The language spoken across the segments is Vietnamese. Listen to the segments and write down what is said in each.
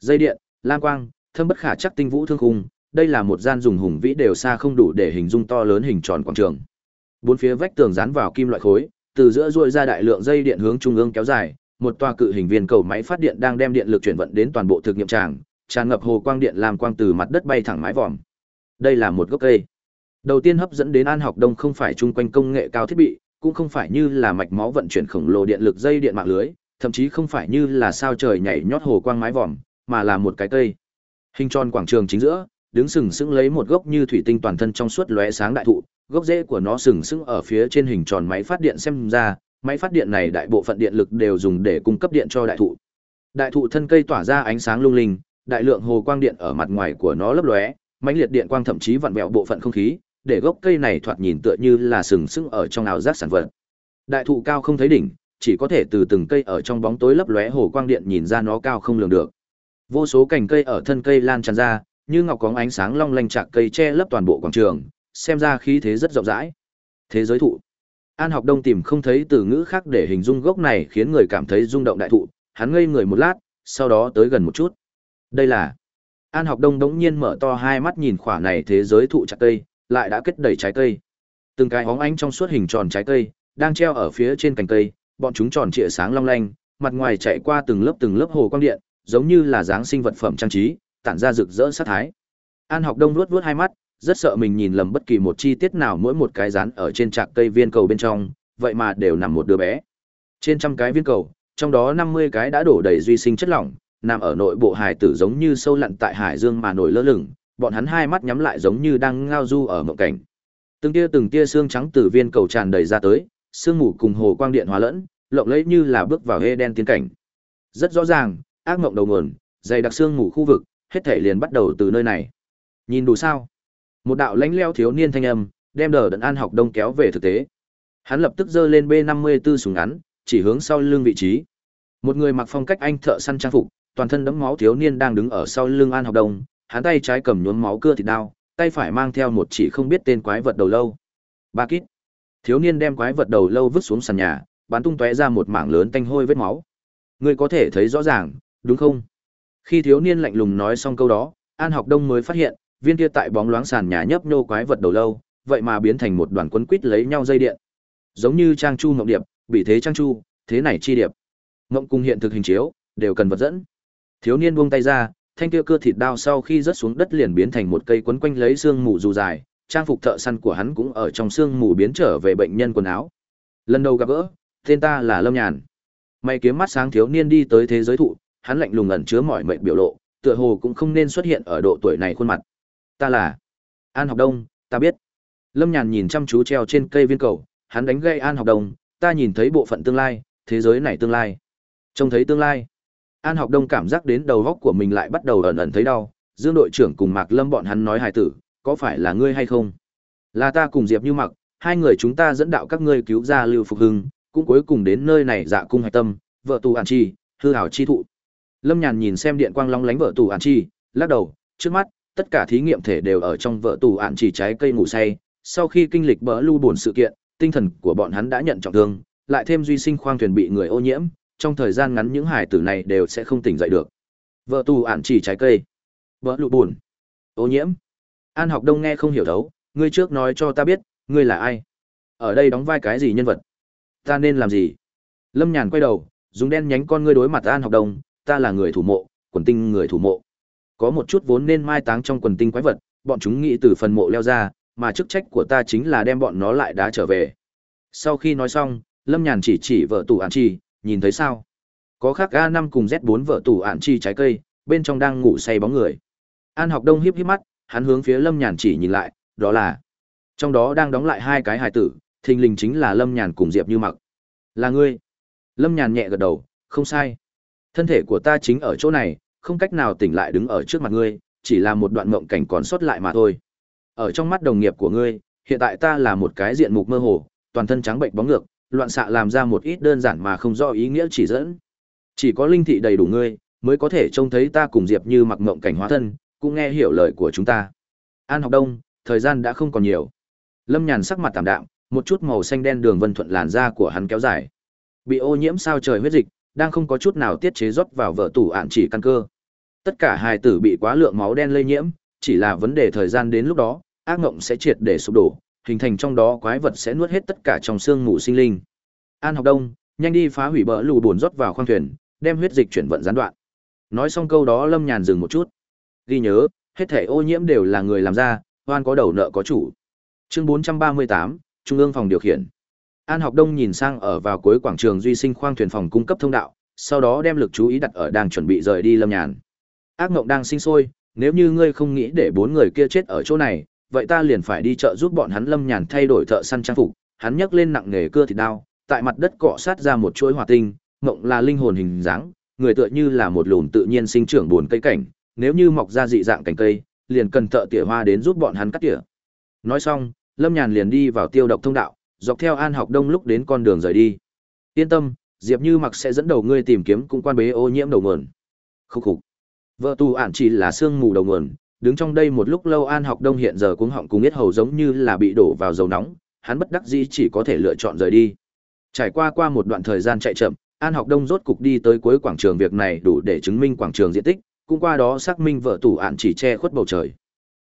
Dây điện, lam quang, thâm bất khả chắc tinh vũ thương khung, đây là một gian dùng hùng vĩ đều xa không đủ để hình dung to lớn hình tròn quảng trường. Bốn phía vách tường dán vào kim loại khối, từ giữa ruôi ra đại lượng dây điện hướng trung ương kéo dài, một tòa cự hình viên cầu máy phát điện đang đem điện lực chuyển vận đến toàn bộ thực nghiệm tràng, tràn ngập hồ quang điện làm quang từ mặt đất bay thẳng mái vòm. Đây là một gốc cây. Đầu tiên hấp dẫn đến An Học Đông không phải chung quanh công nghệ cao thiết bị, cũng không phải như là mạch máu vận chuyển khổng lồ điện lực dây điện mạng lưới, thậm chí không phải như là sao trời nhảy nhót hồ quang mái vòm, mà là một cái cây. Hình tròn quảng trường chính giữa, đứng sừng sững lấy một gốc như thủy tinh toàn thân trong suốt lóe sáng đại thụ, gốc rễ của nó sừng sững ở phía trên hình tròn máy phát điện xem ra, máy phát điện này đại bộ phận điện lực đều dùng để cung cấp điện cho đại thụ. Đại thụ thân cây tỏa ra ánh sáng lung linh, đại lượng hồ quang điện ở mặt ngoài của nó lấp lóe, mãnh liệt điện quang thậm chí vặn vẹo bộ phận không khí, để gốc cây này thoạt nhìn tựa như là sừng sững ở trong ảo giác sản vật. Đại thụ cao không thấy đỉnh, chỉ có thể từ từng cây ở trong bóng tối lấp lóe hồ quang điện nhìn ra nó cao không lường được. Vô số cành cây ở thân cây lan tràn ra, như ngọc có ánh sáng long lanh chạc cây che lấp toàn bộ quảng trường, xem ra khí thế rất rộng rãi. Thế giới thụ. An Học Đông tìm không thấy từ ngữ khác để hình dung gốc này khiến người cảm thấy rung động đại thụ, hắn ngây người một lát, sau đó tới gần một chút. Đây là An Học Đông đống nhiên mở to hai mắt nhìn khỏa này thế giới thụ chặt cây, lại đã kết đầy trái cây. Từng cái hóng ánh trong suốt hình tròn trái cây, đang treo ở phía trên cành cây, bọn chúng tròn trịa sáng long lanh, mặt ngoài chạy qua từng lớp từng lớp hồ quang điện, giống như là dáng sinh vật phẩm trang trí, tản ra rực rỡ sát thái. An Học Đông luốt luốt hai mắt, rất sợ mình nhìn lầm bất kỳ một chi tiết nào mỗi một cái rán ở trên trạc cây viên cầu bên trong, vậy mà đều nằm một đứa bé. Trên trăm cái viên cầu, trong đó 50 cái đã đổ đầy duy sinh chất lỏng, nằm ở nội bộ hải tử giống như sâu lặn tại hải dương mà nổi lơ lửng, bọn hắn hai mắt nhắm lại giống như đang ngao du ở mộng cảnh. Từng tia từng tia xương trắng từ viên cầu tràn đầy ra tới, sương mù cùng hồ quang điện hóa lẫn, lộng lẫy như là bước vào hê đen tiến cảnh. Rất rõ ràng, ác mộng đầu nguồn, dày đặc xương ngủ khu vực, hết thể liền bắt đầu từ nơi này. Nhìn đủ sao? Một đạo lãnh leo thiếu niên thanh âm, đem đờ đẫn an học đông kéo về thực tế. Hắn lập tức giơ lên B54 súng ngắn, chỉ hướng sau lưng vị trí. Một người mặc phong cách anh thợ săn trang phục, toàn thân đẫm máu thiếu niên đang đứng ở sau lưng An Học Đông, hắn tay trái cầm nhuốm máu cưa thịt đao, tay phải mang theo một chỉ không biết tên quái vật đầu lâu. Ba kít. Thiếu niên đem quái vật đầu lâu vứt xuống sàn nhà, bắn tung tóe ra một mảng lớn tanh hôi vết máu. Người có thể thấy rõ ràng, đúng không? Khi thiếu niên lạnh lùng nói xong câu đó, An Học Đông mới phát hiện, viên kia tại bóng loáng sàn nhà nhấp nhô quái vật đầu lâu, vậy mà biến thành một đoàn quấn quít lấy nhau dây điện. Giống như trang chu ngọc điệp, bị thế trang chu, thế này chi điệp. Ngộng cung hiện thực hình chiếu, đều cần vật dẫn. Thiếu niên buông tay ra, thanh kia cưa thịt đao sau khi rớt xuống đất liền biến thành một cây quấn quanh lấy xương mù dù dài, trang phục thợ săn của hắn cũng ở trong xương mù biến trở về bệnh nhân quần áo. Lần đầu gặp gỡ, tên ta là Lâm Nhàn. Mày kiếm mắt sáng thiếu niên đi tới thế giới thụ, hắn lạnh lùng ẩn chứa mọi mệnh biểu lộ, tựa hồ cũng không nên xuất hiện ở độ tuổi này khuôn mặt. Ta là An Học Đông, ta biết. Lâm Nhàn nhìn chăm chú treo trên cây viên cầu, hắn đánh gây An Học Đông, ta nhìn thấy bộ phận tương lai, thế giới này tương lai. Trông thấy tương lai. An Học Đông cảm giác đến đầu góc của mình lại bắt đầu ẩn ẩn thấy đau, Dương đội trưởng cùng Mạc Lâm bọn hắn nói hài tử, có phải là ngươi hay không? Là ta cùng Diệp Như Mặc, hai người chúng ta dẫn đạo các ngươi cứu ra Lưu Phục Hưng, cũng cuối cùng đến nơi này dạ cung hạch tâm, vợ tù an chi, hư hảo chi thụ. Lâm Nhàn nhìn xem điện quang long lánh vợ tù ạn chi, lắc đầu, trước mắt, tất cả thí nghiệm thể đều ở trong vợ tù ạn chỉ trái cây ngủ say, sau khi kinh lịch bỡ lưu buồn sự kiện, tinh thần của bọn hắn đã nhận trọng thương, lại thêm duy sinh khoang thuyền bị người ô nhiễm, trong thời gian ngắn những hải tử này đều sẽ không tỉnh dậy được. Vợ tù ản chỉ trái cây. Vợ lụ buồn. Ô nhiễm. An học đông nghe không hiểu thấu, ngươi trước nói cho ta biết, ngươi là ai? Ở đây đóng vai cái gì nhân vật? Ta nên làm gì? Lâm Nhàn quay đầu, dùng đen nhánh con ngươi đối mặt An học đông, ta là người thủ mộ, quần tinh người thủ mộ. Có một chút vốn nên mai táng trong quần tinh quái vật, bọn chúng nghĩ từ phần mộ leo ra, mà chức trách của ta chính là đem bọn nó lại đá trở về. Sau khi nói xong, Lâm Nhàn chỉ chỉ vợ tủ ản chi, nhìn thấy sao? Có khác a năm cùng Z4 vợ tủ ản chi trái cây, bên trong đang ngủ say bóng người. An học đông hiếp hiếp mắt, hắn hướng phía Lâm Nhàn chỉ nhìn lại, đó là trong đó đang đóng lại hai cái hài tử, thình lình chính là Lâm Nhàn cùng Diệp Như Mặc. Là ngươi? Lâm Nhàn nhẹ gật đầu, không sai. Thân thể của ta chính ở chỗ này, không cách nào tỉnh lại đứng ở trước mặt ngươi, chỉ là một đoạn mộng cảnh còn sót lại mà thôi. Ở trong mắt đồng nghiệp của ngươi, hiện tại ta là một cái diện mục mơ hồ, toàn thân trắng bệnh bóng ngược, loạn xạ làm ra một ít đơn giản mà không do ý nghĩa chỉ dẫn. Chỉ có linh thị đầy đủ ngươi, mới có thể trông thấy ta cùng Diệp Như mặc mộng cảnh hóa thân, cũng nghe hiểu lời của chúng ta. An học đông, thời gian đã không còn nhiều. Lâm Nhàn sắc mặt tạm đạm, một chút màu xanh đen đường vân thuận làn da của hắn kéo dài. Bị ô nhiễm sao trời huyết dịch, đang không có chút nào tiết chế rót vào vợ tủ ạn chỉ căn cơ. Tất cả hài tử bị quá lượng máu đen lây nhiễm, chỉ là vấn đề thời gian đến lúc đó, ác ngộng sẽ triệt để sụp đổ, hình thành trong đó quái vật sẽ nuốt hết tất cả trong xương ngủ sinh linh. An Học Đông, nhanh đi phá hủy bờ lù buồn rót vào khoang thuyền, đem huyết dịch chuyển vận gián đoạn. Nói xong câu đó Lâm Nhàn dừng một chút. Ghi nhớ, hết thể ô nhiễm đều là người làm ra, oan có đầu nợ có chủ. Chương 438, Trung ương phòng điều khiển. An Học Đông nhìn sang ở vào cuối quảng trường duy sinh khoang thuyền phòng cung cấp thông đạo, sau đó đem lực chú ý đặt ở đang chuẩn bị rời đi Lâm Nhàn. Ác mộng đang sinh sôi, nếu như ngươi không nghĩ để bốn người kia chết ở chỗ này, vậy ta liền phải đi chợ giúp bọn hắn Lâm Nhàn thay đổi thợ săn trang phục. Hắn nhấc lên nặng nghề cưa thịt đao, tại mặt đất cọ sát ra một chuỗi hỏa tinh, mộng là linh hồn hình dáng, người tựa như là một lùn tự nhiên sinh trưởng buồn cây cảnh, nếu như mọc ra dị dạng cành cây, liền cần thợ tỉa hoa đến giúp bọn hắn cắt tỉa. Nói xong, Lâm Nhàn liền đi vào tiêu độc thông đạo, dọc theo An Học Đông lúc đến con đường rời đi. Yên tâm, Diệp Như Mặc sẽ dẫn đầu ngươi tìm kiếm cũng quan bế ô nhiễm đầu nguồn. Khúc khục. Vợ tù ạn chỉ là sương mù đầu nguồn, đứng trong đây một lúc lâu An Học Đông hiện giờ cuống họng cùng biết hầu giống như là bị đổ vào dầu nóng, hắn bất đắc dĩ chỉ có thể lựa chọn rời đi. Trải qua qua một đoạn thời gian chạy chậm, An Học Đông rốt cục đi tới cuối quảng trường việc này đủ để chứng minh quảng trường diện tích, cũng qua đó xác minh vợ tù ạn chỉ che khuất bầu trời.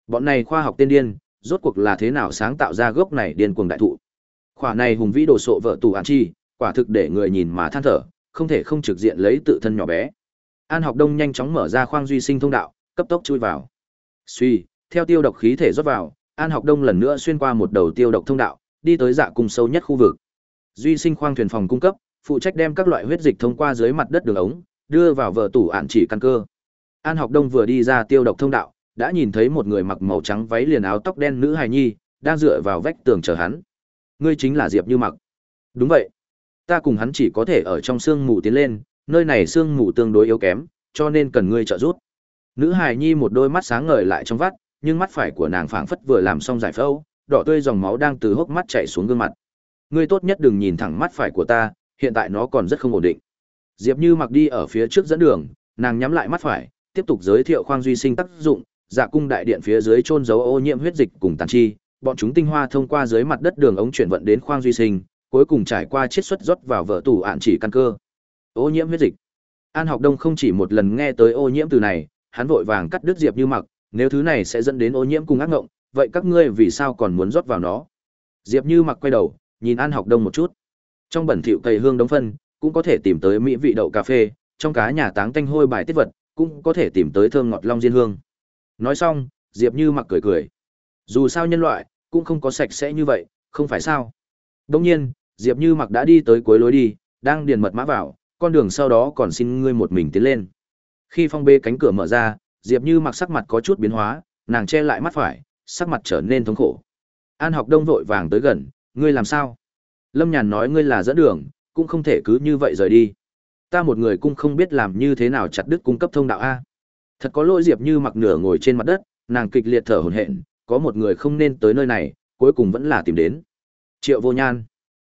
Bọn này khoa học tiên điên, rốt cuộc là thế nào sáng tạo ra gốc này điên cuồng đại thụ. Khỏa này hùng vĩ đồ sộ vợ tủ An chi, quả thực để người nhìn mà than thở, không thể không trực diện lấy tự thân nhỏ bé. An Học Đông nhanh chóng mở ra khoang duy sinh thông đạo, cấp tốc chui vào. Suy, theo tiêu độc khí thể rót vào, An Học Đông lần nữa xuyên qua một đầu tiêu độc thông đạo, đi tới dạ cung sâu nhất khu vực. Duy sinh khoang thuyền phòng cung cấp, phụ trách đem các loại huyết dịch thông qua dưới mặt đất đường ống, đưa vào vợ tủ án chỉ căn cơ. An Học Đông vừa đi ra tiêu độc thông đạo, đã nhìn thấy một người mặc màu trắng váy liền áo tóc đen nữ hài nhi, đang dựa vào vách tường chờ hắn. Ngươi chính là Diệp Như Mặc. Đúng vậy. Ta cùng hắn chỉ có thể ở trong sương mù tiến lên, nơi này sương mù tương đối yếu kém, cho nên cần ngươi trợ giúp. Nữ hài nhi một đôi mắt sáng ngời lại trong vắt, nhưng mắt phải của nàng phảng phất vừa làm xong giải phẫu, đỏ tươi dòng máu đang từ hốc mắt chảy xuống gương mặt. Ngươi tốt nhất đừng nhìn thẳng mắt phải của ta, hiện tại nó còn rất không ổn định. Diệp Như mặc đi ở phía trước dẫn đường, nàng nhắm lại mắt phải, tiếp tục giới thiệu khoang duy sinh tác dụng, dạ cung đại điện phía dưới trôn giấu ô nhiễm huyết dịch cùng tàn chi, bọn chúng tinh hoa thông qua dưới mặt đất đường ống chuyển vận đến khoang duy sinh, cuối cùng trải qua chiết xuất rót vào vỡ tủ ạn chỉ căn cơ. Ô nhiễm huyết dịch. An Học Đông không chỉ một lần nghe tới ô nhiễm từ này, hắn vội vàng cắt đứt Diệp Như mặc, nếu thứ này sẽ dẫn đến ô nhiễm cùng ác ngộng, vậy các ngươi vì sao còn muốn rót vào nó? Diệp Như mặc quay đầu, nhìn An Học Đông một chút. Trong bẩn thỉu cây hương đống phân, cũng có thể tìm tới mỹ vị đậu cà phê, trong cá nhà táng tanh hôi bài tiết vật, cũng có thể tìm tới thơm ngọt long diên hương. Nói xong, Diệp Như mặc cười cười. Dù sao nhân loại, cũng không có sạch sẽ như vậy, không phải sao? Đương nhiên, Diệp Như mặc đã đi tới cuối lối đi, đang điền mật mã vào, con đường sau đó còn xin ngươi một mình tiến lên. Khi phong bê cánh cửa mở ra, Diệp Như mặc sắc mặt có chút biến hóa, nàng che lại mắt phải, sắc mặt trở nên thống khổ. An học đông vội vàng tới gần, ngươi làm sao? Lâm Nhàn nói ngươi là dẫn đường, cũng không thể cứ như vậy rời đi. Ta một người cũng không biết làm như thế nào chặt đứt cung cấp thông đạo A. Thật có lỗi Diệp Như mặc nửa ngồi trên mặt đất, nàng kịch liệt thở hổn hển, có một người không nên tới nơi này, cuối cùng vẫn là tìm đến. Triệu Vô Nhan.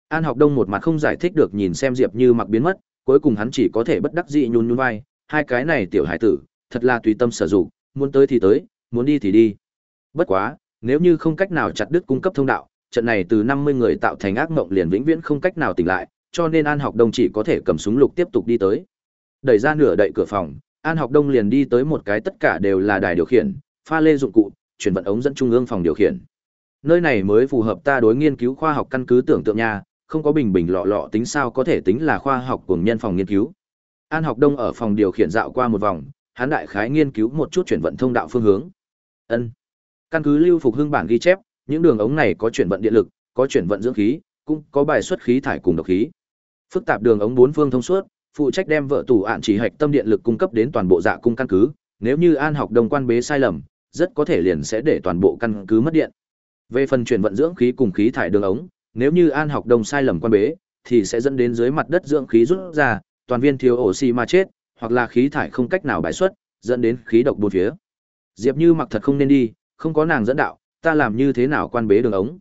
An Học Đông một mặt không giải thích được nhìn xem Diệp Như mặc biến mất, cuối cùng hắn chỉ có thể bất đắc dĩ nhún nhún vai, hai cái này tiểu hải tử, thật là tùy tâm sử dụng, muốn tới thì tới, muốn đi thì đi. Bất quá, nếu như không cách nào chặt đứt cung cấp thông đạo, trận này từ 50 người tạo thành ác mộng liền vĩnh viễn không cách nào tỉnh lại, cho nên An Học Đông chỉ có thể cầm súng lục tiếp tục đi tới. Đẩy ra nửa đậy cửa phòng, An Học Đông liền đi tới một cái tất cả đều là đài điều khiển, pha lê dụng cụ, chuyển vận ống dẫn trung ương phòng điều khiển. Nơi này mới phù hợp ta đối nghiên cứu khoa học căn cứ tưởng tượng nha, không có bình bình lọ lọ tính sao có thể tính là khoa học cùng nhân phòng nghiên cứu. An Học Đông ở phòng điều khiển dạo qua một vòng, hắn đại khái nghiên cứu một chút chuyển vận thông đạo phương hướng. Ân. Căn cứ lưu phục hưng bản ghi chép, những đường ống này có chuyển vận điện lực, có chuyển vận dưỡng khí, cũng có bài xuất khí thải cùng độc khí. Phức tạp đường ống bốn phương thông suốt, phụ trách đem vợ tủ ạn chỉ hạch tâm điện lực cung cấp đến toàn bộ dạ cung căn cứ, nếu như An học Đông quan bế sai lầm, rất có thể liền sẽ để toàn bộ căn cứ mất điện. Về phần chuyển vận dưỡng khí cùng khí thải đường ống, nếu như An học đồng sai lầm quan bế, thì sẽ dẫn đến dưới mặt đất dưỡng khí rút ra, toàn viên thiếu oxy mà chết, hoặc là khí thải không cách nào bài xuất, dẫn đến khí độc bốn phía. Diệp Như mặc thật không nên đi, không có nàng dẫn đạo, ta làm như thế nào quan bế đường ống?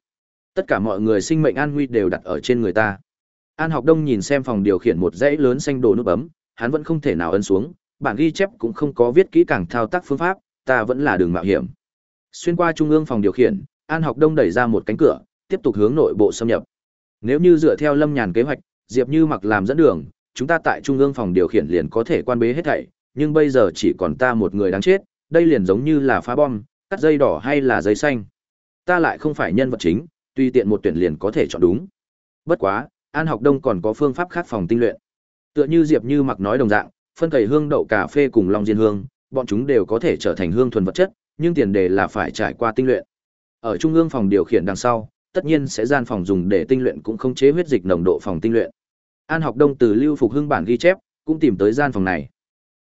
Tất cả mọi người sinh mệnh an nguy đều đặt ở trên người ta. An Học Đông nhìn xem phòng điều khiển một dãy lớn xanh đồ nút bấm, hắn vẫn không thể nào ấn xuống, bản ghi chép cũng không có viết kỹ càng thao tác phương pháp, ta vẫn là đường mạo hiểm. Xuyên qua trung ương phòng điều khiển, An Học Đông đẩy ra một cánh cửa, tiếp tục hướng nội bộ xâm nhập. Nếu như dựa theo Lâm Nhàn kế hoạch, Diệp Như mặc làm dẫn đường, chúng ta tại trung ương phòng điều khiển liền có thể quan bế hết thảy, nhưng bây giờ chỉ còn ta một người đáng chết, đây liền giống như là phá bom, cắt dây đỏ hay là giấy xanh. Ta lại không phải nhân vật chính, tuy tiện một tuyển liền có thể chọn đúng. Bất quá, An Học Đông còn có phương pháp khác phòng tinh luyện. Tựa như Diệp Như mặc nói đồng dạng, phân cầy hương đậu cà phê cùng long diên hương, bọn chúng đều có thể trở thành hương thuần vật chất, nhưng tiền đề là phải trải qua tinh luyện. Ở trung ương phòng điều khiển đằng sau, tất nhiên sẽ gian phòng dùng để tinh luyện cũng không chế huyết dịch nồng độ phòng tinh luyện. An Học Đông từ Lưu Phục Hưng bản ghi chép, cũng tìm tới gian phòng này.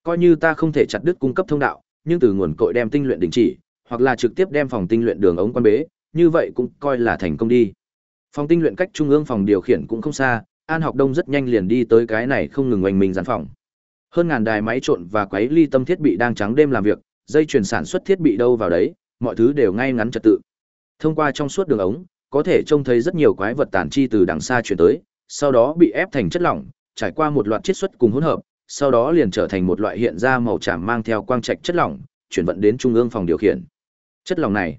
Coi như ta không thể chặt đứt cung cấp thông đạo, nhưng từ nguồn cội đem tinh luyện đình chỉ, hoặc là trực tiếp đem phòng tinh luyện đường ống quan bế, như vậy cũng coi là thành công đi. Phòng tinh luyện cách trung ương phòng điều khiển cũng không xa, An Học Đông rất nhanh liền đi tới cái này không ngừng oanh mình gian phòng. Hơn ngàn đài máy trộn và quấy ly tâm thiết bị đang trắng đêm làm việc, dây chuyển sản xuất thiết bị đâu vào đấy, mọi thứ đều ngay ngắn trật tự. Thông qua trong suốt đường ống, có thể trông thấy rất nhiều quái vật tàn chi từ đằng xa chuyển tới, sau đó bị ép thành chất lỏng, trải qua một loạt chiết xuất cùng hỗn hợp, sau đó liền trở thành một loại hiện ra màu tràm mang theo quang trạch chất lỏng, chuyển vận đến trung ương phòng điều khiển. Chất lỏng này,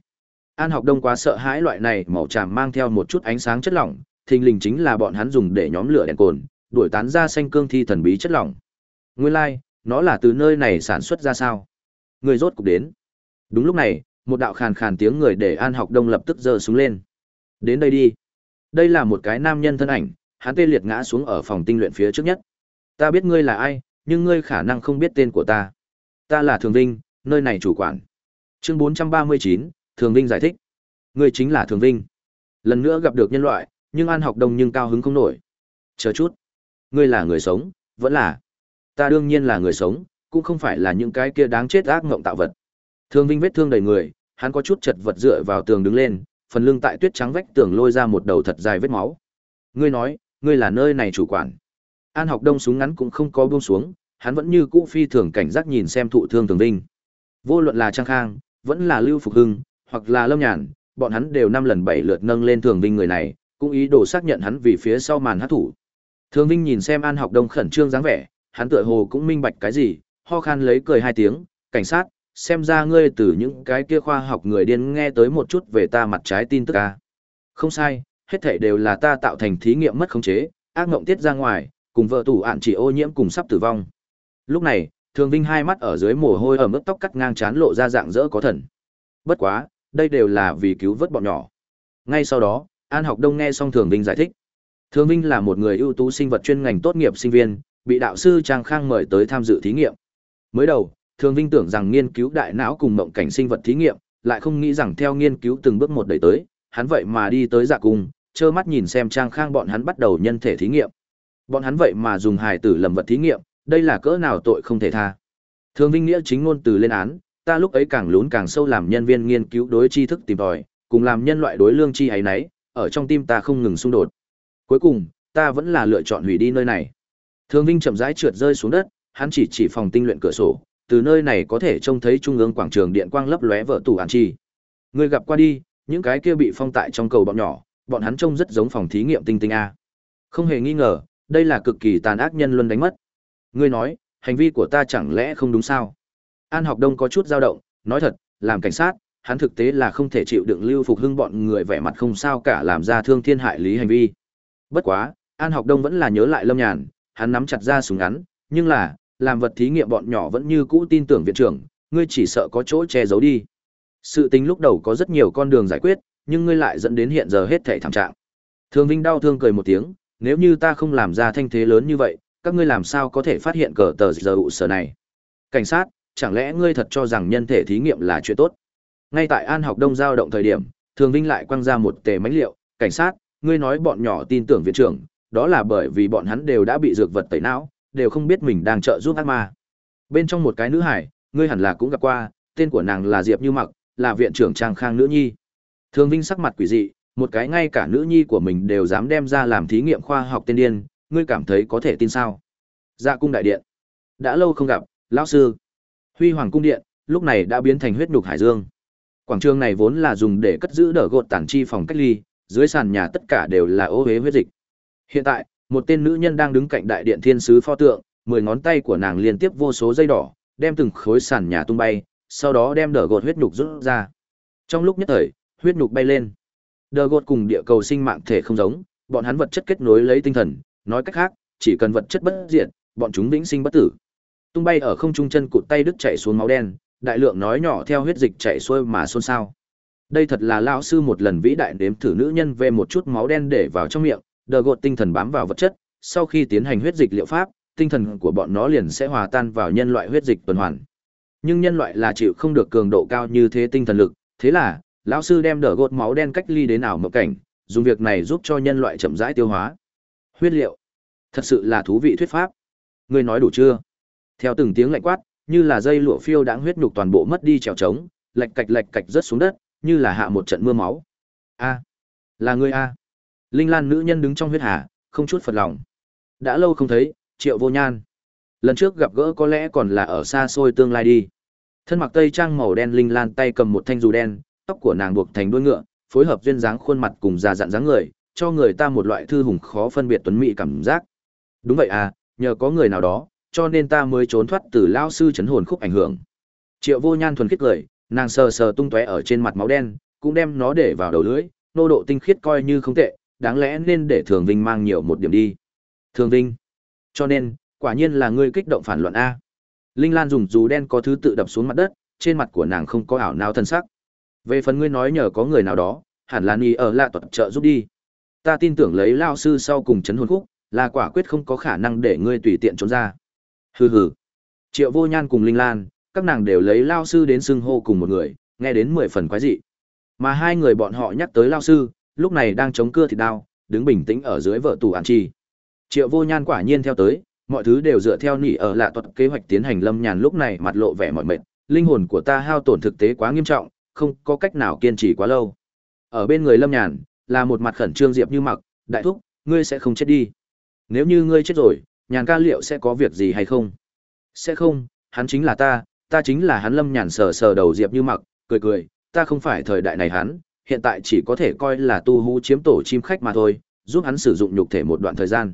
An Học Đông quá sợ hãi loại này màu tràm mang theo một chút ánh sáng chất lỏng, thình lình chính là bọn hắn dùng để nhóm lửa đèn cồn, đuổi tán ra xanh cương thi thần bí chất lỏng. Nguyên lai, like, nó là từ nơi này sản xuất ra sao? Người rốt cục đến. Đúng lúc này, một đạo khàn khàn tiếng người để An Học Đông lập tức giơ súng lên. Đến đây đi. Đây là một cái nam nhân thân ảnh, hắn tê liệt ngã xuống ở phòng tinh luyện phía trước nhất. Ta biết ngươi là ai, nhưng ngươi khả năng không biết tên của ta. Ta là Thường Vinh, nơi này chủ quản. Chương 439, Thường Vinh giải thích. Ngươi chính là Thường Vinh. Lần nữa gặp được nhân loại, nhưng An Học Đông nhưng cao hứng không nổi. Chờ chút. Ngươi là người sống, vẫn là. Ta đương nhiên là người sống, cũng không phải là những cái kia đáng chết ác ngộng tạo vật. thương Vinh vết thương đầy người, hắn có chút chật vật dựa vào tường đứng lên, phần lưng tại tuyết trắng vách tường lôi ra một đầu thật dài vết máu. Ngươi nói, ngươi là nơi này chủ quản. An học đông súng ngắn cũng không có buông xuống, hắn vẫn như cũ phi thường cảnh giác nhìn xem thụ thương Thường Vinh. Vô luận là Trang Khang, vẫn là Lưu Phục Hưng, hoặc là Lâm Nhàn, bọn hắn đều năm lần bảy lượt nâng lên Thường Vinh người này, cũng ý đồ xác nhận hắn vì phía sau màn hát thủ. Thường Vinh nhìn xem An học đông khẩn trương dáng vẻ, hắn tựa hồ cũng minh bạch cái gì, ho khan lấy cười hai tiếng, cảnh sát, xem ra ngươi từ những cái kia khoa học người điên nghe tới một chút về ta mặt trái tin tức à? Không sai, hết thảy đều là ta tạo thành thí nghiệm mất khống chế, ác ngộng tiết ra ngoài, cùng vợ tủ ạn chỉ ô nhiễm cùng sắp tử vong. Lúc này, Thường Vinh hai mắt ở dưới mồ hôi ở mức tóc cắt ngang chán lộ ra dạng dỡ có thần. Bất quá, đây đều là vì cứu vớt bọn nhỏ. Ngay sau đó, An Học Đông nghe xong Thường Vinh giải thích. Thường Vinh là một người ưu tú sinh vật chuyên ngành tốt nghiệp sinh viên, bị đạo sư Trang Khang mời tới tham dự thí nghiệm. Mới đầu, Thường Vinh tưởng rằng nghiên cứu đại não cùng mộng cảnh sinh vật thí nghiệm, lại không nghĩ rằng theo nghiên cứu từng bước một đẩy tới, hắn vậy mà đi tới dạ cung, trơ mắt nhìn xem Trang Khang bọn hắn bắt đầu nhân thể thí nghiệm. Bọn hắn vậy mà dùng hài tử lầm vật thí nghiệm, đây là cỡ nào tội không thể tha. Thường Vinh nghĩa chính ngôn từ lên án, ta lúc ấy càng lún càng sâu làm nhân viên nghiên cứu đối tri thức tìm tòi, cùng làm nhân loại đối lương chi ấy nấy, ở trong tim ta không ngừng xung đột. Cuối cùng, ta vẫn là lựa chọn hủy đi nơi này. Thường Vinh chậm rãi trượt rơi xuống đất, hắn chỉ chỉ phòng tinh luyện cửa sổ, từ nơi này có thể trông thấy trung ương quảng trường điện quang lấp lóe vợ tủ an chi. Người gặp qua đi, những cái kia bị phong tại trong cầu bọn nhỏ, bọn hắn trông rất giống phòng thí nghiệm tinh tinh a. Không hề nghi ngờ, đây là cực kỳ tàn ác nhân luân đánh mất. Ngươi nói, hành vi của ta chẳng lẽ không đúng sao? An Học Đông có chút dao động, nói thật, làm cảnh sát, hắn thực tế là không thể chịu đựng Lưu Phục Hưng bọn người vẻ mặt không sao cả làm ra thương thiên hại lý hành vi. Bất quá, An Học Đông vẫn là nhớ lại Lâm Nhàn, hắn nắm chặt ra súng ngắn, nhưng là, làm vật thí nghiệm bọn nhỏ vẫn như cũ tin tưởng viện trưởng, ngươi chỉ sợ có chỗ che giấu đi. Sự tình lúc đầu có rất nhiều con đường giải quyết, nhưng ngươi lại dẫn đến hiện giờ hết thảy thảm trạng. Thường Vinh đau thương cười một tiếng, nếu như ta không làm ra thanh thế lớn như vậy, các ngươi làm sao có thể phát hiện cờ tờ giờ ụ sở này? Cảnh sát, chẳng lẽ ngươi thật cho rằng nhân thể thí nghiệm là chuyện tốt? Ngay tại An học đông giao động thời điểm, Thường Vinh lại quăng ra một tề mánh liệu, cảnh sát, ngươi nói bọn nhỏ tin tưởng viện trưởng, đó là bởi vì bọn hắn đều đã bị dược vật tẩy não, đều không biết mình đang trợ giúp ác ma. Bên trong một cái nữ hải, ngươi hẳn là cũng gặp qua, tên của nàng là Diệp Như Mặc, là viện trưởng Trang Khang nữ nhi. Thường Vinh sắc mặt quỷ dị, một cái ngay cả nữ nhi của mình đều dám đem ra làm thí nghiệm khoa học tiên điên, ngươi cảm thấy có thể tin sao? Dạ cung đại điện. Đã lâu không gặp, lão sư. Huy Hoàng cung điện, lúc này đã biến thành huyết nhục hải dương. Quảng trường này vốn là dùng để cất giữ đỡ gột tản chi phòng cách ly, dưới sàn nhà tất cả đều là ô hế huyết dịch. Hiện tại, một tên nữ nhân đang đứng cạnh đại điện thiên sứ pho tượng, mười ngón tay của nàng liên tiếp vô số dây đỏ, đem từng khối sàn nhà tung bay, sau đó đem đờ gột huyết nhục rút ra. Trong lúc nhất thời, huyết nhục bay lên. Đờ gột cùng địa cầu sinh mạng thể không giống, bọn hắn vật chất kết nối lấy tinh thần, nói cách khác, chỉ cần vật chất bất diệt, bọn chúng vĩnh sinh bất tử. tung bay ở không trung chân cụt tay đứt chảy xuống máu đen đại lượng nói nhỏ theo huyết dịch chảy xuôi mà xôn xao đây thật là lão sư một lần vĩ đại đếm thử nữ nhân về một chút máu đen để vào trong miệng đờ gột tinh thần bám vào vật chất, sau khi tiến hành huyết dịch liệu pháp, tinh thần của bọn nó liền sẽ hòa tan vào nhân loại huyết dịch tuần hoàn. Nhưng nhân loại là chịu không được cường độ cao như thế tinh thần lực, thế là, lão sư đem đờ gột máu đen cách ly đến ảo mộng cảnh, dùng việc này giúp cho nhân loại chậm rãi tiêu hóa. Huyết liệu, thật sự là thú vị thuyết pháp. Ngươi nói đủ chưa? Theo từng tiếng lạnh quát, như là dây lụa phiêu đãng huyết nhục toàn bộ mất đi trèo trống lạch cạch lạch cạch rớt xuống đất, như là hạ một trận mưa máu. A, là ngươi a linh lan nữ nhân đứng trong huyết hà, không chút phật lòng. Đã lâu không thấy, triệu vô nhan. Lần trước gặp gỡ có lẽ còn là ở xa xôi tương lai đi. Thân mặc tây trang màu đen, linh lan tay cầm một thanh dù đen, tóc của nàng buộc thành đuôi ngựa, phối hợp duyên dáng khuôn mặt cùng già dặn dáng người, cho người ta một loại thư hùng khó phân biệt tuấn mỹ cảm giác. Đúng vậy à nhờ có người nào đó, cho nên ta mới trốn thoát từ lao sư chấn hồn khúc ảnh hưởng. Triệu vô nhan thuần khiết cười, nàng sờ sờ tung tóe ở trên mặt máu đen, cũng đem nó để vào đầu lưỡi, nô độ tinh khiết coi như không tệ đáng lẽ nên để thường vinh mang nhiều một điểm đi. Thường vinh, cho nên, quả nhiên là ngươi kích động phản loạn a. Linh lan dùng dù đen có thứ tự đập xuống mặt đất, trên mặt của nàng không có ảo nào thân sắc. Về phần ngươi nói nhờ có người nào đó, hẳn là ni ở lạ tuật trợ giúp đi. Ta tin tưởng lấy lao sư sau cùng chấn hồn khúc, là quả quyết không có khả năng để ngươi tùy tiện trốn ra. Hừ hừ. Triệu vô nhan cùng linh lan, các nàng đều lấy lao sư đến xưng hô cùng một người, nghe đến mười phần quái dị. Mà hai người bọn họ nhắc tới lao sư lúc này đang chống cưa thịt đao, đứng bình tĩnh ở dưới vợ tù an chi. Triệu vô nhan quả nhiên theo tới, mọi thứ đều dựa theo nỉ ở lạ tuật kế hoạch tiến hành lâm nhàn lúc này mặt lộ vẻ mọi mệt, linh hồn của ta hao tổn thực tế quá nghiêm trọng, không có cách nào kiên trì quá lâu. Ở bên người lâm nhàn, là một mặt khẩn trương diệp như mặc, đại thúc, ngươi sẽ không chết đi. Nếu như ngươi chết rồi, nhàn ca liệu sẽ có việc gì hay không? Sẽ không, hắn chính là ta ta chính là hắn. Lâm nhàn sờ sờ đầu diệp như mặc, cười cười, ta không phải thời đại này hắn hiện tại chỉ có thể coi là tu hú chiếm tổ chim khách mà thôi, giúp hắn sử dụng nhục thể một đoạn thời gian.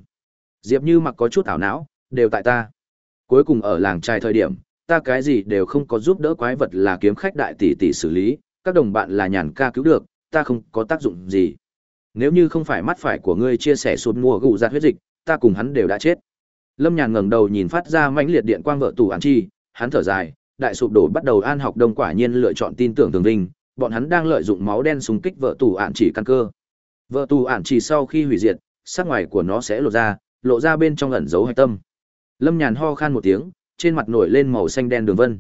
Diệp như mặc có chút ảo não, đều tại ta. Cuối cùng ở làng trai thời điểm, ta cái gì đều không có giúp đỡ quái vật là kiếm khách đại tỷ tỷ xử lý, các đồng bạn là nhàn ca cứu được, ta không có tác dụng gì. Nếu như không phải mắt phải của ngươi chia sẻ sụt mùa gụ ra huyết dịch, ta cùng hắn đều đã chết. Lâm nhàn ngẩng đầu nhìn phát ra mãnh liệt điện quang vợ tù an chi, hắn thở dài, đại sụp đổ bắt đầu an học đông quả nhiên lựa chọn tin tưởng tường vinh bọn hắn đang lợi dụng máu đen xung kích vợ tù ạn chỉ căn cơ. Vợ tù ạn chỉ sau khi hủy diệt, sắc ngoài của nó sẽ lộ ra lộ ra bên trong ẩn dấu hạch tâm. Lâm nhàn ho khan một tiếng, trên mặt nổi lên màu xanh đen đường vân.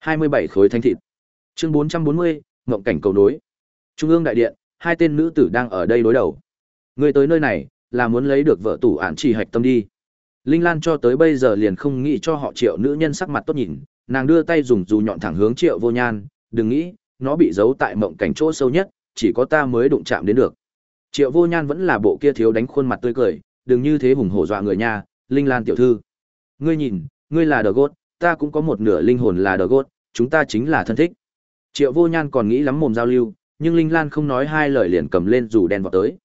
Hai mươi bảy khối thanh thịt. Chương bốn trăm bốn mươi, ngộng cảnh cầu nối. Trung ương đại điện, hai tên nữ tử đang ở đây đối đầu. Người tới nơi này, là muốn lấy được vợ tù ạn chỉ hạch tâm đi. Linh lan cho tới bây giờ liền không nghĩ cho họ triệu nữ nhân sắc mặt tốt nhìn, nàng đưa tay dùng dù nhọn thẳng hướng triệu vô nhan, đừng nghĩ nó bị giấu tại mộng cảnh chỗ sâu nhất chỉ có ta mới đụng chạm đến được. Triệu vô nhan vẫn là bộ kia thiếu đánh khuôn mặt tươi cười đừng như thế hùng hổ dọa người nha linh lan tiểu thư. Ngươi nhìn ngươi là đờ gốt ta cũng có một nửa linh hồn là đờ gốt chúng ta chính là thân thích. Triệu vô nhan còn nghĩ lắm mồm giao lưu nhưng linh lan không nói hai lời liền cầm lên dù đen vọt tới.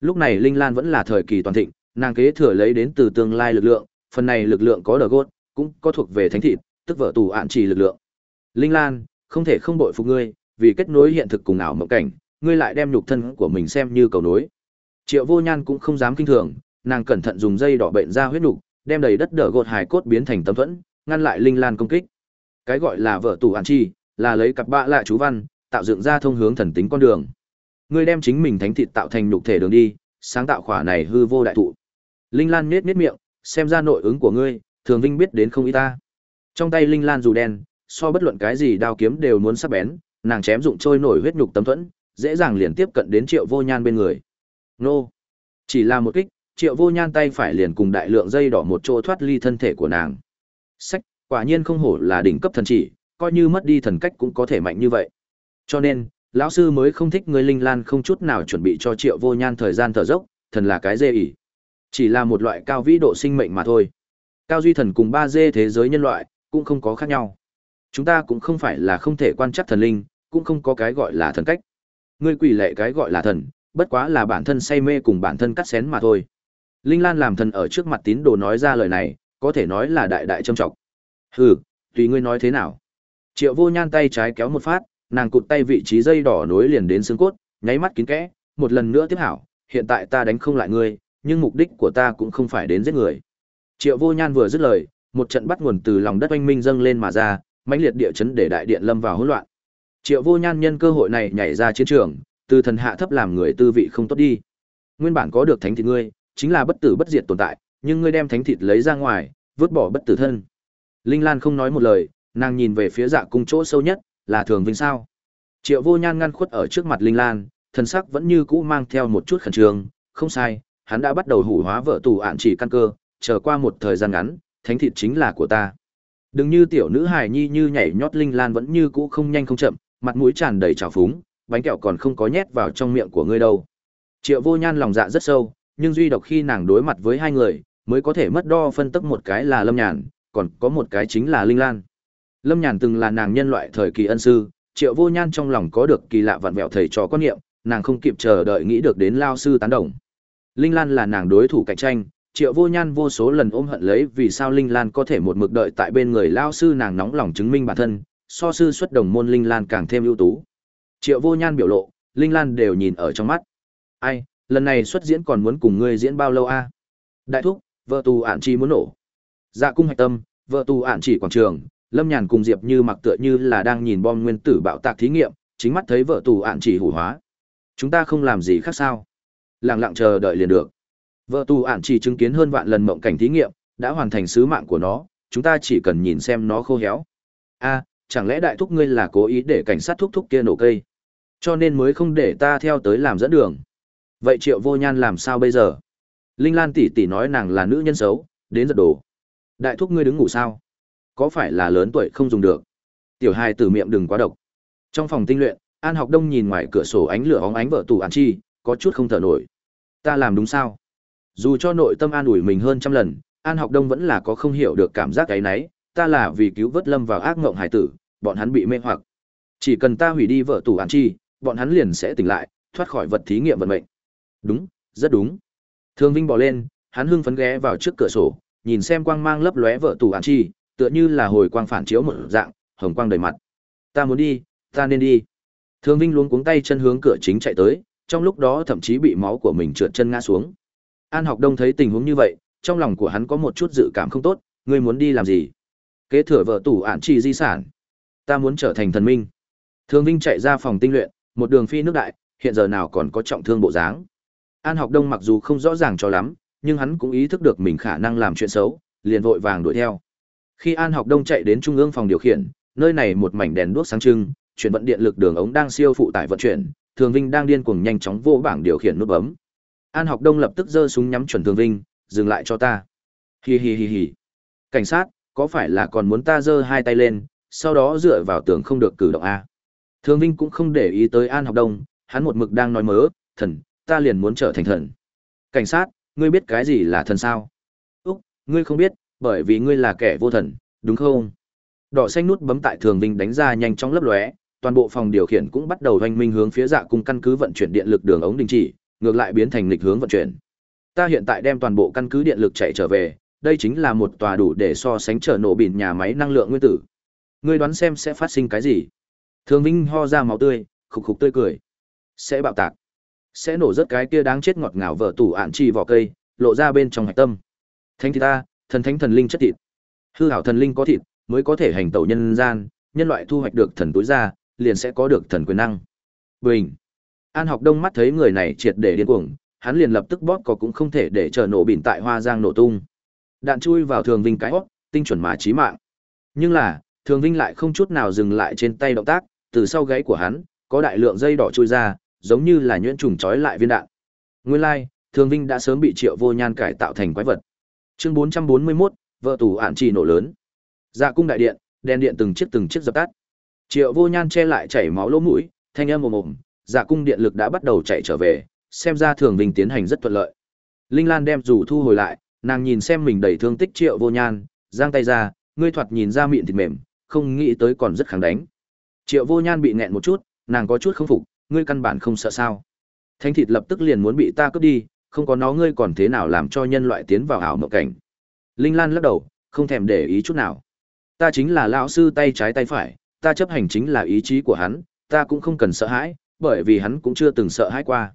Lúc này linh lan vẫn là thời kỳ toàn thịnh nàng kế thừa lấy đến từ tương lai lực lượng phần này lực lượng có đờ gốt cũng có thuộc về thánh thịt tức vợ tù ạn trì lực lượng. Linh Lan, không thể không bội phục ngươi, vì kết nối hiện thực cùng ảo mộng cảnh, ngươi lại đem nhục thân của mình xem như cầu nối. Triệu Vô Nhan cũng không dám kinh thường, nàng cẩn thận dùng dây đỏ bệnh ra huyết nhục, đem đầy đất đỡ gột hài cốt biến thành tấm thuẫn, ngăn lại Linh Lan công kích. Cái gọi là vợ tù ạn chi, là lấy cặp bạ lại chú văn, tạo dựng ra thông hướng thần tính con đường. Ngươi đem chính mình thánh thịt tạo thành nhục thể đường đi, sáng tạo khỏa này hư vô đại thụ. Linh Lan nhếch nhếch miệng, xem ra nội ứng của ngươi, Thường Vinh biết đến không ý ta. Trong tay linh lan dù đen, so bất luận cái gì đao kiếm đều muốn sắc bén, nàng chém dụng trôi nổi huyết nhục tấm thuẫn, dễ dàng liền tiếp cận đến Triệu Vô Nhan bên người. Nô! Chỉ là một kích, Triệu Vô Nhan tay phải liền cùng đại lượng dây đỏ một chỗ thoát ly thân thể của nàng. Sách, quả nhiên không hổ là đỉnh cấp thần chỉ, coi như mất đi thần cách cũng có thể mạnh như vậy. Cho nên, lão sư mới không thích người linh lan không chút nào chuẩn bị cho Triệu Vô Nhan thời gian thở dốc, thần là cái dê ỉ. Chỉ là một loại cao vĩ độ sinh mệnh mà thôi. Cao duy thần cùng ba dê thế giới nhân loại, cũng không có khác nhau. Chúng ta cũng không phải là không thể quan trắc thần linh, cũng không có cái gọi là thần cách. Ngươi quỷ lệ cái gọi là thần, bất quá là bản thân say mê cùng bản thân cắt xén mà thôi. Linh Lan làm thần ở trước mặt tín đồ nói ra lời này, có thể nói là đại đại trâm trọng. Hừ, tùy ngươi nói thế nào. Triệu Vô Nhan tay trái kéo một phát, nàng cụt tay vị trí dây đỏ nối liền đến xương cốt, nháy mắt kín kẽ, một lần nữa tiếp hảo, hiện tại ta đánh không lại ngươi, nhưng mục đích của ta cũng không phải đến giết người. Triệu Vô Nhan vừa dứt lời, một trận bắt nguồn từ lòng đất oanh minh dâng lên mà ra, mãnh liệt địa chấn để đại điện lâm vào hỗn loạn. Triệu Vô Nhan nhân cơ hội này nhảy ra chiến trường, từ thần hạ thấp làm người tư vị không tốt đi. Nguyên bản có được thánh thịt ngươi, chính là bất tử bất diệt tồn tại, nhưng ngươi đem thánh thịt lấy ra ngoài, vứt bỏ bất tử thân. Linh Lan không nói một lời, nàng nhìn về phía dạ cung chỗ sâu nhất, là thường vinh sao. Triệu Vô Nhan ngăn khuất ở trước mặt Linh Lan, thần sắc vẫn như cũ mang theo một chút khẩn trương, không sai, hắn đã bắt đầu hủ hóa vợ tù ạn chỉ căn cơ, chờ qua một thời gian ngắn, thánh thịt chính là của ta. Đừng như tiểu nữ hài nhi như nhảy nhót linh lan vẫn như cũ không nhanh không chậm, mặt mũi tràn đầy trào phúng, bánh kẹo còn không có nhét vào trong miệng của ngươi đâu. Triệu Vô Nhan lòng dạ rất sâu, nhưng duy độc khi nàng đối mặt với hai người, mới có thể mất đo phân tức một cái là Lâm Nhàn, còn có một cái chính là Linh Lan. Lâm Nhàn từng là nàng nhân loại thời kỳ ân sư, Triệu Vô Nhan trong lòng có được kỳ lạ vặn vẹo thầy trò quan niệm, nàng không kịp chờ đợi nghĩ được đến lao sư tán đồng. Linh Lan là nàng đối thủ cạnh tranh, Triệu Vô Nhan vô số lần ôm hận lấy vì sao Linh Lan có thể một mực đợi tại bên người lao sư nàng nóng lòng chứng minh bản thân, so sư xuất đồng môn Linh Lan càng thêm ưu tú. Triệu Vô Nhan biểu lộ, Linh Lan đều nhìn ở trong mắt. Ai, lần này xuất diễn còn muốn cùng ngươi diễn bao lâu a? Đại thúc, vợ tù ản chi muốn nổ. Dạ cung hạch tâm, vợ tù ản chỉ quảng trường, Lâm Nhàn cùng Diệp Như mặc tựa như là đang nhìn bom nguyên tử bạo tạc thí nghiệm, chính mắt thấy vợ tù ản chỉ hủ hóa. Chúng ta không làm gì khác sao? Lẳng lặng chờ đợi liền được. Vợ tù ản chỉ chứng kiến hơn vạn lần mộng cảnh thí nghiệm, đã hoàn thành sứ mạng của nó, chúng ta chỉ cần nhìn xem nó khô héo. A, chẳng lẽ đại thúc ngươi là cố ý để cảnh sát thúc thúc kia nổ cây? Cho nên mới không để ta theo tới làm dẫn đường. Vậy Triệu Vô Nhan làm sao bây giờ? Linh Lan tỷ tỷ nói nàng là nữ nhân xấu, đến giật đồ. Đại thúc ngươi đứng ngủ sao? Có phải là lớn tuổi không dùng được? Tiểu hai tử miệng đừng quá độc. Trong phòng tinh luyện, An Học Đông nhìn ngoài cửa sổ ánh lửa óng ánh vợ tù An Chi, có chút không thở nổi. Ta làm đúng sao? Dù cho nội tâm an ủi mình hơn trăm lần, An Học Đông vẫn là có không hiểu được cảm giác cái nấy, ta là vì cứu vớt lâm vào ác ngộng hải tử, bọn hắn bị mê hoặc. Chỉ cần ta hủy đi vợ tù An Chi, bọn hắn liền sẽ tỉnh lại, thoát khỏi vật thí nghiệm vận mệnh. Đúng, rất đúng. Thương Vinh bỏ lên, hắn hưng phấn ghé vào trước cửa sổ, nhìn xem quang mang lấp lóe vợ tù An Chi, tựa như là hồi quang phản chiếu một dạng, hồng quang đầy mặt. Ta muốn đi, ta nên đi. Thương Vinh luống cuống tay chân hướng cửa chính chạy tới, trong lúc đó thậm chí bị máu của mình trượt chân ngã xuống. An Học Đông thấy tình huống như vậy, trong lòng của hắn có một chút dự cảm không tốt, ngươi muốn đi làm gì? Kế thừa vợ tủ ản trì di sản. Ta muốn trở thành thần minh. Thương Vinh chạy ra phòng tinh luyện, một đường phi nước đại, hiện giờ nào còn có trọng thương bộ dáng. An Học Đông mặc dù không rõ ràng cho lắm, nhưng hắn cũng ý thức được mình khả năng làm chuyện xấu, liền vội vàng đuổi theo. Khi An Học Đông chạy đến trung ương phòng điều khiển, nơi này một mảnh đèn đuốc sáng trưng, chuyển vận điện lực đường ống đang siêu phụ tải vận chuyển, Thường Vinh đang điên cuồng nhanh chóng vô bảng điều khiển nút bấm. An Học Đông lập tức giơ súng nhắm chuẩn Thường Vinh, dừng lại cho ta. Hi hi hi hi. Cảnh sát, có phải là còn muốn ta giơ hai tay lên, sau đó dựa vào tường không được cử động a? Thường Vinh cũng không để ý tới An Học Đông, hắn một mực đang nói mớ, thần, ta liền muốn trở thành thần. Cảnh sát, ngươi biết cái gì là thần sao? Úc, ngươi không biết, bởi vì ngươi là kẻ vô thần, đúng không? Đỏ xanh nút bấm tại Thường Vinh đánh ra nhanh chóng lấp lóe, toàn bộ phòng điều khiển cũng bắt đầu hoành minh hướng phía dạ cung căn cứ vận chuyển điện lực đường ống đình chỉ, ngược lại biến thành lịch hướng vận chuyển. Ta hiện tại đem toàn bộ căn cứ điện lực chạy trở về, đây chính là một tòa đủ để so sánh trở nổ bỉn nhà máy năng lượng nguyên tử. Ngươi đoán xem sẽ phát sinh cái gì? Thường Vinh ho ra máu tươi, khục khục tươi cười. Sẽ bạo tạc. Sẽ nổ rất cái kia đáng chết ngọt ngào vợ tủ ạn chi vỏ cây, lộ ra bên trong hạch tâm. Thánh thì ta, thần thánh thần linh chất thịt. Hư hảo thần linh có thịt, mới có thể hành tẩu nhân gian, nhân loại thu hoạch được thần túi ra, liền sẽ có được thần quyền năng. Bình. An học đông mắt thấy người này triệt để điên cuồng, hắn liền lập tức bóp cò cũng không thể để chờ nổ bỉn tại hoa giang nổ tung. Đạn chui vào thường vinh cái hót, tinh chuẩn mà chí mạng. Nhưng là, thường vinh lại không chút nào dừng lại trên tay động tác, từ sau gáy của hắn, có đại lượng dây đỏ chui ra, giống như là nhuyễn trùng trói lại viên đạn. Nguyên lai, like, thường vinh đã sớm bị triệu vô nhan cải tạo thành quái vật. Chương 441, vợ tù ản trì nổ lớn. Dạ cung đại điện, đèn điện từng chiếc từng chiếc dập tắt. Triệu Vô Nhan che lại chảy máu lỗ mũi, thanh âm ồm ồm, dạ cung điện lực đã bắt đầu chạy trở về, xem ra Thường Vinh tiến hành rất thuận lợi. Linh Lan đem dù thu hồi lại, nàng nhìn xem mình đầy thương tích Triệu Vô Nhan, giang tay ra, ngươi thoạt nhìn ra miệng thịt mềm, không nghĩ tới còn rất kháng đánh. Triệu Vô Nhan bị nghẹn một chút, nàng có chút không phục, ngươi căn bản không sợ sao? Thánh thịt lập tức liền muốn bị ta cướp đi, không có nó ngươi còn thế nào làm cho nhân loại tiến vào ảo mộng cảnh? Linh Lan lắc đầu, không thèm để ý chút nào. Ta chính là lão sư tay trái tay phải, ta chấp hành chính là ý chí của hắn, ta cũng không cần sợ hãi, bởi vì hắn cũng chưa từng sợ hãi qua.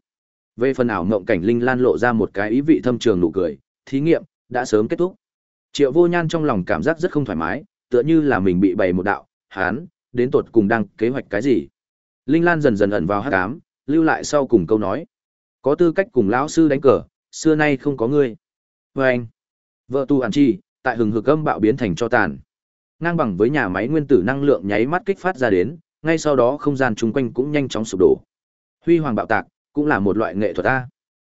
Về phần ảo mộng cảnh linh lan lộ ra một cái ý vị thâm trường nụ cười, thí nghiệm đã sớm kết thúc. Triệu Vô Nhan trong lòng cảm giác rất không thoải mái, tựa như là mình bị bày một đạo, Hắn đến tột cùng đang kế hoạch cái gì. Linh Lan dần dần ẩn vào hắc ám, lưu lại sau cùng câu nói. Có tư cách cùng lão sư đánh cờ, xưa nay không có ngươi. Và anh, vợ tu hàn chi, tại hừng hực âm bạo biến thành cho tàn. Ngang bằng với nhà máy nguyên tử năng lượng nháy mắt kích phát ra đến, ngay sau đó không gian chung quanh cũng nhanh chóng sụp đổ. Huy hoàng bạo tạc, cũng là một loại nghệ thuật a.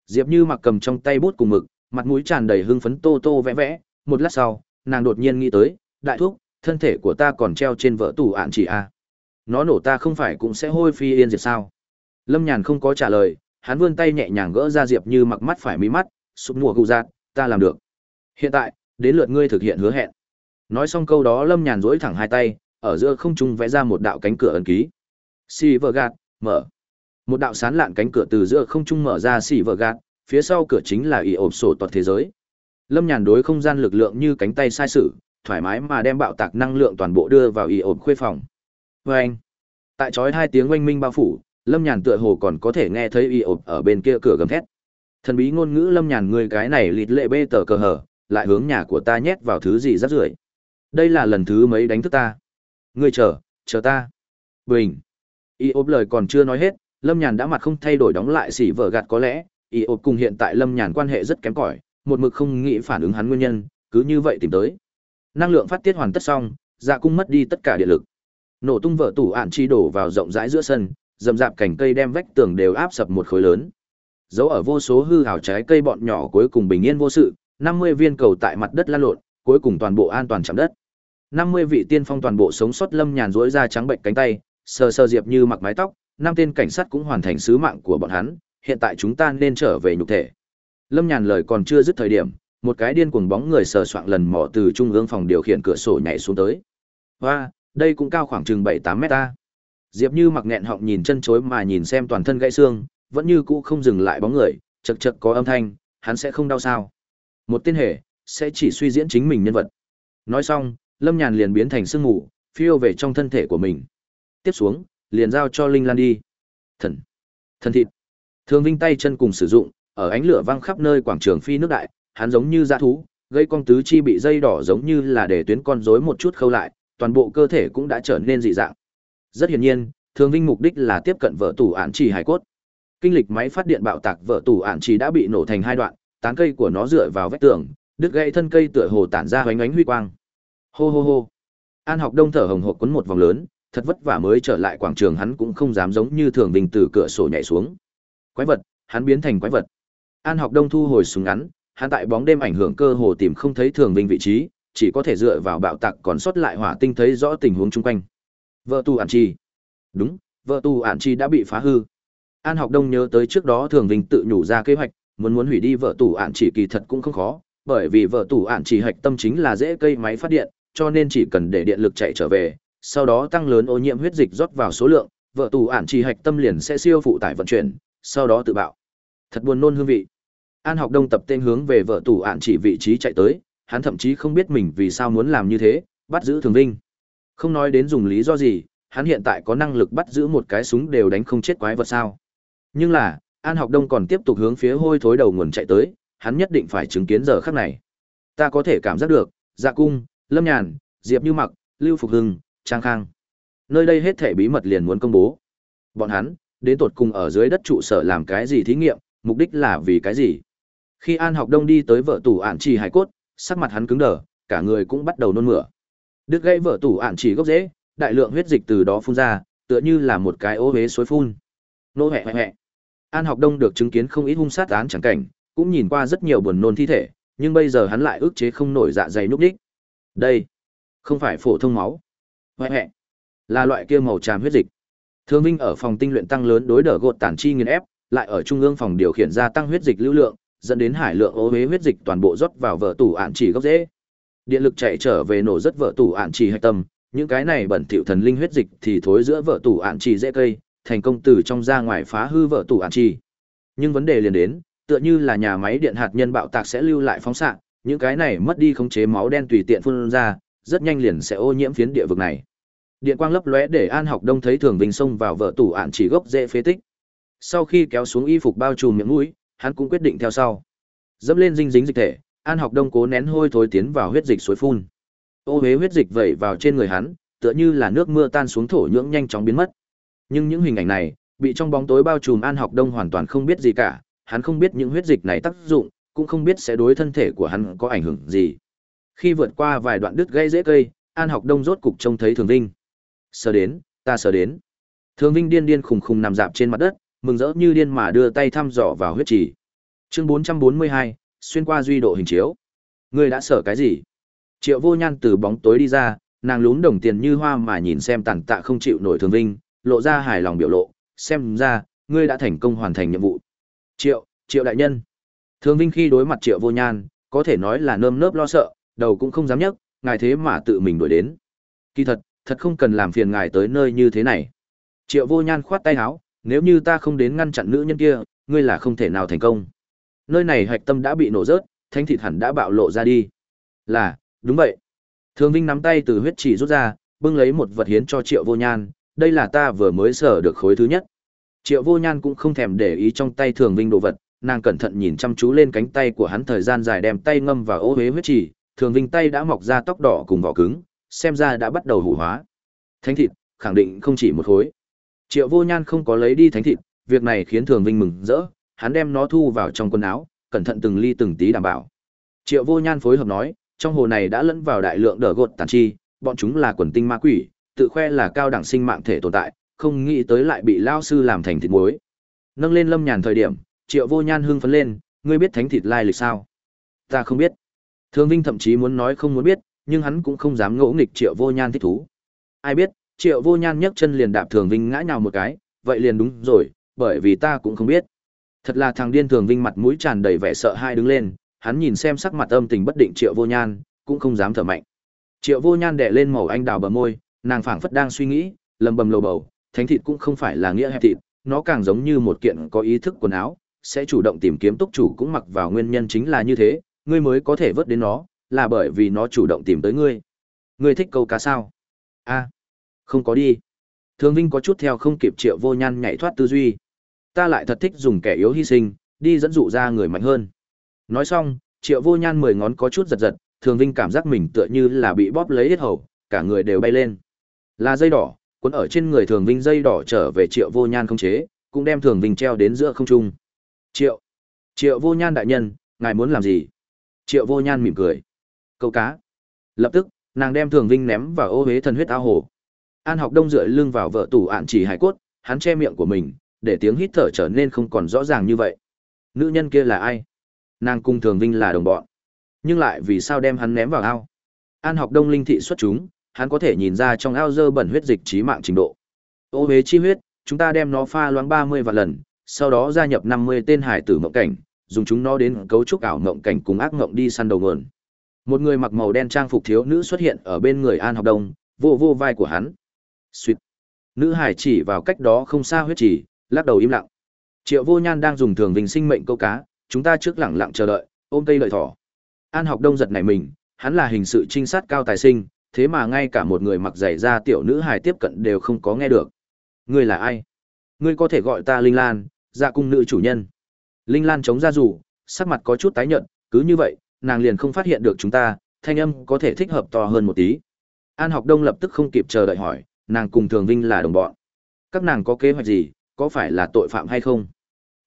Diệp Như mặc cầm trong tay bút cùng mực, mặt mũi tràn đầy hưng phấn tô tô vẽ vẽ, một lát sau, nàng đột nhiên nghĩ tới, đại thúc, thân thể của ta còn treo trên vỡ tủ ạn chỉ a. Nó nổ ta không phải cũng sẽ hôi phi yên diệt sao? Lâm Nhàn không có trả lời, hắn vươn tay nhẹ nhàng gỡ ra Diệp Như mặc mắt phải mí mắt, sụp mùa gù giạt, ta làm được. Hiện tại, đến lượt ngươi thực hiện hứa hẹn. Nói xong câu đó Lâm Nhàn duỗi thẳng hai tay, ở giữa không trung vẽ ra một đạo cánh cửa ấn ký. Xì vợ gạt, mở. Một đạo sán lạn cánh cửa từ giữa không trung mở ra xì vợ gạt, phía sau cửa chính là ỷ ộp sổ toàn thế giới. Lâm Nhàn đối không gian lực lượng như cánh tay sai sử, thoải mái mà đem bạo tạc năng lượng toàn bộ đưa vào ỷ ộp khuê phòng. Và anh, tại chói hai tiếng oanh minh bao phủ, Lâm Nhàn tựa hồ còn có thể nghe thấy ỷ ộp ở bên kia cửa gầm thét. Thần bí ngôn ngữ Lâm Nhàn người cái này lịt lệ bê tờ cờ hở, lại hướng nhà của ta nhét vào thứ gì rất rưởi. Đây là lần thứ mấy đánh thức ta. Ngươi chờ, chờ ta. Bình. Y ốp lời còn chưa nói hết, Lâm Nhàn đã mặt không thay đổi đóng lại xỉ vợ gạt có lẽ, Y ốp cùng hiện tại Lâm Nhàn quan hệ rất kém cỏi, một mực không nghĩ phản ứng hắn nguyên nhân, cứ như vậy tìm tới. Năng lượng phát tiết hoàn tất xong, dạ cung mất đi tất cả điện lực. Nổ tung vỡ tủ ản chi đổ vào rộng rãi giữa sân, dầm dạp cảnh cây đem vách tường đều áp sập một khối lớn. Dấu ở vô số hư hào trái cây bọn nhỏ cuối cùng bình yên vô sự, 50 viên cầu tại mặt đất lan lộn, cuối cùng toàn bộ an toàn chạm đất. 50 vị tiên phong toàn bộ sống sót lâm nhàn rỗi ra trắng bệnh cánh tay, sờ sờ diệp như mặc mái tóc, năm tên cảnh sát cũng hoàn thành sứ mạng của bọn hắn, hiện tại chúng ta nên trở về nhục thể. Lâm Nhàn lời còn chưa dứt thời điểm, một cái điên cuồng bóng người sờ soạng lần mò từ trung ương phòng điều khiển cửa sổ nhảy xuống tới. Hoa, đây cũng cao khoảng chừng 7-8 mét ta. Diệp Như mặc nghẹn họng nhìn chân chối mà nhìn xem toàn thân gãy xương, vẫn như cũ không dừng lại bóng người, chật chật có âm thanh, hắn sẽ không đau sao? Một tên hệ sẽ chỉ suy diễn chính mình nhân vật. Nói xong, Lâm Nhàn liền biến thành sương mù, phiêu về trong thân thể của mình. Tiếp xuống, liền giao cho Linh Lan đi. Thần, thần thịt. Thường Vinh tay chân cùng sử dụng, ở ánh lửa văng khắp nơi quảng trường phi nước đại, hắn giống như dã thú, gây con tứ chi bị dây đỏ giống như là để tuyến con rối một chút khâu lại, toàn bộ cơ thể cũng đã trở nên dị dạng. Rất hiển nhiên, Thường Vinh mục đích là tiếp cận vợ tủ ạn chỉ hải cốt. Kinh lịch máy phát điện bạo tạc vợ tủ ạn chỉ đã bị nổ thành hai đoạn, tán cây của nó dựa vào vách tường, đứt gãy thân cây tựa hồ tản ra hoánh ánh huy quang. Hô hô hô. An Học Đông thở hồng hộc quấn một vòng lớn, thật vất vả mới trở lại quảng trường hắn cũng không dám giống như thường bình từ cửa sổ nhảy xuống. Quái vật, hắn biến thành quái vật. An Học Đông thu hồi súng ngắn, hắn tại bóng đêm ảnh hưởng cơ hồ tìm không thấy thường vinh vị trí, chỉ có thể dựa vào bạo tạc còn sót lại hỏa tinh thấy rõ tình huống chung quanh. Vợ tù ản chi. Đúng, vợ tù ản chi đã bị phá hư. An Học Đông nhớ tới trước đó thường vinh tự nhủ ra kế hoạch, muốn muốn hủy đi vợ tủ ản chỉ kỳ thật cũng không khó, bởi vì vợ tủ ản chỉ hạch tâm chính là dễ cây máy phát điện, cho nên chỉ cần để điện lực chạy trở về, sau đó tăng lớn ô nhiễm huyết dịch rót vào số lượng, vợ tù ản chỉ hạch tâm liền sẽ siêu phụ tải vận chuyển, sau đó tự bạo. Thật buồn nôn hương vị. An Học Đông tập tên hướng về vợ tù ản chỉ vị trí chạy tới, hắn thậm chí không biết mình vì sao muốn làm như thế, bắt giữ Thường Vinh. Không nói đến dùng lý do gì, hắn hiện tại có năng lực bắt giữ một cái súng đều đánh không chết quái vật sao. Nhưng là, An Học Đông còn tiếp tục hướng phía hôi thối đầu nguồn chạy tới, hắn nhất định phải chứng kiến giờ khắc này. Ta có thể cảm giác được, Dạ Cung, Lâm Nhàn, Diệp Như Mặc, Lưu Phục Hưng, Trang Khang. Nơi đây hết thể bí mật liền muốn công bố. Bọn hắn, đến tột cùng ở dưới đất trụ sở làm cái gì thí nghiệm, mục đích là vì cái gì? Khi An Học Đông đi tới vợ tủ ản trì hải cốt, sắc mặt hắn cứng đờ, cả người cũng bắt đầu nôn mửa. Đứt gãy vợ tủ ản trì gốc rễ, đại lượng huyết dịch từ đó phun ra, tựa như là một cái ô hế suối phun. Nô hẹ hẹ. An Học Đông được chứng kiến không ít hung sát án chẳng cảnh, cũng nhìn qua rất nhiều buồn nôn thi thể, nhưng bây giờ hắn lại ức chế không nổi dạ dày núp đích. Đây, không phải phổ thông máu. Hoẹ hẹ, là loại kia màu tràm huyết dịch. Thương Vinh ở phòng tinh luyện tăng lớn đối đỡ gột tản chi nghiền ép, lại ở trung ương phòng điều khiển gia tăng huyết dịch lưu lượng, dẫn đến hải lượng ô huế huyết dịch toàn bộ rót vào vợ tủ ạn chỉ gốc rễ. Điện lực chạy trở về nổ rất vợ tủ ạn chỉ hạch tâm, những cái này bẩn thỉu thần linh huyết dịch thì thối giữa vợ tủ ạn chỉ dễ cây, thành công từ trong ra ngoài phá hư vợ tủ ạn chỉ. Nhưng vấn đề liền đến, tựa như là nhà máy điện hạt nhân bạo tạc sẽ lưu lại phóng xạ, những cái này mất đi khống chế máu đen tùy tiện phun ra, rất nhanh liền sẽ ô nhiễm phiến địa vực này. Điện quang lấp lóe để An Học Đông thấy Thường Vinh xông vào vợ tủ án chỉ gốc dễ phế tích. Sau khi kéo xuống y phục bao trùm miệng mũi, hắn cũng quyết định theo sau. Dẫm lên dinh dính dịch thể, An Học Đông cố nén hôi thối tiến vào huyết dịch suối phun. Ô hế huyết dịch vẩy vào trên người hắn, tựa như là nước mưa tan xuống thổ nhưỡng nhanh chóng biến mất. Nhưng những hình ảnh này, bị trong bóng tối bao trùm An Học Đông hoàn toàn không biết gì cả, hắn không biết những huyết dịch này tác dụng, cũng không biết sẽ đối thân thể của hắn có ảnh hưởng gì. Khi vượt qua vài đoạn đứt gây dễ cây, An Học Đông rốt cục trông thấy Thường Vinh. Sờ đến, ta sờ đến. Thường Vinh điên điên khùng khùng nằm dạp trên mặt đất, mừng rỡ như điên mà đưa tay thăm dò vào huyết trì. Chương 442, xuyên qua duy độ hình chiếu. Ngươi đã sợ cái gì? Triệu Vô Nhan từ bóng tối đi ra, nàng lún đồng tiền như hoa mà nhìn xem tàn tạ không chịu nổi Thường Vinh, lộ ra hài lòng biểu lộ, xem ra, ngươi đã thành công hoàn thành nhiệm vụ. Triệu, Triệu đại nhân. Thường Vinh khi đối mặt Triệu Vô Nhan, có thể nói là nơm nớp lo sợ, đầu cũng không dám nhấc, ngài thế mà tự mình đuổi đến. Kỳ thật, thật không cần làm phiền ngài tới nơi như thế này. Triệu Vô Nhan khoát tay áo, nếu như ta không đến ngăn chặn nữ nhân kia, ngươi là không thể nào thành công. Nơi này hạch tâm đã bị nổ rớt, thanh thịt hẳn đã bạo lộ ra đi. Là, đúng vậy. Thường Vinh nắm tay từ huyết chỉ rút ra, bưng lấy một vật hiến cho Triệu Vô Nhan, đây là ta vừa mới sở được khối thứ nhất. Triệu Vô Nhan cũng không thèm để ý trong tay Thường Vinh đồ vật, nàng cẩn thận nhìn chăm chú lên cánh tay của hắn thời gian dài đem tay ngâm vào ô huế huyết trì. Thường Vinh tay đã mọc ra tóc đỏ cùng vỏ cứng, xem ra đã bắt đầu hủ hóa. Thánh thịt, khẳng định không chỉ một khối. Triệu Vô Nhan không có lấy đi thánh thịt, việc này khiến Thường Vinh mừng rỡ, hắn đem nó thu vào trong quần áo, cẩn thận từng ly từng tí đảm bảo. Triệu Vô Nhan phối hợp nói, trong hồ này đã lẫn vào đại lượng đờ gột tàn chi, bọn chúng là quần tinh ma quỷ, tự khoe là cao đẳng sinh mạng thể tồn tại, không nghĩ tới lại bị lao sư làm thành thịt muối. Nâng lên Lâm Nhàn thời điểm, Triệu Vô Nhan hưng phấn lên, ngươi biết thánh thịt lai lịch sao? Ta không biết. thương Vinh thậm chí muốn nói không muốn biết, nhưng hắn cũng không dám ngỗ nghịch Triệu Vô Nhan thích thú. Ai biết, Triệu Vô Nhan nhấc chân liền đạp Thường Vinh ngã nhào một cái, vậy liền đúng rồi, bởi vì ta cũng không biết. Thật là thằng điên Thường Vinh mặt mũi tràn đầy vẻ sợ hãi đứng lên, hắn nhìn xem sắc mặt âm tình bất định Triệu Vô Nhan, cũng không dám thở mạnh. Triệu Vô Nhan đè lên màu anh đào bờ môi, nàng phảng phất đang suy nghĩ, lầm bầm lầu bầu, thánh thịt cũng không phải là nghĩa hẹp thịt, nó càng giống như một kiện có ý thức quần áo, sẽ chủ động tìm kiếm túc chủ cũng mặc vào nguyên nhân chính là như thế, ngươi mới có thể vớt đến nó, là bởi vì nó chủ động tìm tới ngươi. Ngươi thích câu cá sao? A, không có đi. Thường Vinh có chút theo không kịp Triệu Vô Nhan nhảy thoát tư duy. Ta lại thật thích dùng kẻ yếu hy sinh, đi dẫn dụ ra người mạnh hơn. Nói xong, Triệu Vô Nhan mười ngón có chút giật giật, Thường Vinh cảm giác mình tựa như là bị bóp lấy hết hầu, cả người đều bay lên. Là dây đỏ, cuốn ở trên người Thường Vinh dây đỏ trở về Triệu Vô Nhan không chế, cũng đem Thường Vinh treo đến giữa không trung. Triệu, Triệu Vô Nhan đại nhân, ngài muốn làm gì? Triệu Vô Nhan mỉm cười. Câu cá. Lập tức, nàng đem Thường Vinh ném vào ô hế thần huyết ao hồ. An Học Đông dựa lưng vào vợ tủ ạn chỉ hải cốt, hắn che miệng của mình, để tiếng hít thở trở nên không còn rõ ràng như vậy. Nữ nhân kia là ai? Nàng cùng Thường Vinh là đồng bọn. Nhưng lại vì sao đem hắn ném vào ao? An Học Đông linh thị xuất chúng, hắn có thể nhìn ra trong ao dơ bẩn huyết dịch trí mạng trình độ. Ô hế chi huyết, chúng ta đem nó pha loãng 30 vạn lần, sau đó gia nhập 50 tên hải tử mộng cảnh, dùng chúng nó đến cấu trúc ảo mộng cảnh cùng ác mộng đi săn đầu nguồn. Một người mặc màu đen trang phục thiếu nữ xuất hiện ở bên người An Học Đông, vô vô vai của hắn. Xuyệt. Nữ hải chỉ vào cách đó không xa huyết chỉ, lắc đầu im lặng. Triệu Vô Nhan đang dùng thường vinh sinh mệnh câu cá, chúng ta trước lặng lặng chờ đợi, ôm cây lợi thỏ. An Học Đông giật nảy mình, hắn là hình sự trinh sát cao tài sinh, thế mà ngay cả một người mặc giày da tiểu nữ hài tiếp cận đều không có nghe được. Ngươi là ai? Ngươi có thể gọi ta Linh Lan, dạ cung nữ chủ nhân. Linh Lan chống ra rủ, sắc mặt có chút tái nhợt, cứ như vậy, nàng liền không phát hiện được chúng ta, thanh âm có thể thích hợp to hơn một tí. An Học Đông lập tức không kịp chờ đợi hỏi, nàng cùng Thường Vinh là đồng bọn. Các nàng có kế hoạch gì, có phải là tội phạm hay không?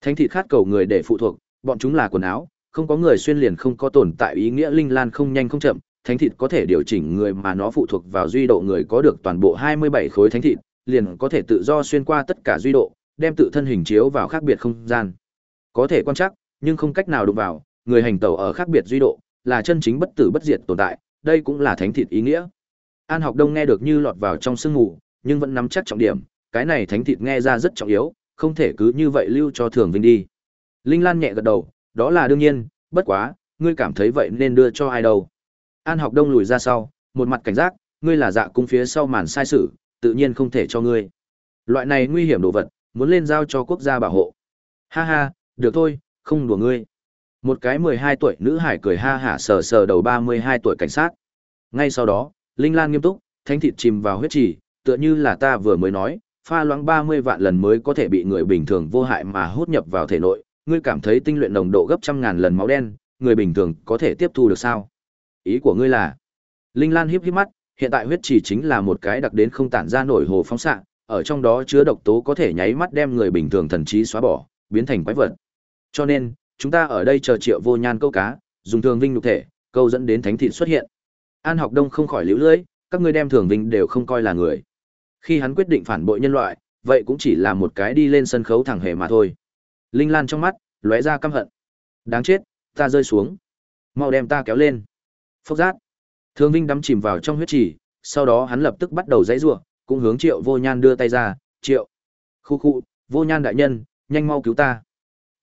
Thánh thị khát cầu người để phụ thuộc, bọn chúng là quần áo, không có người xuyên liền không có tồn tại ý nghĩa Linh Lan không nhanh không chậm, thánh thịt có thể điều chỉnh người mà nó phụ thuộc vào duy độ người có được toàn bộ 27 khối thánh thịt, liền có thể tự do xuyên qua tất cả duy độ, đem tự thân hình chiếu vào khác biệt không gian. Có thể quan trắc, nhưng không cách nào đụng vào, người hành tẩu ở khác biệt duy độ, là chân chính bất tử bất diệt tồn tại, đây cũng là thánh thịt ý nghĩa. An Học Đông nghe được như lọt vào trong sương mù, nhưng vẫn nắm chắc trọng điểm, cái này thánh thịt nghe ra rất trọng yếu, không thể cứ như vậy lưu cho Thường Vinh đi. Linh Lan nhẹ gật đầu, đó là đương nhiên, bất quá, ngươi cảm thấy vậy nên đưa cho ai đâu? An Học Đông lùi ra sau, một mặt cảnh giác, ngươi là dạ cung phía sau màn sai sự, tự nhiên không thể cho ngươi. Loại này nguy hiểm đồ vật, muốn lên giao cho quốc gia bảo hộ. Ha ha, được thôi, không đùa ngươi. Một cái 12 tuổi nữ hải cười ha hả sờ sờ đầu 32 tuổi cảnh sát. Ngay sau đó, Linh Lan nghiêm túc, thánh thịt chìm vào huyết trì, tựa như là ta vừa mới nói, pha loãng 30 vạn lần mới có thể bị người bình thường vô hại mà hút nhập vào thể nội, ngươi cảm thấy tinh luyện nồng độ gấp trăm ngàn lần máu đen, người bình thường có thể tiếp thu được sao? Ý của ngươi là? Linh Lan híp híp mắt, hiện tại huyết trì chính là một cái đặc đến không tản ra nổi hồ phóng xạ, ở trong đó chứa độc tố có thể nháy mắt đem người bình thường thần trí xóa bỏ, biến thành quái vật. Cho nên, chúng ta ở đây chờ Triệu Vô Nhan câu cá, dùng thường vinh nhục thể, câu dẫn đến thánh thị xuất hiện. An Học Đông không khỏi liễu lưỡi, các ngươi đem thường vinh đều không coi là người. Khi hắn quyết định phản bội nhân loại, vậy cũng chỉ là một cái đi lên sân khấu thẳng hề mà thôi. Linh Lan trong mắt lóe ra căm hận. Đáng chết, ta rơi xuống. Mau đem ta kéo lên. Phốc giác. Thường Vinh đắm chìm vào trong huyết trì, sau đó hắn lập tức bắt đầu dãy rủa, cũng hướng Triệu Vô Nhan đưa tay ra, "Triệu, khu khu, Vô Nhan đại nhân, nhanh mau cứu ta.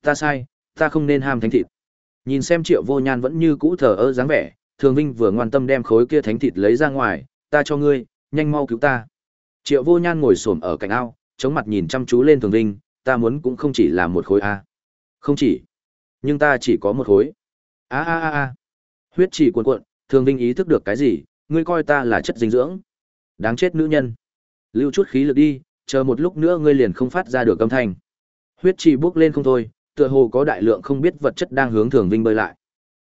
Ta sai, ta không nên ham thánh thịt." Nhìn xem Triệu Vô Nhan vẫn như cũ thờ ơ dáng vẻ, Thường Vinh vừa ngoan tâm đem khối kia thánh thịt lấy ra ngoài, "Ta cho ngươi, nhanh mau cứu ta." Triệu Vô Nhan ngồi xổm ở cạnh ao, chống mặt nhìn chăm chú lên Thường Vinh, "Ta muốn cũng không chỉ là một khối a." "Không chỉ, nhưng ta chỉ có một khối." "A a a a." Huyết chỉ cuồn cuộn, Thường Vinh ý thức được cái gì, ngươi coi ta là chất dinh dưỡng. Đáng chết nữ nhân. Lưu chút khí lực đi, chờ một lúc nữa ngươi liền không phát ra được âm thanh. Huyết trì bốc lên không thôi, tựa hồ có đại lượng không biết vật chất đang hướng Thường Vinh bơi lại.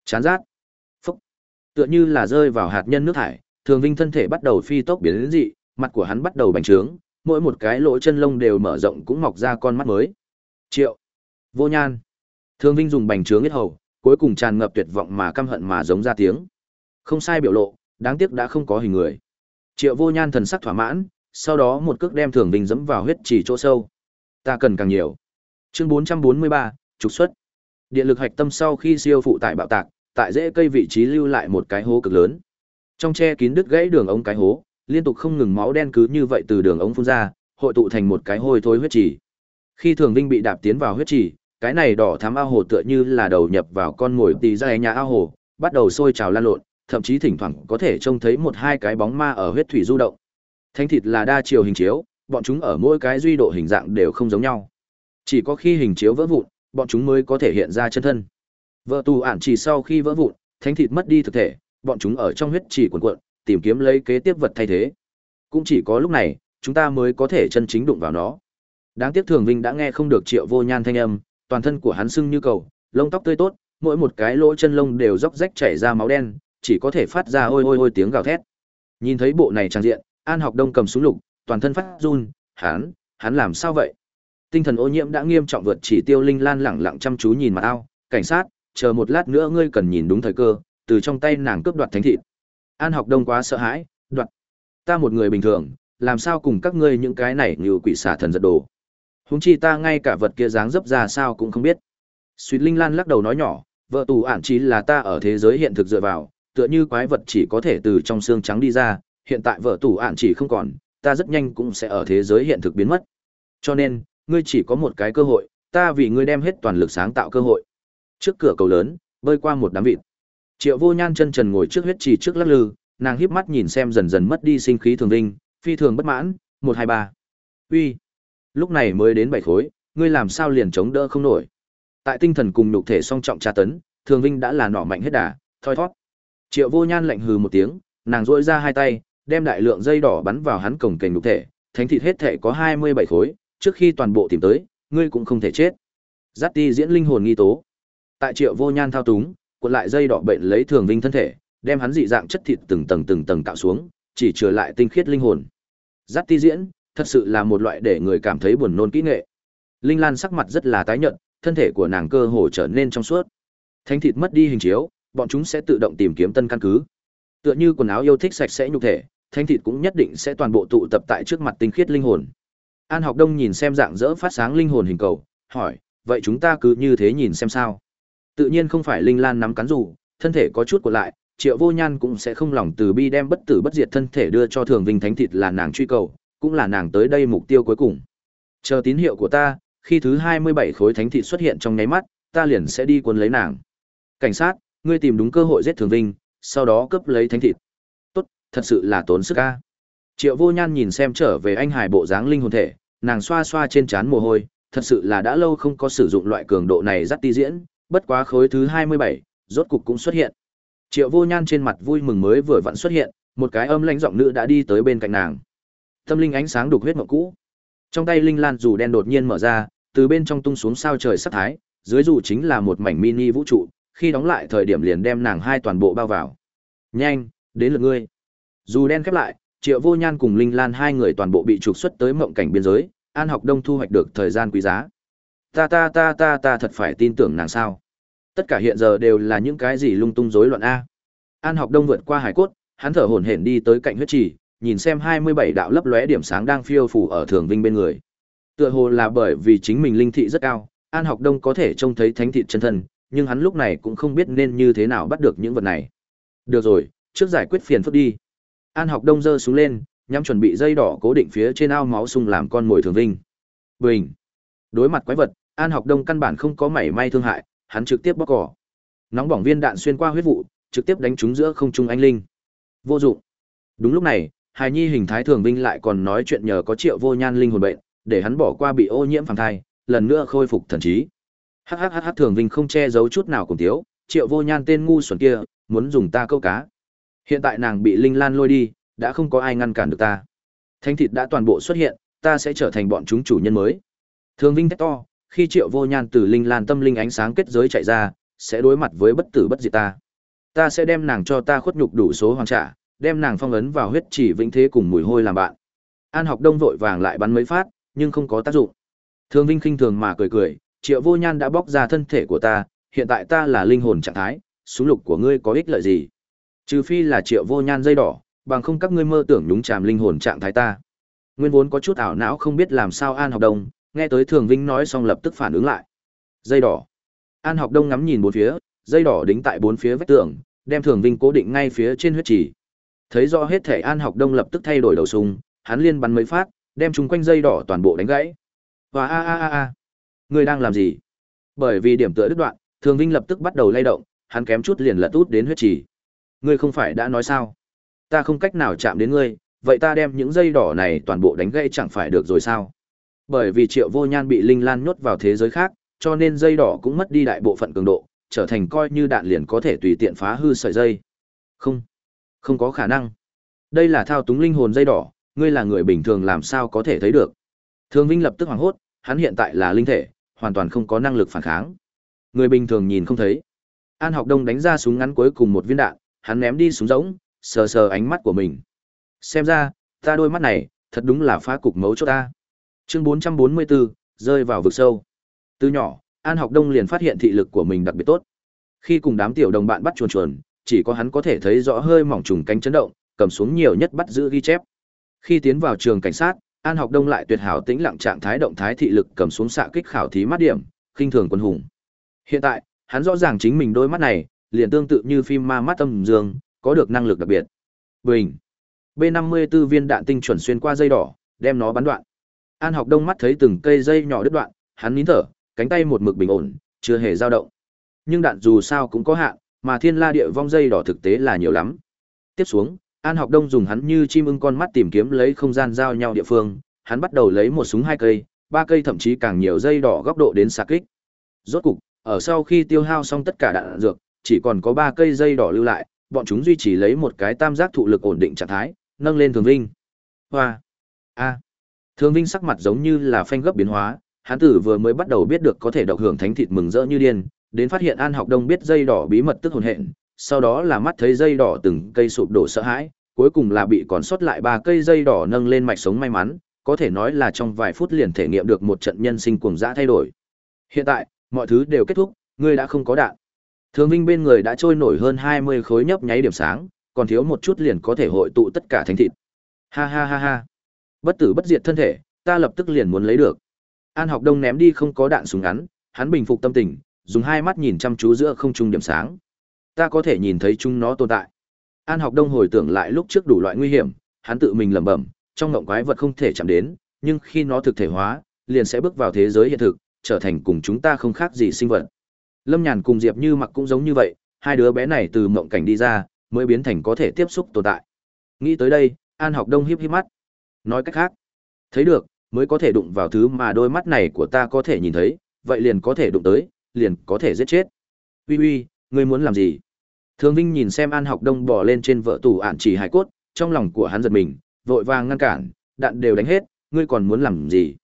Chán rát. Phúc. Tựa như là rơi vào hạt nhân nước thải, Thường Vinh thân thể bắt đầu phi tốc biến đến dị, mặt của hắn bắt đầu bành trướng, mỗi một cái lỗ chân lông đều mở rộng cũng mọc ra con mắt mới. Triệu. Vô Nhan. Thường Vinh dùng bành trướng hết hầu, cuối cùng tràn ngập tuyệt vọng mà căm hận mà giống ra tiếng. Không sai biểu lộ, đáng tiếc đã không có hình người. Triệu Vô Nhan thần sắc thỏa mãn, sau đó một cước đem Thường Vinh dẫm vào huyết trì chỗ sâu. Ta cần càng nhiều. Chương 443, trục xuất. Điện lực hạch tâm sau khi siêu phụ tải bạo tạc, tại rễ cây vị trí lưu lại một cái hố cực lớn. Trong che kín đứt gãy đường ống cái hố, liên tục không ngừng máu đen cứ như vậy từ đường ống phun ra, hội tụ thành một cái hôi thối huyết trì Khi Thường Vinh bị đạp tiến vào huyết trì cái này đỏ thắm ao hồ tựa như là đầu nhập vào con ngồi tì ra nhà ao hồ, bắt đầu sôi trào lan lộn, thậm chí thỉnh thoảng có thể trông thấy một hai cái bóng ma ở huyết thủy du động. Thánh thịt là đa chiều hình chiếu, bọn chúng ở mỗi cái duy độ hình dạng đều không giống nhau. Chỉ có khi hình chiếu vỡ vụn, bọn chúng mới có thể hiện ra chân thân. Vợ tù ản chỉ sau khi vỡ vụn, thánh thịt mất đi thực thể, bọn chúng ở trong huyết chỉ cuộn cuộn, tìm kiếm lấy kế tiếp vật thay thế. Cũng chỉ có lúc này, chúng ta mới có thể chân chính đụng vào nó. Đáng tiếc Thường Vinh đã nghe không được Triệu Vô Nhan thanh âm, toàn thân của hắn sưng như cầu, lông tóc tươi tốt, mỗi một cái lỗ chân lông đều róc rách chảy ra máu đen, chỉ có thể phát ra ôi ôi ôi tiếng gào thét. Nhìn thấy bộ này trang diện, An Học Đông cầm súng lục, toàn thân phát run, hắn, hắn làm sao vậy? Tinh thần ô nhiễm đã nghiêm trọng vượt chỉ tiêu Linh Lan lẳng lặng chăm chú nhìn mặt ao, cảnh sát, chờ một lát nữa ngươi cần nhìn đúng thời cơ, từ trong tay nàng cướp đoạt thánh thịt. An Học Đông quá sợ hãi, đoạt. Ta một người bình thường, làm sao cùng các ngươi những cái này như quỷ xà thần giật đồ. Huống chi ta ngay cả vật kia dáng dấp ra sao cũng không biết. Suýt Linh Lan lắc đầu nói nhỏ, vợ tù ản chí là ta ở thế giới hiện thực dựa vào, tựa như quái vật chỉ có thể từ trong xương trắng đi ra, hiện tại vợ tủ ạn chỉ không còn, ta rất nhanh cũng sẽ ở thế giới hiện thực biến mất. Cho nên, ngươi chỉ có một cái cơ hội, ta vì ngươi đem hết toàn lực sáng tạo cơ hội. Trước cửa cầu lớn, bơi qua một đám vịt. Triệu Vô Nhan chân trần ngồi trước huyết trì trước lắc lư, nàng híp mắt nhìn xem dần dần mất đi sinh khí thường vinh, phi thường bất mãn, một hai ba. Uy, lúc này mới đến bảy khối, ngươi làm sao liền chống đỡ không nổi? Tại tinh thần cùng nhục thể song trọng tra tấn, Thường Vinh đã là nọ mạnh hết đà, thoi thoát. Triệu Vô Nhan lạnh hừ một tiếng, nàng duỗi ra hai tay, đem đại lượng dây đỏ bắn vào hắn cổng kềnh nhục thể, thánh thịt hết thể có 27 khối, trước khi toàn bộ tìm tới, ngươi cũng không thể chết. Giáp ti diễn linh hồn nghi tố. Tại Triệu Vô Nhan thao túng, cuộn lại dây đỏ bệnh lấy Thường Vinh thân thể, đem hắn dị dạng chất thịt từng tầng từng tầng tạo xuống, chỉ trở lại tinh khiết linh hồn. Giáp ti diễn, thật sự là một loại để người cảm thấy buồn nôn kỹ nghệ. Linh Lan sắc mặt rất là tái nhợt, thân thể của nàng cơ hồ trở nên trong suốt. Thánh thịt mất đi hình chiếu, bọn chúng sẽ tự động tìm kiếm tân căn cứ. Tựa như quần áo yêu thích sạch sẽ nhục thể, Thánh thịt cũng nhất định sẽ toàn bộ tụ tập tại trước mặt tinh khiết linh hồn. An Học Đông nhìn xem dạng dỡ phát sáng linh hồn hình cầu, hỏi, vậy chúng ta cứ như thế nhìn xem sao? Tự nhiên không phải Linh Lan nắm cắn rủ, thân thể có chút của lại, Triệu Vô Nhan cũng sẽ không lòng từ bi đem bất tử bất diệt thân thể đưa cho Thường Vinh Thánh thịt là nàng truy cầu, cũng là nàng tới đây mục tiêu cuối cùng. Chờ tín hiệu của ta, khi thứ 27 khối thánh thịt xuất hiện trong nháy mắt, ta liền sẽ đi cuốn lấy nàng. Cảnh sát, ngươi tìm đúng cơ hội giết Thường Vinh, sau đó cướp lấy thánh thịt. Thật sự là tốn sức a. Triệu Vô Nhan nhìn xem trở về anh hải bộ dáng linh hồn thể, nàng xoa xoa trên trán mồ hôi, thật sự là đã lâu không có sử dụng loại cường độ này dắt ti diễn, bất quá khối thứ 27, rốt cục cũng xuất hiện. Triệu Vô Nhan trên mặt vui mừng mới vừa vặn xuất hiện, một cái âm lãnh giọng nữ đã đi tới bên cạnh nàng. Tâm linh ánh sáng đục huyết mộng cũ. Trong tay linh lan dù đen đột nhiên mở ra, từ bên trong tung xuống sao trời sắc thái, dưới dù chính là một mảnh mini vũ trụ, khi đóng lại thời điểm liền đem nàng hai toàn bộ bao vào. Nhanh, đến lượt ngươi. Dù đen khép lại, Triệu Vô Nhan cùng Linh Lan hai người toàn bộ bị trục xuất tới mộng cảnh biên giới, An Học Đông thu hoạch được thời gian quý giá. Ta ta ta ta ta thật phải tin tưởng nàng sao? Tất cả hiện giờ đều là những cái gì lung tung rối loạn a. An Học Đông vượt qua hải cốt, hắn thở hổn hển đi tới cạnh huyết trì, nhìn xem 27 đạo lấp lóe điểm sáng đang phiêu phù ở Thường Vinh bên người. Tựa hồ là bởi vì chính mình linh thị rất cao, An Học Đông có thể trông thấy thánh thị chân thân, nhưng hắn lúc này cũng không biết nên như thế nào bắt được những vật này. Được rồi, trước giải quyết phiền phức đi. An Học Đông dơ xuống lên, nhắm chuẩn bị dây đỏ cố định phía trên ao máu sung làm con mồi Thường Vinh. Bình. Đối mặt quái vật, An Học Đông căn bản không có mảy may thương hại, hắn trực tiếp bóc cỏ. Nóng bỏng viên đạn xuyên qua huyết vụ, trực tiếp đánh trúng giữa không trung anh linh. Vô dụng. Đúng lúc này, hài nhi hình thái thường Vinh lại còn nói chuyện nhờ có triệu vô nhan linh hồn bệnh để hắn bỏ qua bị ô nhiễm phàm thai lần nữa khôi phục thần trí hhh thường vinh không che giấu chút nào cùng thiếu, triệu vô nhan tên ngu xuẩn kia muốn dùng ta câu cá hiện tại nàng bị linh lan lôi đi đã không có ai ngăn cản được ta thanh thịt đã toàn bộ xuất hiện ta sẽ trở thành bọn chúng chủ nhân mới thường vinh thét to khi triệu vô nhan từ linh lan tâm linh ánh sáng kết giới chạy ra sẽ đối mặt với bất tử bất diệt ta ta sẽ đem nàng cho ta khuất nhục đủ số hoàng trả đem nàng phong ấn vào huyết chỉ vĩnh thế cùng mùi hôi làm bạn. An học đông vội vàng lại bắn mấy phát, nhưng không có tác dụng. Thường Vinh khinh thường mà cười cười, Triệu Vô Nhan đã bóc ra thân thể của ta, hiện tại ta là linh hồn trạng thái, súng lục của ngươi có ích lợi gì? Trừ phi là Triệu Vô Nhan dây đỏ, bằng không các ngươi mơ tưởng nhúng chàm linh hồn trạng thái ta. Nguyên vốn có chút ảo não không biết làm sao An học đông, nghe tới Thường Vinh nói xong lập tức phản ứng lại. Dây đỏ. An học đông ngắm nhìn bốn phía, dây đỏ đính tại bốn phía vách tường, đem Thường Vinh cố định ngay phía trên huyết chỉ. Thấy rõ hết thể An Học Đông lập tức thay đổi đầu súng, hắn liên bắn mấy phát, đem chúng quanh dây đỏ toàn bộ đánh gãy. Và a a a a, người đang làm gì? Bởi vì điểm tựa đứt đoạn, Thường Vinh lập tức bắt đầu lay động, hắn kém chút liền lật út đến huyết trì. Ngươi không phải đã nói sao? Ta không cách nào chạm đến ngươi, vậy ta đem những dây đỏ này toàn bộ đánh gãy chẳng phải được rồi sao? Bởi vì Triệu Vô Nhan bị Linh Lan nhốt vào thế giới khác, cho nên dây đỏ cũng mất đi đại bộ phận cường độ, trở thành coi như đạn liền có thể tùy tiện phá hư sợi dây. Không. Không có khả năng. Đây là thao túng linh hồn dây đỏ, ngươi là người bình thường làm sao có thể thấy được. Thương Vinh lập tức hoảng hốt, hắn hiện tại là linh thể, hoàn toàn không có năng lực phản kháng. Người bình thường nhìn không thấy. An Học Đông đánh ra súng ngắn cuối cùng một viên đạn, hắn ném đi súng rỗng, sờ sờ ánh mắt của mình. Xem ra, ta đôi mắt này, thật đúng là phá cục mấu chốt ta. Chương 444, rơi vào vực sâu. Từ nhỏ, An Học Đông liền phát hiện thị lực của mình đặc biệt tốt. Khi cùng đám tiểu đồng bạn bắt chuồn chuồn, chỉ có hắn có thể thấy rõ hơi mỏng trùng cánh chấn động, cầm xuống nhiều nhất bắt giữ ghi chép. Khi tiến vào trường cảnh sát, An Học Đông lại tuyệt hảo tĩnh lặng trạng thái động thái thị lực cầm xuống xạ kích khảo thí mắt điểm, khinh thường quân hùng. Hiện tại, hắn rõ ràng chính mình đôi mắt này, liền tương tự như phim ma mắt âm dương, có được năng lực đặc biệt. Bình. B54 viên đạn tinh chuẩn xuyên qua dây đỏ, đem nó bắn đoạn. An Học Đông mắt thấy từng cây dây nhỏ đứt đoạn, hắn nín thở, cánh tay một mực bình ổn, chưa hề dao động. Nhưng đạn dù sao cũng có hạn, mà thiên la địa vong dây đỏ thực tế là nhiều lắm. Tiếp xuống, An Học Đông dùng hắn như chim ưng con mắt tìm kiếm lấy không gian giao nhau địa phương, hắn bắt đầu lấy một súng hai cây, ba cây thậm chí càng nhiều dây đỏ góc độ đến xạ kích. Rốt cục, ở sau khi tiêu hao xong tất cả đạn dược, chỉ còn có ba cây dây đỏ lưu lại, bọn chúng duy trì lấy một cái tam giác thụ lực ổn định trạng thái, nâng lên Thường Vinh. Hoa. A. Thường Vinh sắc mặt giống như là phanh gấp biến hóa, hắn tử vừa mới bắt đầu biết được có thể độc hưởng thánh thịt mừng rỡ như điên, đến phát hiện An Học Đông biết dây đỏ bí mật tức hồn hện, sau đó là mắt thấy dây đỏ từng cây sụp đổ sợ hãi, cuối cùng là bị còn sót lại ba cây dây đỏ nâng lên mạch sống may mắn, có thể nói là trong vài phút liền thể nghiệm được một trận nhân sinh cuồng dã thay đổi. Hiện tại, mọi thứ đều kết thúc, ngươi đã không có đạn. Thường Vinh bên người đã trôi nổi hơn 20 khối nhấp nháy điểm sáng, còn thiếu một chút liền có thể hội tụ tất cả thánh thịt. Ha ha ha ha. Bất tử bất diệt thân thể, ta lập tức liền muốn lấy được. An Học Đông ném đi không có đạn súng ngắn, hắn bình phục tâm tình, dùng hai mắt nhìn chăm chú giữa không trung điểm sáng. Ta có thể nhìn thấy chúng nó tồn tại. An học đông hồi tưởng lại lúc trước đủ loại nguy hiểm, hắn tự mình lẩm bẩm, trong ngộng quái vật không thể chạm đến, nhưng khi nó thực thể hóa, liền sẽ bước vào thế giới hiện thực, trở thành cùng chúng ta không khác gì sinh vật. Lâm Nhàn cùng Diệp Như Mặc cũng giống như vậy, hai đứa bé này từ mộng cảnh đi ra, mới biến thành có thể tiếp xúc tồn tại. Nghĩ tới đây, An Học Đông híp híp mắt. Nói cách khác, thấy được, mới có thể đụng vào thứ mà đôi mắt này của ta có thể nhìn thấy, vậy liền có thể đụng tới, liền có thể giết chết. Uy uy, ngươi muốn làm gì? Thường Vinh nhìn xem An Học Đông bò lên trên vợ tủ ản chỉ hải cốt, trong lòng của hắn giật mình, vội vàng ngăn cản, đạn đều đánh hết, ngươi còn muốn làm gì?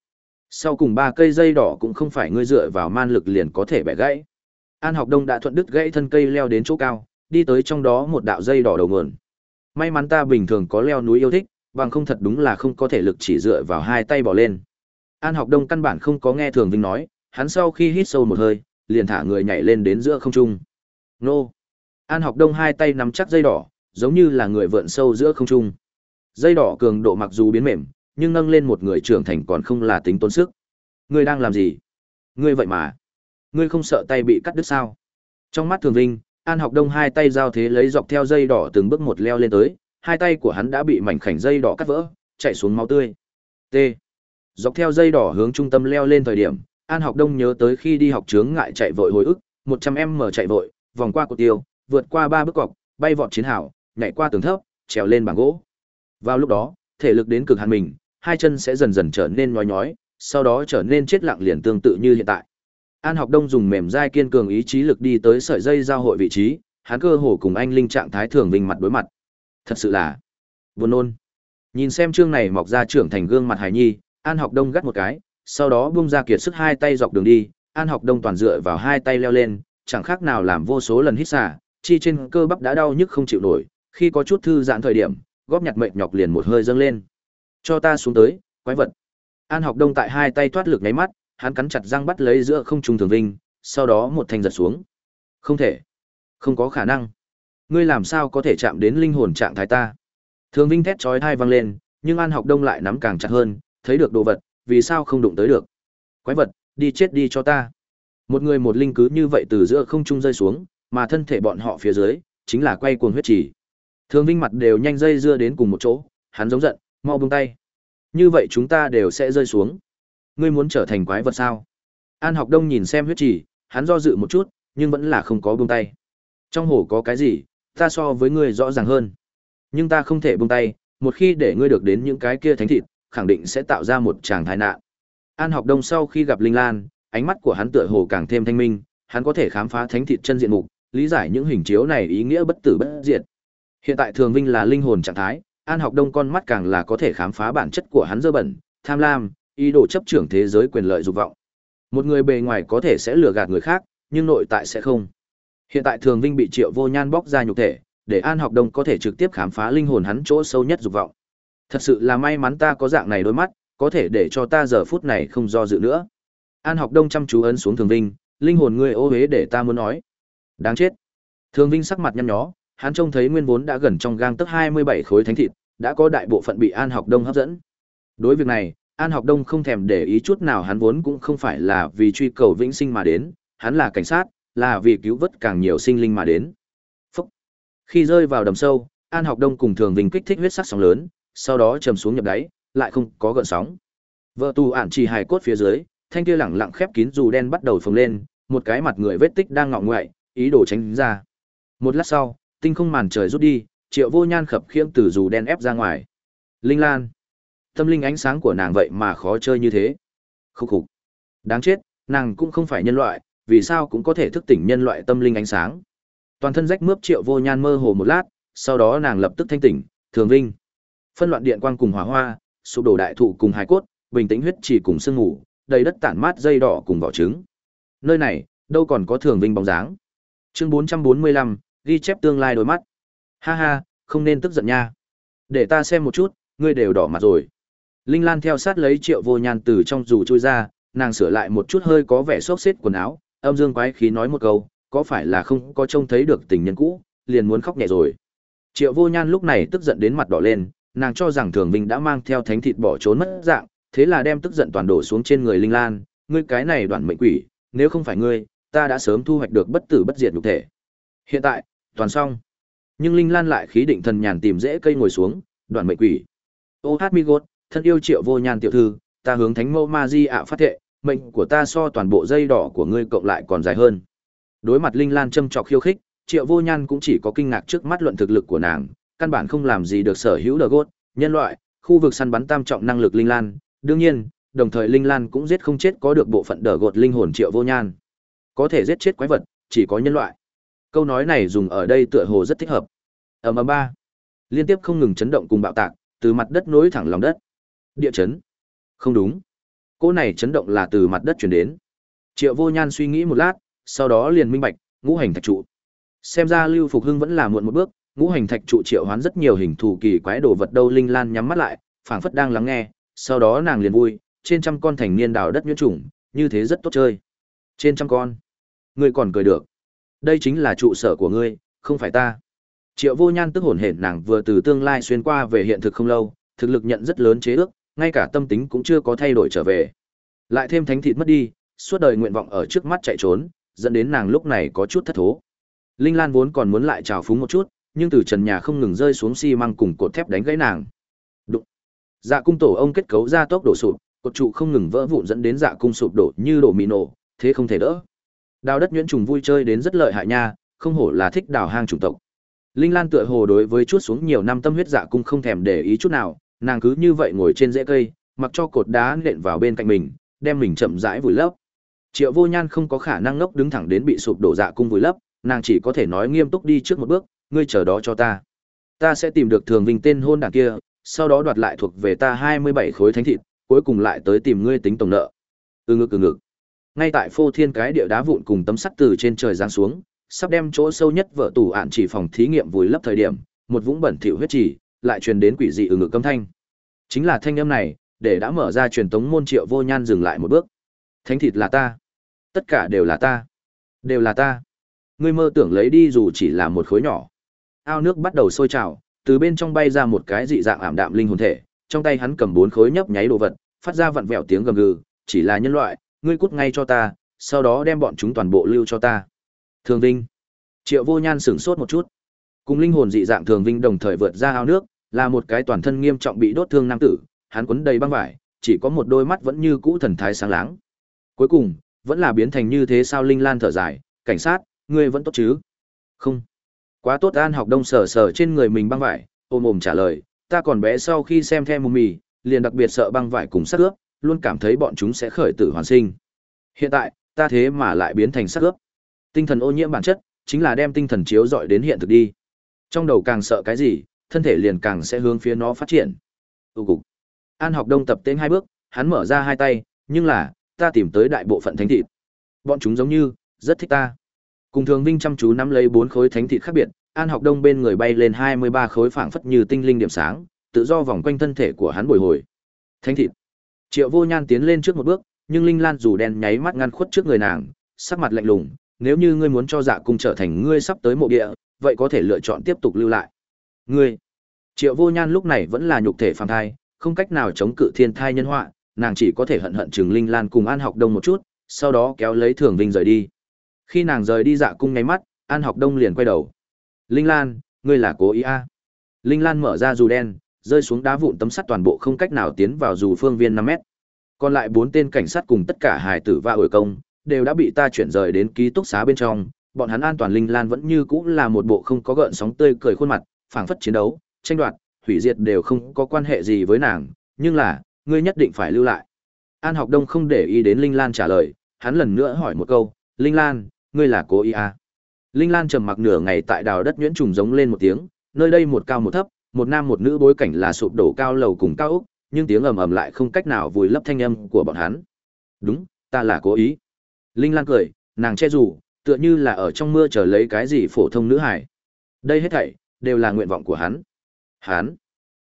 Sau cùng ba cây dây đỏ cũng không phải ngươi dựa vào man lực liền có thể bẻ gãy. An Học Đông đã thuận đứt gãy thân cây leo đến chỗ cao, đi tới trong đó một đạo dây đỏ đầu nguồn. May mắn ta bình thường có leo núi yêu thích, bằng không thật đúng là không có thể lực chỉ dựa vào hai tay bỏ lên. An Học Đông căn bản không có nghe Thường Vinh nói, hắn sau khi hít sâu một hơi, liền thả người nhảy lên đến giữa không trung. Nô! An Học Đông hai tay nắm chắc dây đỏ, giống như là người vượn sâu giữa không trung. Dây đỏ cường độ mặc dù biến mềm, nhưng nâng lên một người trưởng thành còn không là tính tốn sức. Ngươi đang làm gì? Ngươi vậy mà, ngươi không sợ tay bị cắt đứt sao? Trong mắt Thường Vinh, An Học Đông hai tay giao thế lấy dọc theo dây đỏ từng bước một leo lên tới, hai tay của hắn đã bị mảnh khảnh dây đỏ cắt vỡ, chạy xuống máu tươi. T. Dọc theo dây đỏ hướng trung tâm leo lên thời điểm, An Học Đông nhớ tới khi đi học chướng ngại chạy vội hồi ức, Một trăm em mở chạy vội, vòng qua cột tiêu, vượt qua ba bước cọc, bay vọt chiến hào, nhảy qua tường thấp, trèo lên bảng gỗ. Vào lúc đó, thể lực đến cực hạn mình, hai chân sẽ dần dần trở nên nhói nhói, sau đó trở nên chết lặng liền tương tự như hiện tại. An Học Đông dùng mềm dai kiên cường ý chí lực đi tới sợi dây giao hội vị trí, hắn cơ hồ cùng anh linh trạng thái thường vinh mặt đối mặt. Thật sự là buồn nôn. Nhìn xem chương này mọc ra trưởng thành gương mặt hài nhi, An Học Đông gắt một cái, sau đó buông ra kiệt sức hai tay dọc đường đi, An Học Đông toàn dựa vào hai tay leo lên, chẳng khác nào làm vô số lần hít xả, chi trên cơ bắp đã đau nhức không chịu nổi, khi có chút thư giãn thời điểm, góp nhặt mệt nhọc liền một hơi dâng lên. Cho ta xuống tới, quái vật. An Học Đông tại hai tay thoát lực nháy mắt, hắn cắn chặt răng bắt lấy giữa không trung thường vinh, sau đó một thanh giật xuống. Không thể, không có khả năng. Ngươi làm sao có thể chạm đến linh hồn trạng thái ta? Thường Vinh thét chói tai vang lên, nhưng An Học Đông lại nắm càng chặt hơn, thấy được đồ vật, vì sao không đụng tới được? Quái vật, đi chết đi cho ta. Một người một linh cứ như vậy từ giữa không trung rơi xuống, mà thân thể bọn họ phía dưới chính là quay cuồng huyết chỉ. Thường Vinh mặt đều nhanh dây dưa đến cùng một chỗ, hắn giống giận, mau buông tay. Như vậy chúng ta đều sẽ rơi xuống. Ngươi muốn trở thành quái vật sao? An Học Đông nhìn xem huyết chỉ, hắn do dự một chút, nhưng vẫn là không có buông tay. Trong hồ có cái gì, ta so với ngươi rõ ràng hơn. Nhưng ta không thể buông tay, một khi để ngươi được đến những cái kia thánh thịt, khẳng định sẽ tạo ra một tràng thái nạn. An Học Đông sau khi gặp Linh Lan, ánh mắt của hắn tựa hồ càng thêm thanh minh, hắn có thể khám phá thánh thịt chân diện mục, lý giải những hình chiếu này ý nghĩa bất tử bất diệt. Hiện tại Thường Vinh là linh hồn trạng thái, An Học Đông con mắt càng là có thể khám phá bản chất của hắn dơ bẩn, tham lam, ý đồ chấp trưởng thế giới quyền lợi dục vọng. Một người bề ngoài có thể sẽ lừa gạt người khác, nhưng nội tại sẽ không. Hiện tại Thường Vinh bị Triệu Vô Nhan bóc ra nhục thể, để An Học Đông có thể trực tiếp khám phá linh hồn hắn chỗ sâu nhất dục vọng. Thật sự là may mắn ta có dạng này đôi mắt, có thể để cho ta giờ phút này không do dự nữa. An Học Đông chăm chú ấn xuống Thường Vinh, linh hồn ngươi ô uế để ta muốn nói. Đáng chết. Thường Vinh sắc mặt nhăn nhó, hắn trông thấy nguyên vốn đã gần trong gang tấc 27 khối thánh thịt, đã có đại bộ phận bị An Học Đông hấp dẫn. Đối việc này, An Học Đông không thèm để ý chút nào hắn vốn cũng không phải là vì truy cầu vĩnh sinh mà đến, hắn là cảnh sát, là vì cứu vớt càng nhiều sinh linh mà đến. Phúc. Khi rơi vào đầm sâu, An Học Đông cùng Thường Vinh kích thích huyết sắc sóng lớn, sau đó trầm xuống nhập đáy, lại không có gợn sóng. Vợ tù ản chỉ hài cốt phía dưới, thanh kia lẳng lặng khép kín dù đen bắt đầu phồng lên, một cái mặt người vết tích đang ngọ ngoại, ý đồ tránh ra. Một lát sau, tinh không màn trời rút đi, Triệu Vô Nhan khập khiễng từ dù đen ép ra ngoài. Linh Lan, tâm linh ánh sáng của nàng vậy mà khó chơi như thế. Khúc khục. Đáng chết, nàng cũng không phải nhân loại, vì sao cũng có thể thức tỉnh nhân loại tâm linh ánh sáng. Toàn thân rách mướp Triệu Vô Nhan mơ hồ một lát, sau đó nàng lập tức thanh tỉnh, thường vinh. Phân loạn điện quang cùng hỏa hoa, sụp đổ đại thụ cùng hài cốt, bình tĩnh huyết chỉ cùng sương ngủ, đầy đất tản mát dây đỏ cùng vỏ trứng. Nơi này, đâu còn có thường vinh bóng dáng. Chương 445, ghi chép tương lai đôi mắt. Ha ha, không nên tức giận nha. Để ta xem một chút, ngươi đều đỏ mặt rồi. Linh Lan theo sát lấy Triệu Vô Nhan từ trong dù chui ra, nàng sửa lại một chút hơi có vẻ xốc xếp quần áo, âm dương quái khí nói một câu, có phải là không có trông thấy được tình nhân cũ, liền muốn khóc nhẹ rồi. Triệu Vô Nhan lúc này tức giận đến mặt đỏ lên, nàng cho rằng Thường Vinh đã mang theo thánh thịt bỏ trốn mất dạng, thế là đem tức giận toàn đổ xuống trên người Linh Lan, ngươi cái này đoạn mệnh quỷ, nếu không phải ngươi, ta đã sớm thu hoạch được bất tử bất diệt nhục thể. Hiện tại, toàn xong. Nhưng Linh Lan lại khí định thần nhàn tìm dễ cây ngồi xuống, đoạn mệnh quỷ. Ô hát mi gột, thân yêu triệu vô nhan tiểu thư, ta hướng thánh mẫu ma di ạ phát thệ, mệnh của ta so toàn bộ dây đỏ của ngươi cộng lại còn dài hơn. Đối mặt Linh Lan châm trọc khiêu khích, triệu vô nhan cũng chỉ có kinh ngạc trước mắt luận thực lực của nàng, căn bản không làm gì được sở hữu đờ gốt, nhân loại, khu vực săn bắn tam trọng năng lực Linh Lan, đương nhiên, đồng thời Linh Lan cũng giết không chết có được bộ phận đờ gột linh hồn triệu vô nhan. Có thể giết chết quái vật, chỉ có nhân loại. Câu nói này dùng ở đây tựa hồ rất thích hợp. Ầm ầm ba, liên tiếp không ngừng chấn động cùng bạo tạc, từ mặt đất nối thẳng lòng đất. Địa chấn? Không đúng. Cỗ này chấn động là từ mặt đất truyền đến. Triệu Vô Nhan suy nghĩ một lát, sau đó liền minh bạch, ngũ hành thạch trụ. Xem ra Lưu Phục Hưng vẫn là muộn một bước, ngũ hành thạch trụ triệu hoán rất nhiều hình thù kỳ quái đồ vật đâu Linh Lan nhắm mắt lại, phảng phất đang lắng nghe, sau đó nàng liền vui, trên trăm con thành niên đào đất nhuyễn trùng, như thế rất tốt chơi. Trên trăm con. Ngươi còn cười được. Đây chính là trụ sở của ngươi, không phải ta. Triệu Vô Nhan tức hồn hển nàng vừa từ tương lai xuyên qua về hiện thực không lâu, thực lực nhận rất lớn chế ước, ngay cả tâm tính cũng chưa có thay đổi trở về. Lại thêm thánh thịt mất đi, suốt đời nguyện vọng ở trước mắt chạy trốn, dẫn đến nàng lúc này có chút thất thố. Linh Lan vốn còn muốn lại trào phúng một chút, nhưng từ trần nhà không ngừng rơi xuống xi măng cùng cột thép đánh gãy nàng. Đụng. Dạ cung tổ ông kết cấu ra tốc đổ sụp, cột trụ không ngừng vỡ vụn dẫn đến dạ cung sụp đổ như đổ mì nổ, thế không thể đỡ. Đào đất nhuyễn trùng vui chơi đến rất lợi hại nha, không hổ là thích đào hang chủng tộc. Linh Lan tựa hồ đối với chút xuống nhiều năm tâm huyết dạ cung không thèm để ý chút nào, nàng cứ như vậy ngồi trên rễ cây, mặc cho cột đá nện vào bên cạnh mình, đem mình chậm rãi vùi lấp. Triệu Vô Nhan không có khả năng ngốc đứng thẳng đến bị sụp đổ dạ cung vùi lấp, nàng chỉ có thể nói nghiêm túc đi trước một bước, ngươi chờ đó cho ta. Ta sẽ tìm được Thường Vinh tên hôn đảng kia, sau đó đoạt lại thuộc về ta 27 khối thánh thịt, cuối cùng lại tới tìm ngươi tính tổng nợ. Ừ ngực ừ ngực. Ngay tại phô thiên cái địa đá vụn cùng tấm sắt từ trên trời giáng xuống, sắp đem chỗ sâu nhất vợ tủ ạn chỉ phòng thí nghiệm vùi lấp thời điểm, một vũng bẩn thỉu huyết chỉ, lại truyền đến quỷ dị ừ ngực âm thanh. Chính là thanh âm này, để đã mở ra truyền tống môn Triệu Vô Nhan dừng lại một bước. Thánh thịt là ta, tất cả đều là ta, đều là ta. Ngươi mơ tưởng lấy đi dù chỉ là một khối nhỏ. Ao nước bắt đầu sôi trào, từ bên trong bay ra một cái dị dạng ảm đạm linh hồn thể, trong tay hắn cầm bốn khối nhấp nháy đồ vật, phát ra vặn vẹo tiếng gầm gừ, chỉ là nhân loại, ngươi cút ngay cho ta, sau đó đem bọn chúng toàn bộ lưu cho ta. Thường Vinh. Triệu Vô Nhan sửng sốt một chút. Cùng linh hồn dị dạng Thường Vinh đồng thời vượt ra ao nước, là một cái toàn thân nghiêm trọng bị đốt thương nam tử, hắn quấn đầy băng vải, chỉ có một đôi mắt vẫn như cũ thần thái sáng láng. Cuối cùng, vẫn là biến thành như thế sao Linh Lan thở dài, cảnh sát, ngươi vẫn tốt chứ? Không. Quá tốt An học đông sờ sờ trên người mình băng vải, ôm ôm trả lời, ta còn bé sau khi xem theo mù mì, liền đặc biệt sợ băng vải cùng sắc ướp, luôn cảm thấy bọn chúng sẽ khởi tử hoàn sinh. Hiện tại, ta thế mà lại biến thành sắc ướp. Tinh thần ô nhiễm bản chất, chính là đem tinh thần chiếu dọi đến hiện thực đi. Trong đầu càng sợ cái gì, thân thể liền càng sẽ hướng phía nó phát triển. Tụ cục. An học đông tập tên hai bước, hắn mở ra hai tay, nhưng là, ta tìm tới đại bộ phận thánh thịt. Bọn chúng giống như, rất thích ta. Cùng thường Vinh chăm chú nắm lấy bốn khối thánh thịt khác biệt, An Học Đông bên người bay lên 23 khối phảng phất như tinh linh điểm sáng, tự do vòng quanh thân thể của hắn bồi hồi. Thánh thịt. Triệu Vô Nhan tiến lên trước một bước, nhưng Linh Lan dù đen nháy mắt ngăn khuất trước người nàng, sắc mặt lạnh lùng, nếu như ngươi muốn cho Dạ cung trở thành ngươi sắp tới mộ địa, vậy có thể lựa chọn tiếp tục lưu lại. Ngươi. Triệu Vô Nhan lúc này vẫn là nhục thể phàm thai, không cách nào chống cự thiên thai nhân họa, nàng chỉ có thể hận hận Trừng Linh Lan cùng An Học Đông một chút, sau đó kéo lấy Thường Vinh rời đi. Khi nàng rời đi dạ cung ngáy mắt, An Học Đông liền quay đầu. Linh Lan, ngươi là cố ý à? Linh Lan mở ra dù đen, rơi xuống đá vụn tấm sắt toàn bộ không cách nào tiến vào dù phương viên năm mét. Còn lại bốn tên cảnh sát cùng tất cả hài tử và ổi công, đều đã bị ta chuyển rời đến ký túc xá bên trong. Bọn hắn an toàn Linh Lan vẫn như cũ là một bộ không có gợn sóng tươi cười khuôn mặt, phảng phất chiến đấu, tranh đoạt, hủy diệt đều không có quan hệ gì với nàng, nhưng là, ngươi nhất định phải lưu lại. An Học Đông không để ý đến Linh Lan trả lời, hắn lần nữa hỏi một câu, Linh Lan, ngươi là cố ý à? Linh Lan trầm mặc nửa ngày tại đào đất nhuyễn trùng giống lên một tiếng, nơi đây một cao một thấp, một nam một nữ bối cảnh là sụp đổ cao lầu cùng cao ốc, nhưng tiếng ầm ầm lại không cách nào vùi lấp thanh âm của bọn hắn. Đúng, ta là cố ý. Linh Lan cười, nàng che dù, tựa như là ở trong mưa chờ lấy cái gì phổ thông nữ hải. Đây hết thảy đều là nguyện vọng của hắn. Hắn,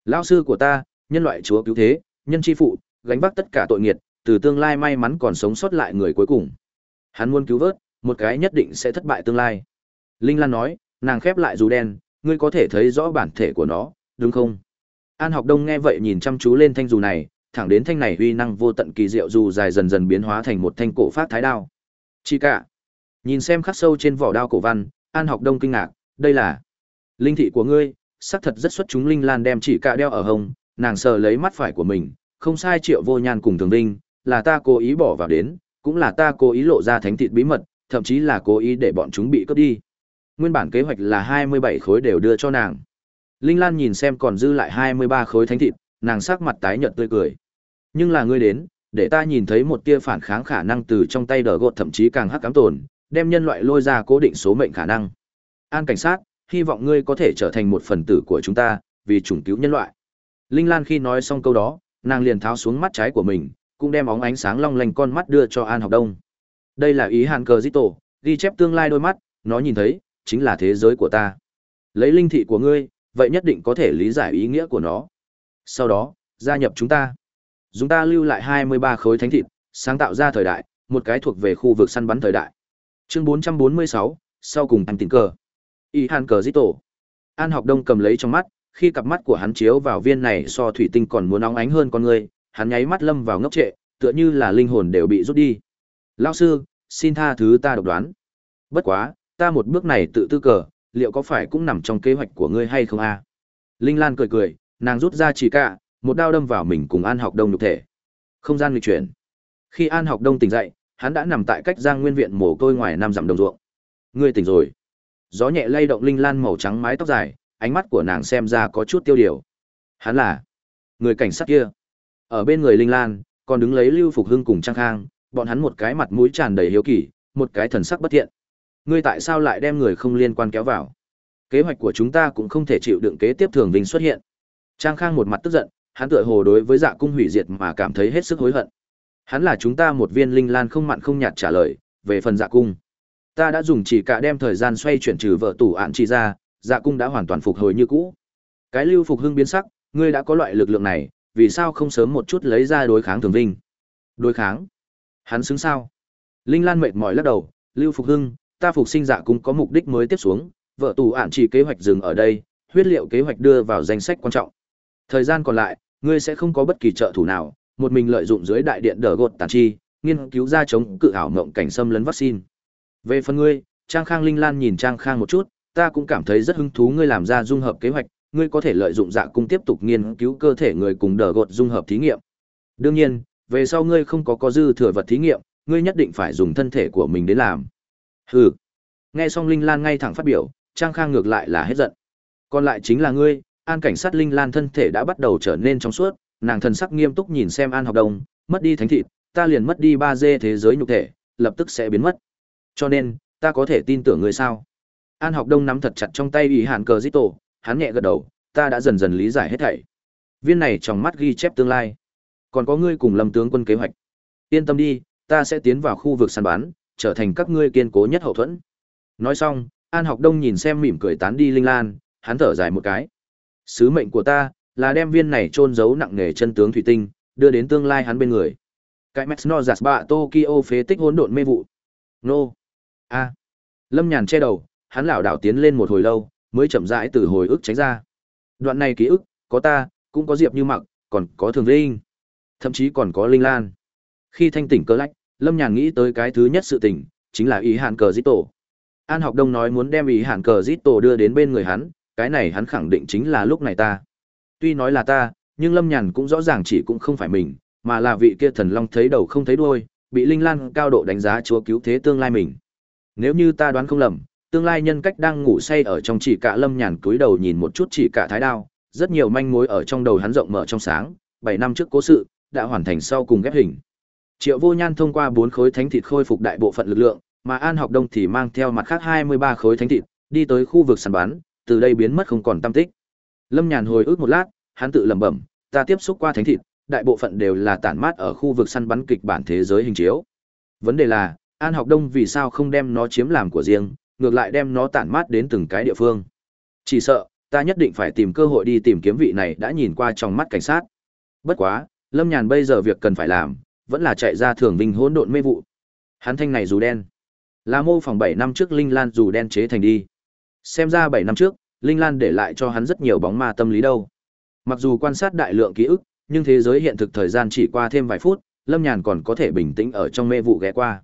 lão sư của ta, nhân loại chúa cứu thế, nhân chi phụ, gánh vác tất cả tội nghiệt, từ tương lai may mắn còn sống sót lại người cuối cùng. Hắn muốn cứu vớt, một cái nhất định sẽ thất bại tương lai. Linh Lan nói, nàng khép lại dù đen, ngươi có thể thấy rõ bản thể của nó, đúng không? An học đông nghe vậy nhìn chăm chú lên thanh dù này, thẳng đến thanh này uy năng vô tận kỳ diệu dù dài dần dần biến hóa thành một thanh cổ phát thái đao. Chỉ cả. Nhìn xem khắc sâu trên vỏ đao cổ văn, An học đông kinh ngạc, đây là linh thị của ngươi, xác thật rất xuất chúng linh lan đem chỉ cạ đeo ở hông, nàng sờ lấy mắt phải của mình, không sai triệu vô nhan cùng thường linh là ta cố ý bỏ vào đến, cũng là ta cố ý lộ ra thánh thịt bí mật, thậm chí là cố ý để bọn chúng bị cướp đi. Nguyên bản kế hoạch là 27 khối đều đưa cho nàng. Linh Lan nhìn xem còn dư lại 23 khối thánh thịt, nàng sắc mặt tái nhợt tươi cười. Nhưng là ngươi đến, để ta nhìn thấy một tia phản kháng khả năng từ trong tay đỡ gột thậm chí càng hắc cám tồn, đem nhân loại lôi ra cố định số mệnh khả năng. An cảnh sát, hy vọng ngươi có thể trở thành một phần tử của chúng ta, vì chủng cứu nhân loại. Linh Lan khi nói xong câu đó, nàng liền tháo xuống mắt trái của mình, cũng đem óng ánh sáng long lanh con mắt đưa cho An Học Đông. Đây là ý Hàn Cờ tổ ghi chép tương lai đôi mắt, nó nhìn thấy, chính là thế giới của ta. Lấy linh thị của ngươi, vậy nhất định có thể lý giải ý nghĩa của nó. Sau đó, gia nhập chúng ta. Chúng ta lưu lại 23 khối thánh thịt, sáng tạo ra thời đại, một cái thuộc về khu vực săn bắn thời đại. Chương 446, sau cùng anh tình cờ. Y Hàn cờ tổ. An học đông cầm lấy trong mắt, khi cặp mắt của hắn chiếu vào viên này so thủy tinh còn muốn óng ánh hơn con người, hắn nháy mắt lâm vào ngốc trệ, tựa như là linh hồn đều bị rút đi. Lão sư, xin tha thứ ta độc đoán. Bất quá, ta một bước này tự tư cờ, liệu có phải cũng nằm trong kế hoạch của ngươi hay không a? Linh Lan cười cười, nàng rút ra chỉ cả, một đao đâm vào mình cùng An Học Đông nhục thể. Không gian lịch chuyển. Khi An Học Đông tỉnh dậy, hắn đã nằm tại cách Giang Nguyên viện mồ côi ngoài năm dặm đồng ruộng. Ngươi tỉnh rồi. Gió nhẹ lay động Linh Lan màu trắng mái tóc dài, ánh mắt của nàng xem ra có chút tiêu điều. Hắn là người cảnh sát kia. Ở bên người Linh Lan, còn đứng lấy Lưu Phục Hưng cùng Trang Khang, bọn hắn một cái mặt mũi tràn đầy hiếu kỳ, một cái thần sắc bất thiện. Ngươi tại sao lại đem người không liên quan kéo vào? Kế hoạch của chúng ta cũng không thể chịu đựng kế tiếp thường vinh xuất hiện. Trang Khang một mặt tức giận, hắn tựa hồ đối với Dạ cung hủy diệt mà cảm thấy hết sức hối hận. Hắn là chúng ta một viên linh lan không mặn không nhạt trả lời, về phần Dạ cung, ta đã dùng chỉ cả đem thời gian xoay chuyển trừ vợ tủ ạn chỉ ra, Dạ cung đã hoàn toàn phục hồi như cũ. Cái Lưu Phục Hưng biến sắc, ngươi đã có loại lực lượng này, vì sao không sớm một chút lấy ra đối kháng thường vinh? Đối kháng? Hắn xứng sao? Linh Lan mệt mỏi lắc đầu, Lưu Phục Hưng, ta phục sinh dạ cung có mục đích mới tiếp xuống, vợ tù ản chỉ kế hoạch dừng ở đây, huyết liệu kế hoạch đưa vào danh sách quan trọng. Thời gian còn lại, ngươi sẽ không có bất kỳ trợ thủ nào, một mình lợi dụng dưới đại điện đỡ gột tàn chi, nghiên cứu ra chống cự ảo mộng cảnh xâm lấn vaccine. Về phần ngươi, Trang Khang Linh Lan nhìn Trang Khang một chút, ta cũng cảm thấy rất hứng thú ngươi làm ra dung hợp kế hoạch, ngươi có thể lợi dụng dạ cung tiếp tục nghiên cứu cơ thể người cùng đỡ gột dung hợp thí nghiệm. Đương nhiên, về sau ngươi không có có dư thừa vật thí nghiệm, ngươi nhất định phải dùng thân thể của mình đến làm. Hừ. Nghe xong Linh Lan ngay thẳng phát biểu, Trang Khang ngược lại là hết giận. Còn lại chính là ngươi, An cảnh sát Linh Lan thân thể đã bắt đầu trở nên trong suốt, nàng thần sắc nghiêm túc nhìn xem An Học Đồng, mất đi thánh thịt, ta liền mất đi ba d thế giới nhục thể, lập tức sẽ biến mất. Cho nên, ta có thể tin tưởng ngươi sao? An Học Đông nắm thật chặt trong tay ủy hạn cờ Zito, hắn nhẹ gật đầu, ta đã dần dần lý giải hết thảy. Viên này trong mắt ghi chép tương lai. Còn có ngươi cùng Lâm tướng quân kế hoạch. Yên tâm đi, ta sẽ tiến vào khu vực săn bắn, trở thành các ngươi kiên cố nhất hậu thuẫn. Nói xong, An Học Đông nhìn xem mỉm cười tán đi Linh Lan, hắn thở dài một cái. Sứ mệnh của ta là đem viên này trôn giấu nặng nề chân tướng thủy tinh, đưa đến tương lai hắn bên người. Cái Mexno giạt bạ Tokyo phế tích hỗn độn mê vụ. nô、no A. Lâm Nhàn che đầu, hắn lảo đảo tiến lên một hồi lâu, mới chậm rãi từ hồi ức tránh ra. Đoạn này ký ức, có ta, cũng có Diệp Như Mặc, còn có Thường Linh, thậm chí còn có Linh Lan. Khi thanh tỉnh cơ lách, Lâm Nhàn nghĩ tới cái thứ nhất sự tỉnh chính là ý hạn cờ dít tổ. An học đông nói muốn đem ý hạn cờ dít tổ đưa đến bên người hắn, cái này hắn khẳng định chính là lúc này ta. Tuy nói là ta, nhưng Lâm Nhàn cũng rõ ràng chỉ cũng không phải mình, mà là vị kia thần long thấy đầu không thấy đuôi, bị Linh Lan cao độ đánh giá chúa cứu thế tương lai mình. Nếu như ta đoán không lầm, tương lai nhân cách đang ngủ say ở trong chỉ cả Lâm Nhàn cúi đầu nhìn một chút chỉ cả thái đao, rất nhiều manh mối ở trong đầu hắn rộng mở trong sáng, 7 năm trước cố sự đã hoàn thành sau cùng ghép hình. Triệu Vô Nhan thông qua bốn khối thánh thịt khôi phục đại bộ phận lực lượng, mà An Học Đông thì mang theo mặt khác hai mươi ba khối thánh thịt, đi tới khu vực săn bắn, từ đây biến mất không còn tâm tích. Lâm Nhàn hồi ức một lát, hắn tự lẩm bẩm, ta tiếp xúc qua thánh thịt, đại bộ phận đều là tản mát ở khu vực săn bắn kịch bản thế giới hình chiếu. Vấn đề là, An Học Đông vì sao không đem nó chiếm làm của riêng, ngược lại đem nó tản mát đến từng cái địa phương. Chỉ sợ, ta nhất định phải tìm cơ hội đi tìm kiếm vị này đã nhìn qua trong mắt cảnh sát. Bất quá, Lâm Nhàn bây giờ việc cần phải làm, vẫn là chạy ra thường vinh hỗn độn mê vụ. Hắn thanh này dù đen, là mô phỏng bảy năm trước Linh Lan dù đen chế thành đi. Xem ra bảy năm trước, Linh Lan để lại cho hắn rất nhiều bóng ma tâm lý đâu. Mặc dù quan sát đại lượng ký ức, nhưng thế giới hiện thực thời gian chỉ qua thêm vài phút, Lâm Nhàn còn có thể bình tĩnh ở trong mê vụ ghé qua.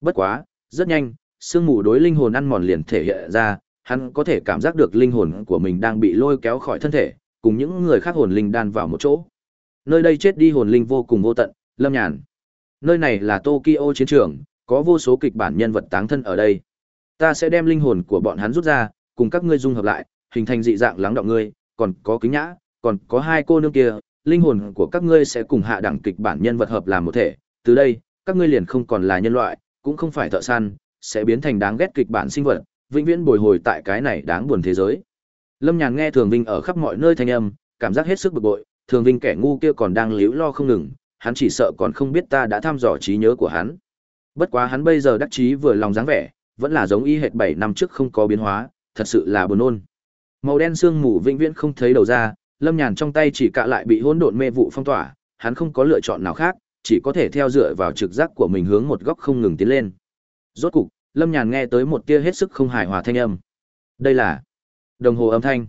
Bất quá, rất nhanh, sương mù đối linh hồn ăn mòn liền thể hiện ra, hắn có thể cảm giác được linh hồn của mình đang bị lôi kéo khỏi thân thể, cùng những người khác hồn linh đan vào một chỗ. Nơi đây chết đi hồn linh vô cùng vô tận, Lâm Nhàn. Nơi này là Tokyo chiến trường, có vô số kịch bản nhân vật táng thân ở đây. Ta sẽ đem linh hồn của bọn hắn rút ra, cùng các ngươi dung hợp lại, hình thành dị dạng lắng động ngươi, còn có kính nhã, còn có hai cô nương kia, linh hồn của các ngươi sẽ cùng hạ đẳng kịch bản nhân vật hợp làm một thể. Từ đây, các ngươi liền không còn là nhân loại, cũng không phải thợ săn, sẽ biến thành đáng ghét kịch bản sinh vật, vĩnh viễn bồi hồi tại cái này đáng buồn thế giới. Lâm Nhàn nghe Thường Vinh ở khắp mọi nơi thanh âm, cảm giác hết sức bực bội, Thường Vinh kẻ ngu kia còn đang liễu lo không ngừng, hắn chỉ sợ còn không biết ta đã thăm dò trí nhớ của hắn. Bất quá hắn bây giờ đắc chí vừa lòng dáng vẻ, vẫn là giống y hệt 7 năm trước không có biến hóa, thật sự là buồn nôn. Màu đen sương mù vĩnh viễn không thấy đầu ra, Lâm Nhàn trong tay chỉ cạ lại bị hỗn độn mê vụ phong tỏa, hắn không có lựa chọn nào khác, chỉ có thể theo dựa vào trực giác của mình hướng một góc không ngừng tiến lên. Rốt cục, Lâm Nhàn nghe tới một tia hết sức không hài hòa thanh âm. Đây là đồng hồ âm thanh.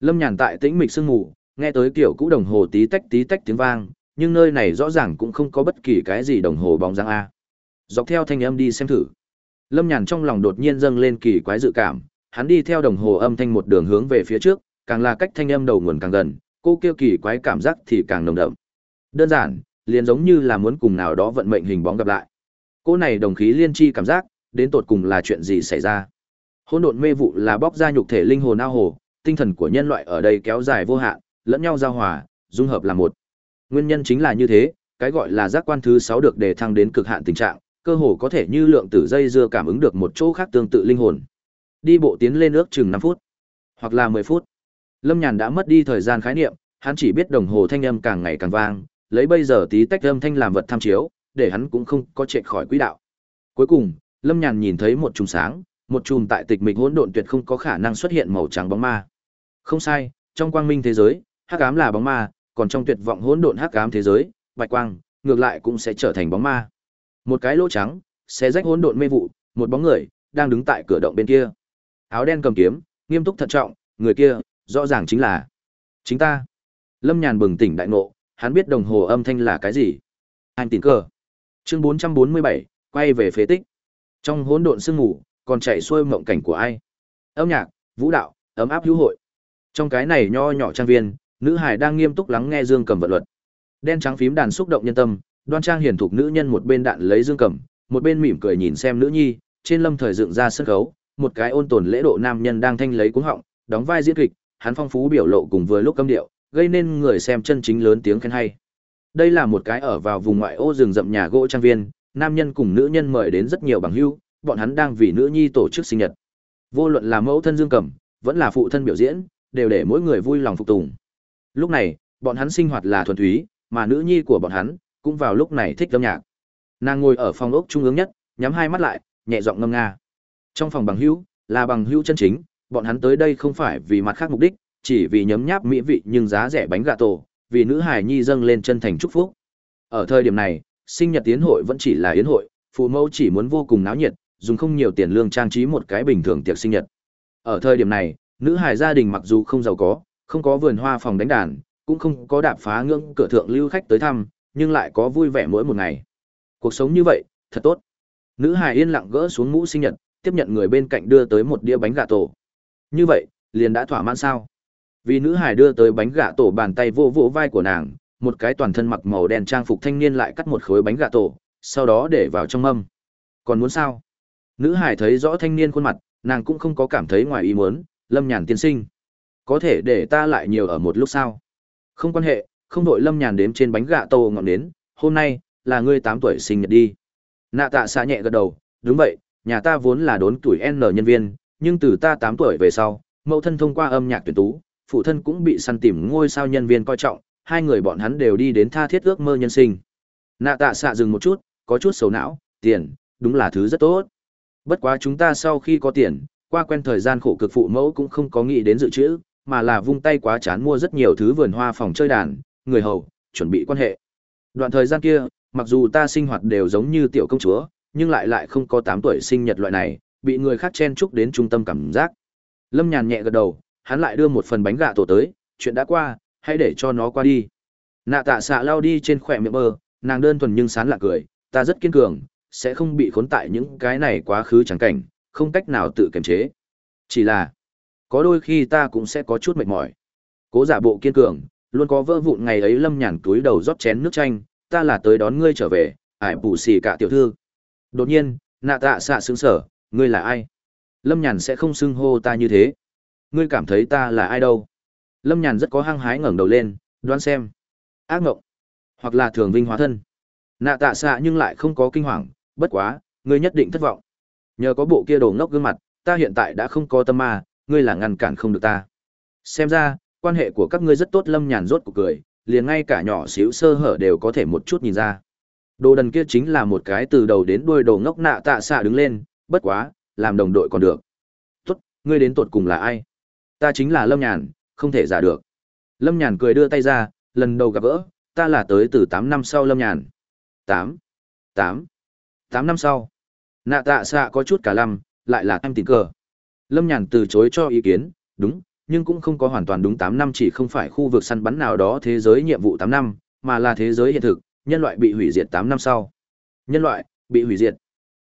Lâm Nhàn tại tĩnh mịch sương ngủ nghe tới kiểu cũ đồng hồ tí tách tí tách tiếng vang, nhưng nơi này rõ ràng cũng không có bất kỳ cái gì đồng hồ bóng dáng a. Dọc theo thanh âm đi xem thử. Lâm Nhàn trong lòng đột nhiên dâng lên kỳ quái dự cảm, hắn đi theo đồng hồ âm thanh một đường hướng về phía trước, càng là cách thanh âm đầu nguồn càng gần, cô kêu kỳ quái cảm giác thì càng nồng đậm. Đơn giản, liền giống như là muốn cùng nào đó vận mệnh hình bóng gặp lại. Cô này đồng khí liên chi cảm giác, đến tột cùng là chuyện gì xảy ra? Hỗn độn mê vụ là bóc ra nhục thể linh hồn ao hồ, tinh thần của nhân loại ở đây kéo dài vô hạn, lẫn nhau giao hòa, dung hợp là một. Nguyên nhân chính là như thế, cái gọi là giác quan thứ 6 được đề thăng đến cực hạn tình trạng, cơ hồ có thể như lượng tử dây dưa cảm ứng được một chỗ khác tương tự linh hồn. Đi bộ tiến lên ước chừng 5 phút, hoặc là 10 phút. Lâm Nhàn đã mất đi thời gian khái niệm, hắn chỉ biết đồng hồ thanh âm càng ngày càng vang, lấy bây giờ tí tách âm thanh làm vật tham chiếu, để hắn cũng không có chạy khỏi quỹ đạo. Cuối cùng, Lâm Nhàn nhìn thấy một chùm sáng, một chùm tại tịch mịch hỗn độn tuyệt không có khả năng xuất hiện màu trắng bóng ma. Không sai, trong quang minh thế giới, hắc ám là bóng ma, còn trong tuyệt vọng hỗn độn hắc ám thế giới, bạch quang, ngược lại cũng sẽ trở thành bóng ma. Một cái lỗ trắng, xé rách hỗn độn mê vụ, một bóng người đang đứng tại cửa động bên kia. Áo đen cầm kiếm, nghiêm túc thận trọng, người kia, rõ ràng chính là chính ta. Lâm Nhàn bừng tỉnh đại ngộ, hắn biết đồng hồ âm thanh là cái gì. Anh tỉnh cờ. Chương 447, quay về phế tích. Trong hỗn độn sương ngủ, còn chạy xuôi mộng cảnh của ai? Âm nhạc, vũ đạo, ấm áp hữu hội. Trong cái này nho nhỏ trang viên, nữ hải đang nghiêm túc lắng nghe dương cầm vận luật. Đen trắng phím đàn xúc động nhân tâm, đoan trang hiền thục nữ nhân một bên đạn lấy dương cầm, một bên mỉm cười nhìn xem nữ nhi, trên lâm thời dựng ra sân khấu, một cái ôn tồn lễ độ nam nhân đang thanh lấy cuống họng, đóng vai diễn kịch, hắn phong phú biểu lộ cùng vừa lúc câm điệu, gây nên người xem chân chính lớn tiếng khen hay. Đây là một cái ở vào vùng ngoại ô rừng rậm nhà gỗ trang viên, nam nhân cùng nữ nhân mời đến rất nhiều bằng hữu, bọn hắn đang vì nữ nhi tổ chức sinh nhật. Vô luận là mẫu thân Dương Cẩm, vẫn là phụ thân biểu diễn, đều để mỗi người vui lòng phục tùng. Lúc này, bọn hắn sinh hoạt là thuần túy, mà nữ nhi của bọn hắn cũng vào lúc này thích âm nhạc. Nàng ngồi ở phòng ốc trung ương nhất, nhắm hai mắt lại, nhẹ giọng ngâm nga. Trong phòng bằng hữu, là bằng hữu chân chính, bọn hắn tới đây không phải vì mặt khác mục đích, chỉ vì nhấm nháp mỹ vị nhưng giá rẻ bánh gà tổ, vì nữ hài nhi dâng lên chân thành chúc phúc. Ở thời điểm này, sinh nhật tiến hội vẫn chỉ là yến hội, phụ mẫu chỉ muốn vô cùng náo nhiệt, dùng không nhiều tiền lương trang trí một cái bình thường tiệc sinh nhật. Ở thời điểm này, nữ hài gia đình mặc dù không giàu có, không có vườn hoa phòng đánh đàn, cũng không có đạp phá ngưỡng cửa thượng lưu khách tới thăm, nhưng lại có vui vẻ mỗi một ngày. Cuộc sống như vậy, thật tốt. Nữ hài yên lặng gỡ xuống mũ sinh nhật, tiếp nhận người bên cạnh đưa tới một đĩa bánh gà tổ. Như vậy, liền đã thỏa mãn sao? Vì nữ hải đưa tới bánh gà tổ bàn tay vô vỗ vai của nàng, một cái toàn thân mặc màu đen trang phục thanh niên lại cắt một khối bánh gà tổ, sau đó để vào trong mâm. Còn muốn sao? Nữ hải thấy rõ thanh niên khuôn mặt, nàng cũng không có cảm thấy ngoài ý muốn, Lâm Nhàn tiên sinh. Có thể để ta lại nhiều ở một lúc sao? Không quan hệ, không đội Lâm Nhàn đếm trên bánh gà tổ ngọn đến, hôm nay, là ngươi tám tuổi sinh nhật đi. Nạ tạ xạ nhẹ gật đầu, đúng vậy, nhà ta vốn là đốn tuổi N nhân viên, nhưng từ ta tám tuổi về sau, mẫu thân thông qua âm nhạc tuyển tú, phụ thân cũng bị săn tìm ngôi sao nhân viên coi trọng, hai người bọn hắn đều đi đến tha thiết ước mơ nhân sinh. Nạ tạ xạ dừng một chút, có chút xấu não, tiền, đúng là thứ rất tốt. Bất quá chúng ta sau khi có tiền, qua quen thời gian khổ cực phụ mẫu cũng không có nghĩ đến dự trữ, mà là vung tay quá chán mua rất nhiều thứ vườn hoa phòng chơi đàn, người hầu, chuẩn bị quan hệ. Đoạn thời gian kia, mặc dù ta sinh hoạt đều giống như tiểu công chúa, nhưng lại lại không có 8 tuổi sinh nhật loại này, bị người khác chen chúc đến trung tâm cảm giác. Lâm Nhàn nhẹ gật đầu, hắn lại đưa một phần bánh gà tổ tới, chuyện đã qua, hãy để cho nó qua đi. Nạ tạ xạ lao đi trên khỏe miệng bơ, nàng đơn thuần nhưng sán lạ cười, ta rất kiên cường, sẽ không bị khốn tại những cái này quá khứ trắng cảnh, không cách nào tự kiềm chế. Chỉ là, có đôi khi ta cũng sẽ có chút mệt mỏi. Cố giả bộ kiên cường, luôn có vỡ vụn ngày ấy lâm nhàn túi đầu rót chén nước chanh, ta là tới đón ngươi trở về, ải bù xì cả tiểu thư. Đột nhiên, nạ tạ xạ xứng sở, ngươi là ai? Lâm nhàn sẽ không xưng hô ta như thế. Ngươi cảm thấy ta là ai đâu? Lâm nhàn rất có hăng hái ngẩng đầu lên, đoán xem. Ác mộng, hoặc là thường vinh hóa thân. Nạ tạ xạ nhưng lại không có kinh hoàng, bất quá, ngươi nhất định thất vọng. Nhờ có bộ kia đồ ngốc gương mặt, ta hiện tại đã không có tâm ma, ngươi là ngăn cản không được ta. Xem ra, quan hệ của các ngươi rất tốt lâm nhàn rốt cuộc cười, liền ngay cả nhỏ xíu sơ hở đều có thể một chút nhìn ra. Đồ đần kia chính là một cái từ đầu đến đuôi đồ ngốc nạ tạ xạ đứng lên, bất quá, làm đồng đội còn được. tuất, ngươi đến tột cùng là ai? Ta chính là Lâm Nhàn, không thể giả được. Lâm Nhàn cười đưa tay ra, lần đầu gặp gỡ, ta là tới từ tám năm sau Lâm Nhàn. 8, 8, 8 năm sau. Nạ tạ xạ có chút cả lăm, lại là em tình cờ. Lâm Nhàn từ chối cho ý kiến, đúng, nhưng cũng không có hoàn toàn đúng tám năm chỉ không phải khu vực săn bắn nào đó thế giới nhiệm vụ tám năm, mà là thế giới hiện thực, nhân loại bị hủy diệt tám năm sau. Nhân loại, bị hủy diệt.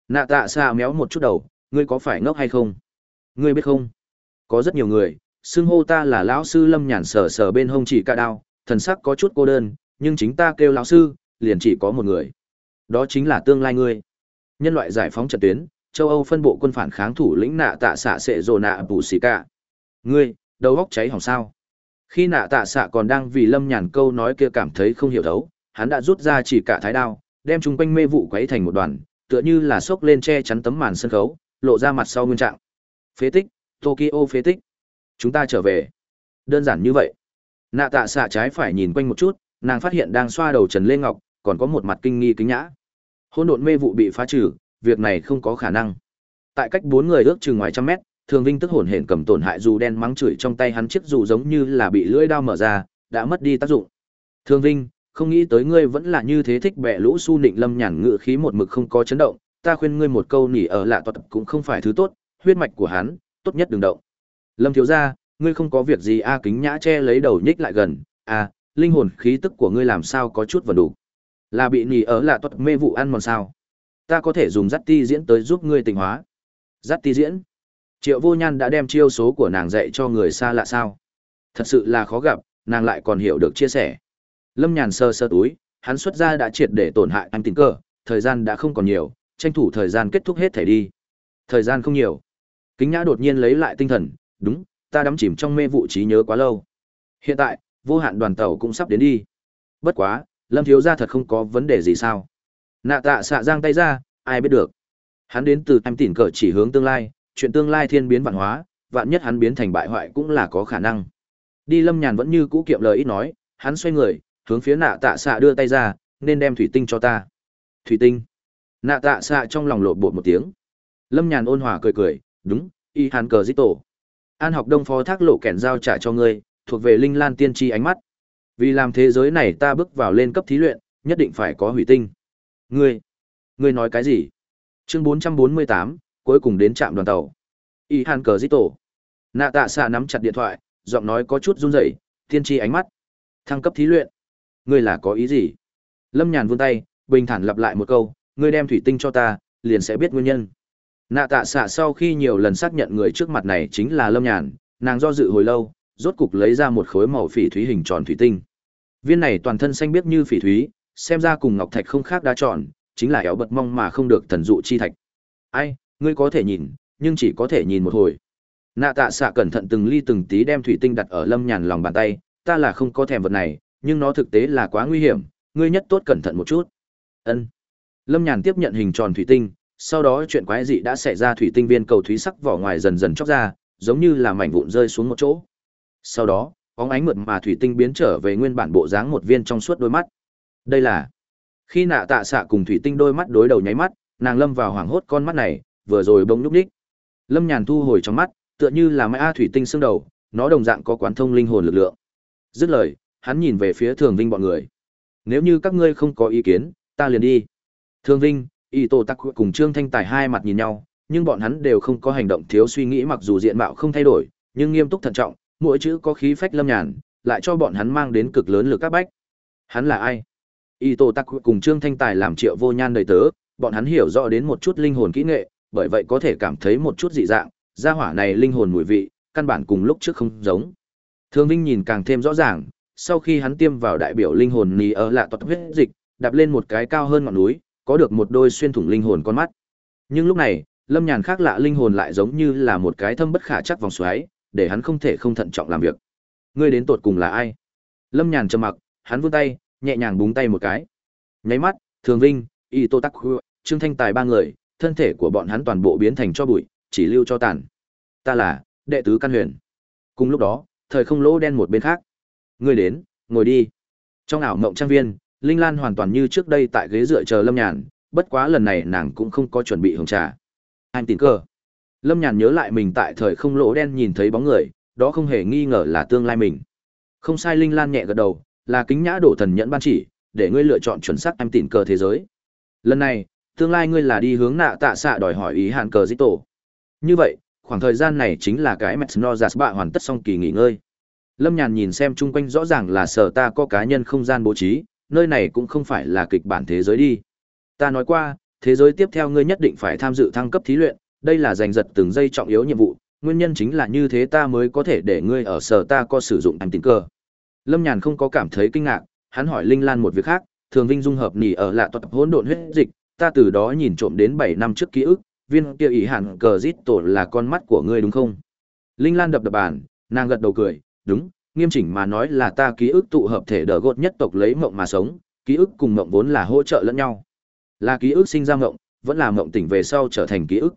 Nạ tạ xạ méo một chút đầu, ngươi có phải ngốc hay không? Ngươi biết không? Có rất nhiều người, xưng hô ta là lão sư Lâm Nhàn sờ sờ bên hông chỉ ca đao, thần sắc có chút cô đơn, nhưng chính ta kêu lão sư, liền chỉ có một người. Đó chính là tương lai ngươi. Nhân loại giải phóng trận tuyến, châu Âu phân bộ quân phản kháng thủ lĩnh nạ tạ xạ sệ rồ nạ bù xì cả. Ngươi, đầu góc cháy hỏng sao? Khi nạ tạ xạ còn đang vì lâm nhàn câu nói kia cảm thấy không hiểu thấu, hắn đã rút ra chỉ cả thái đao, đem chung quanh mê vụ quấy thành một đoàn, tựa như là xốc lên che chắn tấm màn sân khấu, lộ ra mặt sau nguyên trạng. Phế tích, Tokyo phế tích. Chúng ta trở về. Đơn giản như vậy. Nạ tạ xạ trái phải nhìn quanh một chút, nàng phát hiện đang xoa đầu Trần Lê Ngọc, còn có một mặt kinh nghi kính nhã. Hôn độn mê vụ bị phá trừ, việc này không có khả năng. Tại cách bốn người ước chừng ngoài trăm mét, Thường Vinh tức hổn hển cầm tổn hại dù đen mắng chửi trong tay hắn chiếc dù giống như là bị lưỡi đao mở ra, đã mất đi tác dụng. Thường Vinh, không nghĩ tới ngươi vẫn là như thế thích bẹ lũ su nịnh lâm nhàn ngự khí một mực không có chấn động, ta khuyên ngươi một câu nỉ ở lạ toạt cũng không phải thứ tốt, huyết mạch của hắn, tốt nhất đừng động. Lâm thiếu gia, ngươi không có việc gì a kính nhã che lấy đầu nhích lại gần, a, à, linh hồn khí tức của ngươi làm sao có chút vần đủ. Là bị nỉ ở lạ toạt mê vụ ăn mòn sao? Ta có thể dùng dắt ti diễn tới giúp ngươi tình hóa. Dắt ti diễn? Triệu Vô Nhan đã đem chiêu số của nàng dạy cho người xa lạ sao? Thật sự là khó gặp, nàng lại còn hiểu được chia sẻ. Lâm Nhàn sơ sơ túi, hắn xuất ra đã triệt để tổn hại anh tình cơ, thời gian đã không còn nhiều, tranh thủ thời gian kết thúc hết thể đi. Thời gian không nhiều. Kính Nhã đột nhiên lấy lại tinh thần, đúng, ta đắm chìm trong mê vụ trí nhớ quá lâu. Hiện tại, vô hạn đoàn tàu cũng sắp đến đi. Bất quá, Lâm thiếu gia thật không có vấn đề gì sao? Nạ tạ xạ giang tay ra, ai biết được. Hắn đến từ em tỉn cờ chỉ hướng tương lai, chuyện tương lai thiên biến vạn hóa, vạn nhất hắn biến thành bại hoại cũng là có khả năng. Đi Lâm Nhàn vẫn như cũ kiệm lời ít nói, hắn xoay người, hướng phía nạ tạ xạ đưa tay ra, nên đem thủy tinh cho ta. Thủy tinh. Nạ tạ xạ trong lòng lột bột một tiếng. Lâm Nhàn ôn hòa cười cười, đúng, y hàn cờ dít tổ. An học đông phó thác lộ kẻn giao trả cho ngươi, thuộc về linh lan tiên tri ánh mắt. Vì làm thế giới này ta bước vào lên cấp thí luyện, nhất định phải có hủy tinh. Ngươi, ngươi nói cái gì? Chương 448, cuối cùng đến trạm đoàn tàu. Y hàn cờ dít tổ. Nạ tạ xạ nắm chặt điện thoại, giọng nói có chút run rẩy, tiên tri ánh mắt. Thăng cấp thí luyện. Ngươi là có ý gì? Lâm Nhàn vươn tay, bình thản lặp lại một câu, ngươi đem thủy tinh cho ta, liền sẽ biết nguyên nhân. Nạ tạ xạ sau khi nhiều lần xác nhận người trước mặt này chính là Lâm Nhàn, nàng do dự hồi lâu, rốt cục lấy ra một khối màu phỉ thúy hình tròn thủy tinh. Viên này toàn thân xanh biếc như phỉ thúy, xem ra cùng ngọc thạch không khác đá tròn, chính là éo bật mong mà không được thần dụ chi thạch. Ai, ngươi có thể nhìn, nhưng chỉ có thể nhìn một hồi. Nạ tạ xạ cẩn thận từng ly từng tí đem thủy tinh đặt ở Lâm Nhàn lòng bàn tay, ta là không có thèm vật này, nhưng nó thực tế là quá nguy hiểm, ngươi nhất tốt cẩn thận một chút. Ân. Lâm Nhàn tiếp nhận hình tròn thủy tinh, sau đó chuyện quái dị đã xảy ra thủy tinh viên cầu thúy sắc vỏ ngoài dần dần chóc ra, giống như là mảnh vụn rơi xuống một chỗ. Sau đó, bóng ánh mượt mà thủy tinh biến trở về nguyên bản bộ dáng một viên trong suốt đôi mắt. Đây là khi nạ tạ xạ cùng thủy tinh đôi mắt đối đầu nháy mắt, nàng lâm vào hoảng hốt con mắt này, vừa rồi bỗng nhúc nhích. Lâm Nhàn thu hồi trong mắt, tựa như là mai a thủy tinh xương đầu, nó đồng dạng có quán thông linh hồn lực lượng. Dứt lời, hắn nhìn về phía Thường Vinh bọn người. Nếu như các ngươi không có ý kiến, ta liền đi. Thường Vinh, Y Tô Tắc cùng Trương Thanh Tài hai mặt nhìn nhau, nhưng bọn hắn đều không có hành động thiếu suy nghĩ mặc dù diện mạo không thay đổi, nhưng nghiêm túc thận trọng, mỗi chữ có khí phách lâm nhàn, lại cho bọn hắn mang đến cực lớn lực các bách. Hắn là ai? Y Tô Tắc cùng Trương Thanh Tài làm triệu vô nhan đời tớ, bọn hắn hiểu rõ đến một chút linh hồn kỹ nghệ, bởi vậy có thể cảm thấy một chút dị dạng, gia hỏa này linh hồn mùi vị, căn bản cùng lúc trước không giống. Thương Vinh nhìn càng thêm rõ ràng, sau khi hắn tiêm vào đại biểu linh hồn nì ở lạ toát huyết dịch, đạp lên một cái cao hơn ngọn núi, có được một đôi xuyên thủng linh hồn con mắt. Nhưng lúc này, Lâm Nhàn khác lạ linh hồn lại giống như là một cái thâm bất khả chắc vòng xoáy, để hắn không thể không thận trọng làm việc. Ngươi đến tột cùng là ai? Lâm Nhàn trầm mặc, hắn vươn tay, nhẹ nhàng búng tay một cái. Nháy mắt, Thường Vinh, Y Tô Tắc Trương Thanh Tài ba người, thân thể của bọn hắn toàn bộ biến thành cho bụi, chỉ lưu cho tàn. Ta là đệ tứ căn huyền. Cùng lúc đó, thời không lỗ đen một bên khác. Ngươi đến, ngồi đi. Trong ảo mộng trang viên, Linh Lan hoàn toàn như trước đây tại ghế dựa chờ Lâm Nhàn, bất quá lần này nàng cũng không có chuẩn bị hồng trà. Anh tình cờ. Lâm Nhàn nhớ lại mình tại thời không lỗ đen nhìn thấy bóng người, đó không hề nghi ngờ là tương lai mình. Không sai Linh Lan nhẹ gật đầu, là kính nhã đổ thần nhẫn ban chỉ, để ngươi lựa chọn chuẩn xác em tỉn cờ thế giới. Lần này, tương lai ngươi là đi hướng nạ tạ xạ đòi hỏi ý hạn cờ dĩ tổ. Như vậy, khoảng thời gian này chính là cái Metsnozas bạ hoàn tất xong kỳ nghỉ ngơi. Lâm Nhàn nhìn xem chung quanh rõ ràng là sở ta có cá nhân không gian bố trí, nơi này cũng không phải là kịch bản thế giới đi. Ta nói qua, thế giới tiếp theo ngươi nhất định phải tham dự thăng cấp thí luyện, đây là giành giật từng giây trọng yếu nhiệm vụ, nguyên nhân chính là như thế ta mới có thể để ngươi ở sở ta có sử dụng em tín cơ. Lâm Nhàn không có cảm thấy kinh ngạc, hắn hỏi Linh Lan một việc khác, thường vinh dung hợp nỉ ở lạ toại hỗn độn huyết dịch, ta từ đó nhìn trộm đến 7 năm trước ký ức, viên kia ý hẳn cờ rít tổ là con mắt của ngươi đúng không? Linh Lan đập đập bàn, nàng gật đầu cười, đúng, nghiêm chỉnh mà nói là ta ký ức tụ hợp thể đờ gột nhất tộc lấy mộng mà sống, ký ức cùng mộng vốn là hỗ trợ lẫn nhau. Là ký ức sinh ra mộng, vẫn là mộng tỉnh về sau trở thành ký ức.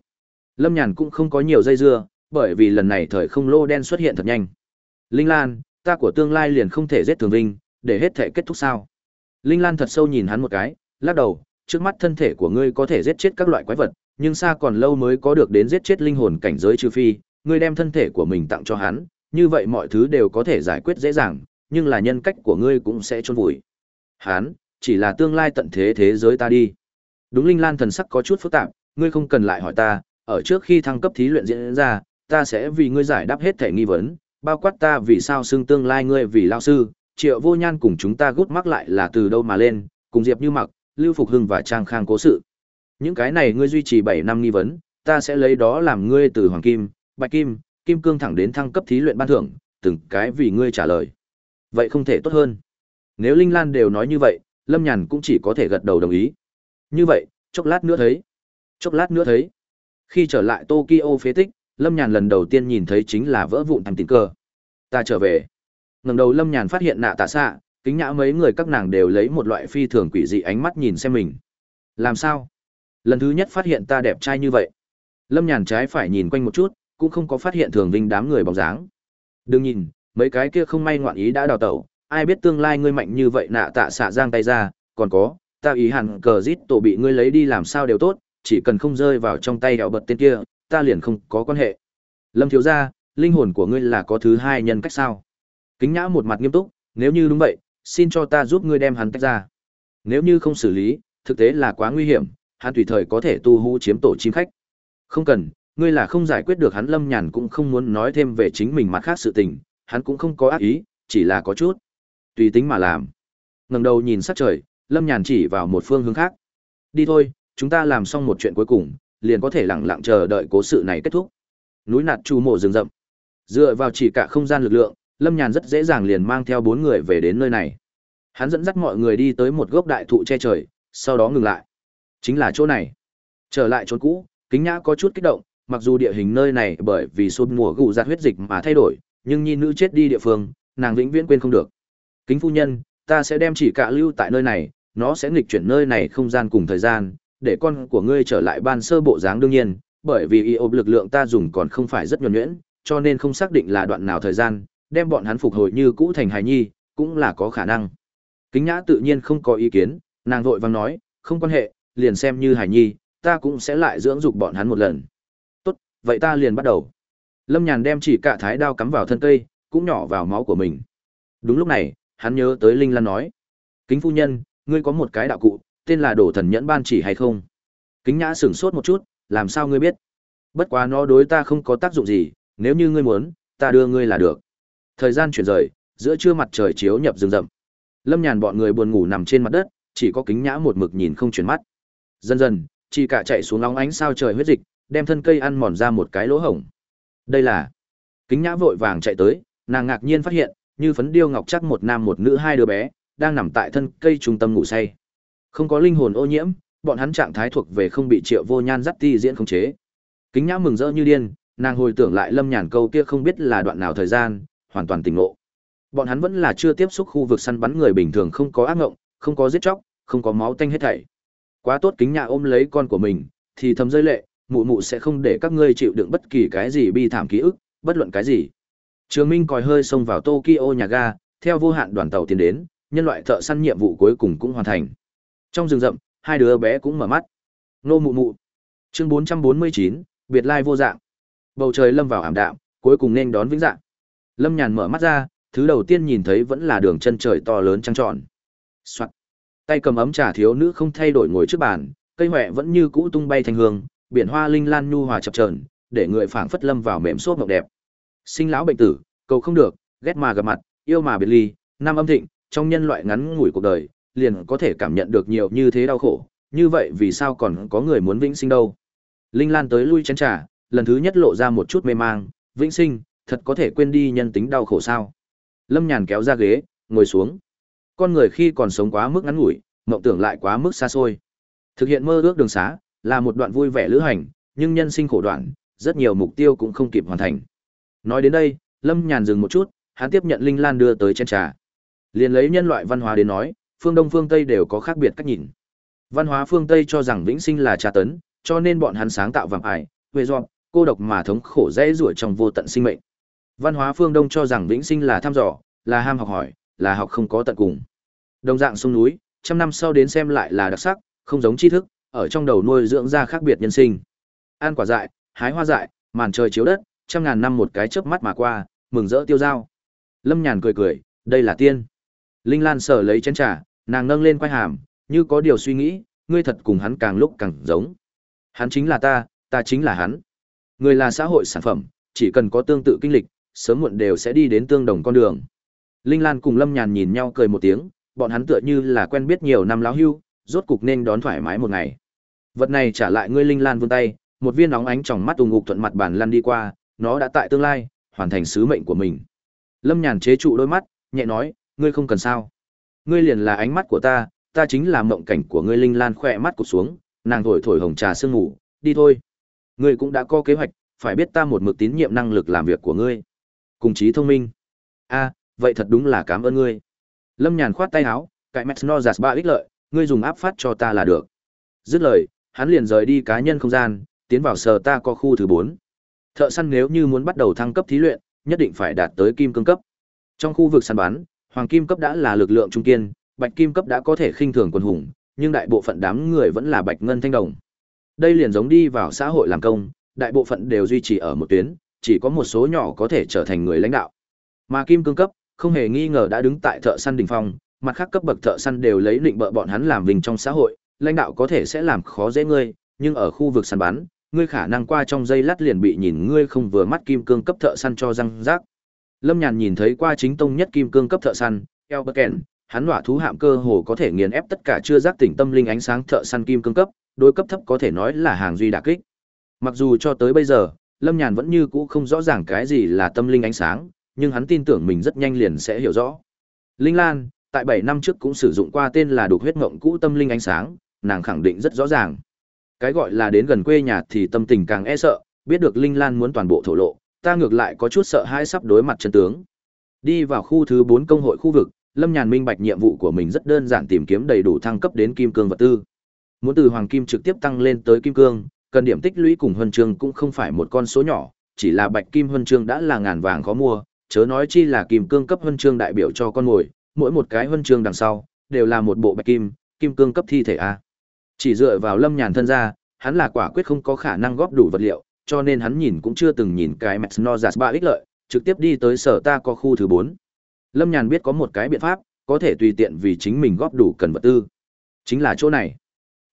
Lâm Nhàn cũng không có nhiều dây dưa, bởi vì lần này thời không lô đen xuất hiện thật nhanh. Linh Lan, ta của tương lai liền không thể giết thường vinh, để hết thể kết thúc sao? Linh Lan thật sâu nhìn hắn một cái, lắc đầu, trước mắt thân thể của ngươi có thể giết chết các loại quái vật, nhưng xa còn lâu mới có được đến giết chết linh hồn cảnh giới trừ phi, ngươi đem thân thể của mình tặng cho hắn, như vậy mọi thứ đều có thể giải quyết dễ dàng, nhưng là nhân cách của ngươi cũng sẽ chôn vùi. Hắn, chỉ là tương lai tận thế thế giới ta đi. Đúng Linh Lan thần sắc có chút phức tạp, ngươi không cần lại hỏi ta, ở trước khi thăng cấp thí luyện diễn ra, ta sẽ vì ngươi giải đáp hết thể nghi vấn, bao quát ta vì sao xưng tương lai ngươi vì lao sư, triệu vô nhan cùng chúng ta gút mắc lại là từ đâu mà lên, cùng Diệp Như Mặc, Lưu Phục Hưng và Trang Khang cố sự. Những cái này ngươi duy trì 7 năm nghi vấn, ta sẽ lấy đó làm ngươi từ Hoàng Kim, Bạch Kim, Kim Cương thẳng đến thăng cấp thí luyện ban thưởng, từng cái vì ngươi trả lời. Vậy không thể tốt hơn. Nếu Linh Lan đều nói như vậy, Lâm Nhàn cũng chỉ có thể gật đầu đồng ý. Như vậy, chốc lát nữa thấy. Chốc lát nữa thấy. Khi trở lại Tokyo phế tích, Lâm Nhàn lần đầu tiên nhìn thấy chính là vỡ vụn thành tình cờ. Ta trở về. Ngẩng đầu Lâm Nhàn phát hiện nạ tạ xạ, kính nhã mấy người các nàng đều lấy một loại phi thường quỷ dị ánh mắt nhìn xem mình. Làm sao? Lần thứ nhất phát hiện ta đẹp trai như vậy. Lâm Nhàn trái phải nhìn quanh một chút, cũng không có phát hiện thường vinh đám người bóng dáng. Đừng nhìn, mấy cái kia không may ngoạn ý đã đào tẩu, ai biết tương lai ngươi mạnh như vậy nạ tạ xạ giang tay ra, còn có, ta ý hẳn cờ rít tổ bị ngươi lấy đi làm sao đều tốt, chỉ cần không rơi vào trong tay hẹo bật tên kia, ta liền không có quan hệ. Lâm thiếu gia, linh hồn của ngươi là có thứ hai nhân cách sao? Kính nhã một mặt nghiêm túc, nếu như đúng vậy, xin cho ta giúp ngươi đem hắn tách ra. Nếu như không xử lý, thực tế là quá nguy hiểm, hắn tùy thời có thể tu hú chiếm tổ chim khách. Không cần, ngươi là không giải quyết được hắn Lâm Nhàn cũng không muốn nói thêm về chính mình mặt khác sự tình, hắn cũng không có ác ý, chỉ là có chút tùy tính mà làm. ngầm đầu nhìn sát trời, Lâm Nhàn chỉ vào một phương hướng khác. Đi thôi, chúng ta làm xong một chuyện cuối cùng, liền có thể lẳng lặng chờ đợi cố sự này kết thúc. Núi nạt chu mộ rừng rậm. Dựa vào chỉ cả không gian lực lượng, Lâm Nhàn rất dễ dàng liền mang theo bốn người về đến nơi này. Hắn dẫn dắt mọi người đi tới một gốc đại thụ che trời, sau đó ngừng lại. Chính là chỗ này. Trở lại chỗ cũ, Kính Nhã có chút kích động, mặc dù địa hình nơi này bởi vì xôn mùa gù giặt huyết dịch mà thay đổi, nhưng nhi nữ chết đi địa phương, nàng vĩnh viễn quên không được. Kính phu nhân, ta sẽ đem chỉ cạ lưu tại nơi này, nó sẽ nghịch chuyển nơi này không gian cùng thời gian, để con của ngươi trở lại ban sơ bộ dáng đương nhiên, bởi vì y ộp lực lượng ta dùng còn không phải rất nhuẩn nhuyễn, cho nên không xác định là đoạn nào thời gian, đem bọn hắn phục hồi như cũ thành hài nhi, cũng là có khả năng. Kính nhã tự nhiên không có ý kiến, nàng vội vàng nói, không quan hệ, liền xem như hài nhi, ta cũng sẽ lại dưỡng dục bọn hắn một lần. Vậy ta liền bắt đầu. Lâm Nhàn đem chỉ cả thái đao cắm vào thân cây, cũng nhỏ vào máu của mình. Đúng lúc này, hắn nhớ tới Linh Lan nói. Kính phu nhân, ngươi có một cái đạo cụ, tên là đổ thần nhẫn ban chỉ hay không? Kính nhã sửng sốt một chút, làm sao ngươi biết? Bất quá nó đối ta không có tác dụng gì, nếu như ngươi muốn, ta đưa ngươi là được. Thời gian chuyển rời, giữa trưa mặt trời chiếu nhập rừng rậm. Lâm Nhàn bọn người buồn ngủ nằm trên mặt đất, chỉ có kính nhã một mực nhìn không chuyển mắt. Dần dần, chỉ cả chạy xuống nóng ánh sao trời huyết dịch, đem thân cây ăn mòn ra một cái lỗ hổng. Đây là Kính Nhã vội vàng chạy tới, nàng ngạc nhiên phát hiện, như phấn điêu ngọc chắc một nam một nữ hai đứa bé, đang nằm tại thân cây trung tâm ngủ say. Không có linh hồn ô nhiễm, bọn hắn trạng thái thuộc về không bị Triệu Vô Nhan dắt ti diễn khống chế. Kính Nhã mừng rỡ như điên, nàng hồi tưởng lại Lâm Nhàn câu kia không biết là đoạn nào thời gian, hoàn toàn tỉnh ngộ. Bọn hắn vẫn là chưa tiếp xúc khu vực săn bắn người bình thường không có ác ngộng, không có giết chóc, không có máu tanh hết thảy. Quá tốt Kính Nhã ôm lấy con của mình, thì thầm rơi lệ, mụ mụ sẽ không để các ngươi chịu đựng bất kỳ cái gì bi thảm ký ức, bất luận cái gì. Trường Minh còi hơi xông vào Tokyo nhà ga, theo vô hạn đoàn tàu tiến đến, nhân loại thợ săn nhiệm vụ cuối cùng cũng hoàn thành. Trong rừng rậm, hai đứa bé cũng mở mắt. Nô mụ mụ. Chương 449, biệt lai vô dạng. Bầu trời lâm vào ảm đạm, cuối cùng nên đón vĩnh dạng. Lâm Nhàn mở mắt ra, thứ đầu tiên nhìn thấy vẫn là đường chân trời to lớn trăng tròn. Soạt. Tay cầm ấm trà thiếu nữ không thay đổi ngồi trước bàn, cây hoè vẫn như cũ tung bay thành hương, biển hoa linh lan nhu hòa chập chờn, để người phảng phất lâm vào mềm xốp mộng đẹp. Sinh lão bệnh tử, cầu không được, ghét mà gặp mặt, yêu mà biệt ly, nam âm thịnh, trong nhân loại ngắn ngủi cuộc đời, liền có thể cảm nhận được nhiều như thế đau khổ, như vậy vì sao còn có người muốn vĩnh sinh đâu? Linh Lan tới lui chén trà, lần thứ nhất lộ ra một chút mê mang, vĩnh sinh, thật có thể quên đi nhân tính đau khổ sao? Lâm Nhàn kéo ra ghế, ngồi xuống. Con người khi còn sống quá mức ngắn ngủi, mộng tưởng lại quá mức xa xôi. Thực hiện mơ ước đường xá, là một đoạn vui vẻ lữ hành, nhưng nhân sinh khổ đoạn, rất nhiều mục tiêu cũng không kịp hoàn thành. Nói đến đây, Lâm Nhàn dừng một chút, hắn tiếp nhận Linh Lan đưa tới chén trà. Liền lấy nhân loại văn hóa đến nói, phương Đông phương Tây đều có khác biệt cách nhìn. Văn hóa phương Tây cho rằng vĩnh sinh là trà tấn, cho nên bọn hắn sáng tạo vàng ải, huệ dọn, cô độc mà thống khổ dễ rủa trong vô tận sinh mệnh. Văn hóa phương Đông cho rằng vĩnh sinh là thăm dò, là ham học hỏi, là học không có tận cùng. Đồng dạng sông núi, trăm năm sau đến xem lại là đặc sắc, không giống tri thức, ở trong đầu nuôi dưỡng ra khác biệt nhân sinh. Ăn quả dại, hái hoa dại, màn trời chiếu đất, trăm ngàn năm một cái chớp mắt mà qua, mừng rỡ tiêu dao. Lâm Nhàn cười cười, đây là tiên. Linh Lan sở lấy chén trà, nàng nâng lên quai hàm, như có điều suy nghĩ, ngươi thật cùng hắn càng lúc càng giống. Hắn chính là ta, ta chính là hắn. Người là xã hội sản phẩm, chỉ cần có tương tự kinh lịch, sớm muộn đều sẽ đi đến tương đồng con đường. Linh Lan cùng Lâm Nhàn nhìn nhau cười một tiếng, bọn hắn tựa như là quen biết nhiều năm lão hưu, rốt cục nên đón thoải mái một ngày. Vật này trả lại ngươi Linh Lan vươn tay, một viên nóng ánh trong mắt ù ngục thuận mặt bàn lăn đi qua, nó đã tại tương lai, hoàn thành sứ mệnh của mình. Lâm Nhàn chế trụ đôi mắt, nhẹ nói, ngươi không cần sao. Ngươi liền là ánh mắt của ta, ta chính là mộng cảnh của ngươi Linh Lan khỏe mắt cụp xuống, nàng thổi thổi hồng trà sương ngủ, đi thôi. Ngươi cũng đã có kế hoạch, phải biết ta một mực tín nhiệm năng lực làm việc của ngươi. Cùng trí thông minh. a vậy thật đúng là cảm ơn ngươi. Lâm Nhàn khoát tay áo, cãi mẹ no giạt ba ích lợi, ngươi dùng áp phát cho ta là được. Dứt lời, hắn liền rời đi cá nhân không gian, tiến vào sở ta có khu thứ 4. Thợ săn nếu như muốn bắt đầu thăng cấp thí luyện, nhất định phải đạt tới kim cương cấp. Trong khu vực săn bắn, hoàng kim cấp đã là lực lượng trung kiên, bạch kim cấp đã có thể khinh thường quân hùng, nhưng đại bộ phận đám người vẫn là bạch ngân thanh đồng. Đây liền giống đi vào xã hội làm công, đại bộ phận đều duy trì ở một tuyến, chỉ có một số nhỏ có thể trở thành người lãnh đạo. Mà kim cương cấp, không hề nghi ngờ đã đứng tại thợ săn đỉnh phong, mặt khác cấp bậc thợ săn đều lấy định bợ bọn hắn làm vinh trong xã hội, lãnh đạo có thể sẽ làm khó dễ ngươi, nhưng ở khu vực săn bắn, ngươi khả năng qua trong giây lát liền bị nhìn ngươi không vừa mắt kim cương cấp thợ săn cho răng rác. Lâm Nhàn nhìn thấy qua chính tông nhất kim cương cấp thợ săn, Elberken, hắn hỏa thú hạm cơ hồ có thể nghiền ép tất cả chưa giác tỉnh tâm linh ánh sáng thợ săn kim cương cấp, đối cấp thấp có thể nói là hàng duy đả kích. Mặc dù cho tới bây giờ, Lâm Nhàn vẫn như cũ không rõ ràng cái gì là tâm linh ánh sáng, nhưng hắn tin tưởng mình rất nhanh liền sẽ hiểu rõ. Linh Lan, tại 7 năm trước cũng sử dụng qua tên là đục huyết ngộng cũ tâm linh ánh sáng, nàng khẳng định rất rõ ràng. Cái gọi là đến gần quê nhà thì tâm tình càng e sợ, biết được Linh Lan muốn toàn bộ thổ lộ, ta ngược lại có chút sợ hãi sắp đối mặt chân tướng. Đi vào khu thứ 4 công hội khu vực, Lâm Nhàn minh bạch nhiệm vụ của mình rất đơn giản tìm kiếm đầy đủ thăng cấp đến kim cương vật tư. Muốn từ hoàng kim trực tiếp tăng lên tới kim cương, cần điểm tích lũy cùng huân chương cũng không phải một con số nhỏ, chỉ là bạch kim huân chương đã là ngàn vàng khó mua, chớ nói chi là kim cương cấp huân chương đại biểu cho con ngồi, mỗi một cái huân chương đằng sau đều là một bộ bạch kim, kim cương cấp thi thể a. Chỉ dựa vào Lâm Nhàn thân ra, hắn là quả quyết không có khả năng góp đủ vật liệu, cho nên hắn nhìn cũng chưa từng nhìn cái Maxnozas ba ích lợi, trực tiếp đi tới sở ta có khu thứ 4. Lâm Nhàn biết có một cái biện pháp, có thể tùy tiện vì chính mình góp đủ cần vật tư. Chính là chỗ này.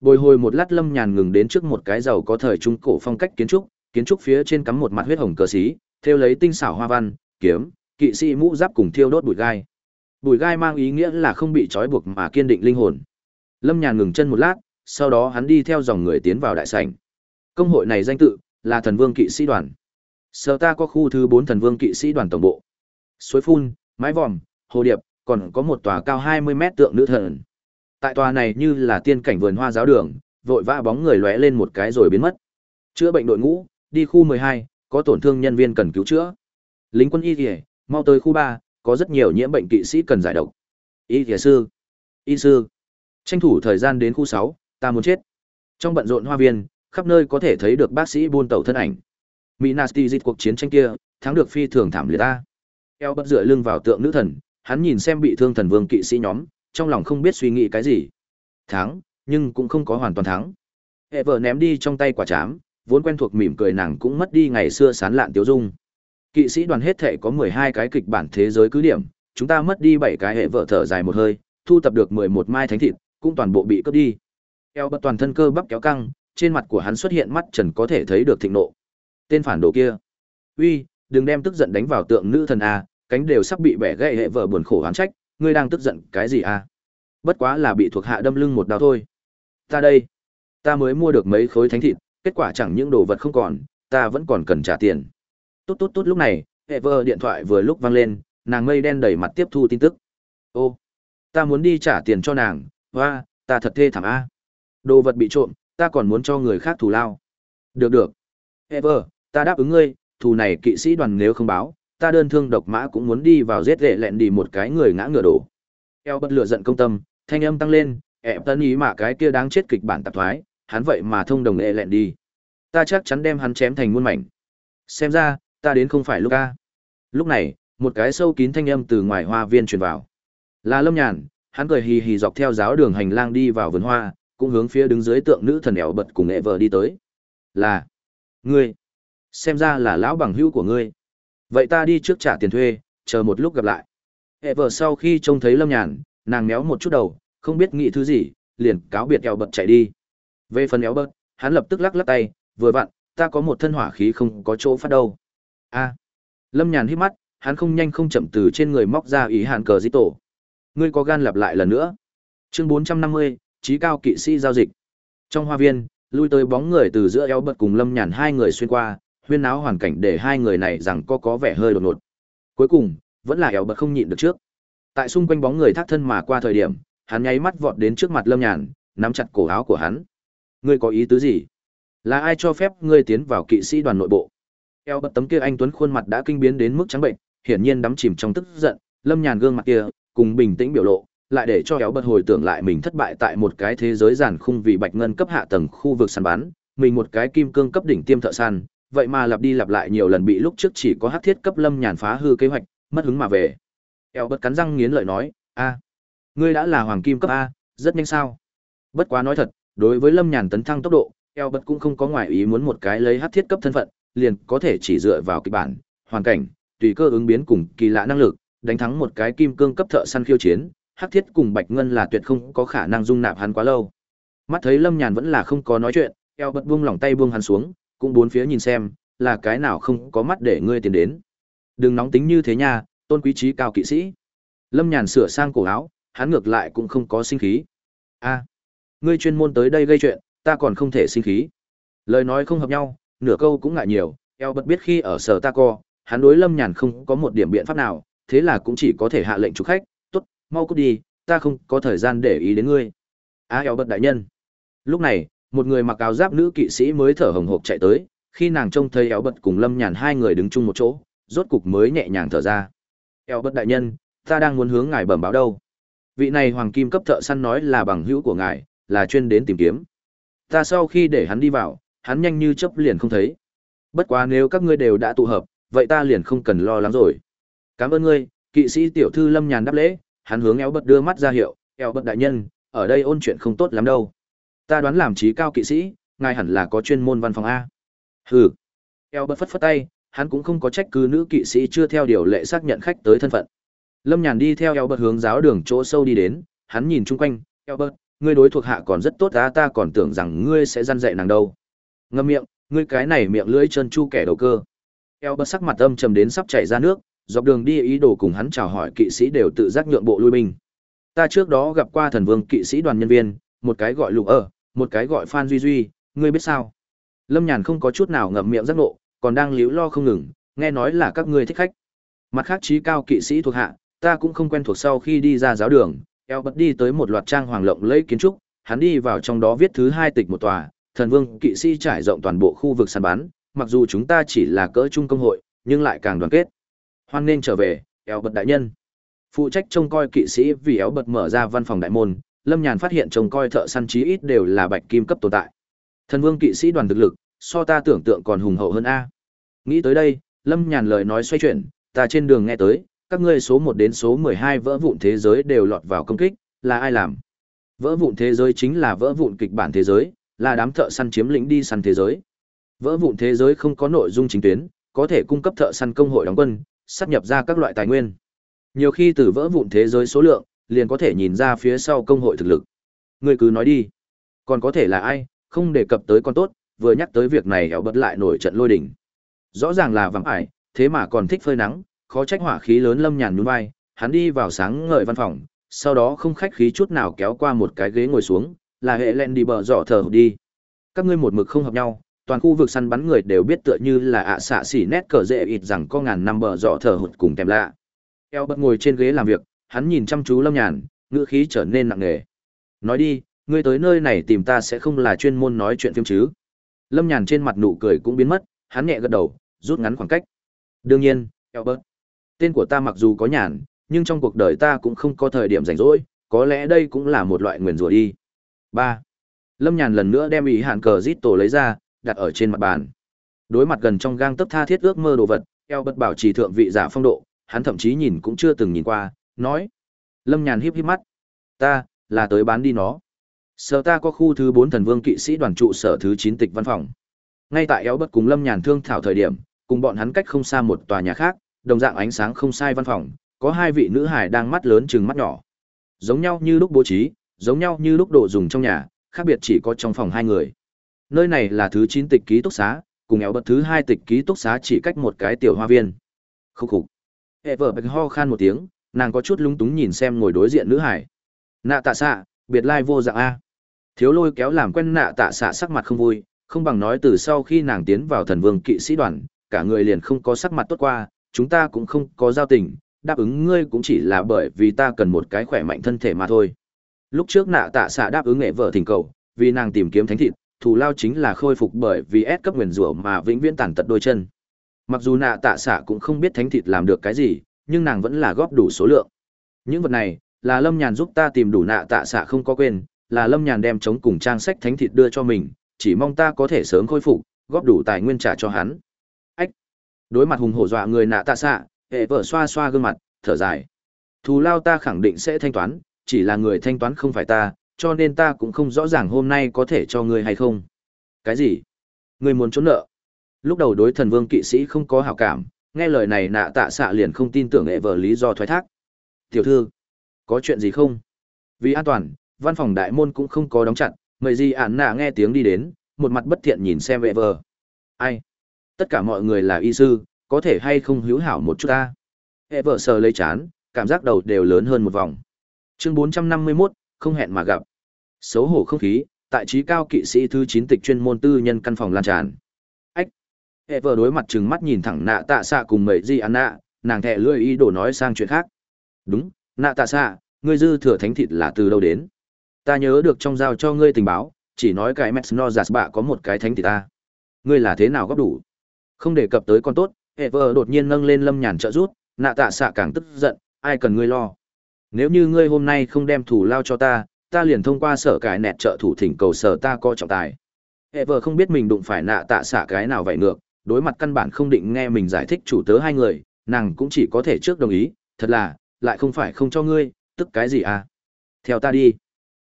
Bồi hồi một lát Lâm Nhàn ngừng đến trước một cái giàu có thời trung cổ phong cách kiến trúc, kiến trúc phía trên cắm một mặt huyết hồng cờ xí, theo lấy tinh xảo hoa văn, kiếm, kỵ sĩ mũ giáp cùng thiêu đốt bụi gai. Bùi gai mang ý nghĩa là không bị trói buộc mà kiên định linh hồn. Lâm Nhàn ngừng chân một lát, sau đó hắn đi theo dòng người tiến vào đại sảnh. Công hội này danh tự là Thần Vương Kỵ sĩ đoàn. Sở ta có khu thứ 4 Thần Vương Kỵ sĩ đoàn tổng bộ. Suối phun, mái vòm, hồ điệp, còn có một tòa cao 20 mét tượng nữ thần. Tại tòa này như là tiên cảnh vườn hoa giáo đường, vội vã bóng người lóe lên một cái rồi biến mất. Chữa bệnh đội ngũ, đi khu 12, có tổn thương nhân viên cần cứu chữa. Lính quân y liề, mau tới khu 3, có rất nhiều nhiễm bệnh kỵ sĩ cần giải độc. Y liề sư, y sư. Tranh thủ thời gian đến khu 6, ta muốn chết. Trong bận rộn hoa viên, khắp nơi có thể thấy được bác sĩ buôn tàu thân ảnh. Minas Tirith cuộc chiến tranh kia, thắng được phi thường thảm liệt ta. Eo bất dựa lưng vào tượng nữ thần, hắn nhìn xem bị thương thần vương kỵ sĩ nhóm, trong lòng không biết suy nghĩ cái gì. Thắng, nhưng cũng không có hoàn toàn thắng. Hệ vợ ném đi trong tay quả chám, vốn quen thuộc mỉm cười nàng cũng mất đi ngày xưa sán lạn tiếu dung. Kỵ sĩ đoàn hết thể có 12 cái kịch bản thế giới cứ điểm, chúng ta mất đi 7 cái hệ vợ thở dài một hơi, thu tập được 11 mai thánh thịt, cũng toàn bộ bị cướp đi. Eo bật toàn thân cơ bắp kéo căng, trên mặt của hắn xuất hiện mắt trần có thể thấy được thịnh nộ. Tên phản đồ kia. Uy, đừng đem tức giận đánh vào tượng nữ thần a, cánh đều sắp bị bẻ gãy hệ vợ buồn khổ oán trách, ngươi đang tức giận cái gì a? Bất quá là bị thuộc hạ đâm lưng một đao thôi. Ta đây, ta mới mua được mấy khối thánh thịt, kết quả chẳng những đồ vật không còn, ta vẫn còn cần trả tiền. Tốt tốt tốt lúc này, hệ vợ điện thoại vừa lúc vang lên, nàng mây đen đẩy mặt tiếp thu tin tức. Ô, ta muốn đi trả tiền cho nàng, hoa, ta thật thê thảm a. Đồ vật bị trộm, ta còn muốn cho người khác thù lao. Được được. Ever, ta đáp ứng ngươi, thù này kỵ sĩ đoàn nếu không báo, ta đơn thương độc mã cũng muốn đi vào giết gệ lẹn đi một cái người ngã ngựa đổ. Eo bất lựa giận công tâm, thanh âm tăng lên, ẹp tân ý mà cái kia đáng chết kịch bản tạp thoái, hắn vậy mà thông đồng lệ lẹn đi. Ta chắc chắn đem hắn chém thành muôn mảnh. Xem ra, ta đến không phải lúc a. Lúc này, một cái sâu kín thanh âm từ ngoài hoa viên truyền vào. Là Lâm Nhàn, hắn cười hì hì dọc theo giáo đường hành lang đi vào vườn hoa, cũng hướng phía đứng dưới tượng nữ thần ẻo bật cùng nghệ vợ đi tới. Là, ngươi, xem ra là lão bằng hữu của ngươi. Vậy ta đi trước trả tiền thuê, chờ một lúc gặp lại. hệ vợ sau khi trông thấy Lâm Nhàn, nàng méo một chút đầu, không biết nghĩ thứ gì, liền cáo biệt ẻo bật chạy đi. Về phần ẻo bật, hắn lập tức lắc lắc tay, vừa vặn, ta có một thân hỏa khí không có chỗ phát đâu. A. Lâm Nhàn hít mắt, hắn không nhanh không chậm từ trên người móc ra ý hạn cờ di tổ. Ngươi có gan lặp lại lần nữa. Chương 450, trí cao kỵ sĩ giao dịch. Trong hoa viên, lui tới bóng người từ giữa eo bật cùng Lâm Nhàn hai người xuyên qua, huyên náo hoàn cảnh để hai người này rằng có có vẻ hơi đột ngột. Cuối cùng, vẫn là eo bật không nhịn được trước. Tại xung quanh bóng người thác thân mà qua thời điểm, hắn nháy mắt vọt đến trước mặt Lâm Nhàn, nắm chặt cổ áo của hắn. Ngươi có ý tứ gì? Là ai cho phép ngươi tiến vào kỵ sĩ đoàn nội bộ? Eo bật tấm kia anh tuấn khuôn mặt đã kinh biến đến mức trắng bệnh, hiển nhiên đắm chìm trong tức giận, Lâm Nhàn gương mặt kia, cùng bình tĩnh biểu lộ, lại để cho éo bật hồi tưởng lại mình thất bại tại một cái thế giới giản khung vì bạch ngân cấp hạ tầng khu vực săn bán mình một cái kim cương cấp đỉnh tiêm thợ săn, vậy mà lặp đi lặp lại nhiều lần bị lúc trước chỉ có hắc thiết cấp lâm nhàn phá hư kế hoạch, mất hứng mà về. Éo bật cắn răng nghiến lợi nói, a, ngươi đã là hoàng kim cấp a, rất nhanh sao? Bất quá nói thật, đối với lâm nhàn tấn thăng tốc độ, eo bật cũng không có ngoại ý muốn một cái lấy hắc thiết cấp thân phận, liền có thể chỉ dựa vào kịch bản, hoàn cảnh, tùy cơ ứng biến cùng kỳ lạ năng lực, đánh thắng một cái kim cương cấp thợ săn khiêu chiến, hắc thiết cùng bạch ngân là tuyệt không có khả năng dung nạp hắn quá lâu. Mắt thấy lâm nhàn vẫn là không có nói chuyện eo bật buông lỏng tay buông hắn xuống cũng bốn phía nhìn xem là cái nào không có mắt để ngươi tiến đến. Đừng nóng tính như thế nha tôn quý trí cao kỵ sĩ. Lâm nhàn sửa sang cổ áo hắn ngược lại cũng không có sinh khí. A ngươi chuyên môn tới đây gây chuyện ta còn không thể sinh khí. Lời nói không hợp nhau nửa câu cũng ngại nhiều eo bật biết khi ở sở ta co hắn đối lâm nhàn không có một điểm biện pháp nào thế là cũng chỉ có thể hạ lệnh chủ khách mau cút đi, ta không có thời gian để ý đến ngươi. Á eo bật đại nhân. Lúc này, một người mặc áo giáp nữ kỵ sĩ mới thở hồng hộc chạy tới, khi nàng trông thấy eo bật cùng lâm nhàn hai người đứng chung một chỗ, rốt cục mới nhẹ nhàng thở ra. Eo bật đại nhân, ta đang muốn hướng ngài bẩm báo đâu. Vị này hoàng kim cấp thợ săn nói là bằng hữu của ngài, là chuyên đến tìm kiếm. Ta sau khi để hắn đi vào, hắn nhanh như chớp liền không thấy. Bất quá nếu các ngươi đều đã tụ hợp, vậy ta liền không cần lo lắng rồi. Cảm ơn ngươi, kỵ sĩ tiểu thư Lâm Nhàn đáp lễ, hắn hướng éo bật đưa mắt ra hiệu, éo bật đại nhân, ở đây ôn chuyện không tốt lắm đâu. Ta đoán làm trí cao kỵ sĩ, ngài hẳn là có chuyên môn văn phòng A. Hừ. Éo bật phất phất tay, hắn cũng không có trách cứ nữ kỵ sĩ chưa theo điều lệ xác nhận khách tới thân phận. Lâm Nhàn đi theo éo bật hướng giáo đường chỗ sâu đi đến, hắn nhìn chung quanh, éo bật, ngươi đối thuộc hạ còn rất tốt ta ta còn tưởng rằng ngươi sẽ răn dạy nàng đâu. Ngâm miệng, ngươi cái này miệng lưỡi chân chu kẻ đầu cơ. Eo bất sắc mặt âm trầm đến sắp chảy ra nước, dọc đường đi ý đồ cùng hắn chào hỏi kỵ sĩ đều tự giác nhượng bộ lui binh. Ta trước đó gặp qua thần vương kỵ sĩ đoàn nhân viên, một cái gọi lục ở, một cái gọi Phan Duy Duy, ngươi biết sao? Lâm Nhàn không có chút nào ngậm miệng giác nộ, còn đang liễu lo không ngừng, nghe nói là các ngươi thích khách. Mặt khác trí cao kỵ sĩ thuộc hạ, ta cũng không quen thuộc sau khi đi ra giáo đường, eo bật đi tới một loạt trang hoàng lộng lẫy kiến trúc, hắn đi vào trong đó viết thứ hai tịch một tòa, thần vương kỵ sĩ trải rộng toàn bộ khu vực săn bắn, mặc dù chúng ta chỉ là cỡ trung công hội, nhưng lại càng đoàn kết. Hoan nên trở về éo bật đại nhân. Phụ trách trông coi kỵ sĩ vì éo bật mở ra văn phòng đại môn lâm nhàn phát hiện trông coi thợ săn chí ít đều là bạch kim cấp tồn tại. Thần vương kỵ sĩ đoàn thực lực so ta tưởng tượng còn hùng hậu hơn a. Nghĩ tới đây lâm nhàn lời nói xoay chuyển ta trên đường nghe tới các ngươi số một đến số mười hai vỡ vụn thế giới đều lọt vào công kích là ai làm? Vỡ vụn thế giới chính là vỡ vụn kịch bản thế giới là đám thợ săn chiếm lĩnh đi săn thế giới Vỡ vụn thế giới không có nội dung chính tuyến, có thể cung cấp thợ săn công hội đóng quân, sắp nhập ra các loại tài nguyên. Nhiều khi từ vỡ vụn thế giới số lượng, liền có thể nhìn ra phía sau công hội thực lực. Người cứ nói đi. Còn có thể là ai, không đề cập tới con tốt, vừa nhắc tới việc này héo bật lại nổi trận lôi đỉnh. Rõ ràng là vắng ải, thế mà còn thích phơi nắng, khó trách hỏa khí lớn lâm nhàn nhún vai, hắn đi vào sáng ngời văn phòng, sau đó không khách khí chút nào kéo qua một cái ghế ngồi xuống, là hệ len đi bờ dọ thở đi. Các ngươi một mực không hợp nhau, toàn khu vực săn bắn người đều biết tựa như là ạ xạ xỉ nét cờ dễ ịt rằng có ngàn năm bờ dọ thở hụt cùng kèm lạ. Eo bật ngồi trên ghế làm việc, hắn nhìn chăm chú lâm nhàn, ngữ khí trở nên nặng nề. Nói đi, ngươi tới nơi này tìm ta sẽ không là chuyên môn nói chuyện phim chứ. Lâm nhàn trên mặt nụ cười cũng biến mất, hắn nhẹ gật đầu, rút ngắn khoảng cách. Đương nhiên, Albert. Tên của ta mặc dù có nhàn, nhưng trong cuộc đời ta cũng không có thời điểm rảnh rỗi, có lẽ đây cũng là một loại nguyền rủa đi ba Lâm Nhàn lần nữa đem ý hạn cờ rít tổ lấy ra, đặt ở trên mặt bàn. Đối mặt gần trong gang tấc tha thiết ước mơ đồ vật, eo Albert bảo trì thượng vị giả phong độ, hắn thậm chí nhìn cũng chưa từng nhìn qua, nói. Lâm Nhàn híp híp mắt. Ta, là tới bán đi nó. Sở ta có khu thứ bốn thần vương kỵ sĩ đoàn trụ sở thứ chín tịch văn phòng. Ngay tại eo bất cùng Lâm Nhàn thương thảo thời điểm, cùng bọn hắn cách không xa một tòa nhà khác, đồng dạng ánh sáng không sai văn phòng, có hai vị nữ hải đang mắt lớn chừng mắt nhỏ. Giống nhau như lúc bố trí, giống nhau như lúc đồ dùng trong nhà, khác biệt chỉ có trong phòng hai người. Nơi này là thứ 9 tịch ký túc xá, cùng éo bất thứ hai tịch ký túc xá chỉ cách một cái tiểu hoa viên. Khúc khục. Hệ vợ bạch ho khan một tiếng, nàng có chút lúng túng nhìn xem ngồi đối diện nữ hải. Nạ tạ xạ, biệt lai vô dạng A. Thiếu lôi kéo làm quen nạ tạ xạ sắc mặt không vui, không bằng nói từ sau khi nàng tiến vào thần vương kỵ sĩ đoàn, cả người liền không có sắc mặt tốt qua, chúng ta cũng không có giao tình, đáp ứng ngươi cũng chỉ là bởi vì ta cần một cái khỏe mạnh thân thể mà thôi. Lúc trước nạ tạ xạ đáp ứng nghệ vợ thỉnh cầu, vì nàng tìm kiếm thánh thịt, thù lao chính là khôi phục bởi vì ép cấp nguyền rủa mà vĩnh viễn tàn tật đôi chân. Mặc dù nạ tạ xạ cũng không biết thánh thịt làm được cái gì, nhưng nàng vẫn là góp đủ số lượng. Những vật này, là Lâm Nhàn giúp ta tìm đủ nạ tạ xạ không có quên, là Lâm Nhàn đem chống cùng trang sách thánh thịt đưa cho mình, chỉ mong ta có thể sớm khôi phục, góp đủ tài nguyên trả cho hắn. Ách. Đối mặt hùng hổ dọa người nạ tạ xạ, hệ vợ xoa xoa gương mặt, thở dài. Thù lao ta khẳng định sẽ thanh toán, chỉ là người thanh toán không phải ta, cho nên ta cũng không rõ ràng hôm nay có thể cho ngươi hay không. Cái gì? Ngươi muốn trốn nợ? Lúc đầu đối thần vương kỵ sĩ không có hảo cảm, nghe lời này nạ tạ xạ liền không tin tưởng nghệ vợ lý do thoái thác. Tiểu thư, có chuyện gì không? Vì an toàn, văn phòng đại môn cũng không có đóng chặt, mời gì ản nạ nghe tiếng đi đến, một mặt bất thiện nhìn xem vệ vợ. Ai? Tất cả mọi người là y sư, có thể hay không hữu hảo một chút ta? Hệ vợ sờ lấy chán, cảm giác đầu đều lớn hơn một vòng. Chương 451, không hẹn mà gặp. Xấu hổ không khí, tại trí cao kỵ sĩ thứ 9 tịch chuyên môn tư nhân căn phòng lan tràn. Ách. Hệ vợ đối mặt trừng mắt nhìn thẳng nạ tạ xạ cùng mời gì ăn nạ, nàng thẻ lưỡi ý đồ nói sang chuyện khác. Đúng, nạ tạ xạ, ngươi dư thừa thánh thịt là từ đâu đến? Ta nhớ được trong giao cho ngươi tình báo, chỉ nói cái Mesnozas bạ có một cái thánh thịt ta. Ngươi là thế nào góp đủ? Không đề cập tới con tốt, hệ vợ đột nhiên nâng lên lâm nhàn trợ rút, nạ tạ xạ càng tức giận, ai cần ngươi lo. Nếu như ngươi hôm nay không đem thủ lao cho ta, ta liền thông qua sở cái nẹt trợ thủ thỉnh cầu sở ta có trọng tài. Ever không biết mình đụng phải nạ tạ xả cái nào vậy ngược, đối mặt căn bản không định nghe mình giải thích chủ tớ hai người, nàng cũng chỉ có thể trước đồng ý, thật là, lại không phải không cho ngươi, tức cái gì à? Theo ta đi.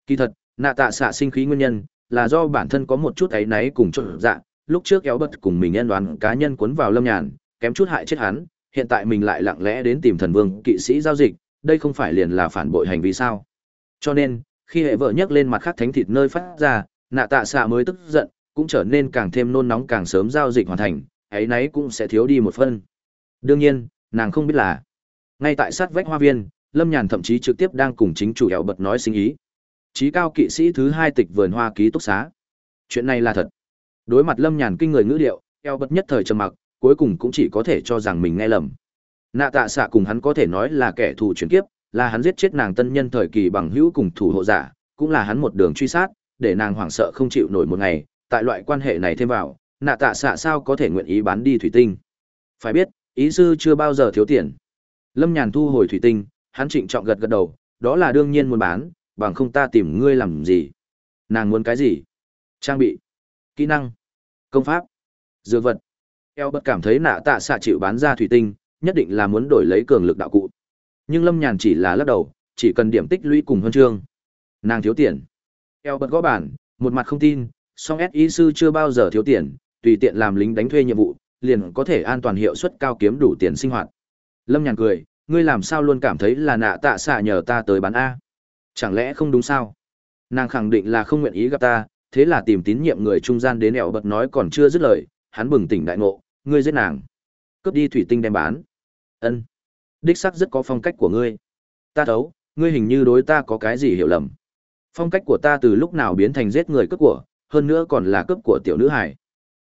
Kỳ thật, nạ tạ xả sinh khí nguyên nhân, là do bản thân có một chút ấy náy cùng trộn dạ, lúc trước kéo bật cùng mình nhân đoán cá nhân cuốn vào lâm nhàn, kém chút hại chết hắn, hiện tại mình lại lặng lẽ đến tìm thần vương kỵ sĩ giao dịch, đây không phải liền là phản bội hành vi sao. Cho nên, khi hệ vợ nhắc lên mặt khác thánh thịt nơi phát ra, nạ tạ xạ mới tức giận, cũng trở nên càng thêm nôn nóng càng sớm giao dịch hoàn thành, ấy nấy cũng sẽ thiếu đi một phân. Đương nhiên, nàng không biết là, ngay tại sát vách hoa viên, Lâm Nhàn thậm chí trực tiếp đang cùng chính chủ ẻo bật nói sinh ý. Chí cao kỵ sĩ thứ hai tịch vườn hoa ký túc xá. Chuyện này là thật. Đối mặt Lâm Nhàn kinh người ngữ điệu, eo bật nhất thời trầm mặc, cuối cùng cũng chỉ có thể cho rằng mình nghe lầm. Nạ tạ xạ cùng hắn có thể nói là kẻ thù chuyển kiếp, là hắn giết chết nàng tân nhân thời kỳ bằng hữu cùng thủ hộ giả, cũng là hắn một đường truy sát, để nàng hoảng sợ không chịu nổi một ngày, tại loại quan hệ này thêm vào, nạ tạ xạ sao có thể nguyện ý bán đi thủy tinh. Phải biết, ý sư chưa bao giờ thiếu tiền. Lâm Nhàn thu hồi thủy tinh, hắn trịnh trọng gật gật đầu, đó là đương nhiên muốn bán, bằng không ta tìm ngươi làm gì. Nàng muốn cái gì? Trang bị, kỹ năng, công pháp, dược vật. Eo bất cảm thấy nạ tạ xạ chịu bán ra thủy tinh, nhất định là muốn đổi lấy cường lực đạo cụ. Nhưng Lâm Nhàn chỉ là lắc đầu, chỉ cần điểm tích lũy cùng huân chương. Nàng thiếu tiền. Eo bật gõ bản, một mặt không tin, song S y sư chưa bao giờ thiếu tiền, tùy tiện làm lính đánh thuê nhiệm vụ, liền có thể an toàn hiệu suất cao kiếm đủ tiền sinh hoạt. Lâm Nhàn cười, ngươi làm sao luôn cảm thấy là nạ tạ xạ nhờ ta tới bán A. Chẳng lẽ không đúng sao? Nàng khẳng định là không nguyện ý gặp ta, thế là tìm tín nhiệm người trung gian đến ẻo bật nói còn chưa dứt lời, hắn bừng tỉnh đại ngộ, ngươi giết nàng. Cướp đi thủy tinh đem bán. ân Đích sắc rất có phong cách của ngươi. Ta thấu, ngươi hình như đối ta có cái gì hiểu lầm. Phong cách của ta từ lúc nào biến thành giết người cướp của, hơn nữa còn là cướp của tiểu nữ hải.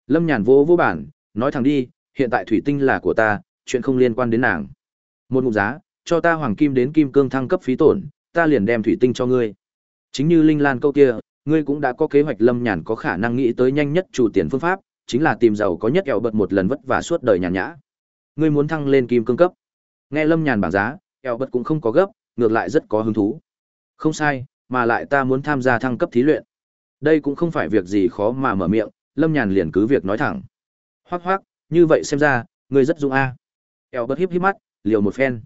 Lâm Nhàn vô vô bản, nói thẳng đi, hiện tại thủy tinh là của ta, chuyện không liên quan đến nàng. Một ngụm giá, cho ta hoàng kim đến kim cương thăng cấp phí tổn, ta liền đem thủy tinh cho ngươi. Chính như Linh Lan câu kia, ngươi cũng đã có kế hoạch Lâm Nhàn có khả năng nghĩ tới nhanh nhất chủ tiền phương pháp, chính là tìm giàu có nhất kẹo bật một lần vất vả suốt đời nhàn nhã. Ngươi muốn thăng lên kim cương cấp. Nghe Lâm Nhàn bảng giá, eo bật cũng không có gấp, ngược lại rất có hứng thú. Không sai, mà lại ta muốn tham gia thăng cấp thí luyện. Đây cũng không phải việc gì khó mà mở miệng, Lâm Nhàn liền cứ việc nói thẳng. Hoắc hoắc, như vậy xem ra, ngươi rất dung a. Eo bật híp híp mắt, liều một phen.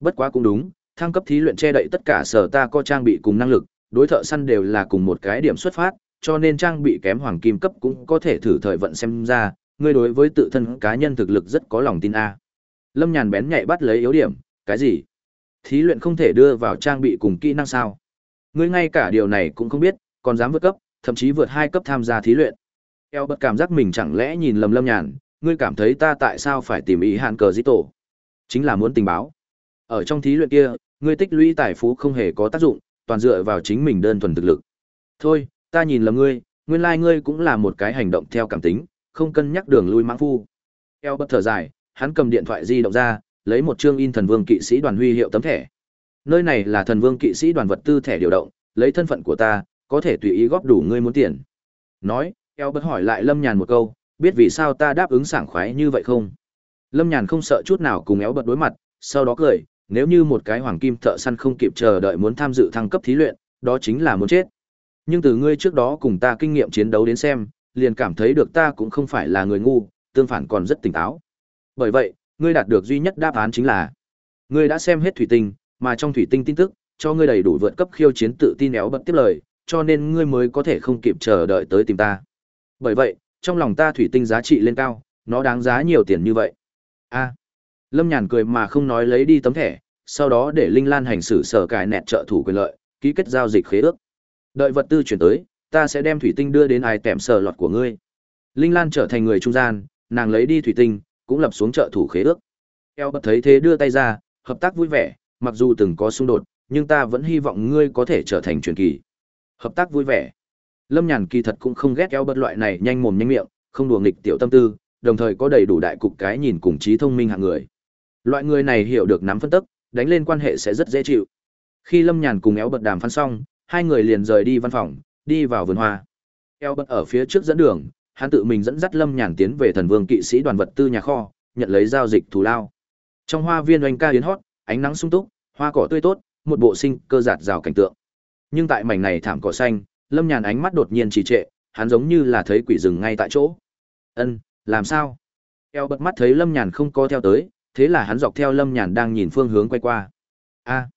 Bất quá cũng đúng, thăng cấp thí luyện che đậy tất cả sở ta có trang bị cùng năng lực, đối thợ săn đều là cùng một cái điểm xuất phát, cho nên trang bị kém hoàng kim cấp cũng có thể thử thời vận xem ra, ngươi đối với tự thân cá nhân thực lực rất có lòng tin a. Lâm Nhàn bén nhạy bắt lấy yếu điểm, cái gì? Thí luyện không thể đưa vào trang bị cùng kỹ năng sao? Ngươi ngay cả điều này cũng không biết, còn dám vượt cấp, thậm chí vượt hai cấp tham gia thí luyện. Eo bật cảm giác mình chẳng lẽ nhìn lầm Lâm Nhàn, ngươi cảm thấy ta tại sao phải tìm ý hạn cờ dĩ tổ? Chính là muốn tình báo. Ở trong thí luyện kia, ngươi tích lũy tài phú không hề có tác dụng, toàn dựa vào chính mình đơn thuần thực lực. Thôi, ta nhìn lầm ngươi, nguyên lai like ngươi cũng là một cái hành động theo cảm tính, không cân nhắc đường lui mãng phu. Eo bất thở dài, hắn cầm điện thoại di động ra, lấy một chương in thần vương kỵ sĩ đoàn huy hiệu tấm thẻ. Nơi này là thần vương kỵ sĩ đoàn vật tư thẻ điều động, lấy thân phận của ta, có thể tùy ý góp đủ ngươi muốn tiền. Nói, Eo bất hỏi lại Lâm Nhàn một câu, biết vì sao ta đáp ứng sảng khoái như vậy không? Lâm Nhàn không sợ chút nào cùng Éo bật đối mặt, sau đó cười, nếu như một cái hoàng kim thợ săn không kịp chờ đợi muốn tham dự thăng cấp thí luyện, đó chính là muốn chết. Nhưng từ ngươi trước đó cùng ta kinh nghiệm chiến đấu đến xem, liền cảm thấy được ta cũng không phải là người ngu, tương phản còn rất tỉnh táo. Bởi vậy, ngươi đạt được duy nhất đáp án chính là ngươi đã xem hết thủy tinh, mà trong thủy tinh tin tức cho ngươi đầy đủ vượt cấp khiêu chiến tự tin éo bật tiếp lời, cho nên ngươi mới có thể không kịp chờ đợi tới tìm ta. Bởi vậy, trong lòng ta thủy tinh giá trị lên cao, nó đáng giá nhiều tiền như vậy. A. Lâm Nhàn cười mà không nói lấy đi tấm thẻ, sau đó để Linh Lan hành xử sở cải nẹt trợ thủ quyền lợi, ký kết giao dịch khế ước. Đợi vật tư chuyển tới, ta sẽ đem thủy tinh đưa đến ai tẻm sở lọt của ngươi. Linh Lan trở thành người trung gian, nàng lấy đi thủy tinh, cũng lập xuống trợ thủ khế ước. Eo bật thấy thế đưa tay ra, hợp tác vui vẻ, mặc dù từng có xung đột, nhưng ta vẫn hy vọng ngươi có thể trở thành truyền kỳ. Hợp tác vui vẻ. Lâm Nhàn kỳ thật cũng không ghét eo bật loại này nhanh mồm nhanh miệng, không đùa nghịch tiểu tâm tư, đồng thời có đầy đủ đại cục cái nhìn cùng trí thông minh hạng người. Loại người này hiểu được nắm phân tức, đánh lên quan hệ sẽ rất dễ chịu. Khi Lâm Nhàn cùng éo bật đàm phán xong, hai người liền rời đi văn phòng, đi vào vườn hoa. Eo bật ở phía trước dẫn đường, hắn tự mình dẫn dắt Lâm Nhàn tiến về thần vương kỵ sĩ đoàn vật tư nhà kho, nhận lấy giao dịch thù lao. Trong hoa viên oanh ca yến hót, ánh nắng sung túc, hoa cỏ tươi tốt, một bộ sinh cơ giạt rào cảnh tượng. Nhưng tại mảnh này thảm cỏ xanh, Lâm Nhàn ánh mắt đột nhiên trì trệ, hắn giống như là thấy quỷ rừng ngay tại chỗ. Ân, làm sao? Eo bật mắt thấy Lâm Nhàn không có theo tới, thế là hắn dọc theo Lâm Nhàn đang nhìn phương hướng quay qua. A.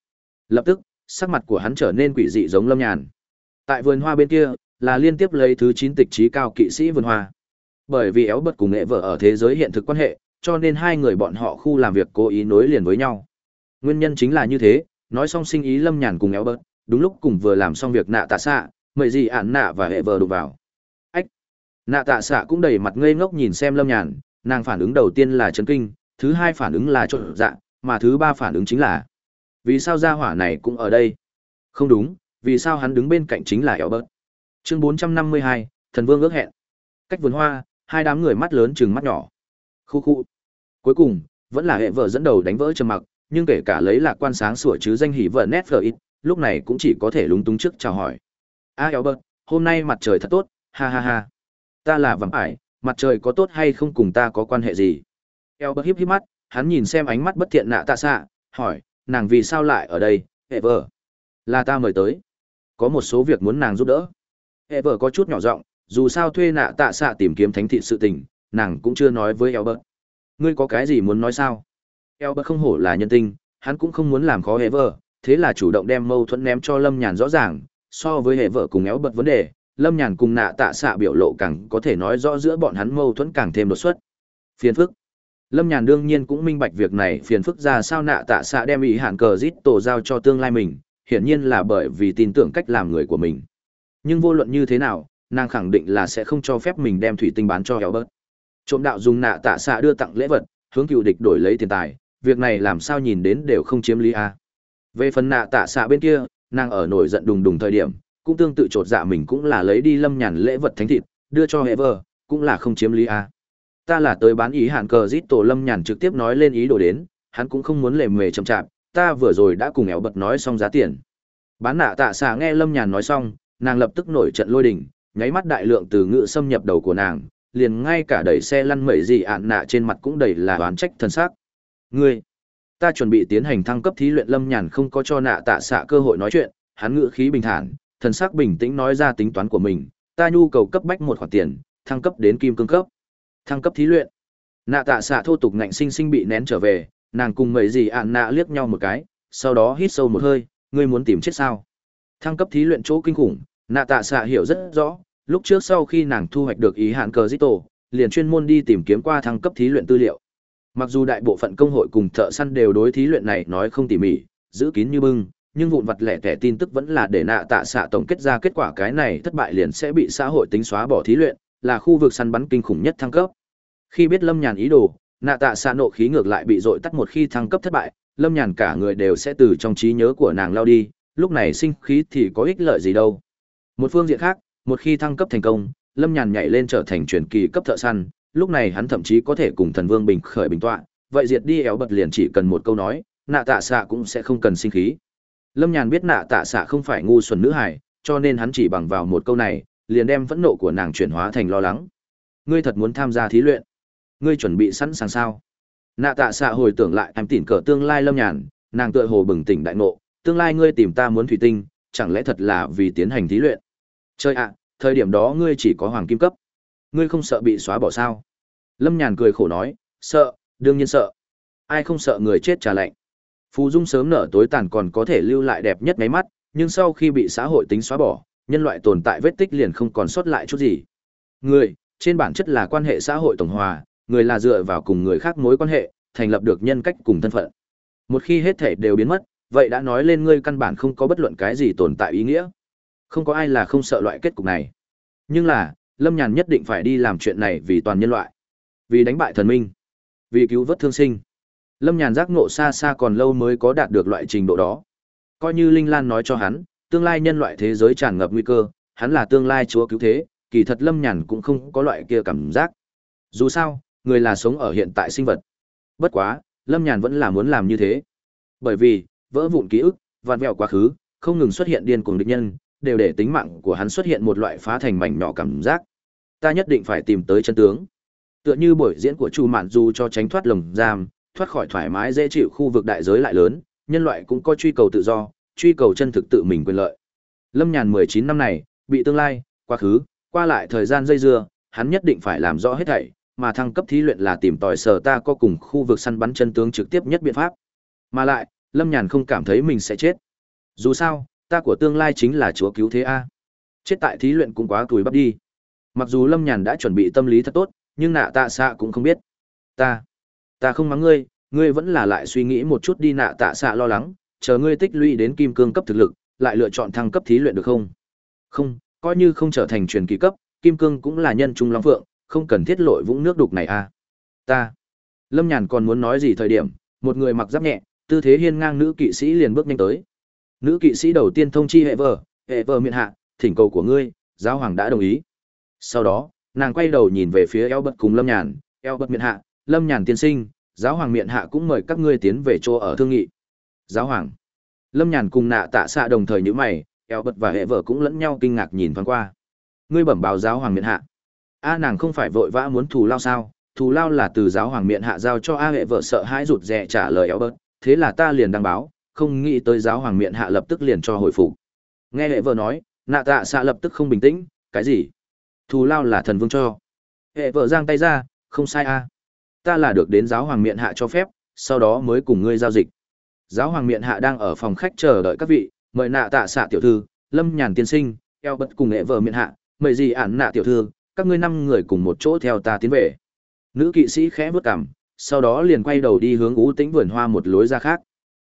Lập tức, sắc mặt của hắn trở nên quỷ dị giống Lâm Nhàn. Tại vườn hoa bên kia, là liên tiếp lấy thứ chín tịch trí cao kỵ sĩ vườn hoa. Bởi vì éo bật cùng nghệ vợ ở thế giới hiện thực quan hệ, cho nên hai người bọn họ khu làm việc cố ý nối liền với nhau. Nguyên nhân chính là như thế, nói xong sinh ý Lâm Nhàn cùng éo bật, đúng lúc cùng vừa làm xong việc nạ tạ xạ, mời gì ản nạ và hệ vợ đụng vào. Ách! Nạ tạ xạ cũng đầy mặt ngây ngốc nhìn xem Lâm Nhàn, nàng phản ứng đầu tiên là chấn kinh, thứ hai phản ứng là trộn dạ, mà thứ ba phản ứng chính là vì sao gia hỏa này cũng ở đây? Không đúng, vì sao hắn đứng bên cạnh chính là eo bớt? Chương 452, thần vương ước hẹn. Cách vườn hoa, hai đám người mắt lớn chừng mắt nhỏ. Khu khu. Cuối cùng, vẫn là hệ vợ dẫn đầu đánh vỡ trầm mặc, nhưng kể cả lấy lạc quan sáng sủa chứ danh hỉ vợ nét ít, lúc này cũng chỉ có thể lúng túng trước chào hỏi. A eo bớt, hôm nay mặt trời thật tốt, ha ha ha. Ta là vắng ải, mặt trời có tốt hay không cùng ta có quan hệ gì? eo bớt híp híp mắt hắn nhìn xem ánh mắt bất thiện nạ tạ xạ hỏi nàng vì sao lại ở đây hệ vợ là ta mời tới có một số việc muốn nàng giúp đỡ. Hệ vợ có chút nhỏ giọng, dù sao thuê nạ tạ xạ tìm kiếm thánh thị sự tình, nàng cũng chưa nói với eo bớt ngươi có cái gì muốn nói sao? Eo bớt không hổ là nhân tinh hắn cũng không muốn làm khó hệ vợ, thế là chủ động đem mâu thuẫn ném cho lâm nhàn rõ ràng. So với hệ vợ cùng éo bật vấn đề, lâm nhàn cùng nạ tạ xạ biểu lộ càng có thể nói rõ giữa bọn hắn mâu thuẫn càng thêm đột xuất. Phiền phức. Lâm nhàn đương nhiên cũng minh bạch việc này, phiền phức ra sao nạ tạ xạ đem ý hạn cờ rít tổ giao cho tương lai mình hiển nhiên là bởi vì tin tưởng cách làm người của mình. Nhưng vô luận như thế nào nàng khẳng định là sẽ không cho phép mình đem thủy tinh bán cho Albert. trộm đạo dùng nạ tạ xạ đưa tặng lễ vật hướng cựu địch đổi lấy tiền tài việc này làm sao nhìn đến đều không chiếm lý a. Về phần nạ tạ xạ bên kia nàng ở nổi giận đùng đùng thời điểm cũng tương tự trột dạ mình cũng là lấy đi lâm nhàn lễ vật thánh thịt đưa cho Ever, vợ cũng là không chiếm lý a. Ta là tới bán ý hạn cờ rít tổ lâm nhàn trực tiếp nói lên ý đồ đến hắn cũng không muốn lề mề chậm chạp ta vừa rồi đã cùng éo bật nói xong giá tiền. Bán nạ tạ xạ nghe lâm nhàn nói xong, nàng lập tức nổi trận lôi đình, nháy mắt đại lượng từ ngữ xâm nhập đầu của nàng, liền ngay cả đẩy xe lăn mẩy gì ạn nạ trên mặt cũng đầy là oán trách thân xác. Ngươi, ta chuẩn bị tiến hành thăng cấp thí luyện lâm nhàn không có cho nạ tạ xạ cơ hội nói chuyện, hắn ngữ khí bình thản thần sắc bình tĩnh nói ra tính toán của mình, ta nhu cầu cấp bách một khoản tiền, thăng cấp đến kim cương cấp. Thăng cấp thí luyện. Nạ tạ xạ thô tục ngạnh sinh sinh bị nén trở về nàng cùng mấy gì ạn nạ liếc nhau một cái, sau đó hít sâu một hơi, ngươi muốn tìm chết sao? Thăng cấp thí luyện chỗ kinh khủng, nạ tạ xạ hiểu rất rõ, lúc trước sau khi nàng thu hoạch được ý hạn cờ dít tổ liền chuyên môn đi tìm kiếm qua thăng cấp thí luyện tư liệu. Mặc dù đại bộ phận công hội cùng thợ săn đều đối thí luyện này nói không tỉ mỉ, giữ kín như bưng, nhưng vụn vặt lẻ tẻ tin tức vẫn là để nạ tạ xạ tổng kết ra kết quả cái này thất bại liền sẽ bị xã hội tính xóa bỏ thí luyện, là khu vực săn bắn kinh khủng nhất thăng cấp. Khi biết lâm nhàn ý đồ nạ tạ xạ nộ khí ngược lại bị dội tắt một khi thăng cấp thất bại, lâm nhàn cả người đều sẽ từ trong trí nhớ của nàng lao đi, lúc này sinh khí thì có ích lợi gì đâu. Một phương diện khác, một khi thăng cấp thành công, lâm nhàn nhảy lên trở thành truyền kỳ cấp thợ săn, lúc này hắn thậm chí có thể cùng thần vương bình khởi bình tọa, vậy diệt đi éo bật liền chỉ cần một câu nói, nạ tạ xạ cũng sẽ không cần sinh khí. Lâm nhàn biết nạ tạ xạ không phải ngu xuẩn nữ hải cho nên hắn chỉ bằng vào một câu này, liền đem phẫn nộ của nàng chuyển hóa thành lo lắng. Ngươi thật muốn tham gia thí luyện ngươi chuẩn bị sẵn sàng sao? Nạ tạ xạ hồi tưởng lại, em tỉn cờ tương lai lâm nhàn, nàng tựa hồ bừng tỉnh đại ngộ, tương lai ngươi tìm ta muốn thủy tinh, chẳng lẽ thật là vì tiến hành thí luyện? Chơi ạ, thời điểm đó ngươi chỉ có hoàng kim cấp. Ngươi không sợ bị xóa bỏ sao? Lâm nhàn cười khổ nói, sợ, đương nhiên sợ. Ai không sợ người chết trả lạnh? Phù dung sớm nở tối tàn còn có thể lưu lại đẹp nhất máy mắt, nhưng sau khi bị xã hội tính xóa bỏ, nhân loại tồn tại vết tích liền không còn sót lại chút gì. Người, trên bản chất là quan hệ xã hội tổng hòa người là dựa vào cùng người khác mối quan hệ, thành lập được nhân cách cùng thân phận. Một khi hết thể đều biến mất, vậy đã nói lên ngươi căn bản không có bất luận cái gì tồn tại ý nghĩa. Không có ai là không sợ loại kết cục này. Nhưng là, lâm nhàn nhất định phải đi làm chuyện này vì toàn nhân loại. Vì đánh bại thần minh. Vì cứu vớt thương sinh. Lâm nhàn giác ngộ xa xa còn lâu mới có đạt được loại trình độ đó. Coi như linh lan nói cho hắn, tương lai nhân loại thế giới tràn ngập nguy cơ, hắn là tương lai chúa cứu thế, kỳ thật lâm nhàn cũng không có loại kia cảm giác. Dù sao người là sống ở hiện tại sinh vật. Bất quá, lâm nhàn vẫn là muốn làm như thế. Bởi vì, vỡ vụn ký ức vặn vẹo quá khứ, không ngừng xuất hiện điên cuồng địch nhân, đều để tính mạng của hắn xuất hiện một loại phá thành mảnh nhỏ cảm giác. Ta nhất định phải tìm tới chân tướng. Tựa như buổi diễn của chu mạn du cho tránh thoát lồng giam, thoát khỏi thoải mái dễ chịu khu vực đại giới lại lớn, nhân loại cũng có truy cầu tự do, truy cầu chân thực tự mình quyền lợi. Lâm nhàn mười chín năm này, bị tương lai, quá khứ, qua lại thời gian dây dưa, hắn nhất định phải làm rõ hết thảy mà thăng cấp thí luyện là tìm tòi sở ta có cùng khu vực săn bắn chân tướng trực tiếp nhất biện pháp. Mà lại, lâm nhàn không cảm thấy mình sẽ chết. Dù sao, ta của tương lai chính là chúa cứu thế a. Chết tại thí luyện cũng quá tuổi bắp đi. Mặc dù lâm nhàn đã chuẩn bị tâm lý thật tốt, nhưng nạ tạ xạ cũng không biết. Ta ta không mắng ngươi ngươi vẫn là lại suy nghĩ một chút đi nạ tạ xạ lo lắng, chờ ngươi tích lũy đến kim cương cấp thực lực, lại lựa chọn thăng cấp thí luyện được không? Không, coi như không trở thành truyền kỳ cấp, kim cương cũng là nhân trung long phượng không cần thiết lội vũng nước đục này à. Ta. Lâm nhàn còn muốn nói gì thời điểm, một người mặc giáp nhẹ, tư thế hiên ngang nữ kỵ sĩ liền bước nhanh tới. Nữ kỵ sĩ đầu tiên thông chi hệ vợ hệ vợ miện hạ, thỉnh cầu của ngươi, giáo hoàng đã đồng ý. Sau đó, nàng quay đầu nhìn về phía eo bật cùng lâm nhàn eo bật miện hạ, lâm nhàn tiên sinh, giáo hoàng miện hạ cũng mời các ngươi tiến về chỗ ở thương nghị. Giáo hoàng. Lâm nhàn cùng nạ tạ xạ đồng thời như mày eo bật và hệ vợ cũng lẫn nhau kinh ngạc nhìn thoáng qua. Ngươi bẩm báo giáo hoàng miện hạ a nàng không phải vội vã muốn thù lao sao? Thù lao là từ giáo hoàng miệng hạ giao cho a hệ vợ sợ hãi rụt rè trả lời eo bớt thế là ta liền đăng báo, không nghĩ tới giáo hoàng miệng hạ lập tức liền cho hồi phục. Nghe hệ vợ nói, nạ tạ xạ lập tức không bình tĩnh, cái gì? Thù lao là thần vương cho. Hệ vợ giang tay ra, không sai a. Ta là được đến giáo hoàng miệng hạ cho phép, sau đó mới cùng ngươi giao dịch. Giáo hoàng miệng hạ đang ở phòng khách chờ đợi các vị, mời nạ tạ xạ tiểu thư, lâm nhàn tiên sinh eo bật cùng hệ vợ miệng hạ, mời gì ản nạ tiểu thư các ngươi năm người cùng một chỗ theo ta tiến về. Nữ kỵ sĩ khẽ bước cằm, sau đó liền quay đầu đi hướng ú tĩnh vườn hoa một lối ra khác.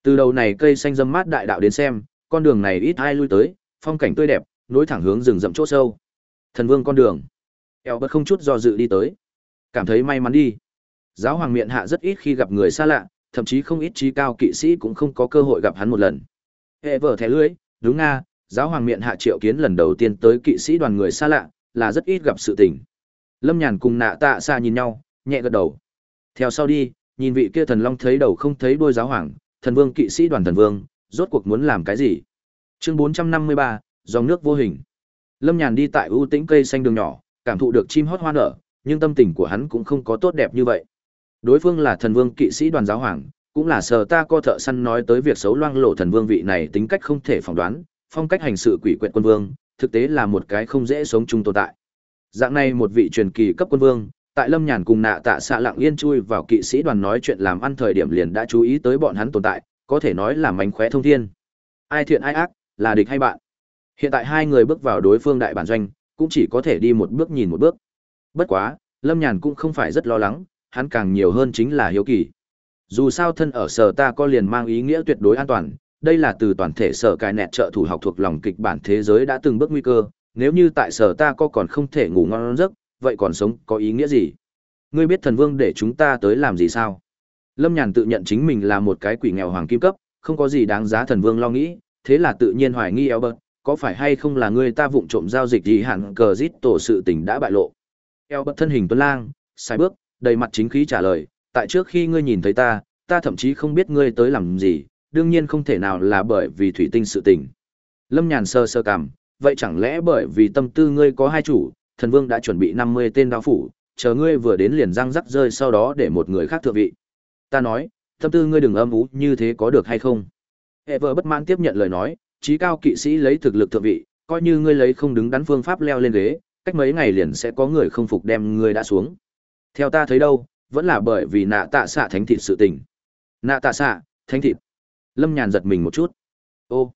Từ đầu này cây xanh dâm mát đại đạo đến xem con đường này ít ai lui tới phong cảnh tươi đẹp nối thẳng hướng rừng rậm chỗ sâu. Thần vương con đường. Eo bất không chút do dự đi tới. Cảm thấy may mắn đi. Giáo hoàng miệng hạ rất ít khi gặp người xa lạ thậm chí không ít trí cao kỵ sĩ cũng không có cơ hội gặp hắn một lần. Hệ vở thẻ lưới đúng nga giáo hoàng miệng hạ triệu kiến lần đầu tiên tới kỵ sĩ đoàn người xa lạ là rất ít gặp sự tình. Lâm nhàn cùng nạ tạ xa nhìn nhau, nhẹ gật đầu. Theo sau đi, nhìn vị kia thần long thấy đầu không thấy đôi giáo hoàng, thần vương kỵ sĩ đoàn thần vương, rốt cuộc muốn làm cái gì? Chương bốn trăm năm mươi ba, dòng nước vô hình. Lâm nhàn đi tại ưu tĩnh cây xanh đường nhỏ, cảm thụ được chim hót hoa nở, nhưng tâm tình của hắn cũng không có tốt đẹp như vậy. Đối phương là thần vương kỵ sĩ đoàn giáo hoàng, cũng là sờ ta co thợ săn nói tới việc xấu loang lộ thần vương vị này tính cách không thể phỏng đoán, phong cách hành sự quỷ quyện quân vương thực tế là một cái không dễ sống chung tồn tại. Dạng này một vị truyền kỳ cấp quân vương, tại lâm nhàn cùng nạ tạ xạ lặng yên chui vào kỵ sĩ đoàn nói chuyện làm ăn thời điểm liền đã chú ý tới bọn hắn tồn tại, có thể nói là mánh khóe thông thiên. Ai thiện ai ác, là địch hay bạn? Hiện tại hai người bước vào đối phương đại bản doanh, cũng chỉ có thể đi một bước nhìn một bước. Bất quá, lâm nhàn cũng không phải rất lo lắng, hắn càng nhiều hơn chính là hiếu kỳ. Dù sao thân ở sở ta có liền mang ý nghĩa tuyệt đối an toàn đây là từ toàn thể sở cài nẹt trợ thủ học thuộc lòng kịch bản thế giới đã từng bước nguy cơ, nếu như tại sở ta có còn không thể ngủ ngon giấc, vậy còn sống có ý nghĩa gì? Ngươi biết thần vương để chúng ta tới làm gì sao? Lâm nhàn tự nhận chính mình là một cái quỷ nghèo hoàng kim cấp, không có gì đáng giá thần vương lo nghĩ, thế là tự nhiên hoài nghi eo có phải hay không là ngươi ta vụng trộm giao dịch gì hẳn cờ rít tổ sự tình đã bại lộ? Eo thân hình tuấn lang sai bước, đầy mặt chính khí trả lời, tại trước khi ngươi nhìn thấy ta ta thậm chí không biết ngươi tới làm gì đương nhiên không thể nào là bởi vì thủy tinh sự tình. Lâm nhàn sơ sơ cảm, vậy chẳng lẽ bởi vì tâm tư ngươi có hai chủ, thần vương đã chuẩn bị năm mươi tên đao phủ, chờ ngươi vừa đến liền răng rắc rơi sau đó để một người khác thượng vị. Ta nói, tâm tư ngươi đừng âm ú, như thế có được hay không? Hệ vợ bất mãn tiếp nhận lời nói, trí cao kỵ sĩ lấy thực lực thượng vị, coi như ngươi lấy không đứng đắn phương pháp leo lên ghế, cách mấy ngày liền sẽ có người không phục đem ngươi đã xuống. Theo ta thấy đâu, vẫn là bởi vì nạ tạ xạ thánh thịt sự tình. Nạ tạ xạ, thánh thịt lâm nhàn giật mình một chút. Ô,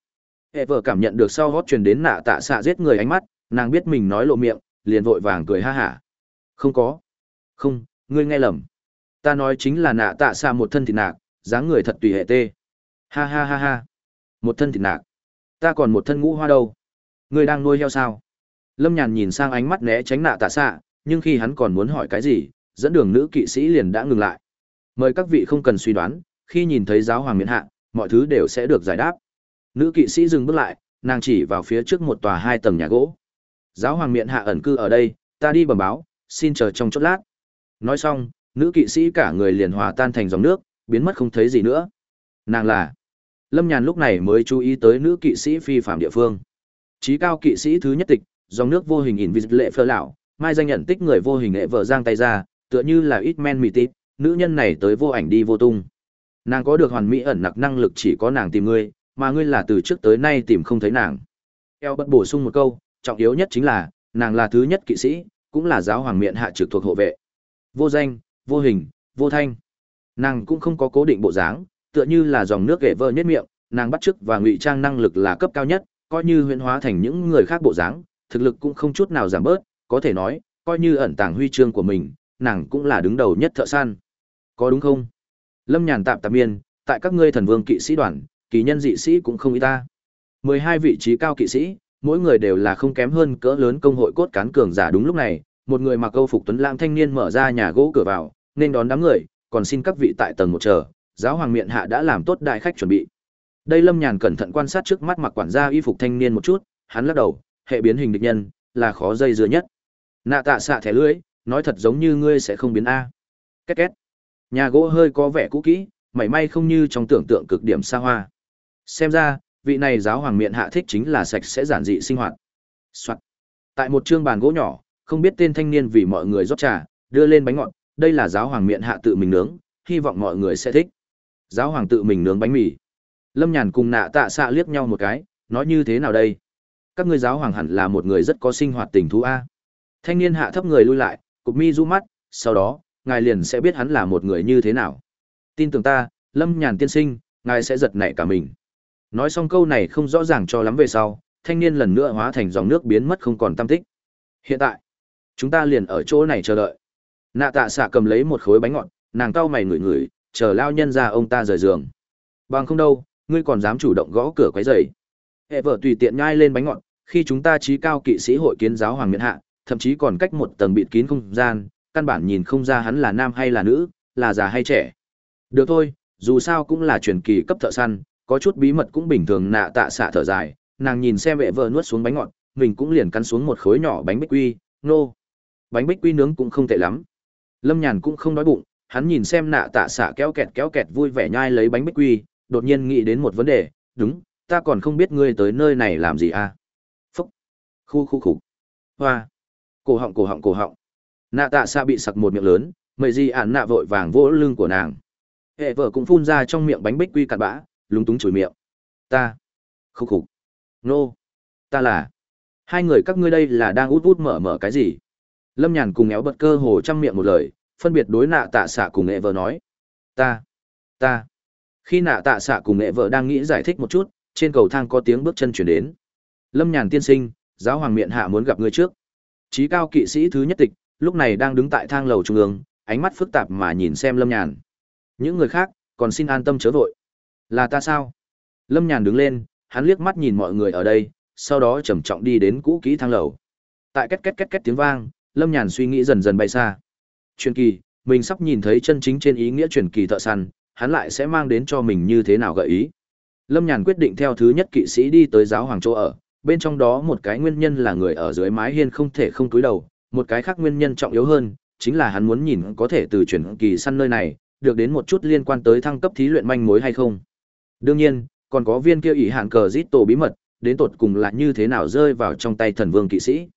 hệ vợ cảm nhận được sau gót truyền đến nạ tạ xạ giết người ánh mắt, nàng biết mình nói lộ miệng, liền vội vàng cười ha hả. Không có. Không, ngươi nghe lầm. Ta nói chính là nạ tạ xạ một thân thịt nạc, dáng người thật tùy hệ tê. Ha ha ha ha. Một thân thịt nạc. Ta còn một thân ngũ hoa đâu. Ngươi đang nuôi heo sao? Lâm nhàn nhìn sang ánh mắt né tránh nạ tạ xạ, nhưng khi hắn còn muốn hỏi cái gì, dẫn đường nữ kỵ sĩ liền đã ngừng lại. Mời các vị không cần suy đoán, khi nhìn thấy giáo hoàng miễn hạ mọi thứ đều sẽ được giải đáp. Nữ kỵ sĩ dừng bước lại, nàng chỉ vào phía trước một tòa hai tầng nhà gỗ. Giáo hoàng miện hạ ẩn cư ở đây, ta đi bẩm báo, xin chờ trong chốc lát. Nói xong, nữ kỵ sĩ cả người liền hòa tan thành dòng nước, biến mất không thấy gì nữa. Nàng là lâm nhàn lúc này mới chú ý tới nữ kỵ sĩ phi phạm địa phương. Chí cao kỵ sĩ thứ nhất tịch, dòng nước vô hình in lệ phơ lão mai danh nhận tích người vô hình nghệ vợ giang tay ra, tựa như là ít men mì tít nữ nhân này tới vô ảnh đi vô tung nàng có được hoàn mỹ ẩn nặc năng lực chỉ có nàng tìm ngươi, mà ngươi là từ trước tới nay tìm không thấy nàng. Eo bất bổ sung một câu, trọng yếu nhất chính là, nàng là thứ nhất kỵ sĩ, cũng là giáo hoàng miệng hạ trực thuộc hộ vệ. Vô danh, vô hình, vô thanh. Nàng cũng không có cố định bộ dáng, tựa như là dòng nước ghệ vơ nhất miệng, nàng bắt chước và ngụy trang năng lực là cấp cao nhất, coi như huyễn hóa thành những người khác bộ dáng, thực lực cũng không chút nào giảm bớt, có thể nói, coi như ẩn tàng huy chương của mình, nàng cũng là đứng đầu nhất thợ săn. Có đúng không? Lâm nhàn tạm tạm miên tại các ngươi thần vương kỵ sĩ đoàn, kỳ nhân dị sĩ cũng không y ta. Mười hai vị trí cao kỵ sĩ, mỗi người đều là không kém hơn cỡ lớn công hội cốt cán cường giả đúng lúc này, một người mặc câu phục tuấn lãng thanh niên mở ra nhà gỗ cửa vào, nên đón đám người, còn xin các vị tại tầng một chờ, giáo hoàng miện hạ đã làm tốt đại khách chuẩn bị. Đây lâm nhàn cẩn thận quan sát trước mắt mặc quản gia y phục thanh niên một chút, hắn lắc đầu, hệ biến hình địch nhân, là khó dây dưa nhất. Nạ tạ xạ thẻ lưới nói thật giống như ngươi sẽ không biến a. Két két nhà gỗ hơi có vẻ cũ kỹ, mảy may không như trong tưởng tượng cực điểm xa hoa. Xem ra, vị này giáo hoàng miệng hạ thích chính là sạch sẽ giản dị sinh hoạt. Soạn. tại một chương bàn gỗ nhỏ, không biết tên thanh niên vì mọi người rót trà, đưa lên bánh ngọt, đây là giáo hoàng miệng hạ tự mình nướng, hy vọng mọi người sẽ thích. Giáo hoàng tự mình nướng bánh mì. Lâm nhàn cùng nạ tạ xạ liếc nhau một cái, nói như thế nào đây? Các ngươi giáo hoàng hẳn là một người rất có sinh hoạt tình thú a. Thanh niên hạ thấp người lui lại, cục mi du mắt, sau đó ngài liền sẽ biết hắn là một người như thế nào. Tin tưởng ta, lâm nhàn tiên sinh, ngài sẽ giật nảy cả mình. Nói xong câu này không rõ ràng cho lắm về sau, thanh niên lần nữa hóa thành dòng nước biến mất không còn tâm tích. Hiện tại, chúng ta liền ở chỗ này chờ đợi. Nạ tạ xạ cầm lấy một khối bánh ngọt, nàng cau mày ngửi ngửi, chờ lao nhân ra ông ta rời giường. Bằng không đâu, ngươi còn dám chủ động gõ cửa quấy rầy. Hệ vợ tùy tiện nhai lên bánh ngọt, khi chúng ta trí cao kỵ sĩ hội kiến giáo hoàng miện hạ, thậm chí còn cách một tầng bịt kín không gian căn bản nhìn không ra hắn là nam hay là nữ, là già hay trẻ. Được thôi, dù sao cũng là truyền kỳ cấp thợ săn, có chút bí mật cũng bình thường nạ tạ xạ thở dài, nàng nhìn xem vệ vợ nuốt xuống bánh ngọt, mình cũng liền cắn xuống một khối nhỏ bánh bích quy, nô. Bánh bích quy nướng cũng không tệ lắm. Lâm nhàn cũng không đói bụng, hắn nhìn xem nạ tạ xạ kéo kẹt kéo kẹt vui vẻ nhai lấy bánh bích quy, đột nhiên nghĩ đến một vấn đề, đúng, ta còn không biết ngươi tới nơi này làm gì à? Phúc. Khu khu khục hoa. Cổ họng cổ họng cổ họng nạ tạ xạ bị sặc một miệng lớn mậy di ạn nạ vội vàng vỗ lưng của nàng. Hệ vợ cũng phun ra trong miệng bánh bích quy cặn bã, lúng túng chửi miệng. Ta. Khúc khục. Nô. Ta là. Hai người các ngươi đây là đang út út mở mở cái gì? Lâm nhàn cùng éo bật cơ hồ chăm miệng một lời, phân biệt đối nạ tạ xạ cùng nghệ vợ nói. Ta. Ta. Khi nạ tạ xạ cùng nghệ vợ đang nghĩ giải thích một chút, trên cầu thang có tiếng bước chân chuyển đến. Lâm nhàn tiên sinh, giáo hoàng miệng hạ muốn gặp ngươi trước. Trí cao kỵ sĩ thứ nhất tịch lúc này đang đứng tại thang lầu trung ương, ánh mắt phức tạp mà nhìn xem lâm nhàn. Những người khác, còn xin an tâm chớ vội. Là ta sao? Lâm nhàn đứng lên, hắn liếc mắt nhìn mọi người ở đây, sau đó trầm trọng đi đến cũ kỹ thang lầu. Tại két két két két tiếng vang, lâm nhàn suy nghĩ dần dần bay xa. Truyền kỳ, mình sắp nhìn thấy chân chính trên ý nghĩa truyền kỳ thợ săn, hắn lại sẽ mang đến cho mình như thế nào gợi ý? Lâm nhàn quyết định theo thứ nhất kỵ sĩ đi tới giáo hoàng chỗ ở, bên trong đó một cái nguyên nhân là người ở dưới mái hiên không thể không túi đầu một cái khác nguyên nhân trọng yếu hơn chính là hắn muốn nhìn có thể từ chuyển kỳ săn nơi này được đến một chút liên quan tới thăng cấp thí luyện manh mối hay không. Đương nhiên còn có viên kia ỷ hạn cờ rít tổ bí mật đến tột cùng là như thế nào rơi vào trong tay thần vương kỵ sĩ.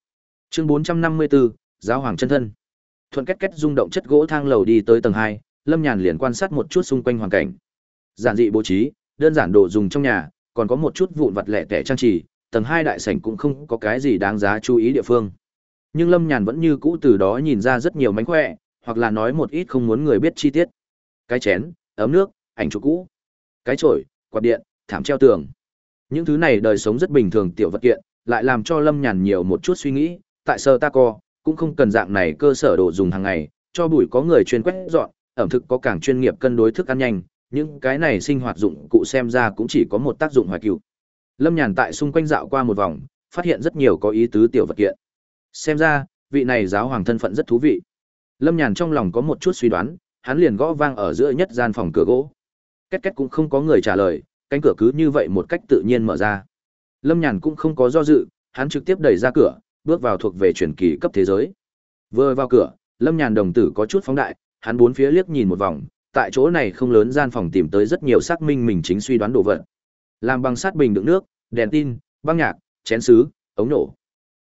Chương 454, giáo hoàng chân thân. Thuận kết kết rung động chất gỗ thang lầu đi tới tầng hai lâm nhàn liền quan sát một chút xung quanh hoàn cảnh. Giản dị bố trí đơn giản đồ dùng trong nhà còn có một chút vụn vặt lẻ tẻ trang trí tầng hai đại sảnh cũng không có cái gì đáng giá chú ý địa phương nhưng lâm nhàn vẫn như cũ từ đó nhìn ra rất nhiều mánh khỏe, hoặc là nói một ít không muốn người biết chi tiết. Cái chén, ấm nước, ảnh chụp cũ. Cái chổi, quạt điện, thảm treo tường. Những thứ này đời sống rất bình thường tiểu vật kiện, lại làm cho lâm nhàn nhiều một chút suy nghĩ, tại sơ ta co, cũng không cần dạng này cơ sở đồ dùng hàng ngày, cho bụi có người chuyên quét dọn, ẩm thực có càng chuyên nghiệp cân đối thức ăn nhanh, những cái này sinh hoạt dụng cụ xem ra cũng chỉ có một tác dụng hoài cựu lâm nhàn tại xung quanh dạo qua một vòng, phát hiện rất nhiều có ý tứ tiểu vật kiện xem ra, vị này giáo hoàng thân phận rất thú vị. Lâm nhàn trong lòng có một chút suy đoán, hắn liền gõ vang ở giữa nhất gian phòng cửa gỗ. Két két cũng không có người trả lời, cánh cửa cứ như vậy một cách tự nhiên mở ra. Lâm nhàn cũng không có do dự, hắn trực tiếp đẩy ra cửa, bước vào thuộc về truyền kỳ cấp thế giới. Vừa vào cửa, lâm nhàn đồng tử có chút phóng đại, hắn bốn phía liếc nhìn một vòng, tại chỗ này không lớn gian phòng tìm tới rất nhiều xác minh mình chính suy đoán đồ vật. Làm bằng sắt bình đựng nước, đèn tin, băng nhạc, chén sứ, ống nổ.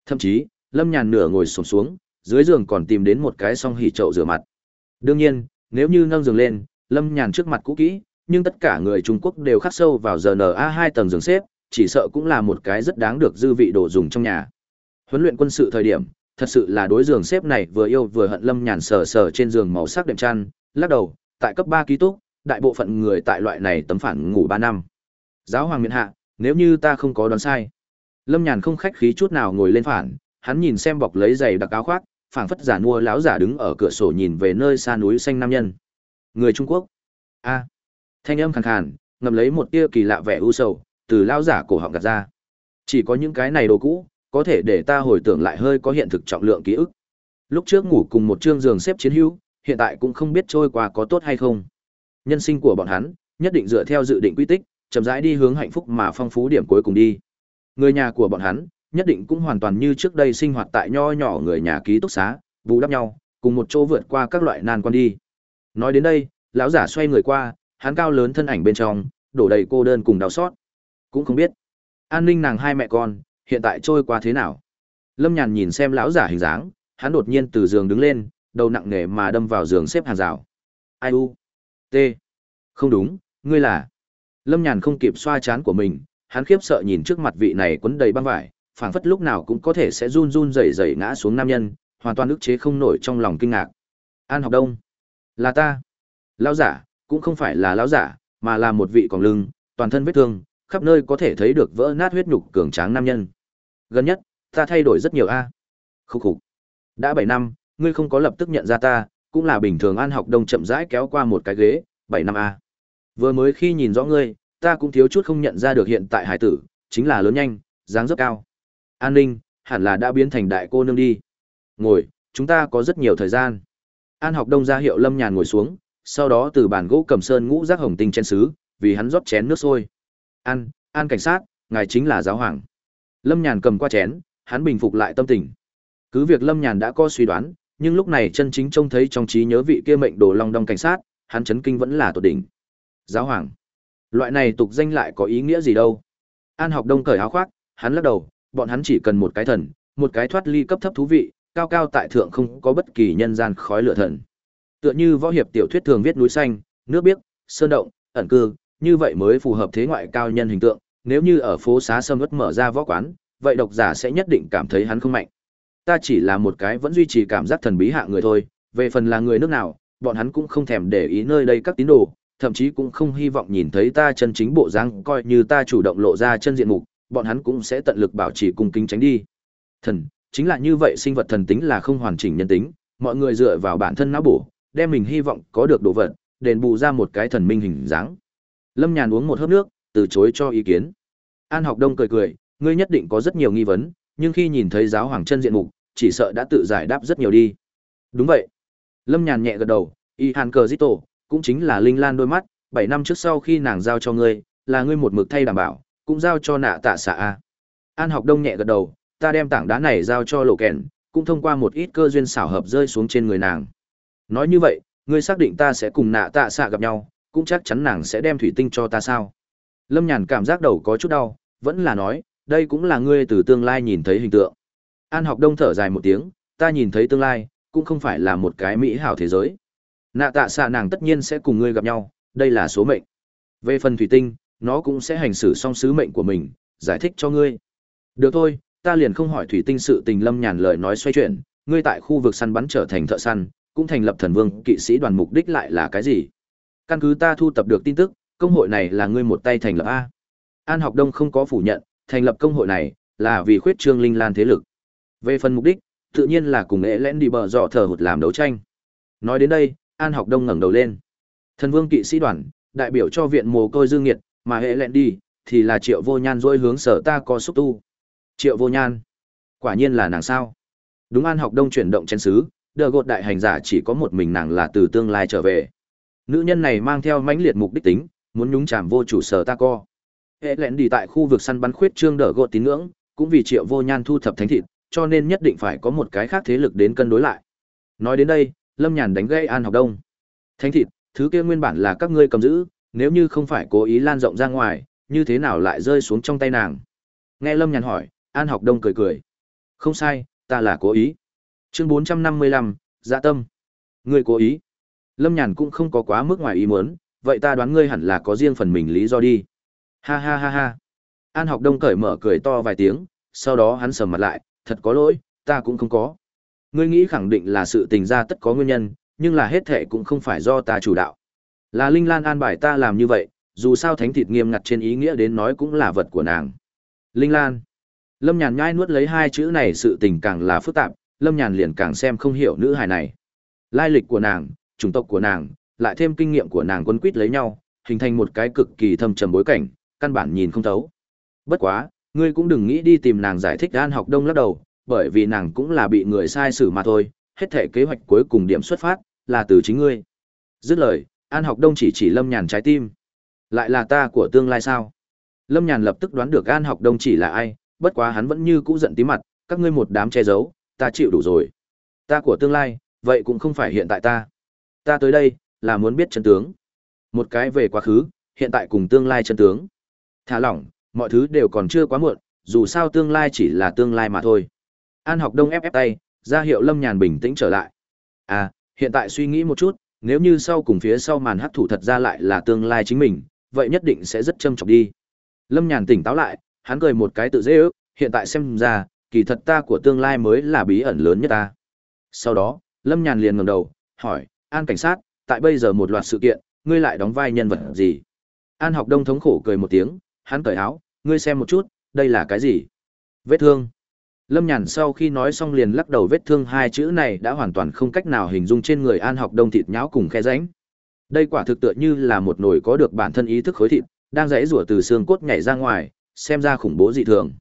Thậm chí lâm nhàn nửa ngồi sổm xuống, dưới giường còn tìm đến một cái song hỉ trậu rửa mặt. Đương nhiên, nếu như nâng giường lên, lâm nhàn trước mặt cũ kỹ, nhưng tất cả người trung quốc đều khắc sâu vào giờ na hai tầng giường xếp, chỉ sợ cũng là một cái rất đáng được dư vị đồ dùng trong nhà. Huấn luyện quân sự thời điểm, thật sự là đối giường xếp này vừa yêu vừa hận lâm nhàn sờ sờ trên giường màu sắc đệm chăn, lắc đầu, tại cấp ba ký túc, đại bộ phận người tại loại này tấm phản ngủ ba năm. Giáo hoàng miện hạ, nếu như ta không có đoán sai. Lâm nhàn không khách khí chút nào ngồi lên phản hắn nhìn xem bọc lấy giày đặc áo khoác, phảng phất giả mua láo giả đứng ở cửa sổ nhìn về nơi xa núi xanh nam nhân. Người trung quốc. A. Thanh âm khàn khàn, ngậm lấy một tia kỳ lạ vẻ u sầu, từ lao giả cổ họng gạt ra. Chỉ có những cái này đồ cũ, có thể để ta hồi tưởng lại hơi có hiện thực trọng lượng ký ức. Lúc trước ngủ cùng một chương giường xếp chiến hữu, hiện tại cũng không biết trôi qua có tốt hay không. Nhân sinh của bọn hắn, nhất định dựa theo dự định quy tích, chậm rãi đi hướng hạnh phúc mà phong phú điểm cuối cùng đi. Người nhà của bọn hắn nhất định cũng hoàn toàn như trước đây sinh hoạt tại nho nhỏ người nhà ký túc xá, bù đắp nhau, cùng một chỗ vượt qua các loại nan quan đi. Nói đến đây, lão giả xoay người qua, hắn cao lớn thân ảnh bên trong, đổ đầy cô đơn cùng đau xót. Cũng không biết, an ninh nàng hai mẹ con, hiện tại trôi qua thế nào? Lâm nhàn nhìn xem lão giả hình dáng, hắn đột nhiên từ giường đứng lên, đầu nặng nề mà đâm vào giường xếp hàng rào. Ai u? T. Không đúng, ngươi là. Lâm nhàn không kịp xoa chán của mình, hắn khiếp sợ nhìn trước mặt vị này quấn đầy băng vải phảng phất lúc nào cũng có thể sẽ run run rẩy rẩy ngã xuống nam nhân hoàn toàn ức chế không nổi trong lòng kinh ngạc an học đông là ta lão giả cũng không phải là lão giả mà là một vị còn lưng toàn thân vết thương khắp nơi có thể thấy được vỡ nát huyết nhục cường tráng nam nhân gần nhất ta thay đổi rất nhiều a Khúc khục. Đã 7 năm, ngươi không có lập tức nhận ra ta, cũng là bình thường An Học Đông chậm rãi kéo qua một cái ghế, 7 năm a. Vừa mới khi nhìn rõ ngươi, ta cũng thiếu chút không nhận ra được hiện tại hải tử, chính là lớn nhanh, dáng dấp cao. An ninh, hẳn là đã biến thành đại cô nương đi. Ngồi, chúng ta có rất nhiều thời gian. An học đông ra hiệu Lâm Nhàn ngồi xuống, sau đó từ bàn gỗ cầm sơn ngũ rác hồng tinh chen xứ vì hắn rót chén nước sôi. An, An cảnh sát, ngài chính là giáo hoàng. Lâm Nhàn cầm qua chén, hắn bình phục lại tâm tình. Cứ việc Lâm Nhàn đã có suy đoán, nhưng lúc này chân chính trông thấy trong trí nhớ vị kia mệnh đồ long đong cảnh sát, hắn chấn kinh vẫn là tột đỉnh. Giáo hoàng. Loại này tục danh lại có ý nghĩa gì đâu? An học đông cởi áo khoác, hắn lắc đầu, bọn hắn chỉ cần một cái thần, một cái thoát ly cấp thấp thú vị, cao cao tại thượng không có bất kỳ nhân gian khói lửa thần. Tựa như võ hiệp tiểu thuyết thường viết núi xanh, nước biếc, sơn động, ẩn cư, như vậy mới phù hợp thế ngoại cao nhân hình tượng, nếu như ở phố xá sâm ướt mở ra võ quán, vậy độc giả sẽ nhất định cảm thấy hắn không mạnh. Ta chỉ là một cái vẫn duy trì cảm giác thần bí hạ người thôi, về phần là người nước nào, bọn hắn cũng không thèm để ý nơi đây các tín đồ, thậm chí cũng không hy vọng nhìn thấy ta chân chính bộ dáng, coi như ta chủ động lộ ra chân diện mục, bọn hắn cũng sẽ tận lực bảo trì cung kính tránh đi. Thần, chính là như vậy sinh vật thần tính là không hoàn chỉnh nhân tính, mọi người dựa vào bản thân não bổ, đem mình hy vọng có được đồ vật, đền bù ra một cái thần minh hình dáng. Lâm Nhàn uống một hớp nước, từ chối cho ý kiến. An Học Đông cười cười, ngươi nhất định có rất nhiều nghi vấn, nhưng khi nhìn thấy giáo hoàng chân diện mục, chỉ sợ đã tự giải đáp rất nhiều đi. Đúng vậy. Lâm Nhàn nhẹ gật đầu, Y Hàn Cờ tổ cũng chính là Linh Lan đôi mắt, 7 năm trước sau khi nàng giao cho ngươi, là ngươi một mực thay đảm bảo, cũng giao cho nạ tạ xạ a. An Học Đông nhẹ gật đầu, ta đem tảng đá này giao cho lộ kèn, cũng thông qua một ít cơ duyên xảo hợp rơi xuống trên người nàng. Nói như vậy, ngươi xác định ta sẽ cùng nạ tạ xạ gặp nhau, cũng chắc chắn nàng sẽ đem thủy tinh cho ta sao? Lâm Nhàn cảm giác đầu có chút đau, vẫn là nói, đây cũng là ngươi từ tương lai nhìn thấy hình tượng. An học đông thở dài một tiếng, ta nhìn thấy tương lai, cũng không phải là một cái mỹ hảo thế giới. Nạ tạ xạ nàng tất nhiên sẽ cùng ngươi gặp nhau, đây là số mệnh. Về phần thủy tinh, nó cũng sẽ hành xử song sứ mệnh của mình, giải thích cho ngươi. Được thôi, ta liền không hỏi thủy tinh sự tình lâm nhàn lời nói xoay chuyển, ngươi tại khu vực săn bắn trở thành thợ săn, cũng thành lập thần vương kỵ sĩ đoàn mục đích lại là cái gì? Căn cứ ta thu tập được tin tức, công hội này là ngươi một tay thành lập a. An Học Đông không có phủ nhận, thành lập công hội này là vì khuyết trương linh lan thế lực. Về phần mục đích, tự nhiên là cùng nghệ lẽn đi bờ dọ thờ hụt làm đấu tranh. Nói đến đây, An Học Đông ngẩng đầu lên. Thần vương kỵ sĩ đoàn, đại biểu cho viện mồ côi dương nghiệt, mà hệ lẹn đi, thì là triệu vô nhan dỗi hướng sở ta có xúc tu. Triệu vô nhan. Quả nhiên là nàng sao. Đúng An Học Đông chuyển động chén xứ, đờ gột đại hành giả chỉ có một mình nàng là từ tương lai trở về. Nữ nhân này mang theo mãnh liệt mục đích tính, muốn nhúng chàm vô chủ sở ta co. Hệ lẹn đi tại khu vực săn bắn khuyết trương đờ gột tín ngưỡng, cũng vì triệu vô nhan thu thập thánh thịt, cho nên nhất định phải có một cái khác thế lực đến cân đối lại. Nói đến đây, Lâm Nhàn đánh gây An Học Đông. Thánh thịt, thứ kia nguyên bản là các ngươi cầm giữ, nếu như không phải cố ý lan rộng ra ngoài, như thế nào lại rơi xuống trong tay nàng? Nghe Lâm Nhàn hỏi, An Học Đông cười cười. Không sai, ta là cố ý. Chương 455, dạ tâm. Ngươi cố ý. Lâm Nhàn cũng không có quá mức ngoài ý muốn, vậy ta đoán ngươi hẳn là có riêng phần mình lý do đi. Ha ha ha ha. An học đông cởi mở cười to vài tiếng, sau đó hắn sầm mặt lại, thật có lỗi, ta cũng không có. Ngươi nghĩ khẳng định là sự tình ra tất có nguyên nhân, nhưng là hết thể cũng không phải do ta chủ đạo. Là Linh Lan an bài ta làm như vậy, dù sao thánh thịt nghiêm ngặt trên ý nghĩa đến nói cũng là vật của nàng. Linh Lan. Lâm Nhàn nhai nuốt lấy hai chữ này sự tình càng là phức tạp, Lâm Nhàn liền càng xem không hiểu nữ hài này. Lai lịch của nàng, chủng tộc của nàng, lại thêm kinh nghiệm của nàng quân quýt lấy nhau, hình thành một cái cực kỳ thâm trầm bối cảnh, căn bản nhìn không thấu. Bất quá, ngươi cũng đừng nghĩ đi tìm nàng giải thích An Học Đông lắc đầu, bởi vì nàng cũng là bị người sai xử mà thôi, hết thể kế hoạch cuối cùng điểm xuất phát là từ chính ngươi. Dứt lời, An Học Đông chỉ chỉ Lâm Nhàn trái tim. Lại là ta của tương lai sao? Lâm Nhàn lập tức đoán được An Học Đông chỉ là ai, bất quá hắn vẫn như cũ giận tí mặt, các ngươi một đám che giấu, ta chịu đủ rồi. Ta của tương lai, vậy cũng không phải hiện tại ta. Ta tới đây, là muốn biết chân tướng. Một cái về quá khứ, hiện tại cùng tương lai chân tướng. Thả lỏng, mọi thứ đều còn chưa quá muộn, dù sao tương lai chỉ là tương lai mà thôi. An học đông ép ép tay, ra hiệu Lâm Nhàn bình tĩnh trở lại. À, hiện tại suy nghĩ một chút, nếu như sau cùng phía sau màn hắc thủ thật ra lại là tương lai chính mình, vậy nhất định sẽ rất châm trọng đi. Lâm Nhàn tỉnh táo lại, hắn cười một cái tự dễ ước, hiện tại xem ra, kỳ thật ta của tương lai mới là bí ẩn lớn nhất ta. Sau đó, Lâm Nhàn liền ngẩng đầu, hỏi, An cảnh sát, tại bây giờ một loạt sự kiện, ngươi lại đóng vai nhân vật gì? An học đông thống khổ cười một tiếng, hắn cởi áo, ngươi xem một chút, đây là cái gì? Vết thương. Lâm Nhàn sau khi nói xong liền lắc đầu vết thương hai chữ này đã hoàn toàn không cách nào hình dung trên người An Học Đông thịt nhão cùng khe rãnh. Đây quả thực tựa như là một nồi có được bản thân ý thức khối thịt, đang rãy rủa từ xương cốt nhảy ra ngoài, xem ra khủng bố dị thường.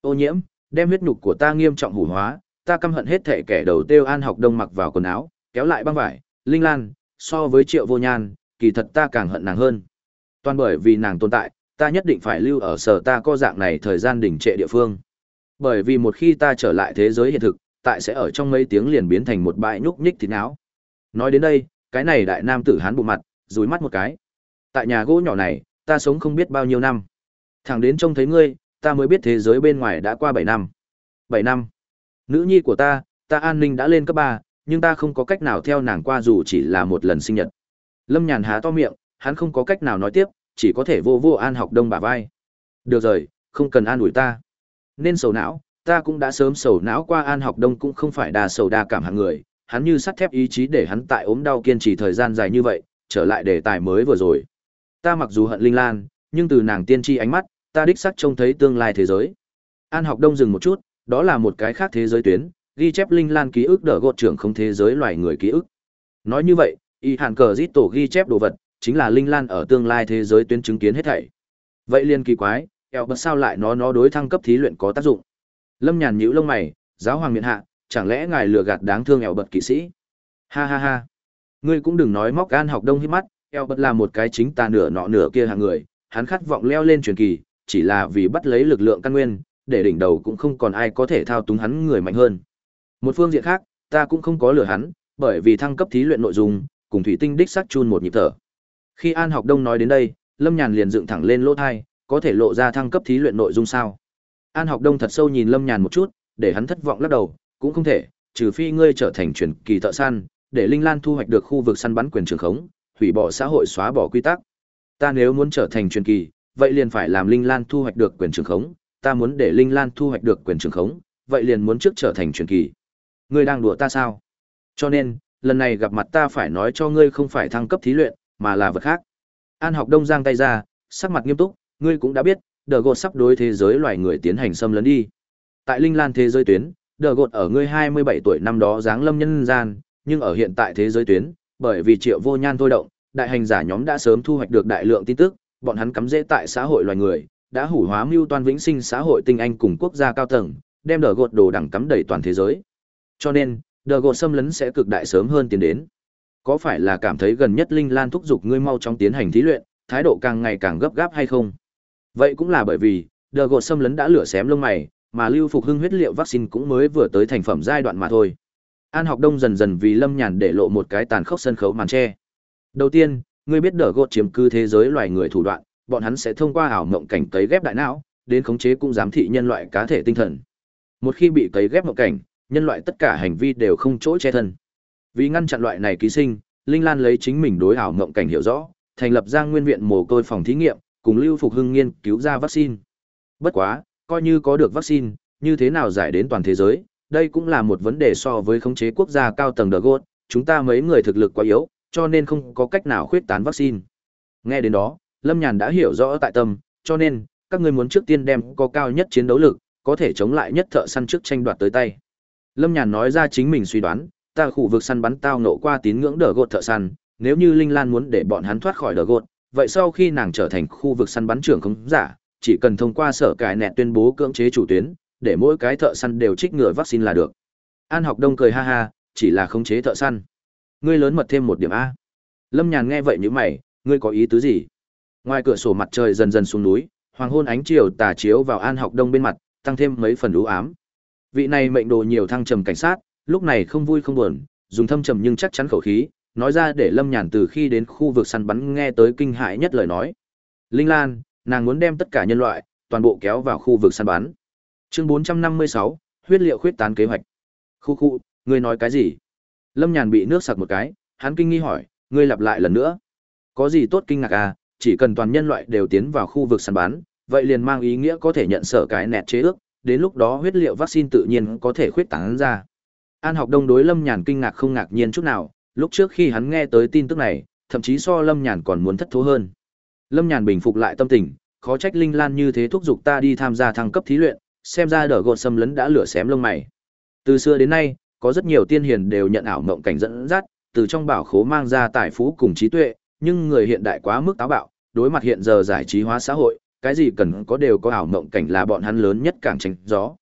Ô nhiễm, đem huyết nhục của ta nghiêm trọng hủ hóa, ta căm hận hết thể kẻ đầu tiêu An Học Đông mặc vào quần áo, kéo lại băng vải, linh lan, so với Triệu Vô Nhan, kỳ thật ta càng hận nàng hơn. Toàn bởi vì nàng tồn tại, ta nhất định phải lưu ở sở ta có dạng này thời gian đỉnh trệ địa phương. Bởi vì một khi ta trở lại thế giới hiện thực, tại sẽ ở trong mấy tiếng liền biến thành một bãi nhúc nhích thịt não. Nói đến đây, cái này đại nam tử hán bụng mặt, rúi mắt một cái. Tại nhà gỗ nhỏ này, ta sống không biết bao nhiêu năm. Thẳng đến trông thấy ngươi, ta mới biết thế giới bên ngoài đã qua 7 năm. 7 năm. Nữ nhi của ta, ta an ninh đã lên cấp 3, nhưng ta không có cách nào theo nàng qua dù chỉ là một lần sinh nhật. Lâm Nhàn há to miệng, hắn không có cách nào nói tiếp, chỉ có thể vô vô an học đông bả vai. Được rồi, không cần an ủi ta. Nên sầu não, ta cũng đã sớm sầu não qua an học đông cũng không phải đa sầu đa cảm hạng người, hắn như sắt thép ý chí để hắn tại ốm đau kiên trì thời gian dài như vậy, trở lại đề tài mới vừa rồi. Ta mặc dù hận Linh Lan, nhưng từ nàng tiên tri ánh mắt, ta đích xác trông thấy tương lai thế giới. An học đông dừng một chút, đó là một cái khác thế giới tuyến, ghi chép Linh Lan ký ức đỡ gột trưởng không thế giới loài người ký ức. Nói như vậy, y hạn cờ giết tổ ghi chép đồ vật, chính là Linh Lan ở tương lai thế giới tuyến chứng kiến hết thảy. Vậy liên kỳ quái, eo bật sao lại nó nó đối thăng cấp thí luyện có tác dụng? Lâm Nhàn nhữ lông mày, giáo hoàng miện hạ, chẳng lẽ ngài lừa gạt đáng thương eo bật kỵ sĩ? Ha ha ha. Ngươi cũng đừng nói móc gan học đông hít mắt, eo bật là một cái chính tà nửa nọ nửa kia hàng người, hắn khát vọng leo lên truyền kỳ, chỉ là vì bắt lấy lực lượng căn nguyên, để đỉnh đầu cũng không còn ai có thể thao túng hắn người mạnh hơn. Một phương diện khác, ta cũng không có lừa hắn, bởi vì thăng cấp thí luyện nội dung, cùng thủy tinh đích sắc chun một nhịp thở. Khi An Học Đông nói đến đây, Lâm Nhàn liền dựng thẳng lên lỗ thai, có thể lộ ra thăng cấp thí luyện nội dung sao? An Học Đông thật sâu nhìn Lâm Nhàn một chút, để hắn thất vọng lắc đầu, cũng không thể, trừ phi ngươi trở thành truyền kỳ thợ săn, để Linh Lan thu hoạch được khu vực săn bắn quyền trường khống, hủy bỏ xã hội xóa bỏ quy tắc. Ta nếu muốn trở thành truyền kỳ, vậy liền phải làm Linh Lan thu hoạch được quyền trường khống, ta muốn để Linh Lan thu hoạch được quyền trường khống, vậy liền muốn trước trở thành truyền kỳ. Ngươi đang đùa ta sao? Cho nên, lần này gặp mặt ta phải nói cho ngươi không phải thăng cấp thí luyện, mà là vật khác. An học đông giang tay ra, sắc mặt nghiêm túc, ngươi cũng đã biết, đờ gột sắp đối thế giới loài người tiến hành xâm lấn đi. Tại Linh Lan thế giới tuyến, đờ gột ở ngươi 27 tuổi năm đó dáng lâm nhân gian, nhưng ở hiện tại thế giới tuyến, bởi vì triệu vô nhan thôi động, đại hành giả nhóm đã sớm thu hoạch được đại lượng tin tức, bọn hắn cắm rễ tại xã hội loài người, đã hủ hóa mưu toan vĩnh sinh xã hội tinh anh cùng quốc gia cao tầng, đem đờ gột đồ đẳng cắm đầy toàn thế giới. Cho nên, đờ gột xâm lấn sẽ cực đại sớm hơn tiến đến có phải là cảm thấy gần nhất Linh Lan thúc giục ngươi mau chóng tiến hành thí luyện, thái độ càng ngày càng gấp gáp hay không? Vậy cũng là bởi vì, đờ gột xâm lấn đã lửa xém lông mày, mà lưu phục hưng huyết liệu vaccine cũng mới vừa tới thành phẩm giai đoạn mà thôi. An học đông dần dần vì Lâm Nhàn để lộ một cái tàn khốc sân khấu màn che. Đầu tiên, ngươi biết đờ gột chiếm cư thế giới loài người thủ đoạn, bọn hắn sẽ thông qua ảo mộng cảnh cấy ghép đại não, đến khống chế cũng giám thị nhân loại cá thể tinh thần. Một khi bị cấy ghép mộng cảnh, nhân loại tất cả hành vi đều không chỗ che thân. Vì ngăn chặn loại này ký sinh, Linh Lan lấy chính mình đối ảo mộng cảnh hiểu rõ, thành lập ra nguyên viện mồ côi phòng thí nghiệm, cùng Lưu Phục Hưng nghiên cứu ra vaccine. Bất quá, coi như có được vaccine, như thế nào giải đến toàn thế giới, đây cũng là một vấn đề so với khống chế quốc gia cao tầng đờ gốt, chúng ta mấy người thực lực quá yếu, cho nên không có cách nào khuyết tán vaccine. Nghe đến đó, Lâm Nhàn đã hiểu rõ tại tâm, cho nên, các ngươi muốn trước tiên đem có cao nhất chiến đấu lực, có thể chống lại nhất thợ săn trước tranh đoạt tới tay. Lâm Nhàn nói ra chính mình suy đoán, ta khu vực săn bắn tao nộ qua tín ngưỡng đờ gột thợ săn, nếu như Linh Lan muốn để bọn hắn thoát khỏi đờ gột, vậy sau khi nàng trở thành khu vực săn bắn trưởng không giả, chỉ cần thông qua sở cài nẹt tuyên bố cưỡng chế chủ tuyến, để mỗi cái thợ săn đều trích ngừa vaccine là được. An học đông cười ha ha, chỉ là khống chế thợ săn. Ngươi lớn mật thêm một điểm A. Lâm nhàn nghe vậy như mày, ngươi có ý tứ gì? Ngoài cửa sổ mặt trời dần dần xuống núi, hoàng hôn ánh chiều tà chiếu vào An học đông bên mặt, tăng thêm mấy phần u ám. Vị này mệnh đồ nhiều thăng trầm cảnh sát, lúc này không vui không buồn, dùng thâm trầm nhưng chắc chắn khẩu khí, nói ra để Lâm Nhàn từ khi đến khu vực săn bắn nghe tới kinh hại nhất lời nói. Linh Lan, nàng muốn đem tất cả nhân loại, toàn bộ kéo vào khu vực săn bắn. Chương 456, huyết liệu khuyết tán kế hoạch. Khu khu, ngươi nói cái gì? Lâm Nhàn bị nước sặc một cái, hắn kinh nghi hỏi, ngươi lặp lại lần nữa. Có gì tốt kinh ngạc à, chỉ cần toàn nhân loại đều tiến vào khu vực săn bắn, vậy liền mang ý nghĩa có thể nhận sở cái nẹt chế ước, đến lúc đó huyết liệu vaccine tự nhiên có thể khuyết tán ra. An học đông đối Lâm Nhàn kinh ngạc không ngạc nhiên chút nào, lúc trước khi hắn nghe tới tin tức này, thậm chí so Lâm Nhàn còn muốn thất thố hơn. Lâm Nhàn bình phục lại tâm tình, khó trách Linh Lan như thế thúc giục ta đi tham gia thăng cấp thí luyện, xem ra đờ gột xâm lấn đã lửa xém lông mày. Từ xưa đến nay, có rất nhiều tiên hiền đều nhận ảo mộng cảnh dẫn dắt, từ trong bảo khố mang ra tài phú cùng trí tuệ, nhưng người hiện đại quá mức táo bạo, đối mặt hiện giờ giải trí hóa xã hội, cái gì cần có đều có ảo mộng cảnh là bọn hắn lớn nhất càng tránh gió.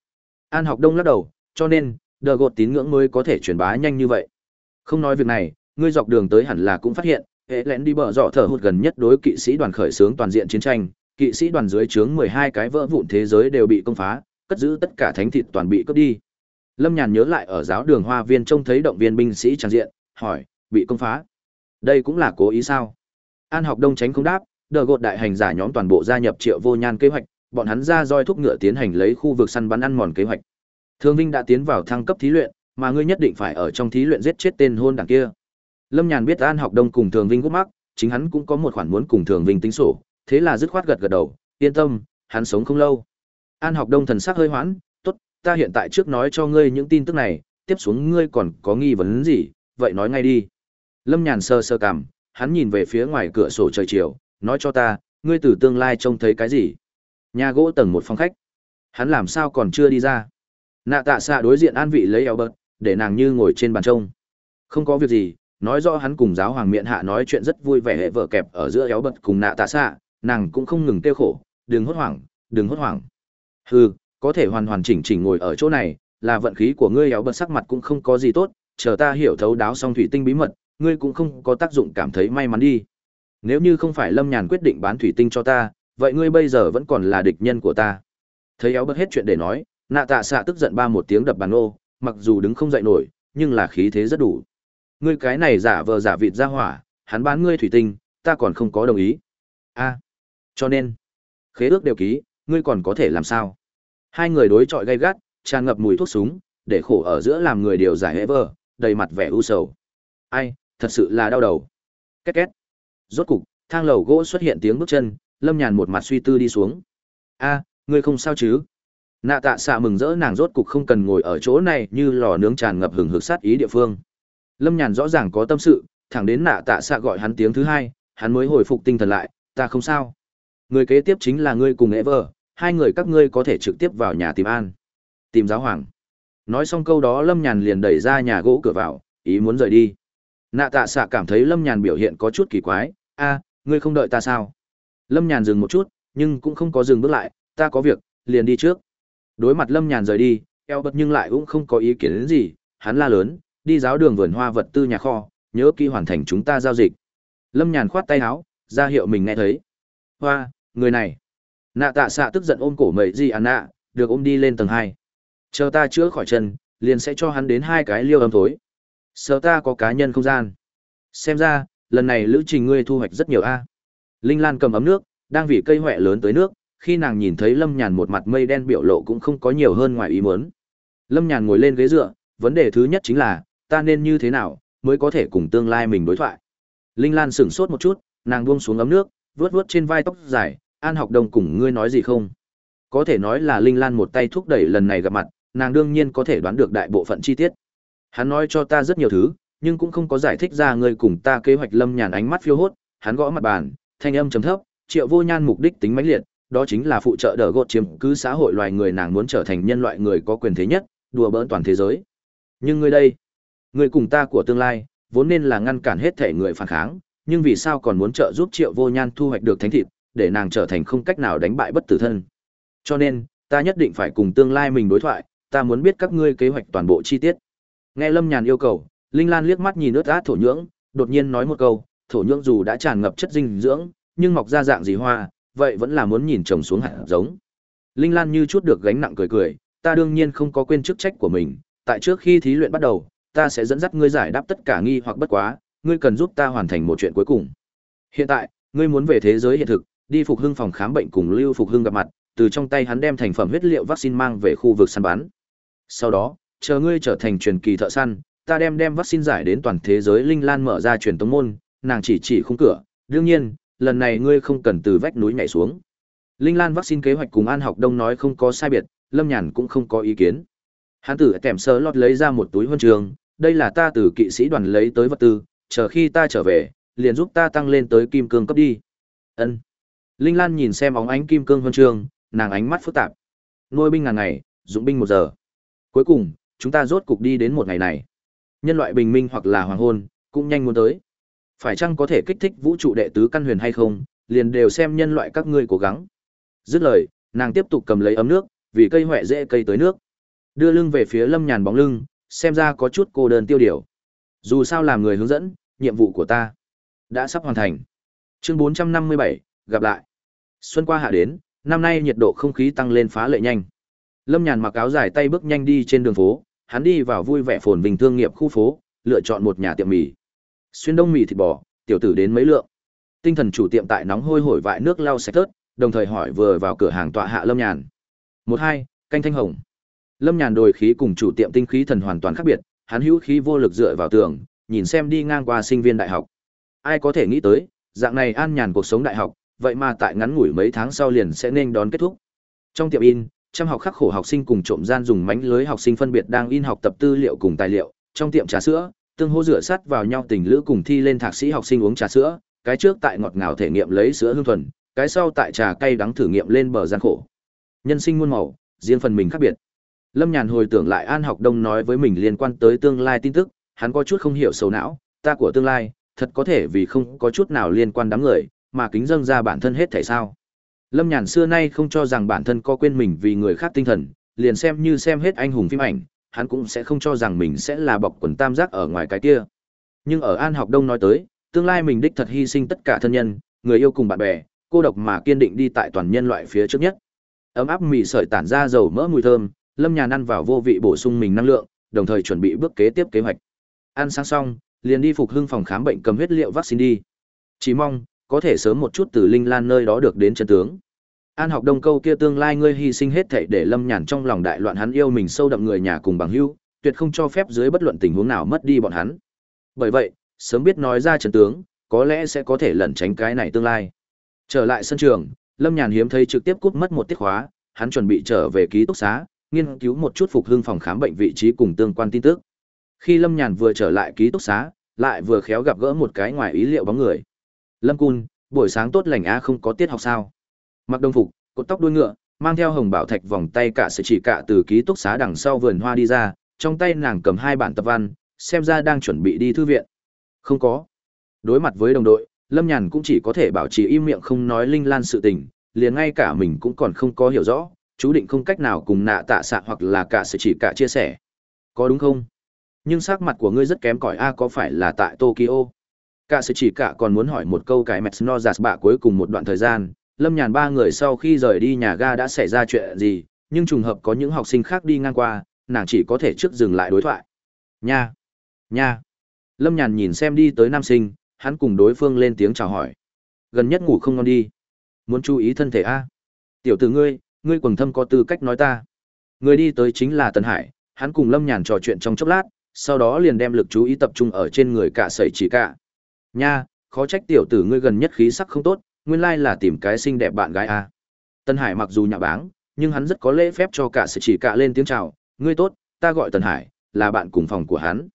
An học đông lắc đầu, cho nên, đờ gột tín ngưỡng mới có thể truyền bá nhanh như vậy. Không nói việc này, ngươi dọc đường tới hẳn là cũng phát hiện, hệ lén đi bờ dọ thở hụt gần nhất đối kỵ sĩ đoàn khởi xướng toàn diện chiến tranh, kỵ sĩ đoàn dưới trướng 12 cái vỡ vụn thế giới đều bị công phá, cất giữ tất cả thánh thịt toàn bị cướp đi. Lâm Nhàn nhớ lại ở giáo đường Hoa Viên trông thấy động viên binh sĩ tràn diện, hỏi, bị công phá. Đây cũng là cố ý sao? An học đông tránh không đáp, đờ gột đại hành giả nhóm toàn bộ gia nhập triệu vô nhan kế hoạch, bọn hắn ra roi thúc ngựa tiến hành lấy khu vực săn bắn ăn mòn kế hoạch. Thương Vinh đã tiến vào thăng cấp thí luyện, mà ngươi nhất định phải ở trong thí luyện giết chết tên hôn đảng kia. Lâm Nhàn biết An Học Đông cùng Thường Vinh gút mắc, chính hắn cũng có một khoản muốn cùng Thường Vinh tính sổ, thế là dứt khoát gật gật đầu, yên tâm, hắn sống không lâu. An Học Đông thần sắc hơi hoãn, "Tốt, ta hiện tại trước nói cho ngươi những tin tức này, tiếp xuống ngươi còn có nghi vấn gì, vậy nói ngay đi." Lâm Nhàn sơ sơ cằm, hắn nhìn về phía ngoài cửa sổ trời chiều, nói cho ta, ngươi từ tương lai trông thấy cái gì? Nhà gỗ tầng một phòng khách. Hắn làm sao còn chưa đi ra? Nạ tạ xạ đối diện an vị lấy eo bật, để nàng như ngồi trên bàn trông. Không có việc gì, nói rõ hắn cùng giáo hoàng miệng hạ nói chuyện rất vui vẻ hệ vợ kẹp ở giữa éo bật cùng nạ tạ xạ, nàng cũng không ngừng tiêu khổ, đừng hốt hoảng, đừng hốt hoảng. Hừ, có thể hoàn hoàn chỉnh chỉnh ngồi ở chỗ này, là vận khí của ngươi éo bật sắc mặt cũng không có gì tốt, chờ ta hiểu thấu đáo xong thủy tinh bí mật, ngươi cũng không có tác dụng cảm thấy may mắn đi. Nếu như không phải Lâm Nhàn quyết định bán thủy tinh cho ta, vậy ngươi bây giờ vẫn còn là địch nhân của ta. Thấy éo bật hết chuyện để nói, nạ tạ xạ tức giận ba một tiếng đập bàn ô, mặc dù đứng không dậy nổi, nhưng là khí thế rất đủ. Ngươi cái này giả vờ giả vịt ra hỏa, hắn bán ngươi thủy tinh, ta còn không có đồng ý. A, cho nên, khế ước đều ký, ngươi còn có thể làm sao? Hai người đối chọi gay gắt, tràn ngập mùi thuốc súng, để khổ ở giữa làm người điều giải ever, vờ, đầy mặt vẻ u sầu. Ai, thật sự là đau đầu. Két két. Rốt cục, thang lầu gỗ xuất hiện tiếng bước chân, Lâm Nhàn một mặt suy tư đi xuống. A, ngươi không sao chứ? Nạ tạ xạ mừng rỡ nàng rốt cục không cần ngồi ở chỗ này như lò nướng tràn ngập hừng hực sát ý địa phương. Lâm Nhàn rõ ràng có tâm sự, thẳng đến nạ tạ xạ gọi hắn tiếng thứ hai, hắn mới hồi phục tinh thần lại, ta không sao. Người kế tiếp chính là ngươi cùng Ever, hai người các ngươi có thể trực tiếp vào nhà tìm An. Tìm giáo hoàng. Nói xong câu đó Lâm Nhàn liền đẩy ra nhà gỗ cửa vào, ý muốn rời đi. Nạ tạ xạ cảm thấy Lâm Nhàn biểu hiện có chút kỳ quái, a, ngươi không đợi ta sao? Lâm Nhàn dừng một chút, nhưng cũng không có dừng bước lại, ta có việc, liền đi trước. Đối mặt Lâm Nhàn rời đi, eo bật nhưng lại cũng không có ý kiến đến gì, hắn la lớn, đi giáo đường vườn hoa vật tư nhà kho, nhớ kỹ hoàn thành chúng ta giao dịch. Lâm Nhàn khoát tay áo, ra hiệu mình nghe thấy. Hoa, người này. Nạ tạ xạ tức giận ôm cổ mậy gì à nạ, được ôm đi lên tầng hai. Chờ ta chữa khỏi chân, liền sẽ cho hắn đến hai cái liêu âm thối. Sợ ta có cá nhân không gian. Xem ra, lần này lữ trình ngươi thu hoạch rất nhiều a. Linh Lan cầm ấm nước, đang vì cây hoẹ lớn tới nước, khi nàng nhìn thấy Lâm Nhàn một mặt mây đen biểu lộ cũng không có nhiều hơn ngoài ý muốn. Lâm Nhàn ngồi lên ghế dựa, vấn đề thứ nhất chính là, ta nên như thế nào mới có thể cùng tương lai mình đối thoại? Linh lan sửng sốt một chút nàng buông xuống ấm nước vớt vớt trên vai tóc dài an học đồng cùng ngươi nói gì không? Có thể nói là linh lan một tay thúc đẩy lần này gặp mặt nàng đương nhiên có thể đoán được đại bộ phận chi tiết. Hắn nói cho ta rất nhiều thứ nhưng cũng không có giải thích ra ngươi cùng ta kế hoạch lâm nhàn ánh mắt phiêu hốt hắn gõ mặt bàn thanh âm chấm thấp triệu vô nhan mục đích tính mãnh liệt đó chính là phụ trợ đỡ gột chiếm cứ xã hội loài người nàng muốn trở thành nhân loại người có quyền thế nhất đùa bỡn toàn thế giới nhưng ngươi đây Người cùng ta của tương lai, vốn nên là ngăn cản hết thể người phản kháng, nhưng vì sao còn muốn trợ giúp Triệu Vô Nhan thu hoạch được thánh thịt, để nàng trở thành không cách nào đánh bại bất tử thân. Cho nên, ta nhất định phải cùng tương lai mình đối thoại, ta muốn biết các ngươi kế hoạch toàn bộ chi tiết. Nghe Lâm Nhàn yêu cầu, Linh Lan liếc mắt nhìn ướt át thổ nhưỡng, đột nhiên nói một câu, thổ nhưỡng dù đã tràn ngập chất dinh dưỡng, nhưng mọc ra dạng gì hoa, vậy vẫn là muốn nhìn trồng xuống hạt giống. Linh Lan như chút được gánh nặng cười cười, ta đương nhiên không có quên chức trách của mình, tại trước khi thí luyện bắt đầu, ta sẽ dẫn dắt ngươi giải đáp tất cả nghi hoặc bất quá, ngươi cần giúp ta hoàn thành một chuyện cuối cùng. Hiện tại, ngươi muốn về thế giới hiện thực, đi phục hưng phòng khám bệnh cùng Lưu Phục Hưng gặp mặt, từ trong tay hắn đem thành phẩm huyết liệu vaccine mang về khu vực săn bắn. Sau đó, chờ ngươi trở thành truyền kỳ thợ săn, ta đem đem vaccine giải đến toàn thế giới linh lan mở ra truyền tống môn, nàng chỉ chỉ khung cửa, đương nhiên, lần này ngươi không cần từ vách núi nhảy xuống. Linh Lan vaccine kế hoạch cùng An Học Đông nói không có sai biệt, Lâm Nhàn cũng không có ý kiến. Hắn tử kèm sơ lót lấy ra một túi huân trường, đây là ta từ kỵ sĩ đoàn lấy tới vật tư, chờ khi ta trở về, liền giúp ta tăng lên tới kim cương cấp đi. Ân. Linh Lan nhìn xem óng ánh kim cương huân trường, nàng ánh mắt phức tạp. nuôi binh ngàn ngày, dụng binh một giờ. Cuối cùng, chúng ta rốt cục đi đến một ngày này. Nhân loại bình minh hoặc là hoàng hôn, cũng nhanh muốn tới. Phải chăng có thể kích thích vũ trụ đệ tứ căn huyền hay không, liền đều xem nhân loại các ngươi cố gắng. Dứt lời, nàng tiếp tục cầm lấy ấm nước, vì cây hoẹ dễ cây tới nước. Đưa lưng về phía Lâm Nhàn bóng lưng, xem ra có chút cô đơn tiêu điều. Dù sao làm người hướng dẫn, nhiệm vụ của ta đã sắp hoàn thành. Chương 457, gặp lại. Xuân qua hạ đến, năm nay nhiệt độ không khí tăng lên phá lệ nhanh. Lâm Nhàn mặc áo dài tay bước nhanh đi trên đường phố, hắn đi vào vui vẻ phồn vinh thương nghiệp khu phố, lựa chọn một nhà tiệm mì. Xuyên đông mì thịt bò, tiểu tử đến mấy lượng. Tinh thần chủ tiệm tại nóng hôi hổi vại nước lau sạch tớt, đồng thời hỏi vừa vào cửa hàng tọa hạ Lâm Nhàn. Một hai, canh thanh hồng. Lâm Nhàn đồi khí cùng chủ tiệm tinh khí thần hoàn toàn khác biệt, hắn hữu khí vô lực dựa vào tường, nhìn xem đi ngang qua sinh viên đại học. Ai có thể nghĩ tới, dạng này an nhàn cuộc sống đại học, vậy mà tại ngắn ngủi mấy tháng sau liền sẽ nên đón kết thúc. Trong tiệm in, trăm học khắc khổ học sinh cùng trộm gian dùng mánh lưới học sinh phân biệt đang in học tập tư liệu cùng tài liệu, trong tiệm trà sữa, tương hô rửa sắt vào nhau tình lữ cùng thi lên thạc sĩ học sinh uống trà sữa, cái trước tại ngọt ngào thể nghiệm lấy sữa hương thuần, cái sau tại trà cay đắng thử nghiệm lên bờ gian khổ. Nhân sinh muôn màu, riêng phần mình khác biệt. Lâm Nhàn hồi tưởng lại An Học Đông nói với mình liên quan tới tương lai tin tức, hắn có chút không hiểu sầu não, ta của tương lai, thật có thể vì không có chút nào liên quan đám người, mà kính dâng ra bản thân hết thể sao. Lâm Nhàn xưa nay không cho rằng bản thân có quên mình vì người khác tinh thần, liền xem như xem hết anh hùng phim ảnh, hắn cũng sẽ không cho rằng mình sẽ là bọc quần tam giác ở ngoài cái kia. Nhưng ở An Học Đông nói tới, tương lai mình đích thật hy sinh tất cả thân nhân, người yêu cùng bạn bè, cô độc mà kiên định đi tại toàn nhân loại phía trước nhất. Ấm áp mì sợi tản ra dầu mỡ mùi thơm, Lâm Nhàn ăn vào vô vị bổ sung mình năng lượng, đồng thời chuẩn bị bước kế tiếp kế hoạch. Ăn sáng xong, liền đi phục hưng phòng khám bệnh cầm huyết liệu vaccine đi. Chỉ mong có thể sớm một chút từ Linh Lan nơi đó được đến chân tướng. An học đông câu kia tương lai ngươi hy sinh hết thảy để Lâm Nhàn trong lòng đại loạn hắn yêu mình sâu đậm người nhà cùng bằng hữu, tuyệt không cho phép dưới bất luận tình huống nào mất đi bọn hắn. Bởi vậy, sớm biết nói ra trận tướng, có lẽ sẽ có thể lẩn tránh cái này tương lai. Trở lại sân trường, Lâm Nhàn hiếm thấy trực tiếp cút mất một tiết khóa, hắn chuẩn bị trở về ký túc xá, nghiên cứu một chút phục hưng phòng khám bệnh vị trí cùng tương quan tin tức. Khi Lâm Nhàn vừa trở lại ký túc xá, lại vừa khéo gặp gỡ một cái ngoài ý liệu bóng người. Lâm Cun, buổi sáng tốt lành a không có tiết học sao? Mặc đồng phục, cột tóc đuôi ngựa, mang theo hồng bảo thạch vòng tay cả sự chỉ cả từ ký túc xá đằng sau vườn hoa đi ra, trong tay nàng cầm hai bản tập văn, xem ra đang chuẩn bị đi thư viện. Không có. Đối mặt với đồng đội, Lâm Nhàn cũng chỉ có thể bảo trì im miệng không nói linh lan sự tình, liền ngay cả mình cũng còn không có hiểu rõ, chú định không cách nào cùng nạ tạ xạ hoặc là cả sự chỉ cả chia sẻ. Có đúng không? Nhưng sắc mặt của ngươi rất kém cỏi a có phải là tại Tokyo? Cả sự chỉ cả còn muốn hỏi một câu cái Metsnozas bạ cuối cùng một đoạn thời gian, Lâm Nhàn ba người sau khi rời đi nhà ga đã xảy ra chuyện gì, nhưng trùng hợp có những học sinh khác đi ngang qua, nàng chỉ có thể trước dừng lại đối thoại. Nha! Nha! Lâm Nhàn nhìn xem đi tới nam sinh, hắn cùng đối phương lên tiếng chào hỏi. Gần nhất ngủ không ngon đi. Muốn chú ý thân thể a Tiểu tử ngươi, ngươi quần thâm có tư cách nói ta. Người đi tới chính là Tần Hải, hắn cùng Lâm Nhàn trò chuyện trong chốc lát, sau đó liền đem lực chú ý tập trung ở trên người cả sẩy chỉ cả. Nha, khó trách tiểu tử ngươi gần nhất khí sắc không tốt, nguyên lai là tìm cái xinh đẹp bạn gái à. a. Tân Hải mặc dù nhà báng, nhưng hắn rất có lễ phép cho cả sự chỉ cả lên tiếng chào, ngươi tốt, ta gọi Tần Hải, là bạn cùng phòng của hắn.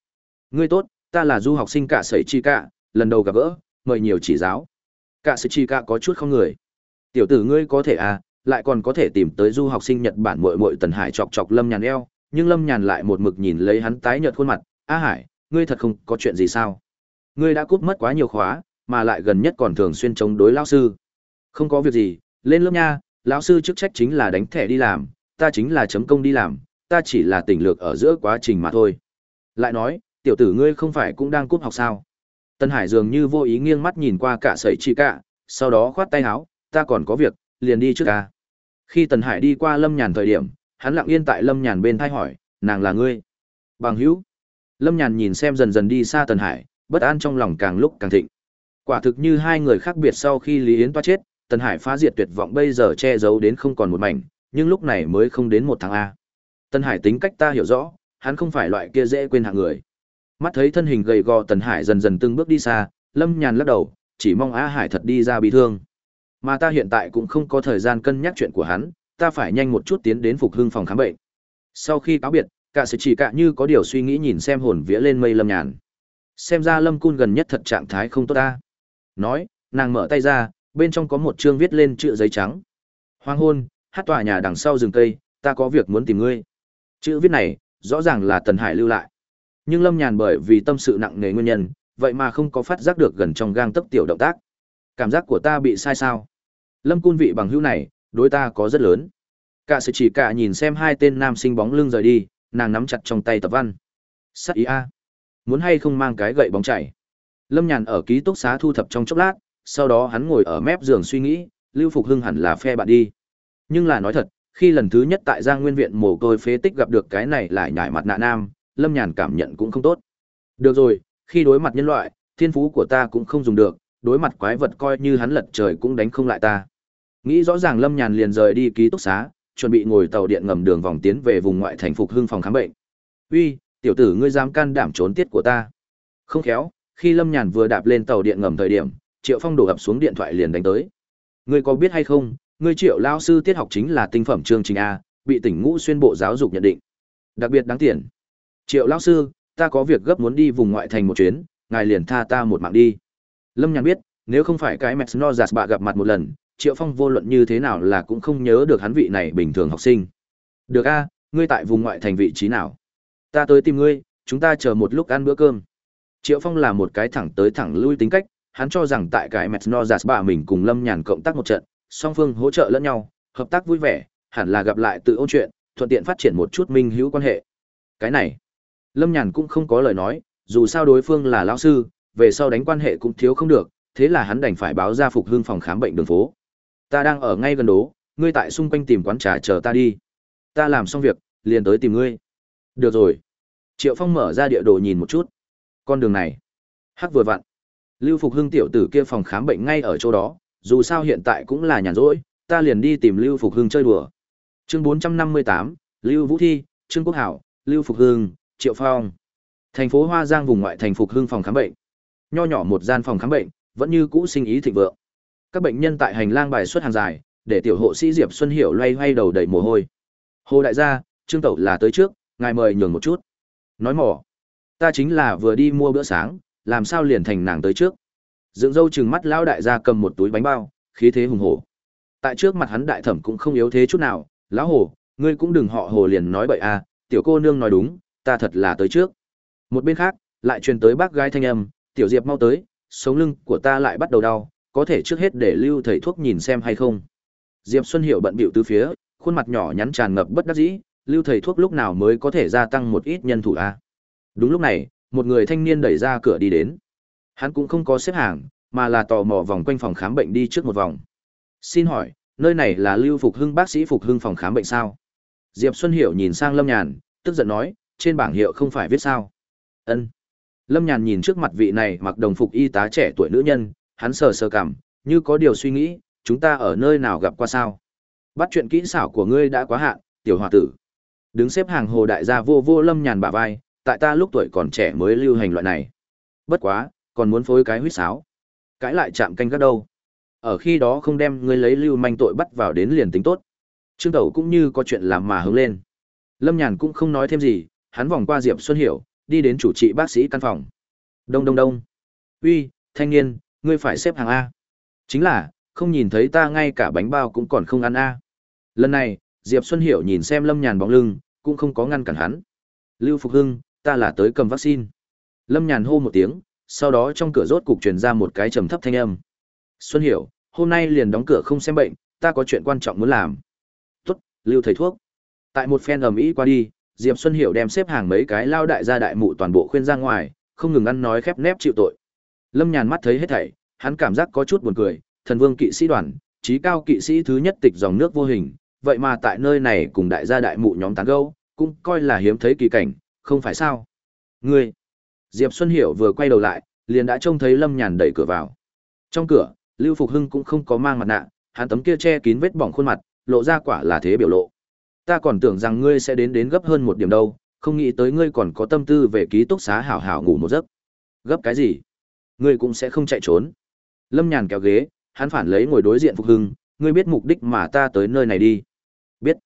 Ngươi tốt, ta là du học sinh cả sẩy chi cả, lần đầu gặp gỡ, mời nhiều chỉ giáo. Cả sẩy chi cả có chút không người. Tiểu tử ngươi có thể à, lại còn có thể tìm tới du học sinh Nhật Bản muội muội Tần Hải chọc chọc Lâm Nhàn eo, nhưng Lâm Nhàn lại một mực nhìn lấy hắn tái nhợt khuôn mặt, "A Hải, ngươi thật không có chuyện gì sao? Ngươi đã cút mất quá nhiều khóa, mà lại gần nhất còn thường xuyên chống đối lão sư." "Không có việc gì, lên lớp nha, lão sư chức trách chính là đánh thẻ đi làm, ta chính là chấm công đi làm, ta chỉ là tỉnh lược ở giữa quá trình mà thôi." Lại nói, "Tiểu tử ngươi không phải cũng đang cút học sao?" Tân Hải dường như vô ý nghiêng mắt nhìn qua cả sợi chi cả, sau đó khoát tay áo, "Ta còn có việc, liền đi trước ca." Khi Tần Hải đi qua Lâm Nhàn thời điểm, hắn lặng yên tại Lâm Nhàn bên thay hỏi, nàng là ngươi. Bằng hữu. Lâm Nhàn nhìn xem dần dần đi xa Tần Hải, bất an trong lòng càng lúc càng thịnh. Quả thực như hai người khác biệt sau khi Lý Yến Toa chết, Tần Hải phá diệt tuyệt vọng bây giờ che giấu đến không còn một mảnh, nhưng lúc này mới không đến một tháng A. Tần Hải tính cách ta hiểu rõ, hắn không phải loại kia dễ quên hạng người. Mắt thấy thân hình gầy gò Tần Hải dần dần từng bước đi xa, Lâm Nhàn lắc đầu, chỉ mong A Hải thật đi ra bị thương. Mà ta hiện tại cũng không có thời gian cân nhắc chuyện của hắn, ta phải nhanh một chút tiến đến phục hưng phòng khám bệnh. Sau khi cáo biệt, cả sự chỉ cả như có điều suy nghĩ nhìn xem hồn vía lên mây lâm nhàn. Xem ra lâm cun gần nhất thật trạng thái không tốt ta. Nói, nàng mở tay ra, bên trong có một chương viết lên chữ giấy trắng. Hoang hôn, hát tòa nhà đằng sau rừng cây, ta có việc muốn tìm ngươi. Chữ viết này, rõ ràng là Tần Hải lưu lại. Nhưng Lâm Nhàn bởi vì tâm sự nặng nề nguyên nhân, vậy mà không có phát giác được gần trong gang tấc tiểu động tác. Cảm giác của ta bị sai sao? Lâm Cun vị bằng hữu này, đối ta có rất lớn. Cả sự chỉ cả nhìn xem hai tên nam sinh bóng lưng rời đi, nàng nắm chặt trong tay tập văn. Sắc ý a, muốn hay không mang cái gậy bóng chảy. Lâm Nhàn ở ký túc xá thu thập trong chốc lát, sau đó hắn ngồi ở mép giường suy nghĩ, Lưu Phục Hưng hẳn là phe bạn đi. Nhưng là nói thật, khi lần thứ nhất tại Giang Nguyên viện mồ côi phế tích gặp được cái này lại nhảy mặt nạ nam, Lâm Nhàn cảm nhận cũng không tốt. Được rồi, khi đối mặt nhân loại, thiên phú của ta cũng không dùng được, đối mặt quái vật coi như hắn lật trời cũng đánh không lại ta. Nghĩ rõ ràng Lâm Nhàn liền rời đi ký túc xá, chuẩn bị ngồi tàu điện ngầm đường vòng tiến về vùng ngoại thành phục hưng phòng khám bệnh. "Uy, tiểu tử ngươi dám can đảm trốn tiết của ta?" Không khéo, khi Lâm Nhàn vừa đạp lên tàu điện ngầm thời điểm, Triệu Phong đổ ập xuống điện thoại liền đánh tới. "Ngươi có biết hay không, ngươi Triệu lão sư tiết học chính là tinh phẩm chương trình a, bị tỉnh ngũ xuyên bộ giáo dục nhận định. Đặc biệt đáng tiền." "Triệu lão sư, ta có việc gấp muốn đi vùng ngoại thành một chuyến, ngài liền tha ta một mạng đi." Lâm Nhàn biết, nếu không phải cái Mesnozas bạ gặp mặt một lần, Triệu Phong vô luận như thế nào là cũng không nhớ được hắn vị này bình thường học sinh. Được a, ngươi tại vùng ngoại thành vị trí nào? Ta tới tìm ngươi, chúng ta chờ một lúc ăn bữa cơm. Triệu Phong là một cái thẳng tới thẳng lui tính cách, hắn cho rằng tại cái Mesnozas bà mình cùng Lâm Nhàn cộng tác một trận, song phương hỗ trợ lẫn nhau, hợp tác vui vẻ, hẳn là gặp lại tự ôn chuyện, thuận tiện phát triển một chút minh hữu quan hệ. Cái này, Lâm Nhàn cũng không có lời nói, dù sao đối phương là lão sư, về sau đánh quan hệ cũng thiếu không được, thế là hắn đành phải báo ra phục hương phòng khám bệnh đường phố. Ta đang ở ngay gần đó, ngươi tại xung quanh tìm quán trà chờ ta đi. Ta làm xong việc, liền tới tìm ngươi. Được rồi. Triệu Phong mở ra địa đồ nhìn một chút. Con đường này, hắc vừa vặn. Lưu Phục Hưng tiểu tử kia phòng khám bệnh ngay ở chỗ đó, dù sao hiện tại cũng là nhàn rỗi, ta liền đi tìm Lưu Phục Hưng chơi đùa. Chương 458, Lưu Vũ Thi, Trương Quốc Hảo, Lưu Phục Hưng, Triệu Phong. Thành phố Hoa Giang vùng ngoại thành Phục Hưng phòng khám bệnh. Nho nhỏ một gian phòng khám bệnh, vẫn như cũ sinh ý thịnh vượng. Các bệnh nhân tại hành lang bài xuất hàng dài, để tiểu hộ sĩ Diệp Xuân Hiểu loay hoay đầu đầy mồ hôi. Hồ đại gia, Trương Tẩu là tới trước, ngài mời nhường một chút. Nói mỏ, ta chính là vừa đi mua bữa sáng, làm sao liền thành nàng tới trước. Dựng dâu chừng mắt lão đại gia cầm một túi bánh bao, khí thế hùng hổ. Tại trước mặt hắn đại thẩm cũng không yếu thế chút nào, lão hồ, ngươi cũng đừng họ hồ liền nói bậy à, tiểu cô nương nói đúng, ta thật là tới trước. Một bên khác, lại truyền tới bác gái thanh âm, tiểu diệp mau tới, sống lưng của ta lại bắt đầu đau, có thể trước hết để lưu thầy thuốc nhìn xem hay không. Diệp Xuân Hiểu bận bịu từ phía, khuôn mặt nhỏ nhắn tràn ngập bất đắc dĩ, lưu thầy thuốc lúc nào mới có thể gia tăng một ít nhân thủ a? Đúng lúc này, một người thanh niên đẩy ra cửa đi đến. Hắn cũng không có xếp hàng, mà là tò mò vòng quanh phòng khám bệnh đi trước một vòng. Xin hỏi, nơi này là Lưu Phục Hưng bác sĩ Phục Hưng phòng khám bệnh sao? Diệp Xuân Hiểu nhìn sang Lâm Nhàn, tức giận nói, trên bảng hiệu không phải viết sao? Ân. Lâm Nhàn nhìn trước mặt vị này mặc đồng phục y tá trẻ tuổi nữ nhân, hắn sờ sờ cảm, như có điều suy nghĩ, chúng ta ở nơi nào gặp qua sao? Bắt chuyện kỹ xảo của ngươi đã quá hạn, tiểu hòa tử. Đứng xếp hàng hồ đại gia vô vô Lâm Nhàn bả vai, tại ta lúc tuổi còn trẻ mới lưu hành loại này. Bất quá, còn muốn phối cái huýt sáo. Cãi lại chạm canh gác đâu. Ở khi đó không đem ngươi lấy lưu manh tội bắt vào đến liền tính tốt. Trương Tẩu cũng như có chuyện làm mà hướng lên. Lâm Nhàn cũng không nói thêm gì, hắn vòng qua Diệp Xuân Hiểu, đi đến chủ trị bác sĩ căn phòng. Đông đông đông. Uy, thanh niên, ngươi phải xếp hàng A. Chính là, không nhìn thấy ta ngay cả bánh bao cũng còn không ăn A. Lần này, Diệp Xuân Hiểu nhìn xem Lâm Nhàn bóng lưng, cũng không có ngăn cản hắn. Lưu Phục Hưng, ta là tới cầm vaccine. Lâm Nhàn hô một tiếng, sau đó trong cửa rốt cục truyền ra một cái trầm thấp thanh âm. Xuân Hiểu, hôm nay liền đóng cửa không xem bệnh, ta có chuyện quan trọng muốn làm. Tốt, Lưu thầy thuốc. Tại một phen ầm ĩ qua đi, Diệp Xuân Hiểu đem xếp hàng mấy cái lao đại gia đại mụ toàn bộ khuyên ra ngoài, không ngừng ăn nói khép nép chịu tội. Lâm Nhàn mắt thấy hết thảy, hắn cảm giác có chút buồn cười, thần vương kỵ sĩ đoàn, trí cao kỵ sĩ thứ nhất tịch dòng nước vô hình, vậy mà tại nơi này cùng đại gia đại mụ nhóm tán gẫu, cũng coi là hiếm thấy kỳ cảnh, không phải sao? Ngươi. Diệp Xuân Hiểu vừa quay đầu lại, liền đã trông thấy Lâm Nhàn đẩy cửa vào. Trong cửa, Lưu Phục Hưng cũng không có mang mặt nạ, hắn tấm kia che kín vết bỏng khuôn mặt, lộ ra quả là thế biểu lộ. Ta còn tưởng rằng ngươi sẽ đến đến gấp hơn một điểm đâu, không nghĩ tới ngươi còn có tâm tư về ký túc xá hảo hảo ngủ một giấc. Gấp cái gì? Ngươi cũng sẽ không chạy trốn. Lâm Nhàn kéo ghế, hắn phản lấy ngồi đối diện Phục Hưng, ngươi biết mục đích mà ta tới nơi này đi. Biết.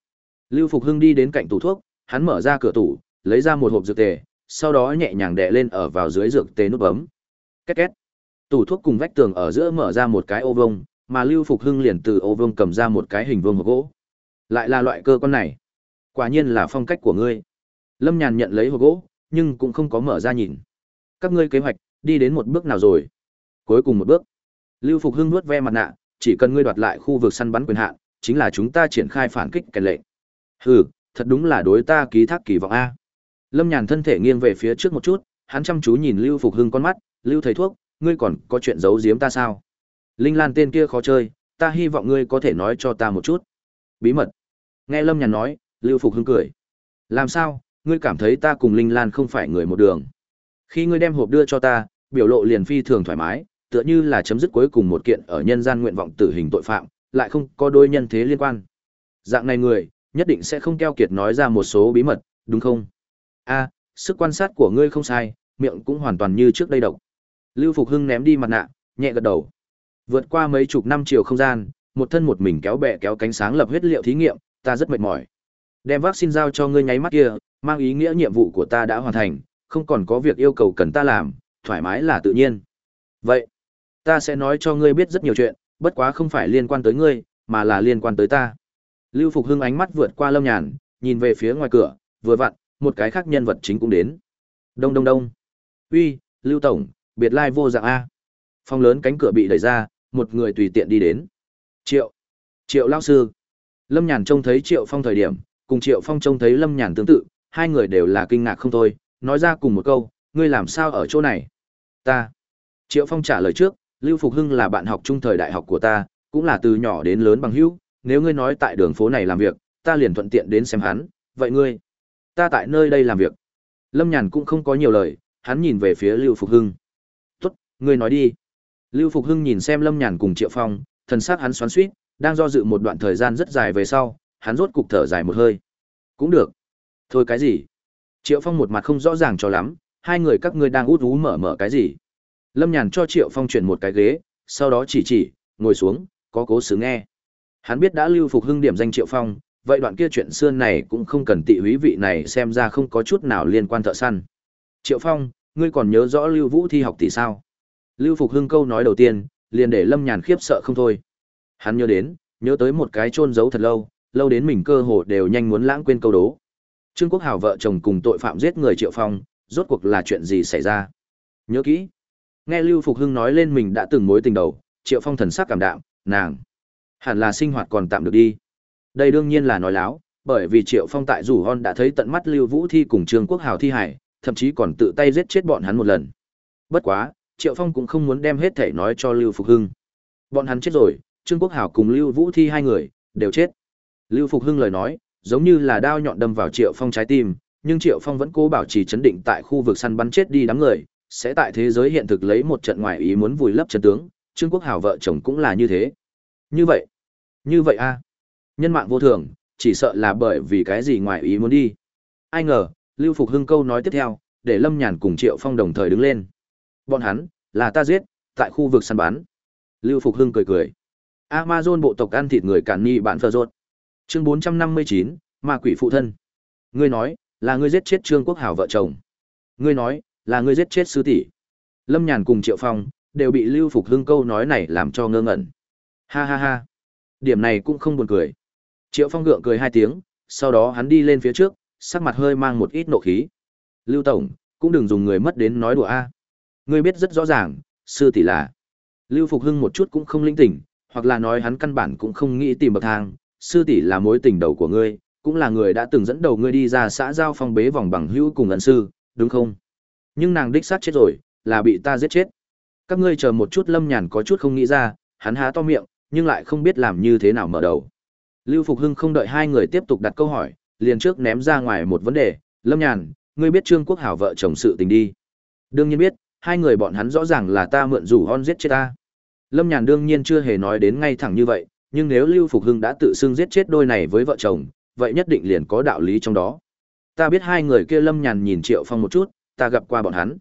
Lưu Phục Hưng đi đến cạnh tủ thuốc, hắn mở ra cửa tủ, lấy ra một hộp dược tề, sau đó nhẹ nhàng đè lên ở vào dưới dược tề nút bấm. Két két. Tủ thuốc cùng vách tường ở giữa mở ra một cái ô vuông, mà Lưu Phục Hưng liền từ ô vuông cầm ra một cái hình vuông hộp gỗ. Lại là loại cơ quan này. Quả nhiên là phong cách của ngươi. Lâm Nhàn nhận lấy hộp gỗ, nhưng cũng không có mở ra nhìn. Các ngươi kế hoạch, đi đến một bước nào rồi? Cuối cùng một bước. Lưu Phục Hưng nuốt ve mặt nạ, chỉ cần ngươi đoạt lại khu vực săn bắn quyền hạn, chính là chúng ta triển khai phản kích kèn lệnh. Hừ, thật đúng là đối ta ký thác kỳ vọng a. Lâm Nhàn thân thể nghiêng về phía trước một chút, hắn chăm chú nhìn Lưu Phục Hưng con mắt, "Lưu thầy thuốc, ngươi còn có chuyện giấu giếm ta sao? Linh Lan tên kia khó chơi, ta hy vọng ngươi có thể nói cho ta một chút." Bí mật. Nghe Lâm Nhàn nói, Lưu Phục Hưng cười. "Làm sao? Ngươi cảm thấy ta cùng Linh Lan không phải người một đường?" Khi ngươi đem hộp đưa cho ta, biểu lộ liền phi thường thoải mái, tựa như là chấm dứt cuối cùng một kiện ở nhân gian nguyện vọng tử hình tội phạm, lại không có đôi nhân thế liên quan. Dạng này người, nhất định sẽ không keo kiệt nói ra một số bí mật, đúng không? A, sức quan sát của ngươi không sai, miệng cũng hoàn toàn như trước đây độc. Lưu Phục Hưng ném đi mặt nạ, nhẹ gật đầu. Vượt qua mấy chục năm chiều không gian, một thân một mình kéo bẹ kéo cánh sáng lập huyết liệu thí nghiệm, ta rất mệt mỏi. Đem vaccine giao cho ngươi nháy mắt kia, mang ý nghĩa nhiệm vụ của ta đã hoàn thành, không còn có việc yêu cầu cần ta làm, thoải mái là tự nhiên. Vậy, ta sẽ nói cho ngươi biết rất nhiều chuyện, bất quá không phải liên quan tới ngươi, mà là liên quan tới ta. Lưu Phục Hưng ánh mắt vượt qua Lâm Nhàn, nhìn về phía ngoài cửa, vừa vặn, một cái khác nhân vật chính cũng đến. Đông đông đông. Uy, Lưu Tổng, biệt lai vô dạng A. Phòng lớn cánh cửa bị đẩy ra, một người tùy tiện đi đến. Triệu. Triệu Lao Sư. Lâm Nhàn trông thấy Triệu Phong thời điểm, cùng Triệu Phong trông thấy Lâm Nhàn tương tự, hai người đều là kinh ngạc không thôi, nói ra cùng một câu, ngươi làm sao ở chỗ này? Ta. Triệu Phong trả lời trước, Lưu Phục Hưng là bạn học trung thời đại học của ta, cũng là từ nhỏ đến lớn bằng hữu, nếu ngươi nói tại đường phố này làm việc, ta liền thuận tiện đến xem hắn, vậy ngươi? Ta tại nơi đây làm việc. Lâm Nhàn cũng không có nhiều lời, hắn nhìn về phía Lưu Phục Hưng. Tốt, ngươi nói đi. Lưu Phục Hưng nhìn xem Lâm Nhàn cùng Triệu Phong, thần sắc hắn xoắn xuýt, đang do dự một đoạn thời gian rất dài về sau, hắn rốt cục thở dài một hơi. Cũng được. Thôi cái gì? Triệu Phong một mặt không rõ ràng cho lắm, hai người các ngươi đang út ú mở mở cái gì? Lâm Nhàn cho Triệu Phong chuyển một cái ghế, sau đó chỉ chỉ, ngồi xuống, có cố xứ nghe. Hắn biết đã lưu phục hưng điểm danh Triệu Phong, vậy đoạn kia chuyện xưa này cũng không cần tị húy vị này xem ra không có chút nào liên quan thợ săn. Triệu Phong, ngươi còn nhớ rõ Lưu Vũ thi học tỷ sao? Lưu Phục Hưng câu nói đầu tiên, liền để Lâm Nhàn khiếp sợ không thôi. Hắn nhớ đến, nhớ tới một cái chôn giấu thật lâu, lâu đến mình cơ hồ đều nhanh muốn lãng quên câu đố. Trương Quốc Hào vợ chồng cùng tội phạm giết người Triệu Phong, rốt cuộc là chuyện gì xảy ra? Nhớ kỹ. Nghe Lưu Phục Hưng nói lên mình đã từng mối tình đầu, Triệu Phong thần sắc cảm đạm, nàng hẳn là sinh hoạt còn tạm được đi. Đây đương nhiên là nói láo, bởi vì Triệu Phong tại rủ hon đã thấy tận mắt Lưu Vũ Thi cùng Trương Quốc Hào thi hải, thậm chí còn tự tay giết chết bọn hắn một lần. Bất quá, Triệu Phong cũng không muốn đem hết thể nói cho Lưu Phục Hưng. Bọn hắn chết rồi, Trương Quốc Hào cùng Lưu Vũ Thi hai người đều chết. Lưu Phục Hưng lời nói, giống như là đao nhọn đâm vào Triệu Phong trái tim, nhưng Triệu Phong vẫn cố bảo trì chấn định tại khu vực săn bắn chết đi đám người, sẽ tại thế giới hiện thực lấy một trận ngoài ý muốn vùi lấp chân tướng, Trương Quốc Hào vợ chồng cũng là như thế. Như vậy, như vậy a Nhân mạng vô thường, chỉ sợ là bởi vì cái gì ngoài ý muốn đi. Ai ngờ, Lưu Phục Hưng câu nói tiếp theo, để Lâm Nhàn cùng Triệu Phong đồng thời đứng lên. Bọn hắn, là ta giết, tại khu vực săn bắn. Lưu Phục Hưng cười cười. Amazon bộ tộc ăn thịt người cản ni bạn phờ rốt. Chương 459, ma quỷ phụ thân. Ngươi nói, là ngươi giết chết Trương Quốc Hảo vợ chồng. Ngươi nói, là ngươi giết chết sư tỷ. Lâm Nhàn cùng Triệu Phong đều bị Lưu Phục Hưng câu nói này làm cho ngơ ngẩn. Ha ha ha. Điểm này cũng không buồn cười. Triệu Phong gượng cười hai tiếng, sau đó hắn đi lên phía trước, sắc mặt hơi mang một ít nộ khí. Lưu Tổng, cũng đừng dùng người mất đến nói đùa a. Ngươi biết rất rõ ràng, sư tỷ là. Lưu Phục Hưng một chút cũng không linh tỉnh, hoặc là nói hắn căn bản cũng không nghĩ tìm bậc thang, sư tỷ là mối tình đầu của ngươi, cũng là người đã từng dẫn đầu ngươi đi ra xã giao phong bế vòng bằng hữu cùng ẩn sư, đúng không? Nhưng nàng đích xác chết rồi, là bị ta giết chết. Các ngươi chờ một chút Lâm Nhàn có chút không nghĩ ra, hắn há to miệng, nhưng lại không biết làm như thế nào mở đầu. Lưu Phục Hưng không đợi hai người tiếp tục đặt câu hỏi, liền trước ném ra ngoài một vấn đề, Lâm Nhàn, ngươi biết Trương Quốc Hảo vợ chồng sự tình đi. Đương nhiên biết, hai người bọn hắn rõ ràng là ta mượn rủ hon giết chết ta. Lâm Nhàn đương nhiên chưa hề nói đến ngay thẳng như vậy, nhưng nếu Lưu Phục Hưng đã tự xưng giết chết đôi này với vợ chồng, vậy nhất định liền có đạo lý trong đó. Ta biết hai người kia Lâm Nhàn nhìn Triệu Phong một chút, ta gặp qua bọn hắn.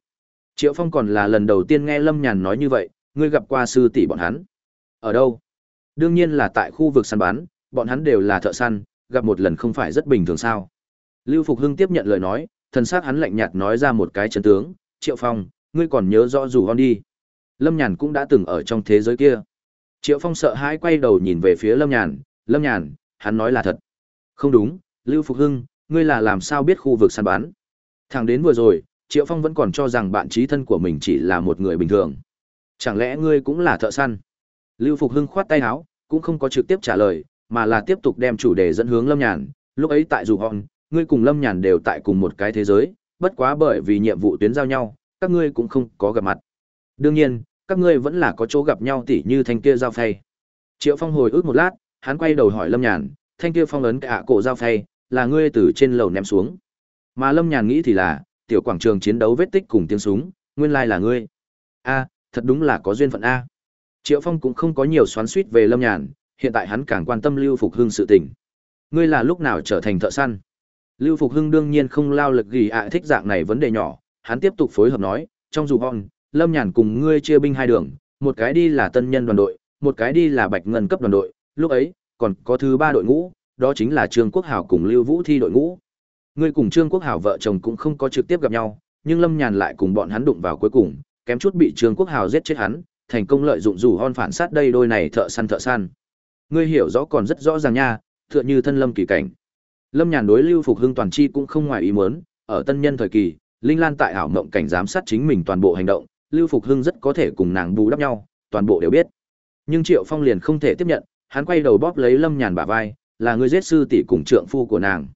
Triệu Phong còn là lần đầu tiên nghe Lâm Nhàn nói như vậy, ngươi gặp qua sư tỷ bọn hắn. Ở đâu? Đương nhiên là tại khu vực săn bán bọn hắn đều là thợ săn, gặp một lần không phải rất bình thường sao. Lưu Phục Hưng tiếp nhận lời nói, thần sắc hắn lạnh nhạt nói ra một cái chân tướng, Triệu Phong, ngươi còn nhớ rõ dù con đi. Lâm Nhàn cũng đã từng ở trong thế giới kia. Triệu Phong sợ hãi quay đầu nhìn về phía Lâm Nhàn, Lâm Nhàn, hắn nói là thật. Không đúng, Lưu Phục Hưng, ngươi là làm sao biết khu vực săn bắn? Thẳng đến vừa rồi, Triệu Phong vẫn còn cho rằng bạn trí thân của mình chỉ là một người bình thường. Chẳng lẽ ngươi cũng là thợ săn? Lưu Phục Hưng khoát tay áo, cũng không có trực tiếp trả lời, mà là tiếp tục đem chủ đề dẫn hướng Lâm Nhàn. Lúc ấy tại dù hòn, ngươi cùng Lâm Nhàn đều tại cùng một cái thế giới, bất quá bởi vì nhiệm vụ tuyến giao nhau, các ngươi cũng không có gặp mặt. Đương nhiên, các ngươi vẫn là có chỗ gặp nhau tỉ như thanh kia giao phay. Triệu Phong hồi ức một lát, hắn quay đầu hỏi Lâm Nhàn, thanh kia phong ấn cả cổ giao phay, là ngươi từ trên lầu ném xuống. Mà Lâm Nhàn nghĩ thì là, tiểu quảng trường chiến đấu vết tích cùng tiếng súng, nguyên lai là ngươi. A, thật đúng là có duyên phận a. Triệu Phong cũng không có nhiều xoắn xuýt về Lâm Nhàn, hiện tại hắn càng quan tâm Lưu Phục Hưng sự tình. Ngươi là lúc nào trở thành thợ săn? Lưu Phục Hưng đương nhiên không lao lực gì ạ thích dạng này vấn đề nhỏ, hắn tiếp tục phối hợp nói, trong dù hòn, Lâm Nhàn cùng ngươi chia binh hai đường, một cái đi là tân nhân đoàn đội, một cái đi là bạch ngân cấp đoàn đội, lúc ấy, còn có thứ ba đội ngũ, đó chính là Trương Quốc Hảo cùng Lưu Vũ Thi đội ngũ. Ngươi cùng Trương Quốc Hảo vợ chồng cũng không có trực tiếp gặp nhau, nhưng Lâm Nhàn lại cùng bọn hắn đụng vào cuối cùng, kém chút bị Trương Quốc Hảo giết chết hắn, thành công lợi dụng dù hon phản sát đây đôi này thợ săn thợ săn. Ngươi hiểu rõ còn rất rõ ràng nha, tựa như thân lâm kỳ cảnh. Lâm Nhàn đối Lưu Phục Hưng toàn chi cũng không ngoài ý muốn, ở tân nhân thời kỳ, Linh Lan tại ảo mộng cảnh giám sát chính mình toàn bộ hành động, Lưu Phục Hưng rất có thể cùng nàng bù đắp nhau, toàn bộ đều biết. Nhưng Triệu Phong liền không thể tiếp nhận, hắn quay đầu bóp lấy Lâm Nhàn bả vai, là người giết sư tỷ cùng trượng phu của nàng.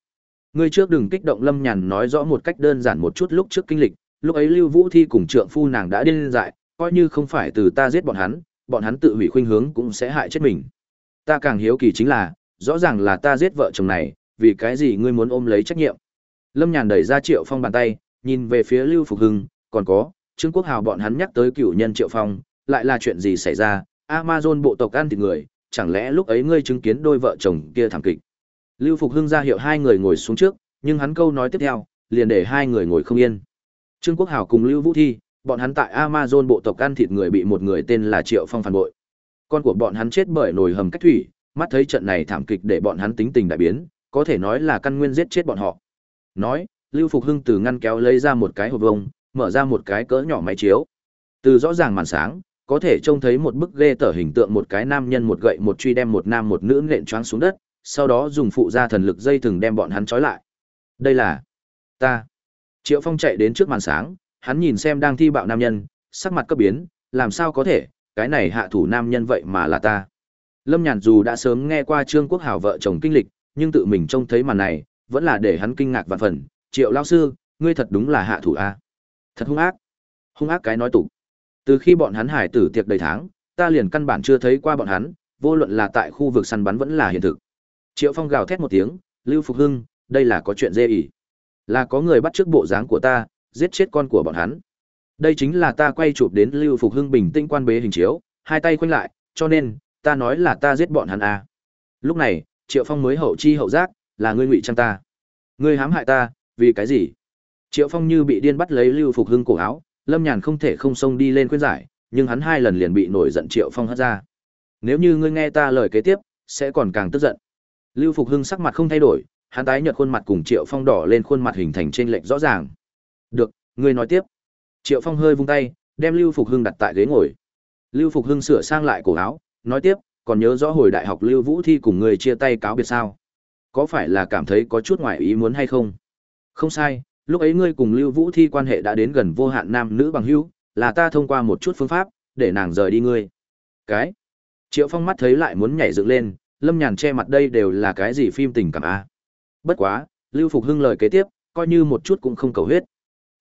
Ngươi trước đừng kích động Lâm Nhàn nói rõ một cách đơn giản một chút lúc trước kinh lịch, lúc ấy Lưu Vũ Thi cùng trượng phu nàng đã điên dại, coi như không phải từ ta giết bọn hắn, bọn hắn tự hủy khuynh hướng cũng sẽ hại chết mình. Ta càng hiếu kỳ chính là, rõ ràng là ta giết vợ chồng này, vì cái gì ngươi muốn ôm lấy trách nhiệm? Lâm Nhàn đẩy ra Triệu Phong bàn tay, nhìn về phía Lưu Phục Hưng, còn có, Trương Quốc Hào bọn hắn nhắc tới cựu nhân Triệu Phong, lại là chuyện gì xảy ra? Amazon bộ tộc ăn thịt người, chẳng lẽ lúc ấy ngươi chứng kiến đôi vợ chồng kia thảm kịch? Lưu Phục Hưng ra hiệu hai người ngồi xuống trước, nhưng hắn câu nói tiếp theo, liền để hai người ngồi không yên. Trương Quốc Hào cùng Lưu Vũ Thi, bọn hắn tại Amazon bộ tộc ăn thịt người bị một người tên là Triệu Phong phản bội. Con của bọn hắn chết bởi nồi hầm cách thủy, mắt thấy trận này thảm kịch để bọn hắn tính tình đại biến, có thể nói là căn nguyên giết chết bọn họ. Nói, Lưu Phục Hưng từ ngăn kéo lấy ra một cái hộp vông, mở ra một cái cỡ nhỏ máy chiếu. Từ rõ ràng màn sáng, có thể trông thấy một bức ghê tở hình tượng một cái nam nhân một gậy một truy đem một nam một nữ nện choáng xuống đất, sau đó dùng phụ gia thần lực dây thừng đem bọn hắn trói lại. Đây là ta. Triệu Phong chạy đến trước màn sáng, hắn nhìn xem đang thi bạo nam nhân, sắc mặt cấp biến, làm sao có thể, cái này hạ thủ nam nhân vậy mà là ta. Lâm Nhàn dù đã sớm nghe qua Trương Quốc Hảo vợ chồng kinh lịch, nhưng tự mình trông thấy màn này, vẫn là để hắn kinh ngạc vạn phần. Triệu lao sư, ngươi thật đúng là hạ thủ a, Thật hung ác. Hung ác cái nói tục. Từ khi bọn hắn hải tử tiệc đầy tháng, ta liền căn bản chưa thấy qua bọn hắn, vô luận là tại khu vực săn bắn vẫn là hiện thực. Triệu Phong gào thét một tiếng, Lưu Phục Hưng, đây là có chuyện dê ỉ. Là có người bắt trước bộ dáng của ta, giết chết con của bọn hắn. Đây chính là ta quay chụp đến Lưu Phục Hưng bình tĩnh quan bế hình chiếu, hai tay khoanh lại, cho nên, ta nói là ta giết bọn hắn à. Lúc này, Triệu Phong mới hậu chi hậu giác, là ngươi ngụy trang ta. Ngươi hãm hại ta, vì cái gì? Triệu Phong như bị điên bắt lấy Lưu Phục Hưng cổ áo, Lâm Nhàn không thể không xông đi lên khuyên giải, nhưng hắn hai lần liền bị nổi giận Triệu Phong hất ra. Nếu như ngươi nghe ta lời kế tiếp, sẽ còn càng tức giận. Lưu Phục Hưng sắc mặt không thay đổi, hắn tái nhợt khuôn mặt cùng Triệu Phong đỏ lên khuôn mặt hình thành trên lệch rõ ràng. "Được, ngươi nói tiếp." Triệu Phong hơi vung tay, đem Lưu Phục Hưng đặt tại ghế ngồi. Lưu Phục Hưng sửa sang lại cổ áo, nói tiếp, "Còn nhớ rõ hồi đại học Lưu Vũ thi cùng người chia tay cáo biệt sao? Có phải là cảm thấy có chút ngoài ý muốn hay không?" "Không sai, lúc ấy ngươi cùng Lưu Vũ thi quan hệ đã đến gần vô hạn nam nữ bằng hữu, là ta thông qua một chút phương pháp để nàng rời đi ngươi." "Cái?" Triệu Phong mắt thấy lại muốn nhảy dựng lên, Lâm Nhàn che mặt đây đều là cái gì phim tình cảm a? Bất quá, Lưu Phục Hưng lời kế tiếp, coi như một chút cũng không cầu huyết.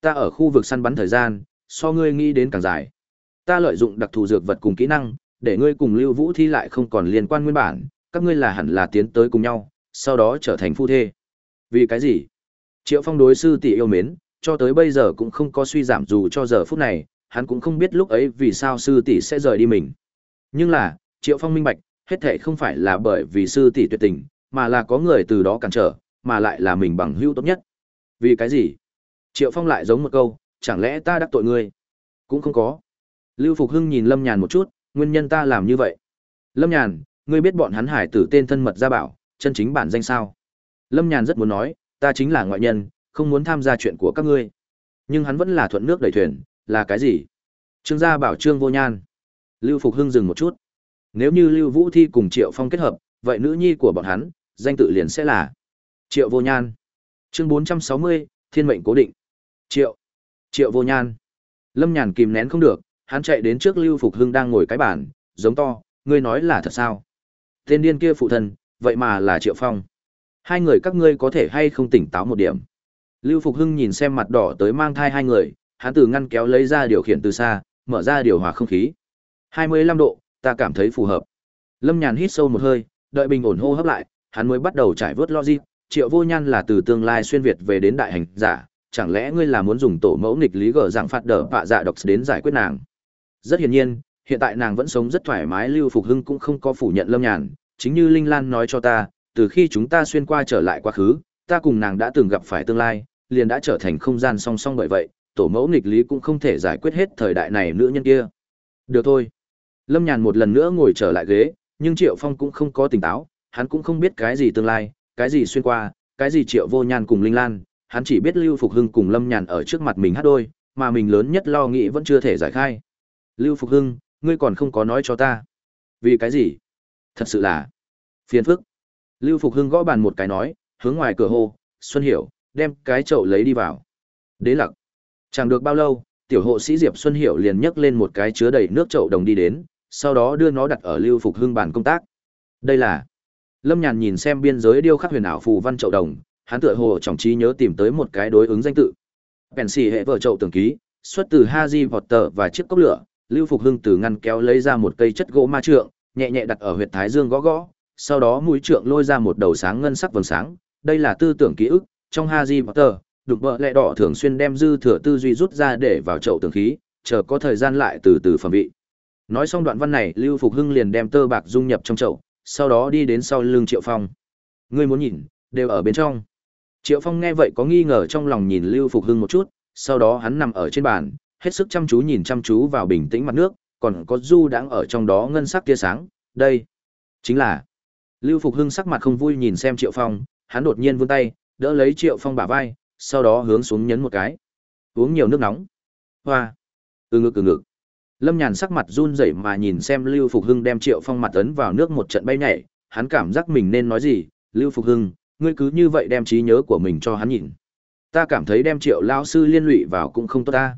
Ta ở khu vực săn bắn thời gian, so ngươi nghĩ đến càng dài. Ta lợi dụng đặc thù dược vật cùng kỹ năng, để ngươi cùng Lưu Vũ thi lại không còn liên quan nguyên bản, các ngươi là hẳn là tiến tới cùng nhau, sau đó trở thành phu thê. Vì cái gì? Triệu Phong đối sư tỷ yêu mến, cho tới bây giờ cũng không có suy giảm dù cho giờ phút này, hắn cũng không biết lúc ấy vì sao sư tỷ sẽ rời đi mình. Nhưng là, Triệu Phong minh bạch, hết thảy không phải là bởi vì sư tỷ tuyệt tình, mà là có người từ đó cản trở, mà lại là mình bằng hữu tốt nhất. Vì cái gì? Triệu Phong lại giống một câu, chẳng lẽ ta đắc tội ngươi? Cũng không có. Lưu Phục Hưng nhìn Lâm Nhàn một chút, nguyên nhân ta làm như vậy. Lâm Nhàn, ngươi biết bọn hắn hải tử tên thân mật gia bảo, chân chính bản danh sao? Lâm Nhàn rất muốn nói, ta chính là ngoại nhân, không muốn tham gia chuyện của các ngươi. Nhưng hắn vẫn là thuận nước đẩy thuyền, là cái gì? Trương gia bảo Trương Vô Nhan. Lưu Phục Hưng dừng một chút. Nếu như Lưu Vũ Thi cùng Triệu Phong kết hợp, vậy nữ nhi của bọn hắn, danh tự liền sẽ là Triệu Vô Nhan. Chương 460, Thiên mệnh cố định. Triệu. Triệu Vô Nhan. Lâm Nhàn kìm nén không được, hắn chạy đến trước Lưu Phục Hưng đang ngồi cái bàn, giống to, ngươi nói là thật sao? Tên điên kia phụ thân, vậy mà là Triệu Phong. Hai người các ngươi có thể hay không tỉnh táo một điểm. Lưu Phục Hưng nhìn xem mặt đỏ tới mang thai hai người, hắn từ ngăn kéo lấy ra điều khiển từ xa, mở ra điều hòa không khí. 25 độ, ta cảm thấy phù hợp. Lâm Nhàn hít sâu một hơi, đợi bình ổn hô hấp lại, hắn mới bắt đầu trải vớt logic, Triệu Vô Nhan là từ tương lai xuyên việt về đến đại hành giả, chẳng lẽ ngươi là muốn dùng tổ mẫu nghịch lý gở dạng phạt đỡ vạ dạ độc đến giải quyết nàng? Rất hiển nhiên, hiện tại nàng vẫn sống rất thoải mái, Lưu Phục Hưng cũng không có phủ nhận Lâm Nhàn, chính như Linh Lan nói cho ta, từ khi chúng ta xuyên qua trở lại quá khứ, ta cùng nàng đã từng gặp phải tương lai, liền đã trở thành không gian song song bởi vậy, tổ mẫu nghịch lý cũng không thể giải quyết hết thời đại này nữ nhân kia. Được thôi. Lâm Nhàn một lần nữa ngồi trở lại ghế, nhưng Triệu Phong cũng không có tỉnh táo, hắn cũng không biết cái gì tương lai, cái gì xuyên qua, cái gì Triệu Vô Nhan cùng Linh Lan, hắn chỉ biết Lưu Phục Hưng cùng Lâm Nhàn ở trước mặt mình hát đôi, mà mình lớn nhất lo nghĩ vẫn chưa thể giải khai. Lưu Phục Hưng, ngươi còn không có nói cho ta. Vì cái gì? Thật sự là phiền phức. Lưu Phục Hưng gõ bàn một cái nói, hướng ngoài cửa hô, Xuân Hiểu, đem cái chậu lấy đi vào. Đế lặc. Chẳng được bao lâu, tiểu hộ sĩ Diệp Xuân Hiểu liền nhấc lên một cái chứa đầy nước chậu đồng đi đến, sau đó đưa nó đặt ở Lưu Phục Hưng bàn công tác. Đây là Lâm Nhàn nhìn xem biên giới điêu khắc huyền ảo phù văn chậu đồng, hắn tựa hồ trọng trí nhớ tìm tới một cái đối ứng danh tự. Pensy hệ vợ chậu tưởng ký, xuất từ Haji Potter và chiếc cốc lửa, Lưu Phục Hưng từ ngăn kéo lấy ra một cây chất gỗ ma trượng, nhẹ nhẹ đặt ở huyệt thái dương gõ gõ, sau đó mũi trượng lôi ra một đầu sáng ngân sắc vầng sáng, đây là tư tưởng ký ức, trong Haji Potter, đục bợ lẹ đỏ thường xuyên đem dư thừa tư duy rút ra để vào chậu tường khí, chờ có thời gian lại từ từ phẩm vị. Nói xong đoạn văn này, Lưu Phục Hưng liền đem tơ bạc dung nhập trong chậu, sau đó đi đến sau lưng Triệu Phong. Ngươi muốn nhìn, đều ở bên trong. Triệu Phong nghe vậy có nghi ngờ trong lòng nhìn Lưu Phục Hưng một chút, sau đó hắn nằm ở trên bàn, hết sức chăm chú nhìn chăm chú vào bình tĩnh mặt nước, còn có du đang ở trong đó ngân sắc tia sáng, đây chính là Lưu Phục Hưng sắc mặt không vui nhìn xem Triệu Phong, hắn đột nhiên vươn tay, đỡ lấy Triệu Phong bả vai, sau đó hướng xuống nhấn một cái. Uống nhiều nước nóng. Hoa. Ừ ngực ừ ngực. Lâm Nhàn sắc mặt run rẩy mà nhìn xem Lưu Phục Hưng đem Triệu Phong mặt ấn vào nước một trận bay nhảy, hắn cảm giác mình nên nói gì, Lưu Phục Hưng, ngươi cứ như vậy đem trí nhớ của mình cho hắn nhìn. Ta cảm thấy đem Triệu lão sư liên lụy vào cũng không tốt ta.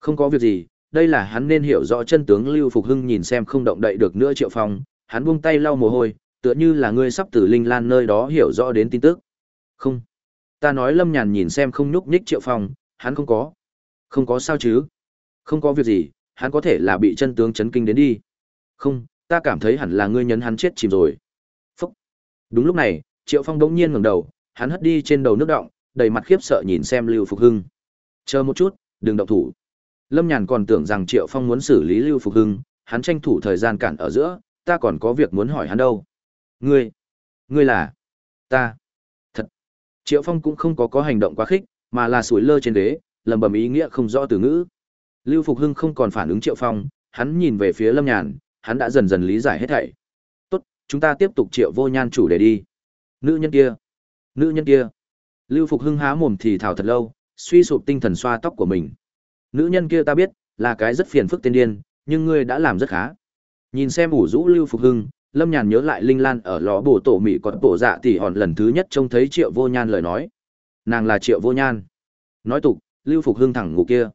Không có việc gì, đây là hắn nên hiểu rõ chân tướng Lưu Phục Hưng nhìn xem không động đậy được nữa Triệu Phong, hắn buông tay lau mồ hôi, tựa như là ngươi sắp từ Linh Lan nơi đó hiểu rõ đến tin tức. Không. Ta nói Lâm Nhàn nhìn xem không nhúc nhích Triệu Phong, hắn không có. Không có sao chứ? Không có việc gì, hắn có thể là bị chân tướng chấn kinh đến đi. Không, ta cảm thấy hẳn là ngươi nhấn hắn chết chìm rồi. Phúc. Đúng lúc này, Triệu Phong đống nhiên ngẩng đầu, hắn hất đi trên đầu nước động, đầy mặt khiếp sợ nhìn xem Lưu Phục Hưng. Chờ một chút, đừng động thủ. Lâm Nhàn còn tưởng rằng Triệu Phong muốn xử lý Lưu Phục Hưng, hắn tranh thủ thời gian cản ở giữa, ta còn có việc muốn hỏi hắn đâu. Ngươi, ngươi là? Ta. Thật. Triệu Phong cũng không có có hành động quá khích, mà là sủi lơ trên đế, lẩm bẩm ý nghĩa không rõ từ ngữ. Lưu Phục Hưng không còn phản ứng Triệu Phong, hắn nhìn về phía Lâm Nhàn, hắn đã dần dần lý giải hết thảy. "Tốt, chúng ta tiếp tục Triệu Vô Nhan chủ đề đi." Nữ nhân kia, nữ nhân kia. Lưu Phục Hưng há mồm thì thào thật lâu, suy sụp tinh thần xoa tóc của mình. Nữ nhân kia ta biết, là cái rất phiền phức tiên điên, nhưng ngươi đã làm rất khá. Nhìn xem ủ rũ Lưu Phục Hưng, Lâm Nhàn nhớ lại Linh Lan ở lò bổ tổ mỹ còn bổ dạ tỷ hòn lần thứ nhất trông thấy Triệu Vô Nhan lời nói. Nàng là Triệu Vô Nhan. Nói tục, Lưu Phục Hưng thẳng ngủ kia.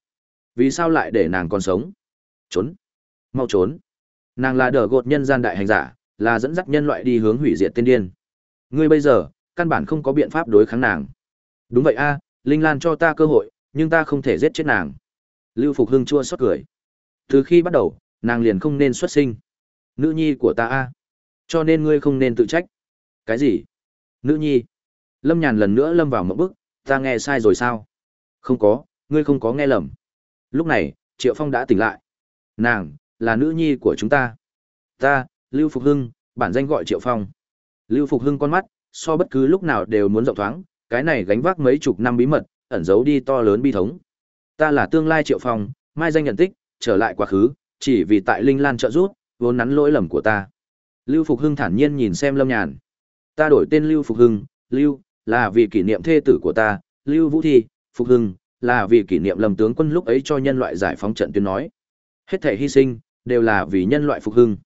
Vì sao lại để nàng còn sống? Trốn. Mau trốn. Nàng là đỡ gột nhân gian đại hành giả, là dẫn dắt nhân loại đi hướng hủy diệt tiên điên. Ngươi bây giờ, căn bản không có biện pháp đối kháng nàng. Đúng vậy a, Linh Lan cho ta cơ hội, nhưng ta không thể giết chết nàng. Lưu Phục Hưng chua xót cười. Từ khi bắt đầu, nàng liền không nên xuất sinh. Nữ nhi của ta a. Cho nên ngươi không nên tự trách. Cái gì? Nữ nhi? Lâm Nhàn lần nữa lâm vào một bức, ta nghe sai rồi sao? Không có, ngươi không có nghe lầm. Lúc này, Triệu Phong đã tỉnh lại. Nàng, là nữ nhi của chúng ta. Ta, Lưu Phục Hưng, bản danh gọi Triệu Phong. Lưu Phục Hưng con mắt, so bất cứ lúc nào đều muốn rộng thoáng, cái này gánh vác mấy chục năm bí mật, ẩn giấu đi to lớn bi thống. Ta là tương lai Triệu Phong, mai danh nhận tích, trở lại quá khứ, chỉ vì tại Linh Lan trợ giúp, vốn nắn lỗi lầm của ta. Lưu Phục Hưng thản nhiên nhìn xem Lâm Nhàn. Ta đổi tên Lưu Phục Hưng, Lưu, là vì kỷ niệm thê tử của ta, Lưu Vũ Thi, Phục Hưng, là vì kỷ niệm Lâm tướng quân lúc ấy cho nhân loại giải phóng trận tuyên nói. Hết thể hy sinh, đều là vì nhân loại phục hưng.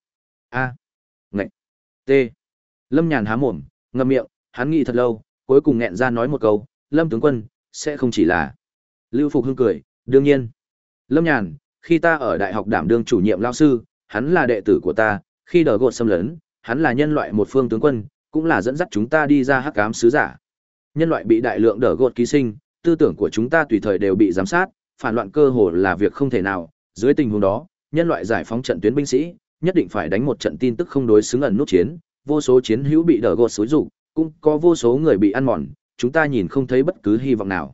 A. Ngậy. T. Lâm Nhàn há mồm, ngậm miệng, hắn nghĩ thật lâu, cuối cùng nghẹn ra nói một câu, Lâm tướng quân, sẽ không chỉ là. Lưu Phục Hưng cười, đương nhiên. Lâm Nhàn, khi ta ở đại học đảm đương chủ nhiệm lao sư, hắn là đệ tử của ta, khi đờ gột xâm lấn, hắn là nhân loại một phương tướng quân, cũng là dẫn dắt chúng ta đi ra hắc ám sứ giả. Nhân loại bị đại lượng đờ gột ký sinh, tư tưởng của chúng ta tùy thời đều bị giám sát, phản loạn cơ hồ là việc không thể nào, dưới tình huống đó, nhân loại giải phóng trận tuyến binh sĩ, nhất định phải đánh một trận tin tức không đối xứng ẩn nút chiến, vô số chiến hữu bị đờ gột xúi rụng, cũng có vô số người bị ăn mòn, chúng ta nhìn không thấy bất cứ hy vọng nào.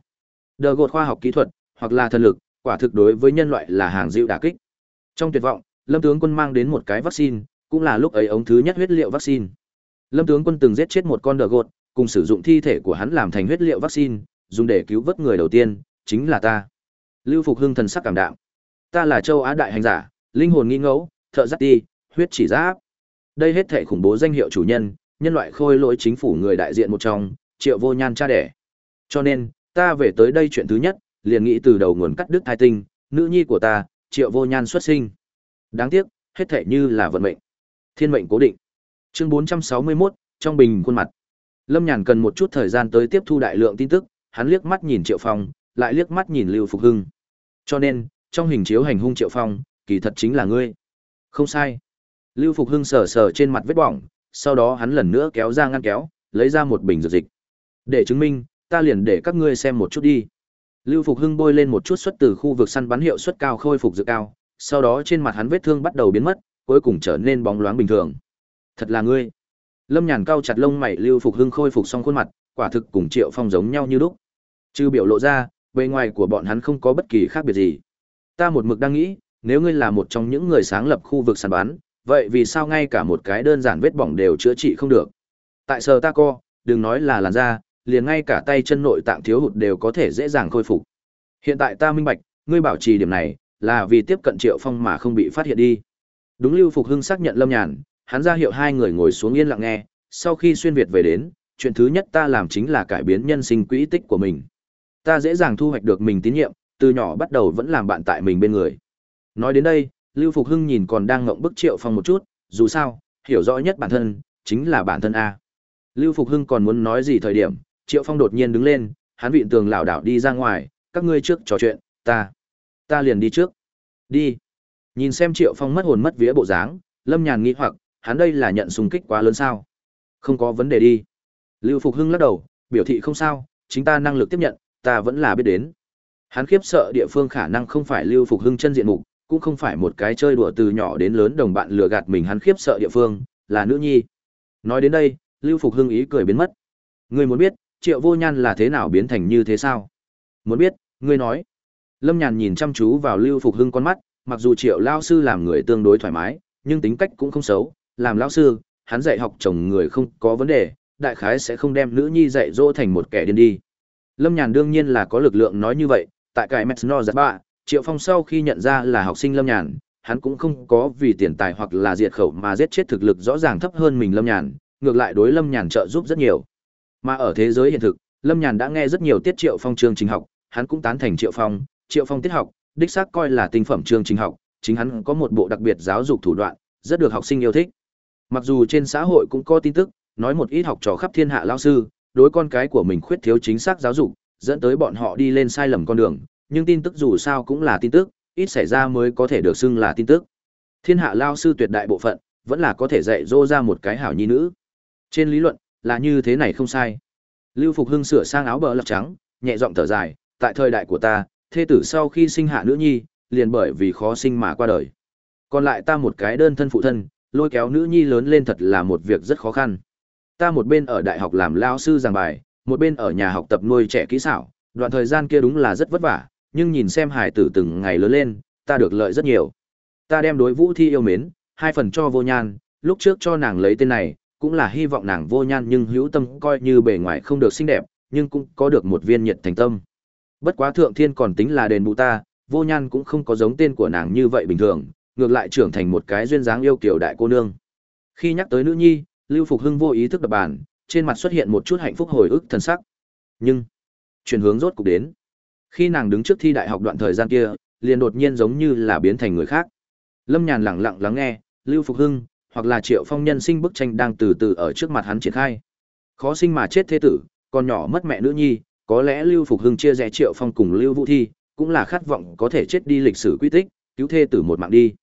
Đờ gột khoa học kỹ thuật, hoặc là thần lực, quả thực đối với nhân loại là hàng dịu đả kích. Trong tuyệt vọng, Lâm tướng quân mang đến một cái vaccine, cũng là lúc ấy ống thứ nhất huyết liệu vaccine. Lâm tướng quân từng giết chết một con đờ gột, cùng sử dụng thi thể của hắn làm thành huyết liệu vaccine, dùng để cứu vớt người đầu tiên, chính là ta. Lưu Phục Hưng thần sắc cảm đạm. Ta là châu Á đại hành giả, linh hồn nghi ngẫu, thợ giáp ti, huyết chỉ giáp. Đây hết thể khủng bố danh hiệu chủ nhân, nhân loại khôi lỗi chính phủ người đại diện một trong, triệu vô nhan cha đẻ. Cho nên, ta về tới đây chuyện thứ nhất, liền nghĩ từ đầu nguồn cắt đứt thai tinh, nữ nhi của ta, triệu vô nhan xuất sinh. Đáng tiếc, hết thể như là vận mệnh. Thiên mệnh cố định. Chương 461, trong bình khuôn mặt. Lâm Nhàn cần một chút thời gian tới tiếp thu đại lượng tin tức, hắn liếc mắt nhìn Triệu Phong, lại liếc mắt nhìn Lưu Phục Hưng. Cho nên, trong hình chiếu hành hung Triệu Phong, kỳ thật chính là ngươi. Không sai. Lưu Phục Hưng sờ sờ trên mặt vết bỏng, sau đó hắn lần nữa kéo ra ngăn kéo, lấy ra một bình dược dịch. Để chứng minh, ta liền để các ngươi xem một chút đi. Lưu Phục Hưng bôi lên một chút xuất từ khu vực săn bắn hiệu suất cao khôi phục dược cao, sau đó trên mặt hắn vết thương bắt đầu biến mất, cuối cùng trở nên bóng loáng bình thường. Thật là ngươi. Lâm Nhàn cao chặt lông mày Lưu Phục Hưng khôi phục xong khuôn mặt, quả thực cùng Triệu Phong giống nhau như lúc. Trừ biểu lộ ra, bề ngoài của bọn hắn không có bất kỳ khác biệt gì. Ta một mực đang nghĩ, nếu ngươi là một trong những người sáng lập khu vực săn bắn, vậy vì sao ngay cả một cái đơn giản vết bỏng đều chữa trị không được? Tại sờ ta co, đừng nói là làn da, liền ngay cả tay chân nội tạng thiếu hụt đều có thể dễ dàng khôi phục. Hiện tại ta minh bạch, ngươi bảo trì điểm này, là vì tiếp cận Triệu Phong mà không bị phát hiện đi. Đúng Lưu Phục Hưng xác nhận Lâm Nhàn, hắn ra hiệu hai người ngồi xuống yên lặng nghe, sau khi xuyên việt về đến, chuyện thứ nhất ta làm chính là cải biến nhân sinh quỹ tích của mình. Ta dễ dàng thu hoạch được mình tín nhiệm, từ nhỏ bắt đầu vẫn làm bạn tại mình bên người. Nói đến đây, Lưu Phục Hưng nhìn còn đang ngậm bức Triệu Phong một chút, dù sao, hiểu rõ nhất bản thân, chính là bản thân A. Lưu Phục Hưng còn muốn nói gì thời điểm, Triệu Phong đột nhiên đứng lên, hắn vịn tường lảo đảo đi ra ngoài, các ngươi trước trò chuyện, ta, ta liền đi trước. Đi. Nhìn xem Triệu Phong mất hồn mất vía bộ dáng, Lâm Nhàn nghĩ hoặc, hắn đây là nhận xung kích quá lớn sao? Không có vấn đề đi. Lưu Phục Hưng lắc đầu, biểu thị không sao, chính ta năng lực tiếp nhận, ta vẫn là biết đến. Hắn khiếp sợ địa phương khả năng không phải Lưu Phục Hưng chân diện mục, cũng không phải một cái chơi đùa từ nhỏ đến lớn đồng bạn lừa gạt mình hắn khiếp sợ địa phương, là nữ nhi. Nói đến đây, Lưu Phục Hưng ý cười biến mất. Ngươi muốn biết, Triệu Vô Nhan là thế nào biến thành như thế sao? Muốn biết, ngươi nói. Lâm Nhàn nhìn chăm chú vào Lưu Phục Hưng con mắt, mặc dù Triệu lao sư làm người tương đối thoải mái, nhưng tính cách cũng không xấu, làm lao sư, hắn dạy học chồng người không có vấn đề, đại khái sẽ không đem nữ nhi dạy dỗ thành một kẻ điên đi. Lâm Nhàn đương nhiên là có lực lượng nói như vậy, tại cái Metsno giật bạ, Triệu Phong sau khi nhận ra là học sinh Lâm Nhàn, hắn cũng không có vì tiền tài hoặc là diệt khẩu mà giết chết thực lực rõ ràng thấp hơn mình Lâm Nhàn, ngược lại đối Lâm Nhàn trợ giúp rất nhiều. Mà ở thế giới hiện thực, Lâm Nhàn đã nghe rất nhiều tiết Triệu Phong chương trình học, hắn cũng tán thành Triệu Phong, Triệu Phong tiết học, đích xác coi là tinh phẩm chương trình học, chính hắn có một bộ đặc biệt giáo dục thủ đoạn, rất được học sinh yêu thích. Mặc dù trên xã hội cũng có tin tức, nói một ít học trò khắp thiên hạ lao sư, đối con cái của mình khuyết thiếu chính xác giáo dục, dẫn tới bọn họ đi lên sai lầm con đường, nhưng tin tức dù sao cũng là tin tức, ít xảy ra mới có thể được xưng là tin tức. Thiên hạ lao sư tuyệt đại bộ phận, vẫn là có thể dạy dỗ ra một cái hảo nhi nữ. Trên lý luận, là như thế này không sai. Lưu Phục Hưng sửa sang áo bờ lọc trắng, nhẹ giọng thở dài, tại thời đại của ta, thê tử sau khi sinh hạ nữ nhi, liền bởi vì khó sinh mà qua đời. Còn lại ta một cái đơn thân phụ thân, lôi kéo nữ nhi lớn lên thật là một việc rất khó khăn. Ta một bên ở đại học làm lao sư giảng bài, một bên ở nhà học tập nuôi trẻ kỹ xảo, đoạn thời gian kia đúng là rất vất vả, nhưng nhìn xem hải tử từng ngày lớn lên, ta được lợi rất nhiều. Ta đem đối Vũ Thi yêu mến, hai phần cho vô nhan, lúc trước cho nàng lấy tên này, cũng là hy vọng nàng vô nhan nhưng hữu tâm coi như bề ngoài không được xinh đẹp, nhưng cũng có được một viên nhiệt thành tâm. Bất quá thượng thiên còn tính là đền bù ta, vô nhan cũng không có giống tên của nàng như vậy bình thường, ngược lại trưởng thành một cái duyên dáng yêu kiểu đại cô nương. Khi nhắc tới nữ nhi, Lưu Phục Hưng vô ý thức đập bàn, trên mặt xuất hiện một chút hạnh phúc hồi ức thần sắc. Nhưng, chuyển hướng rốt cục đến. Khi nàng đứng trước thi đại học đoạn thời gian kia, liền đột nhiên giống như là biến thành người khác. Lâm Nhàn lặng lặng lắng nghe, Lưu Phục Hưng, hoặc là Triệu Phong nhân sinh bức tranh đang từ từ ở trước mặt hắn triển khai. Khó sinh mà chết thế tử, con nhỏ mất mẹ nữ nhi, có lẽ Lưu Phục Hưng chia rẽ Triệu Phong cùng Lưu Vũ Thi, cũng là khát vọng có thể chết đi lịch sử quy tích, cứu thê tử một mạng đi.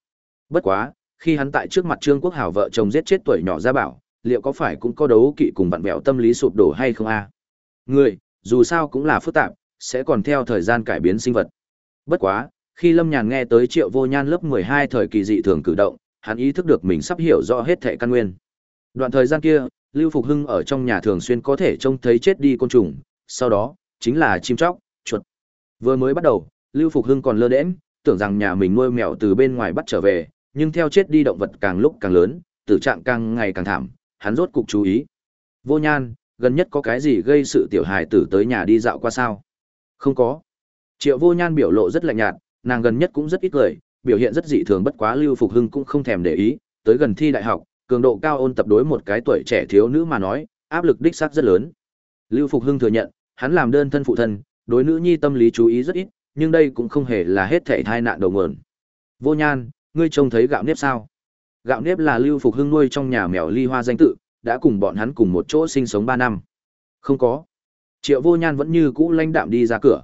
Bất quá, khi hắn tại trước mặt Trương Quốc Hảo vợ chồng giết chết tuổi nhỏ gia bảo, liệu có phải cũng có đấu kỵ cùng bạn bèo tâm lý sụp đổ hay không a? Người, dù sao cũng là phức tạp, sẽ còn theo thời gian cải biến sinh vật. Bất quá, khi Lâm Nhàn nghe tới Triệu Vô Nhan lớp 12 thời kỳ dị thường cử động, hắn ý thức được mình sắp hiểu rõ hết thảy căn nguyên. Đoạn thời gian kia, Lưu Phục Hưng ở trong nhà thường xuyên có thể trông thấy chết đi côn trùng, sau đó, chính là chim chóc, chuột. Vừa mới bắt đầu, Lưu Phục Hưng còn lơ đễnh, tưởng rằng nhà mình nuôi mèo từ bên ngoài bắt trở về, nhưng theo chết đi động vật càng lúc càng lớn, tử trạng càng ngày càng thảm, hắn rốt cục chú ý. Vô Nhan, gần nhất có cái gì gây sự tiểu hài tử tới nhà đi dạo qua sao? Không có. Triệu Vô Nhan biểu lộ rất lạnh nhạt, nàng gần nhất cũng rất ít cười, biểu hiện rất dị thường bất quá Lưu Phục Hưng cũng không thèm để ý, tới gần thi đại học, cường độ cao ôn tập đối một cái tuổi trẻ thiếu nữ mà nói, áp lực đích xác rất lớn. Lưu Phục Hưng thừa nhận, hắn làm đơn thân phụ thân, đối nữ nhi tâm lý chú ý rất ít, nhưng đây cũng không hề là hết thảy thai nạn đầu nguồn. Vô Nhan, ngươi trông thấy gạo nếp sao? Gạo nếp là Lưu Phục Hưng nuôi trong nhà mèo ly hoa danh tự, đã cùng bọn hắn cùng một chỗ sinh sống 3 năm. Không có. Triệu Vô Nhan vẫn như cũ lãnh đạm đi ra cửa.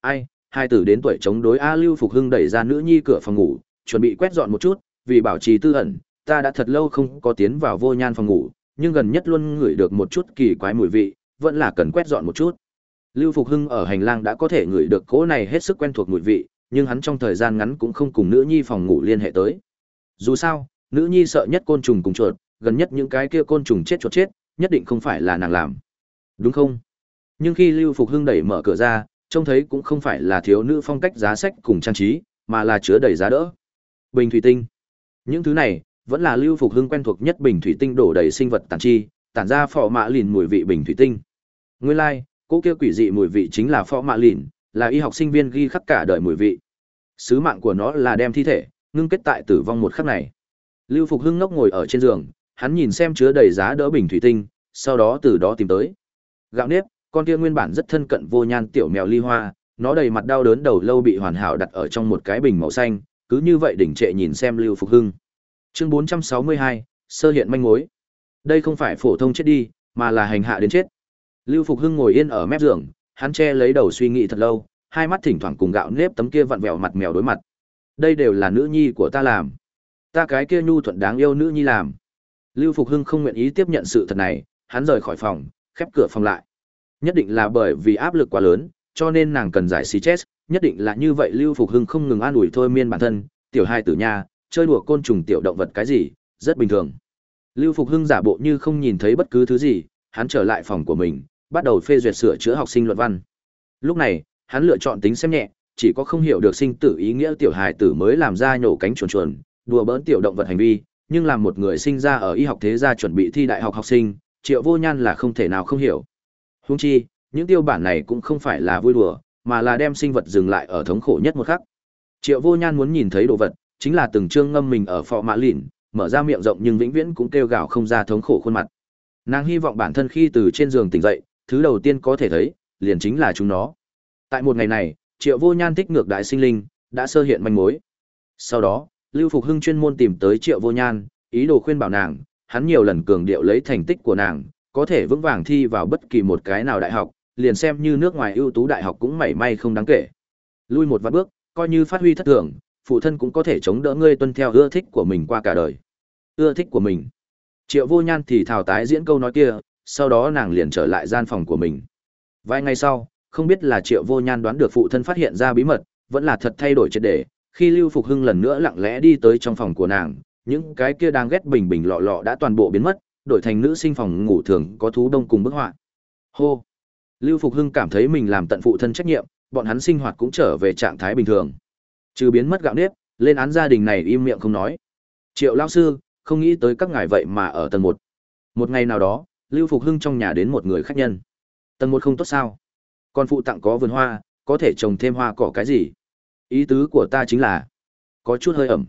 Ai, hai tử đến tuổi chống đối A Lưu Phục Hưng đẩy ra nữ nhi cửa phòng ngủ, chuẩn bị quét dọn một chút, vì bảo trì tư ẩn, ta đã thật lâu không có tiến vào Vô Nhan phòng ngủ, nhưng gần nhất luôn ngửi được một chút kỳ quái mùi vị, vẫn là cần quét dọn một chút. Lưu Phục Hưng ở hành lang đã có thể ngửi được cỗ này hết sức quen thuộc mùi vị, nhưng hắn trong thời gian ngắn cũng không cùng nữ nhi phòng ngủ liên hệ tới. Dù sao, nữ nhi sợ nhất côn trùng cùng chuột, gần nhất những cái kia côn trùng chết chuột chết, nhất định không phải là nàng làm. Đúng không? Nhưng khi Lưu Phục Hưng đẩy mở cửa ra, trông thấy cũng không phải là thiếu nữ phong cách giá sách cùng trang trí, mà là chứa đầy giá đỡ. Bình thủy tinh. Những thứ này, vẫn là Lưu Phục Hưng quen thuộc nhất bình thủy tinh đổ đầy sinh vật tản chi, tản ra phò mạ lìn mùi vị bình thủy tinh. Nguyên lai, like, kia quỷ dị mùi vị chính là phò mạ lìn, là y học sinh viên ghi khắc cả đời mùi vị. Sứ mạng của nó là đem thi thể ngưng kết tại tử vong một khắc này. Lưu Phục Hưng ngốc ngồi ở trên giường, hắn nhìn xem chứa đầy giá đỡ bình thủy tinh, sau đó từ đó tìm tới. Gạo nếp, con kia nguyên bản rất thân cận vô nhan tiểu mèo ly hoa, nó đầy mặt đau đớn đầu lâu bị hoàn hảo đặt ở trong một cái bình màu xanh, cứ như vậy đỉnh trệ nhìn xem Lưu Phục Hưng. Chương 462, sơ hiện manh mối. Đây không phải phổ thông chết đi, mà là hành hạ đến chết. Lưu Phục Hưng ngồi yên ở mép giường, hắn che lấy đầu suy nghĩ thật lâu, hai mắt thỉnh thoảng cùng gạo nếp tấm kia vặn vẹo mặt mèo đối mặt. Đây đều là nữ nhi của ta làm. Ta cái kia nhu thuận đáng yêu nữ nhi làm. Lưu Phục Hưng không nguyện ý tiếp nhận sự thật này, hắn rời khỏi phòng, khép cửa phòng lại. Nhất định là bởi vì áp lực quá lớn, cho nên nàng cần giải xì chết, nhất định là như vậy Lưu Phục Hưng không ngừng an ủi thôi miên bản thân, tiểu hai tử nha, chơi đùa côn trùng tiểu động vật cái gì, rất bình thường. Lưu Phục Hưng giả bộ như không nhìn thấy bất cứ thứ gì, hắn trở lại phòng của mình, bắt đầu phê duyệt sửa chữa học sinh luận văn. Lúc này, hắn lựa chọn tính xem nhẹ, chỉ có không hiểu được sinh tử ý nghĩa tiểu hài tử mới làm ra nhổ cánh chuồn chuồn, đùa bỡn tiểu động vật hành vi, nhưng làm một người sinh ra ở y học thế gia chuẩn bị thi đại học học sinh, Triệu Vô Nhan là không thể nào không hiểu. Huống chi, những tiêu bản này cũng không phải là vui đùa, mà là đem sinh vật dừng lại ở thống khổ nhất một khắc. Triệu Vô Nhan muốn nhìn thấy đồ vật, chính là từng trương ngâm mình ở phò mã lìn, mở ra miệng rộng nhưng vĩnh viễn cũng kêu gào không ra thống khổ khuôn mặt. Nàng hy vọng bản thân khi từ trên giường tỉnh dậy, thứ đầu tiên có thể thấy, liền chính là chúng nó. Tại một ngày này, Triệu Vô Nhan thích ngược đại sinh linh, đã sơ hiện manh mối. Sau đó, Lưu Phục Hưng chuyên môn tìm tới Triệu Vô Nhan, ý đồ khuyên bảo nàng, hắn nhiều lần cường điệu lấy thành tích của nàng, có thể vững vàng thi vào bất kỳ một cái nào đại học, liền xem như nước ngoài ưu tú đại học cũng mảy may không đáng kể. Lui một vạn bước, coi như phát huy thất thường, phụ thân cũng có thể chống đỡ ngươi tuân theo ưa thích của mình qua cả đời. Ưa thích của mình. Triệu Vô Nhan thì thào tái diễn câu nói kia, sau đó nàng liền trở lại gian phòng của mình. Vài ngày sau, không biết là Triệu Vô Nhan đoán được phụ thân phát hiện ra bí mật, vẫn là thật thay đổi triệt để, khi Lưu Phục Hưng lần nữa lặng lẽ đi tới trong phòng của nàng, những cái kia đang ghét bình bình lọ lọ đã toàn bộ biến mất, đổi thành nữ sinh phòng ngủ thường có thú đông cùng bức họa. Hô. Lưu Phục Hưng cảm thấy mình làm tận phụ thân trách nhiệm, bọn hắn sinh hoạt cũng trở về trạng thái bình thường. Trừ biến mất gạo nếp, lên án gia đình này im miệng không nói. Triệu lão sư, không nghĩ tới các ngài vậy mà ở tầng một. Một ngày nào đó, Lưu Phục Hưng trong nhà đến một người khách nhân. Tầng một không tốt sao? Con phụ tặng có vườn hoa, có thể trồng thêm hoa cỏ cái gì? Ý tứ của ta chính là có chút hơi ẩm.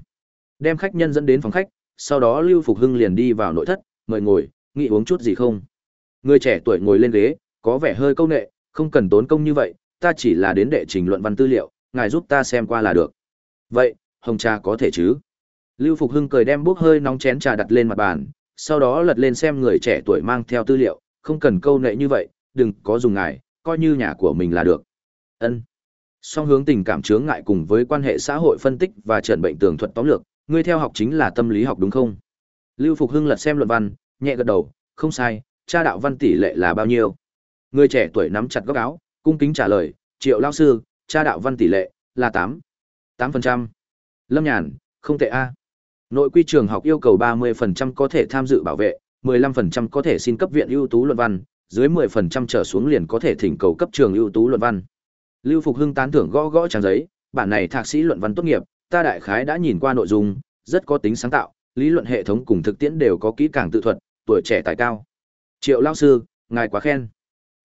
Đem khách nhân dẫn đến phòng khách, sau đó Lưu Phục Hưng liền đi vào nội thất, mời ngồi, nghĩ uống chút gì không? Người trẻ tuổi ngồi lên ghế, có vẻ hơi câu nệ, không cần tốn công như vậy, ta chỉ là đến đệ trình luận văn tư liệu, ngài giúp ta xem qua là được. Vậy, hồng trà có thể chứ? Lưu Phục Hưng cười đem bốc hơi nóng chén trà đặt lên mặt bàn, sau đó lật lên xem người trẻ tuổi mang theo tư liệu, không cần câu nệ như vậy, đừng có dùng ngài, coi như nhà của mình là được. Ân. Song hướng tình cảm chướng ngại cùng với quan hệ xã hội phân tích và trần bệnh tường thuật tóm lược, ngươi theo học chính là tâm lý học đúng không? Lưu Phục Hưng lật xem luận văn, nhẹ gật đầu, không sai, Cha đạo văn tỷ lệ là bao nhiêu? Người trẻ tuổi nắm chặt góc áo, cung kính trả lời, Triệu lão sư, cha đạo văn tỷ lệ là tám, tám phần trăm. Lâm Nhàn, không tệ a. Nội quy trường học yêu cầu ba mươi phần trăm có thể tham dự bảo vệ, mười lăm phần trăm có thể xin cấp viện ưu tú luận văn, dưới mười phần trăm trở xuống liền có thể thỉnh cầu cấp trường ưu tú luận văn. Lưu Phục Hưng tán thưởng gõ gõ trang giấy, bản này thạc sĩ luận văn tốt nghiệp, ta đại khái đã nhìn qua nội dung, rất có tính sáng tạo, lý luận hệ thống cùng thực tiễn đều có kỹ càng tự thuật, tuổi trẻ tài cao. Triệu lão sư, ngài quá khen.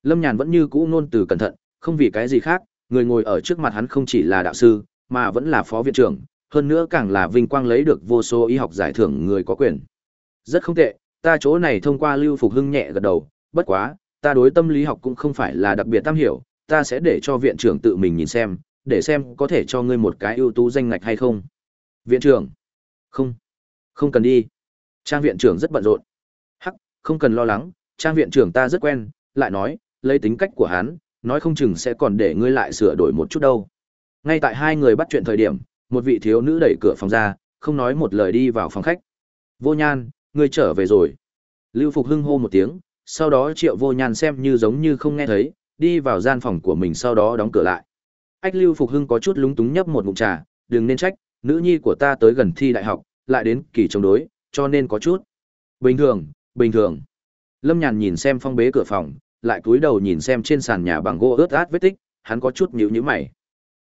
Lâm Nhàn vẫn như cũ nôn từ cẩn thận, không vì cái gì khác, người ngồi ở trước mặt hắn không chỉ là đạo sư, mà vẫn là phó viện trưởng, hơn nữa càng là vinh quang lấy được vô số y học giải thưởng người có quyền. Rất không tệ, ta chỗ này thông qua Lưu Phục Hưng nhẹ gật đầu, bất quá, ta đối tâm lý học cũng không phải là đặc biệt tam hiểu, ta sẽ để cho viện trưởng tự mình nhìn xem, để xem có thể cho ngươi một cái ưu tú danh ngạch hay không. Viện trưởng? Không, không cần đi. Trang viện trưởng rất bận rộn. Hắc, không cần lo lắng, trang viện trưởng ta rất quen, lại nói, lấy tính cách của hắn, nói không chừng sẽ còn để ngươi lại sửa đổi một chút đâu. Ngay tại hai người bắt chuyện thời điểm, một vị thiếu nữ đẩy cửa phòng ra, không nói một lời đi vào phòng khách. Vô Nhan, ngươi trở về rồi. Lưu Phục Hưng hô một tiếng, sau đó Triệu Vô Nhan xem như giống như không nghe thấy, đi vào gian phòng của mình sau đó đóng cửa lại. Ách Lưu Phục Hưng có chút lúng túng nhấp một ngụm trà, đừng nên trách, nữ nhi của ta tới gần thi đại học, lại đến kỳ chống đối, cho nên có chút. Bình thường, bình thường. Lâm Nhàn nhìn xem phong bế cửa phòng, lại cúi đầu nhìn xem trên sàn nhà bằng gỗ ướt át vết tích, hắn có chút nhíu nhíu mày.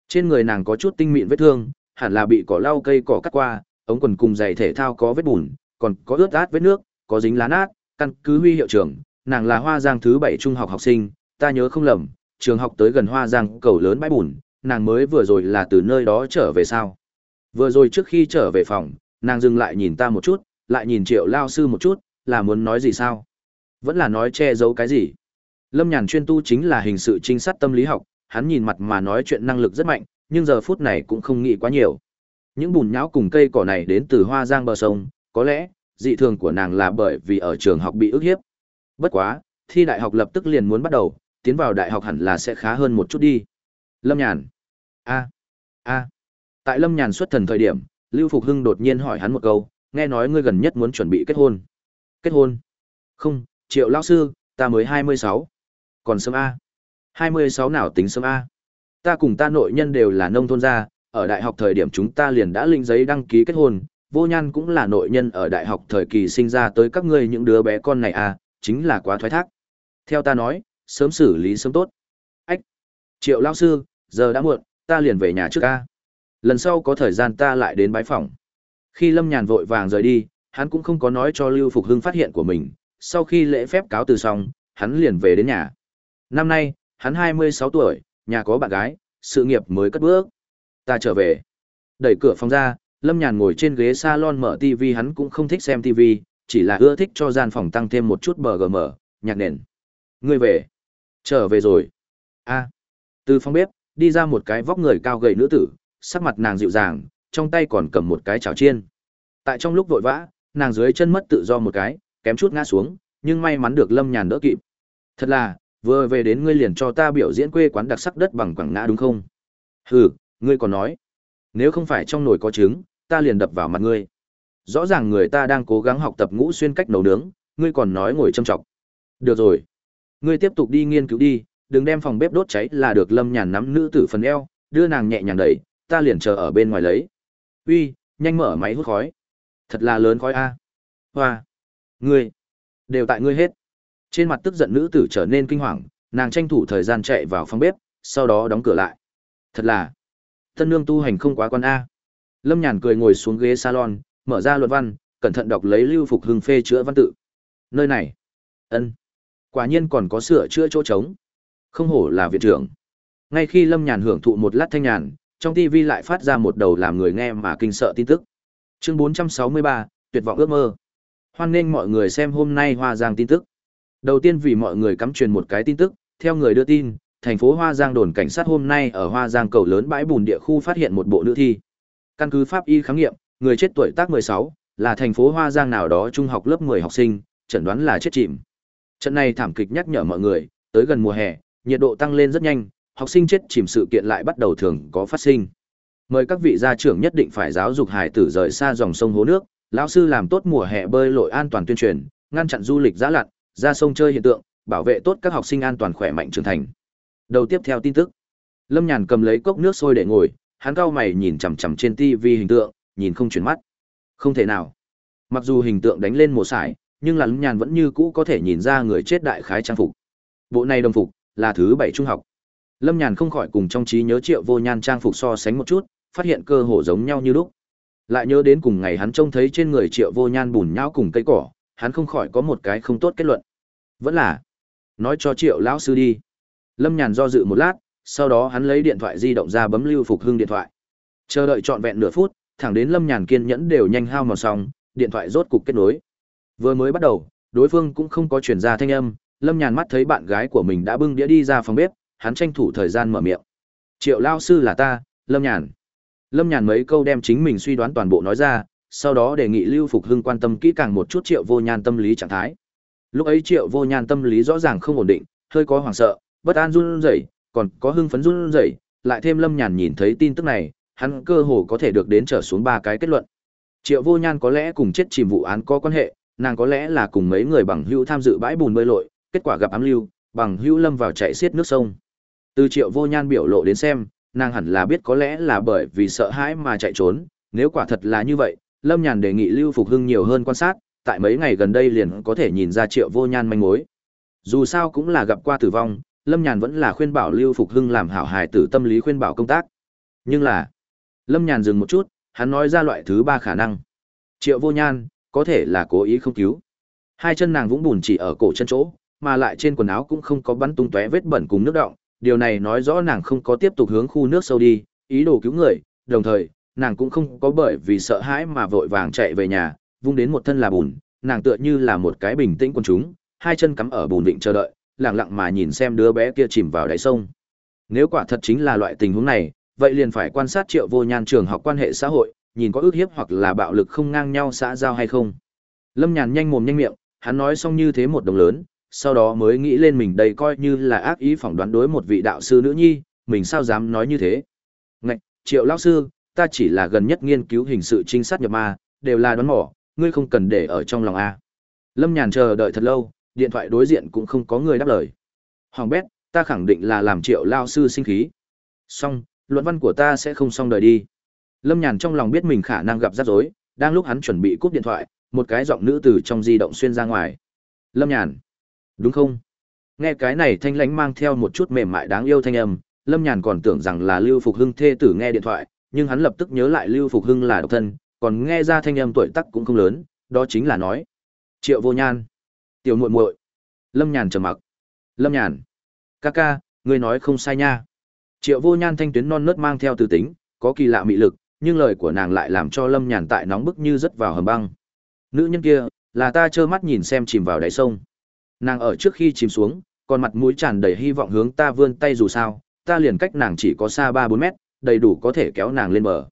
Trên người nàng có chút tinh mịn vết thương, hẳn là bị cỏ lau cây cỏ cắt qua, ống quần cùng giày thể thao có vết bùn, còn có ướt át vết nước, có dính lá nát, căn cứ huy hiệu trưởng, nàng là Hoa Giang thứ bảy trung học học sinh, ta nhớ không lầm, trường học tới gần Hoa Giang cầu lớn bãi bùn, nàng mới vừa rồi là từ nơi đó trở về sao? Vừa rồi trước khi trở về phòng, nàng dừng lại nhìn ta một chút, lại nhìn Triệu lao sư một chút, là muốn nói gì sao? Vẫn là nói che giấu cái gì? Lâm Nhàn chuyên tu chính là hình sự trinh sát tâm lý học, hắn nhìn mặt mà nói chuyện năng lực rất mạnh, nhưng giờ phút này cũng không nghĩ quá nhiều. Những bùn nhão cùng cây cỏ này đến từ hoa giang bờ sông, có lẽ, dị thường của nàng là bởi vì ở trường học bị ức hiếp. Bất quá, thi đại học lập tức liền muốn bắt đầu, tiến vào đại học hẳn là sẽ khá hơn một chút đi. Lâm Nhàn. a a Tại Lâm Nhàn xuất thần thời điểm, Lưu Phục Hưng đột nhiên hỏi hắn một câu, nghe nói ngươi gần nhất muốn chuẩn bị kết hôn. Kết hôn? Không, Triệu lão sư, ta mới hai mươi sáu còn sớm A. 26 nào tính sớm A. Ta cùng ta nội nhân đều là nông thôn gia, ở đại học thời điểm chúng ta liền đã linh giấy đăng ký kết hôn, vô nhan cũng là nội nhân ở đại học thời kỳ sinh ra tới các ngươi những đứa bé con này à, chính là quá thoái thác. Theo ta nói, sớm xử lý sớm tốt. Ách! Triệu Lão sư, giờ đã muộn, ta liền về nhà trước a. Lần sau có thời gian ta lại đến bái phòng. Khi Lâm Nhàn vội vàng rời đi, hắn cũng không có nói cho Lưu Phục Hưng phát hiện của mình, sau khi lễ phép cáo từ xong, hắn liền về đến nhà. Năm nay, hắn 26 tuổi, nhà có bạn gái, sự nghiệp mới cất bước. Ta trở về. Đẩy cửa phòng ra, Lâm Nhàn ngồi trên ghế salon mở TV hắn cũng không thích xem TV, chỉ là ưa thích cho gian phòng tăng thêm một chút BGM, nhạc nền. Ngươi về. Trở về rồi. a Từ phòng bếp, đi ra một cái vóc người cao gầy nữ tử, sắc mặt nàng dịu dàng, trong tay còn cầm một cái chảo chiên. Tại trong lúc vội vã, nàng dưới chân mất tự do một cái, kém chút ngã xuống, nhưng may mắn được Lâm Nhàn đỡ kịp. Thật là, vừa về đến ngươi liền cho ta biểu diễn quê quán đặc sắc đất bằng quảng ngã đúng không? Hừ, ngươi còn nói, nếu không phải trong nồi có trứng, ta liền đập vào mặt ngươi. Rõ ràng người ta đang cố gắng học tập ngũ xuyên cách nấu nướng, ngươi còn nói ngồi châm trọng. Được rồi, ngươi tiếp tục đi nghiên cứu đi, đừng đem phòng bếp đốt cháy là được Lâm Nhàn nắm nữ tử phần eo, đưa nàng nhẹ nhàng đẩy, ta liền chờ ở bên ngoài lấy. Uy, nhanh mở máy hút khói. Thật là lớn khói a. Hoa, ngươi, đều tại ngươi hết. Trên mặt tức giận nữ tử trở nên kinh hoàng, nàng tranh thủ thời gian chạy vào phòng bếp, sau đó đóng cửa lại. Thật là, tân nương tu hành không quá quan a. Lâm Nhàn cười ngồi xuống ghế salon, mở ra luận văn, cẩn thận đọc lấy Lưu Phục Hưng phê chữa văn tự. Nơi này, ân, quả nhiên còn có sửa chữa chỗ trống. Không hổ là viện trưởng. Ngay khi Lâm Nhàn hưởng thụ một lát thanh nhàn, trong TV lại phát ra một đầu làm người nghe mà kinh sợ tin tức. Chương 463, tuyệt vọng ước mơ. Hoan nghênh mọi người xem hôm nay Hoa Giang tin tức. Đầu tiên vì mọi người cắm truyền một cái tin tức, theo người đưa tin, thành phố Hoa Giang đồn cảnh sát hôm nay ở Hoa Giang cầu lớn bãi bùn địa khu phát hiện một bộ nữ thi. Căn cứ pháp y khám nghiệm, người chết tuổi tác 16, là thành phố Hoa Giang nào đó trung học lớp 10 học sinh, chẩn đoán là chết chìm. Trận này thảm kịch nhắc nhở mọi người, Tới gần mùa hè, nhiệt độ tăng lên rất nhanh, học sinh chết chìm sự kiện lại bắt đầu thường có phát sinh. Mời các vị gia trưởng nhất định phải giáo dục hải tử rời xa dòng sông hố nước, lão sư làm tốt mùa hè bơi lội an toàn tuyên truyền, ngăn chặn du lịch giã lặn, ra sông chơi hiện tượng, bảo vệ tốt các học sinh an toàn khỏe mạnh trưởng thành. Đầu tiếp theo tin tức. Lâm Nhàn cầm lấy cốc nước sôi để ngồi, hắn cao mày nhìn chằm chằm trên TV hình tượng, nhìn không chuyển mắt. Không thể nào. Mặc dù hình tượng đánh lên mồ sải, nhưng là Lâm Nhàn vẫn như cũ có thể nhìn ra người chết đại khái trang phục. Bộ này đồng phục là thứ bảy trung học. Lâm Nhàn không khỏi cùng trong trí nhớ Triệu Vô Nhan trang phục so sánh một chút, phát hiện cơ hồ giống nhau như lúc. Lại nhớ đến cùng ngày hắn trông thấy trên người Triệu Vô Nhan bùn nhão cùng cây cỏ, hắn không khỏi có một cái không tốt kết luận. Vẫn là nói cho Triệu lão sư đi. Lâm Nhàn do dự một lát, sau đó hắn lấy điện thoại di động ra bấm lưu phục hưng điện thoại. Chờ đợi trọn vẹn nửa phút, thẳng đến Lâm Nhàn kiên nhẫn đều nhanh hao mòn xong, điện thoại rốt cục kết nối. Vừa mới bắt đầu, đối phương cũng không có truyền ra thanh âm, Lâm Nhàn mắt thấy bạn gái của mình đã bưng đĩa đi ra phòng bếp, hắn tranh thủ thời gian mở miệng. "Triệu lão sư là ta, Lâm Nhàn." Lâm Nhàn mấy câu đem chính mình suy đoán toàn bộ nói ra, sau đó đề nghị Lưu Phục Hưng quan tâm kỹ càng một chút Triệu Vô Nhan tâm lý trạng thái. Lúc ấy Triệu Vô Nhan tâm lý rõ ràng không ổn định, hơi có hoảng sợ, bất an run rẩy, còn có hưng phấn run rẩy, lại thêm Lâm Nhàn nhìn thấy tin tức này, hắn cơ hồ có thể được đến trở xuống ba cái kết luận. Triệu Vô Nhan có lẽ cùng chết chìm vụ án có quan hệ, nàng có lẽ là cùng mấy người bằng hữu tham dự bãi bùn bơi lội, kết quả gặp ám lưu, bằng hữu lâm vào chạy xiết nước sông. Từ Triệu Vô Nhan biểu lộ đến xem, nàng hẳn là biết có lẽ là bởi vì sợ hãi mà chạy trốn, nếu quả thật là như vậy, Lâm Nhàn đề nghị Lưu Phục Hưng nhiều hơn quan sát, tại mấy ngày gần đây liền có thể nhìn ra Triệu Vô Nhan manh mối. Dù sao cũng là gặp qua tử vong, Lâm Nhàn vẫn là khuyên bảo Lưu Phục Hưng làm hảo hài tử tâm lý khuyên bảo công tác. Nhưng là, Lâm Nhàn dừng một chút, hắn nói ra loại thứ ba khả năng. Triệu Vô Nhan, có thể là cố ý không cứu. Hai chân nàng vũng bùn chỉ ở cổ chân chỗ, mà lại trên quần áo cũng không có bắn tung tóe vết bẩn cùng nước động, điều này nói rõ nàng không có tiếp tục hướng khu nước sâu đi, ý đồ cứu người, đồng thời, nàng cũng không có bởi vì sợ hãi mà vội vàng chạy về nhà, vung đến một thân là bùn, nàng tựa như là một cái bình tĩnh quân chúng, hai chân cắm ở bùn vịnh chờ đợi, lặng lặng mà nhìn xem đứa bé kia chìm vào đáy sông. Nếu quả thật chính là loại tình huống này, vậy liền phải quan sát Triệu Vô Nhan trường học quan hệ xã hội, nhìn có ước hiếp hoặc là bạo lực không ngang nhau xã giao hay không. Lâm Nhàn nhanh mồm nhanh miệng, hắn nói xong như thế một đồng lớn, sau đó mới nghĩ lên mình đây coi như là ác ý phỏng đoán đối một vị đạo sư nữ nhi, mình sao dám nói như thế. Ngạch, triệu lão sư, ta chỉ là gần nhất nghiên cứu hình sự trinh sát nhập ma, đều là đoán mỏ, ngươi không cần để ở trong lòng A. Lâm nhàn chờ đợi thật lâu, điện thoại đối diện cũng không có người đáp lời. Hoàng bét, ta khẳng định là làm triệu lao sư sinh khí. Xong, luận văn của ta sẽ không xong đời đi. Lâm nhàn trong lòng biết mình khả năng gặp rắc rối, đang lúc hắn chuẩn bị cúp điện thoại, một cái giọng nữ từ trong di động xuyên ra ngoài. Lâm nhàn. Đúng không? Nghe cái này thanh lãnh mang theo một chút mềm mại đáng yêu thanh âm, Lâm Nhàn còn tưởng rằng là Lưu Phục Hưng thê tử nghe điện thoại, nhưng hắn lập tức nhớ lại Lưu Phục Hưng là độc thân, còn nghe ra thanh âm tuổi tác cũng không lớn, đó chính là nói: "Triệu Vô Nhan, tiểu muội muội." Lâm Nhàn trầm mặc. "Lâm Nhàn, ca ca, ngươi nói không sai nha." Triệu Vô Nhan thanh tuyến non nớt mang theo từ tính, có kỳ lạ mị lực, nhưng lời của nàng lại làm cho Lâm Nhàn tại nóng bức như rất vào hầm băng. Nữ nhân kia, là ta trơ mắt nhìn xem chìm vào đáy sông. Nàng ở trước khi chìm xuống, còn mặt mũi tràn đầy hy vọng hướng ta vươn tay dù sao, ta liền cách nàng chỉ có xa ba bốn mét, đầy đủ có thể kéo nàng lên bờ.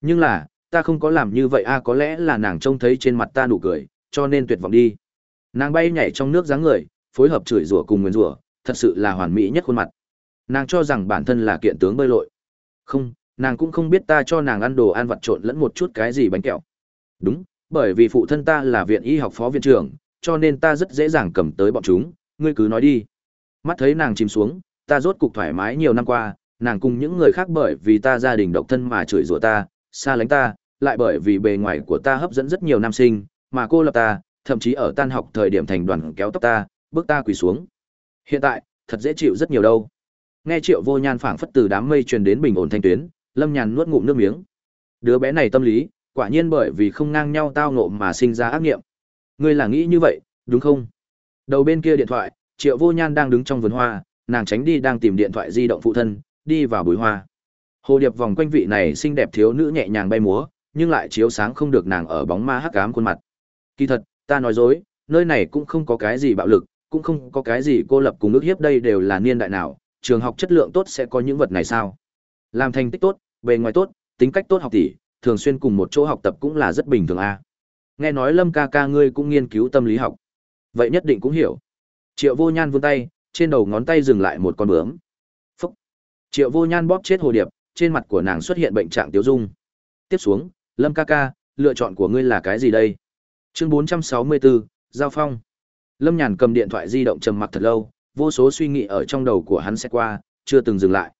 Nhưng là, ta không có làm như vậy a có lẽ là nàng trông thấy trên mặt ta nụ cười, cho nên tuyệt vọng đi. Nàng bay nhảy trong nước dáng người, phối hợp chửi rủa cùng nguyền rủa, thật sự là hoàn mỹ nhất khuôn mặt. Nàng cho rằng bản thân là kiện tướng bơi lội. Không, nàng cũng không biết ta cho nàng ăn đồ ăn vặt trộn lẫn một chút cái gì bánh kẹo. Đúng, bởi vì phụ thân ta là viện y học phó viện trưởng, cho nên ta rất dễ dàng cầm tới bọn chúng, ngươi cứ nói đi. Mắt thấy nàng chìm xuống, ta rốt cục thoải mái nhiều năm qua, nàng cùng những người khác bởi vì ta gia đình độc thân mà chửi rủa ta, xa lánh ta, lại bởi vì bề ngoài của ta hấp dẫn rất nhiều nam sinh, mà cô lập ta, thậm chí ở tan học thời điểm thành đoàn kéo tóc ta, bước ta quỳ xuống. Hiện tại, thật dễ chịu rất nhiều đâu. Nghe Triệu Vô Nhan phảng phất từ đám mây truyền đến bình ổn thanh tuyến, Lâm Nhàn nuốt ngụm nước miếng. Đứa bé này tâm lý, quả nhiên bởi vì không ngang nhau tao ngộ mà sinh ra ác nghiệm. Ngươi là nghĩ như vậy, đúng không? Đầu bên kia điện thoại, Triệu Vô Nhan đang đứng trong vườn hoa, nàng tránh đi đang tìm điện thoại di động phụ thân, đi vào bụi hoa. Hồ điệp vòng quanh vị này xinh đẹp thiếu nữ nhẹ nhàng bay múa, nhưng lại chiếu sáng không được nàng ở bóng ma hắc ám khuôn mặt. Kỳ thật, ta nói dối, nơi này cũng không có cái gì bạo lực, cũng không có cái gì cô lập cùng ước hiếp đây đều là niên đại nào, trường học chất lượng tốt sẽ có những vật này sao? Làm thành tích tốt, bề ngoài tốt, tính cách tốt học tỷ, thường xuyên cùng một chỗ học tập cũng là rất bình thường a. Nghe nói Lâm ca ca ngươi cũng nghiên cứu tâm lý học. Vậy nhất định cũng hiểu. Triệu Vô Nhan vươn tay, trên đầu ngón tay dừng lại một con bướm. Phúc! Triệu vô nhan bóp chết hồ điệp, trên mặt của nàng xuất hiện bệnh trạng tiêu dung. Tiếp xuống, Lâm ca ca, lựa chọn của ngươi là cái gì đây? Chương 464, Giao Phong. Lâm Nhàn cầm điện thoại di động trầm mặc thật lâu, vô số suy nghĩ ở trong đầu của hắn sẽ qua, chưa từng dừng lại.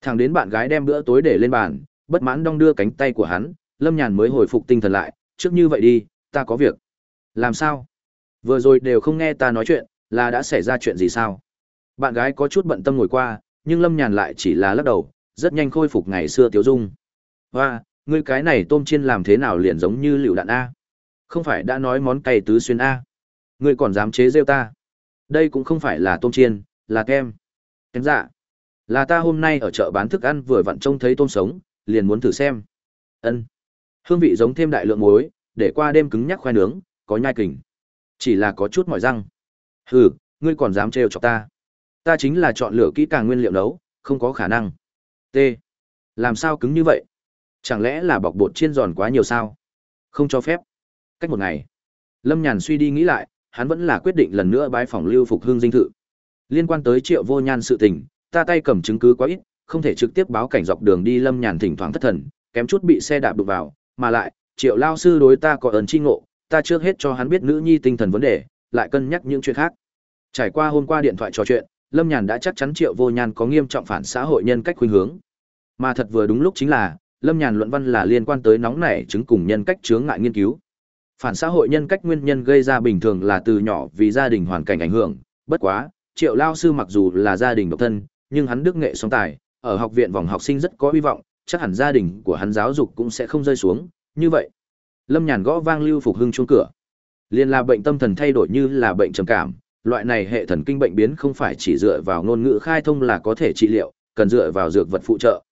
Thẳng đến bạn gái đem bữa tối để lên bàn, bất mãn đong đưa cánh tay của hắn, Lâm Nhàn mới hồi phục tinh thần lại, trước như vậy đi, ta có việc. Làm sao? Vừa rồi đều không nghe ta nói chuyện, là đã xảy ra chuyện gì sao? Bạn gái có chút bận tâm ngồi qua, nhưng Lâm Nhàn lại chỉ là lắc đầu, rất nhanh khôi phục ngày xưa tiếu dung. Hoa, ngươi cái này tôm chiên làm thế nào liền giống như lựu đạn A? Không phải đã nói món cay tứ xuyên A? Ngươi còn dám chế rêu ta? Đây cũng không phải là tôm chiên, là kem. Kem dạ. Là ta hôm nay ở chợ bán thức ăn vừa vặn trông thấy tôm sống, liền muốn thử xem. Ân. Hương vị giống thêm đại lượng muối, để qua đêm cứng nhắc khoai nướng, có nhai kình. Chỉ là có chút mỏi răng. Hừ, ngươi còn dám trêu chọc ta. Ta chính là chọn lựa kỹ càng nguyên liệu nấu, không có khả năng. T. Làm sao cứng như vậy? Chẳng lẽ là bọc bột chiên giòn quá nhiều sao? Không cho phép. Cách một ngày. Lâm Nhàn suy đi nghĩ lại, hắn vẫn là quyết định lần nữa bái phòng lưu phục hương dinh thự. Liên quan tới triệu vô nhan sự tình, ta tay cầm chứng cứ quá ít, không thể trực tiếp báo cảnh dọc đường đi Lâm Nhàn thỉnh thoảng thất thần, kém chút bị xe đạp đụng vào, mà lại, triệu lao sư đối ta có ơn chi ngộ, ta trước hết cho hắn biết nữ nhi tinh thần vấn đề, lại cân nhắc những chuyện khác. Trải qua hôm qua điện thoại trò chuyện, Lâm Nhàn đã chắc chắn Triệu Vô Nhan có nghiêm trọng phản xã hội nhân cách khuynh hướng. Mà thật vừa đúng lúc chính là, Lâm Nhàn luận văn là liên quan tới nóng nảy chứng cùng nhân cách chướng ngại nghiên cứu. Phản xã hội nhân cách nguyên nhân gây ra bình thường là từ nhỏ vì gia đình hoàn cảnh ảnh hưởng, bất quá, Triệu lao sư mặc dù là gia đình độc thân, nhưng hắn đức nghệ song tài, ở học viện vòng học sinh rất có hy vọng, chắc hẳn gia đình của hắn giáo dục cũng sẽ không rơi xuống, như vậy. Lâm Nhàn gõ vang Lưu Phục Hưng chuông cửa. Liên là bệnh tâm thần thay đổi như là bệnh trầm cảm, loại này hệ thần kinh bệnh biến không phải chỉ dựa vào ngôn ngữ khai thông là có thể trị liệu, cần dựa vào dược vật phụ trợ.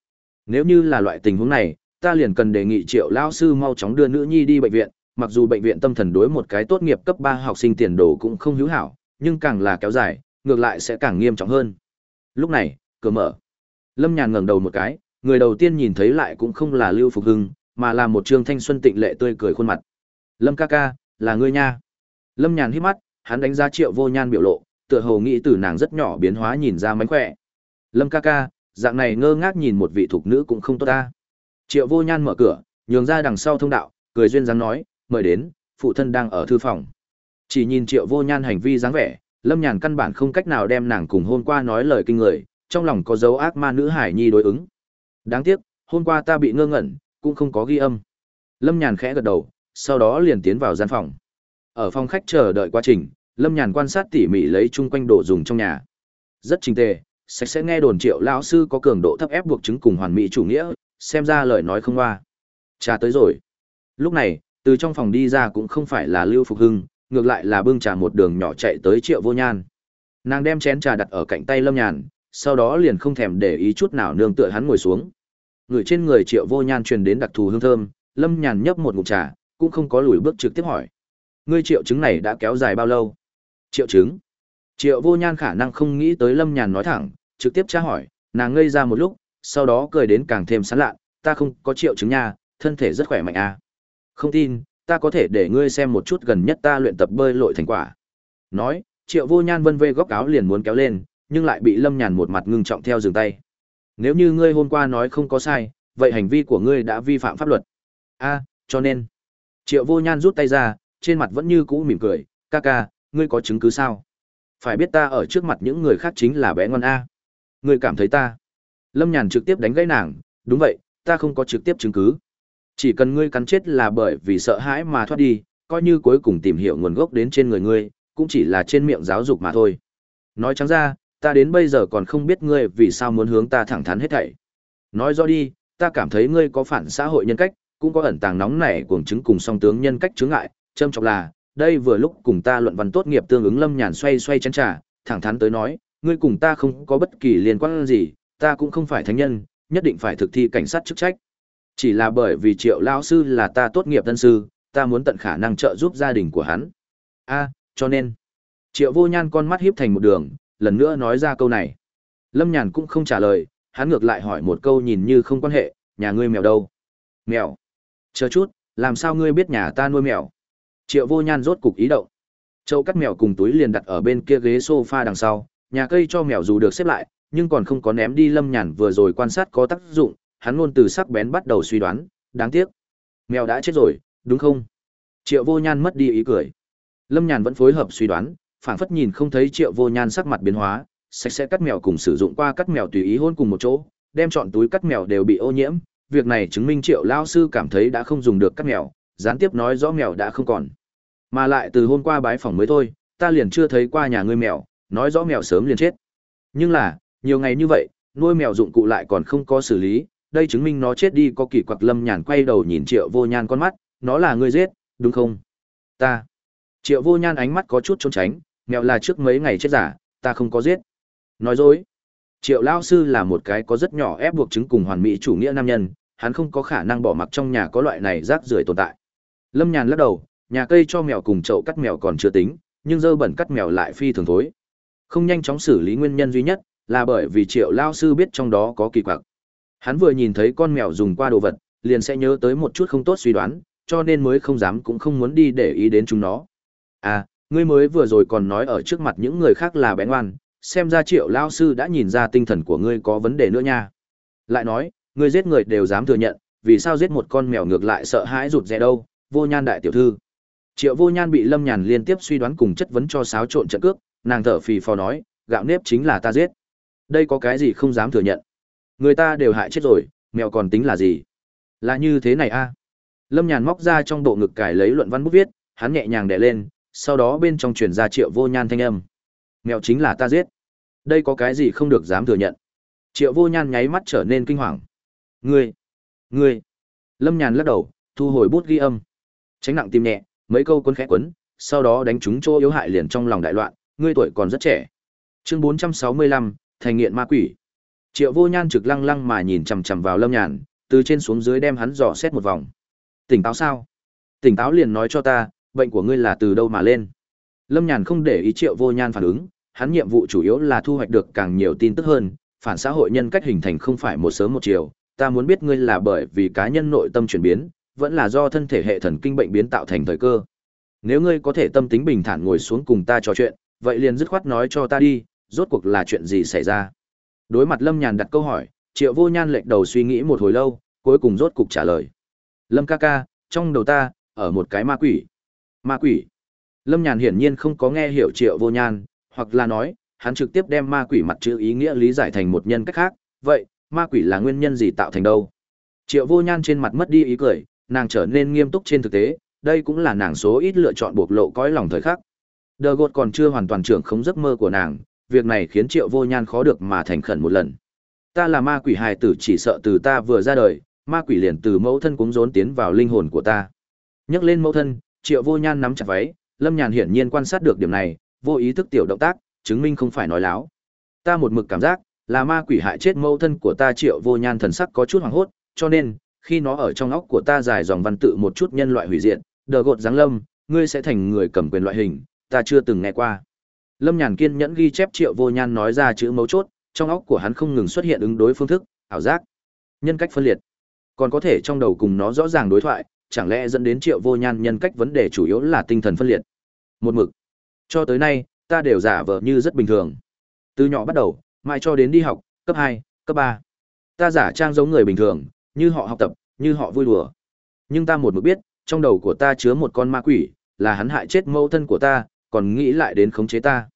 Nếu như là loại tình huống này, ta liền cần đề nghị Triệu lao sư mau chóng đưa nữ nhi đi bệnh viện, mặc dù bệnh viện tâm thần đối một cái tốt nghiệp cấp ba học sinh tiền đồ cũng không hữu hảo, nhưng càng là kéo dài, ngược lại sẽ càng nghiêm trọng hơn. Lúc này, cửa mở. Lâm Nhàn ngẩng đầu một cái, người đầu tiên nhìn thấy lại cũng không là Lưu Phục Hưng, mà là một trương thanh xuân tịnh lệ tươi cười khuôn mặt. Lâm ca ca, là ngươi nha. Lâm Nhàn hít mắt, hắn đánh giá Triệu Vô Nhan biểu lộ, tựa hồ nghĩ từ nàng rất nhỏ biến hóa nhìn ra mánh khỏe. Lâm ca ca, dạng này ngơ ngác nhìn một vị thuộc nữ cũng không tốt ta. Triệu Vô Nhan mở cửa, nhường ra đằng sau thông đạo, cười duyên dáng nói, mời đến, phụ thân đang ở thư phòng. Chỉ nhìn Triệu Vô Nhan hành vi dáng vẻ, Lâm Nhàn căn bản không cách nào đem nàng cùng hôm qua nói lời kinh người, trong lòng có dấu ác ma nữ hải nhi đối ứng. Đáng tiếc, hôm qua ta bị ngơ ngẩn, cũng không có ghi âm. Lâm Nhàn khẽ gật đầu, sau đó liền tiến vào gian phòng. Ở phòng khách chờ đợi quá trình, Lâm Nhàn quan sát tỉ mỉ lấy chung quanh đồ dùng trong nhà. Rất trình tề, sạch sẽ nghe đồn Triệu lão sư có cường độ thấp ép buộc chứng cùng hoàn mỹ chủ nghĩa, xem ra lời nói không qua. Trà tới rồi. Lúc này, từ trong phòng đi ra cũng không phải là Lưu Phục Hưng, ngược lại là bưng trà một đường nhỏ chạy tới Triệu Vô Nhan. Nàng đem chén trà đặt ở cạnh tay Lâm Nhàn, sau đó liền không thèm để ý chút nào nương tựa hắn ngồi xuống. Người trên người Triệu Vô Nhan truyền đến đặc thù hương thơm, Lâm Nhàn nhấp một ngụm trà, cũng không có lùi bước trực tiếp hỏi. Ngươi triệu chứng này đã kéo dài bao lâu? Triệu chứng? Triệu Vô Nhan khả năng không nghĩ tới Lâm Nhàn nói thẳng, trực tiếp tra hỏi, nàng ngây ra một lúc, sau đó cười đến càng thêm sán lạ, ta không có triệu chứng nha, thân thể rất khỏe mạnh à. Không tin, ta có thể để ngươi xem một chút gần nhất ta luyện tập bơi lội thành quả. Nói, Triệu Vô Nhan vân vê góc áo liền muốn kéo lên, nhưng lại bị Lâm Nhàn một mặt ngưng trọng theo dừng tay. Nếu như ngươi hôm qua nói không có sai, vậy hành vi của ngươi đã vi phạm pháp luật. A, cho nên. Triệu Vô Nhan rút tay ra, trên mặt vẫn như cũ mỉm cười, "Ca ca, ngươi có chứng cứ sao? Phải biết ta ở trước mặt những người khác chính là bé ngon a. Ngươi cảm thấy ta?" Lâm Nhàn trực tiếp đánh gãy nàng, "Đúng vậy, ta không có trực tiếp chứng cứ. Chỉ cần ngươi cắn chết là bởi vì sợ hãi mà thoát đi, coi như cuối cùng tìm hiểu nguồn gốc đến trên người ngươi, cũng chỉ là trên miệng giáo dục mà thôi. Nói trắng ra, ta đến bây giờ còn không biết ngươi vì sao muốn hướng ta thẳng thắn hết thảy. Nói rõ đi, ta cảm thấy ngươi có phản xã hội nhân cách, cũng có ẩn tàng nóng nảy cuồng chứng cùng song tướng nhân cách chướng ngại, châm trọng là, đây vừa lúc cùng ta luận văn tốt nghiệp tương ứng Lâm Nhàn xoay xoay chén trà, thẳng thắn tới nói, ngươi cùng ta không có bất kỳ liên quan gì, ta cũng không phải thánh nhân, nhất định phải thực thi cảnh sát chức trách. Chỉ là bởi vì Triệu lão sư là ta tốt nghiệp tân sư, ta muốn tận khả năng trợ giúp gia đình của hắn. A, cho nên, Triệu Vô Nhan con mắt híp thành một đường, lần nữa nói ra câu này. Lâm Nhàn cũng không trả lời, hắn ngược lại hỏi một câu nhìn như không quan hệ, nhà ngươi mèo đâu? Mèo? Chờ chút, làm sao ngươi biết nhà ta nuôi mèo? Triệu Vô Nhan rốt cục ý động. Châu cắt mèo cùng túi liền đặt ở bên kia ghế sofa đằng sau, Nhà cây cho mèo dù được xếp lại, nhưng còn không có ném đi Lâm Nhàn vừa rồi quan sát có tác dụng, hắn luôn từ sắc bén bắt đầu suy đoán, đáng tiếc. Mèo đã chết rồi, đúng không? Triệu Vô Nhan mất đi ý cười. Lâm Nhàn vẫn phối hợp suy đoán, phảng phất nhìn không thấy Triệu Vô Nhan sắc mặt biến hóa, sạch sẽ cắt mèo cùng sử dụng qua cắt mèo tùy ý hôn cùng một chỗ, đem chọn túi cắt mèo đều bị ô nhiễm, việc này chứng minh Triệu lão sư cảm thấy đã không dùng được cắt mèo, gián tiếp nói rõ mèo đã không còn. Mà lại từ hôm qua bái phòng mới thôi, ta liền chưa thấy qua nhà ngươi mèo, nói rõ mèo sớm liền chết. Nhưng là, nhiều ngày như vậy, nuôi mèo dụng cụ lại còn không có xử lý, đây chứng minh nó chết đi có kỳ quặc lâm nhàn quay đầu nhìn triệu vô nhan con mắt, nó là ngươi giết, đúng không? Ta. Triệu vô nhan ánh mắt có chút trốn tránh, mèo là trước mấy ngày chết giả, ta không có giết. Nói dối. Triệu Lao Sư là một cái có rất nhỏ ép buộc chứng cùng hoàn mỹ chủ nghĩa nam nhân, hắn không có khả năng bỏ mặc trong nhà có loại này rác rưởi tồn tại. Lâm Nhàn lắc đầu, nhà cây cho mèo cùng chậu cắt mèo còn chưa tính, nhưng dơ bẩn cắt mèo lại phi thường thối. Không nhanh chóng xử lý nguyên nhân duy nhất là bởi vì Triệu Lao Sư biết trong đó có kỳ quặc. Hắn vừa nhìn thấy con mèo dùng qua đồ vật, liền sẽ nhớ tới một chút không tốt suy đoán, cho nên mới không dám cũng không muốn đi để ý đến chúng nó. À, ngươi mới vừa rồi còn nói ở trước mặt những người khác là bén ngoan, xem ra triệu lao sư đã nhìn ra tinh thần của ngươi có vấn đề nữa nha. Lại nói, ngươi giết người đều dám thừa nhận, vì sao giết một con mèo ngược lại sợ hãi rụt rè đâu, vô nhan đại tiểu thư. Triệu vô nhan bị lâm nhàn liên tiếp suy đoán cùng chất vấn cho xáo trộn trận cước, nàng thở phì phò nói, gạo nếp chính là ta giết. Đây có cái gì không dám thừa nhận. Người ta đều hại chết rồi, mèo còn tính là gì? Là như thế này a. Lâm Nhàn móc ra trong bộ ngực cải lấy luận văn bút viết, hắn nhẹ nhàng đè lên, sau đó bên trong truyền ra Triệu Vô Nhan thanh âm. Mèo chính là ta giết. Đây có cái gì không được dám thừa nhận. Triệu Vô Nhan nháy mắt trở nên kinh hoàng. Ngươi, ngươi. Lâm Nhàn lắc đầu, thu hồi bút ghi âm. Tránh nặng tim nhẹ, mấy câu quấn khẽ quấn, sau đó đánh trúng chỗ yếu hại liền trong lòng đại loạn, ngươi tuổi còn rất trẻ. Chương 465, thành nghiện ma quỷ. Triệu Vô Nhan trực lăng lăng mà nhìn chằm chằm vào Lâm Nhàn, từ trên xuống dưới đem hắn dò xét một vòng. Tỉnh táo sao? Tỉnh táo liền nói cho ta, bệnh của ngươi là từ đâu mà lên? Lâm Nhàn không để ý Triệu Vô Nhan phản ứng, hắn nhiệm vụ chủ yếu là thu hoạch được càng nhiều tin tức hơn, phản xã hội nhân cách hình thành không phải một sớm một chiều, ta muốn biết ngươi là bởi vì cá nhân nội tâm chuyển biến, vẫn là do thân thể hệ thần kinh bệnh biến tạo thành thời cơ. Nếu ngươi có thể tâm tính bình thản ngồi xuống cùng ta trò chuyện, vậy liền dứt khoát nói cho ta đi, rốt cuộc là chuyện gì xảy ra? Đối mặt Lâm Nhàn đặt câu hỏi, Triệu Vô Nhan lệch đầu suy nghĩ một hồi lâu, cuối cùng rốt cục trả lời. Lâm ca ca, trong đầu ta, ở một cái ma quỷ. Ma quỷ. Lâm Nhàn hiển nhiên không có nghe hiểu Triệu Vô Nhan, hoặc là nói, hắn trực tiếp đem ma quỷ mặt chữ ý nghĩa lý giải thành một nhân cách khác. Vậy, ma quỷ là nguyên nhân gì tạo thành đâu? Triệu Vô Nhan trên mặt mất đi ý cười, nàng trở nên nghiêm túc trên thực tế, đây cũng là nàng số ít lựa chọn buộc lộ cõi lòng thời khắc. Đờ gột còn chưa hoàn toàn trưởng không giấc mơ của nàng, việc này khiến Triệu Vô Nhan khó được mà thành khẩn một lần. Ta là ma quỷ hài tử chỉ sợ từ ta vừa ra đời, ma quỷ liền từ mẫu thân cúng rốn tiến vào linh hồn của ta. Nhắc lên mẫu thân, Triệu Vô Nhan nắm chặt váy, Lâm Nhàn hiển nhiên quan sát được điểm này, vô ý thức tiểu động tác, chứng minh không phải nói láo. Ta một mực cảm giác, là ma quỷ hại chết mẫu thân của ta Triệu Vô Nhan thần sắc có chút hoảng hốt, cho nên, khi nó ở trong óc của ta dài dòng văn tự một chút nhân loại hủy diệt, đờ gột dáng lâm, ngươi sẽ thành người cầm quyền loại hình, ta chưa từng nghe qua. Lâm Nhàn kiên nhẫn ghi chép Triệu Vô Nhan nói ra chữ mấu chốt, trong óc của hắn không ngừng xuất hiện ứng đối phương thức, ảo giác, nhân cách phân liệt. Còn có thể trong đầu cùng nó rõ ràng đối thoại, chẳng lẽ dẫn đến Triệu Vô Nhan nhân cách vấn đề chủ yếu là tinh thần phân liệt. Một mực. Cho tới nay, ta đều giả vờ như rất bình thường. Từ nhỏ bắt đầu, mãi cho đến đi học, cấp hai, cấp ba, Ta giả trang giống người bình thường, như họ học tập, như họ vui đùa. Nhưng ta một mực biết, trong đầu của ta chứa một con ma quỷ, là hắn hại chết mẫu thân của ta, còn nghĩ lại đến khống chế ta.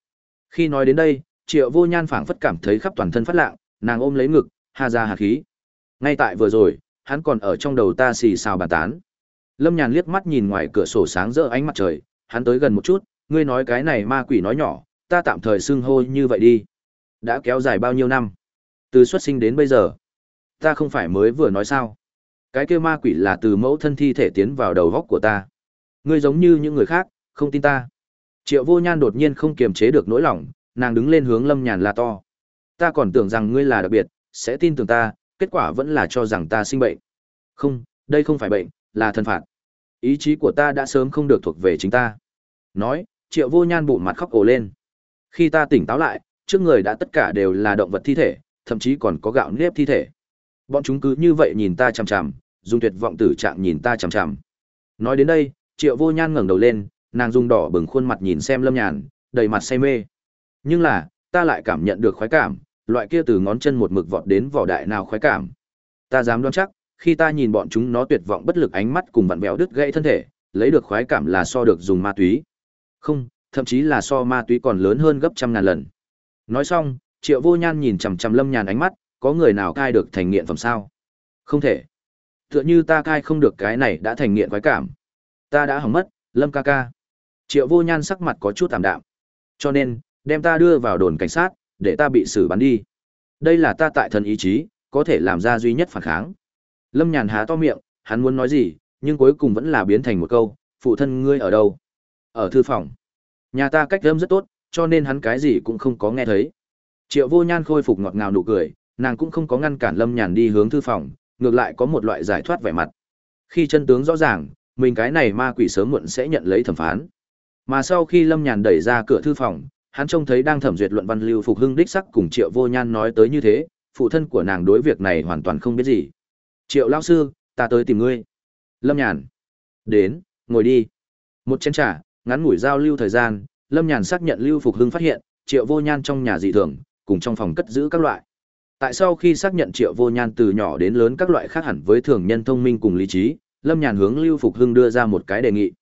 Khi nói đến đây, Triệu Vô Nhan phảng phất cảm thấy khắp toàn thân phát lạng, nàng ôm lấy ngực, hà ra hà khí. Ngay tại vừa rồi, hắn còn ở trong đầu ta xì xào bàn tán. Lâm Nhàn liếc mắt nhìn ngoài cửa sổ sáng rỡ ánh mặt trời, hắn tới gần một chút, ngươi nói cái này ma quỷ nói nhỏ, ta tạm thời xưng hô như vậy đi. Đã kéo dài bao nhiêu năm? Từ xuất sinh đến bây giờ. Ta không phải mới vừa nói sao? Cái kia ma quỷ là từ mẫu thân thi thể tiến vào đầu góc của ta. Ngươi giống như những người khác, không tin ta. Triệu vô nhan đột nhiên không kiềm chế được nỗi lòng, nàng đứng lên hướng lâm nhàn la to. Ta còn tưởng rằng ngươi là đặc biệt, sẽ tin tưởng ta, kết quả vẫn là cho rằng ta sinh bệnh. Không, đây không phải bệnh, là thần phạt. Ý chí của ta đã sớm không được thuộc về chính ta. Nói, triệu vô nhan bụng mặt khóc ồ lên. Khi ta tỉnh táo lại, trước người đã tất cả đều là động vật thi thể, thậm chí còn có gạo nếp thi thể. Bọn chúng cứ như vậy nhìn ta chằm chằm, dùng tuyệt vọng tử trạng nhìn ta chằm chằm. Nói đến đây, triệu vô nhan ngẩng đầu lên, nàng dùng đỏ bừng khuôn mặt nhìn xem lâm nhàn đầy mặt say mê nhưng là ta lại cảm nhận được khoái cảm, loại kia từ ngón chân một mực vọt đến vỏ đại nào khoái cảm. Ta dám đoán chắc, khi ta nhìn bọn chúng nó tuyệt vọng bất lực ánh mắt cùng vặn vẹo đứt gãy thân thể, lấy được khoái cảm là so được dùng ma túy. Không, thậm chí là so ma túy còn lớn hơn gấp trăm ngàn lần. Nói xong, Triệu Vô Nhan nhìn chằm chằm Lâm Nhàn ánh mắt, có người nào cai được thành nghiện phẩm sao? Không thể. Tựa như ta cai không được cái này đã thành nghiện khoái cảm. Ta đã hỏng mất, Lâm ca ca. Triệu Vô Nhan sắc mặt có chút tạm đạm. Cho nên, đem ta đưa vào đồn cảnh sát, để ta bị xử bắn đi. Đây là ta tại thần ý chí, có thể làm ra duy nhất phản kháng. Lâm Nhàn há to miệng, hắn muốn nói gì, nhưng cuối cùng vẫn là biến thành một câu, phụ thân ngươi ở đâu? Ở thư phòng. Nhà ta cách âm rất tốt, cho nên hắn cái gì cũng không có nghe thấy. Triệu Vô Nhan khôi phục ngọt ngào nụ cười, nàng cũng không có ngăn cản Lâm Nhàn đi hướng thư phòng, ngược lại có một loại giải thoát vẻ mặt. Khi chân tướng rõ ràng, mình cái này ma quỷ sớm muộn sẽ nhận lấy thẩm phán. Mà sau khi Lâm Nhàn đẩy ra cửa thư phòng, hắn trông thấy đang thẩm duyệt luận văn lưu phục hưng đích sắc cùng Triệu Vô Nhan nói tới như thế, phụ thân của nàng đối việc này hoàn toàn không biết gì. "Triệu lão sư, ta tới tìm ngươi." Lâm Nhàn. "Đến, ngồi đi." Một chén trà, ngắn ngủi giao lưu thời gian, Lâm Nhàn xác nhận Lưu Phục Hưng phát hiện, Triệu Vô Nhan trong nhà dị thường, cùng trong phòng cất giữ các loại. Tại sau khi xác nhận Triệu Vô Nhan từ nhỏ đến lớn các loại khác hẳn với thường nhân thông minh cùng lý trí, Lâm Nhàn hướng Lưu Phục Hưng đưa ra một cái đề nghị.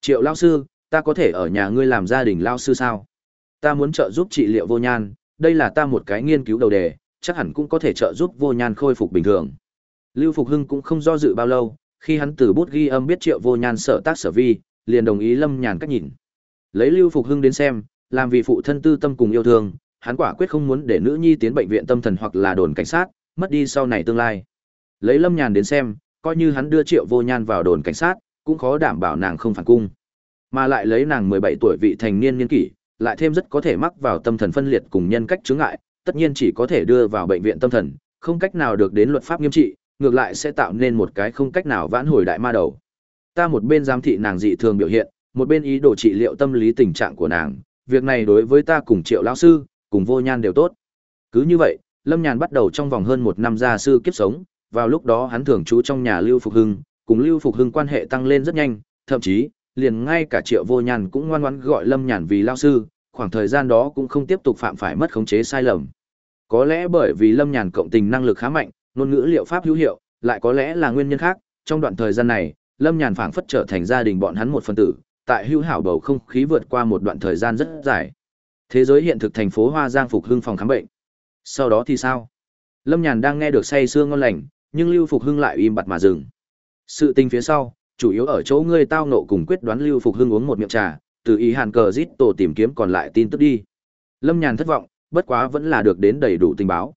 "Triệu lão sư, ta có thể ở nhà ngươi làm gia đình lão sư sao? Ta muốn trợ giúp trị liệu Vô Nhan, đây là ta một cái nghiên cứu đầu đề, chắc hẳn cũng có thể trợ giúp Vô Nhan khôi phục bình thường." Lưu Phục Hưng cũng không do dự bao lâu, khi hắn từ bút ghi âm biết Triệu Vô Nhan sở tác sở vi, liền đồng ý Lâm Nhàn cách nhìn. Lấy Lưu Phục Hưng đến xem, làm vì phụ thân tư tâm cùng yêu thương, hắn quả quyết không muốn để nữ nhi tiến bệnh viện tâm thần hoặc là đồn cảnh sát, mất đi sau này tương lai. Lấy Lâm Nhàn đến xem, coi như hắn đưa Triệu Vô Nhan vào đồn cảnh sát, cũng khó đảm bảo nàng không phản cung. Mà lại lấy nàng 17 tuổi vị thành niên niên kỷ, lại thêm rất có thể mắc vào tâm thần phân liệt cùng nhân cách chướng ngại, tất nhiên chỉ có thể đưa vào bệnh viện tâm thần, không cách nào được đến luật pháp nghiêm trị, ngược lại sẽ tạo nên một cái không cách nào vãn hồi đại ma đầu. Ta một bên giám thị nàng dị thường biểu hiện, một bên ý đồ trị liệu tâm lý tình trạng của nàng, việc này đối với ta cùng triệu lão sư, cùng vô nhan đều tốt. Cứ như vậy, Lâm Nhàn bắt đầu trong vòng hơn một năm gia sư kiếp sống, vào lúc đó hắn thường trú trong nhà Lưu Phục Hưng, cùng Lưu Phục Hưng quan hệ tăng lên rất nhanh, thậm chí, liền ngay cả triệu vô nhan cũng ngoan ngoãn gọi Lâm Nhàn vì lão sư, khoảng thời gian đó cũng không tiếp tục phạm phải mất khống chế sai lầm. Có lẽ bởi vì Lâm Nhàn cộng tình năng lực khá mạnh, ngôn ngữ liệu pháp hữu hiệu, lại có lẽ là nguyên nhân khác, trong đoạn thời gian này, Lâm Nhàn phảng phất trở thành gia đình bọn hắn một phần tử, tại hữu hảo bầu không khí vượt qua một đoạn thời gian rất dài. Thế giới hiện thực thành phố Hoa Giang phục hưng phòng khám bệnh. Sau đó thì sao? Lâm Nhàn đang nghe được say sưa ngon lành, nhưng Lưu Phục Hưng lại im bặt mà dừng. Sự tình phía sau, chủ yếu ở chỗ ngươi tao nộ cùng quyết đoán Lưu Phục Hưng uống một miệng trà, từ ý hàn cờ Dít tổ tìm kiếm còn lại tin tức đi. Lâm Nhàn thất vọng, bất quá vẫn là được đến đầy đủ tình báo.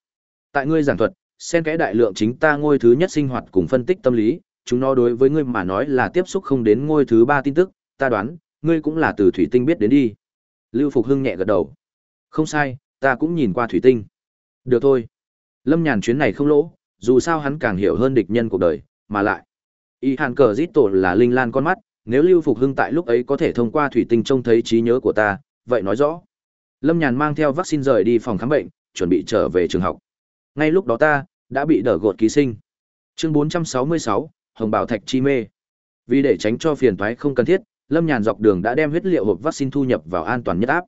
Tại ngươi giảng thuật, xen kẽ đại lượng chính ta ngôi thứ nhất sinh hoạt cùng phân tích tâm lý, chúng nó đối với ngươi mà nói là tiếp xúc không đến ngôi thứ ba tin tức, ta đoán, ngươi cũng là từ thủy tinh biết đến đi. Lưu Phục Hưng nhẹ gật đầu. Không sai, ta cũng nhìn qua thủy tinh. Được thôi. Lâm Nhàn chuyến này không lỗ, dù sao hắn càng hiểu hơn địch nhân cuộc đời, mà lại. Y Hàn Cờ Dít Tổ là linh lan con mắt, nếu Lưu Phục Hưng tại lúc ấy có thể thông qua thủy tinh trông thấy trí nhớ của ta, vậy nói rõ. Lâm Nhàn mang theo vaccine rời đi phòng khám bệnh, chuẩn bị trở về trường học. Ngay lúc đó ta đã bị đỡ gột ký sinh. Chương 466, Hồng Bảo Thạch chi mê. Vì để tránh cho phiền toái không cần thiết, Lâm Nhàn dọc đường đã đem huyết liệu hộp vaccine thu nhập vào an toàn nhất áp.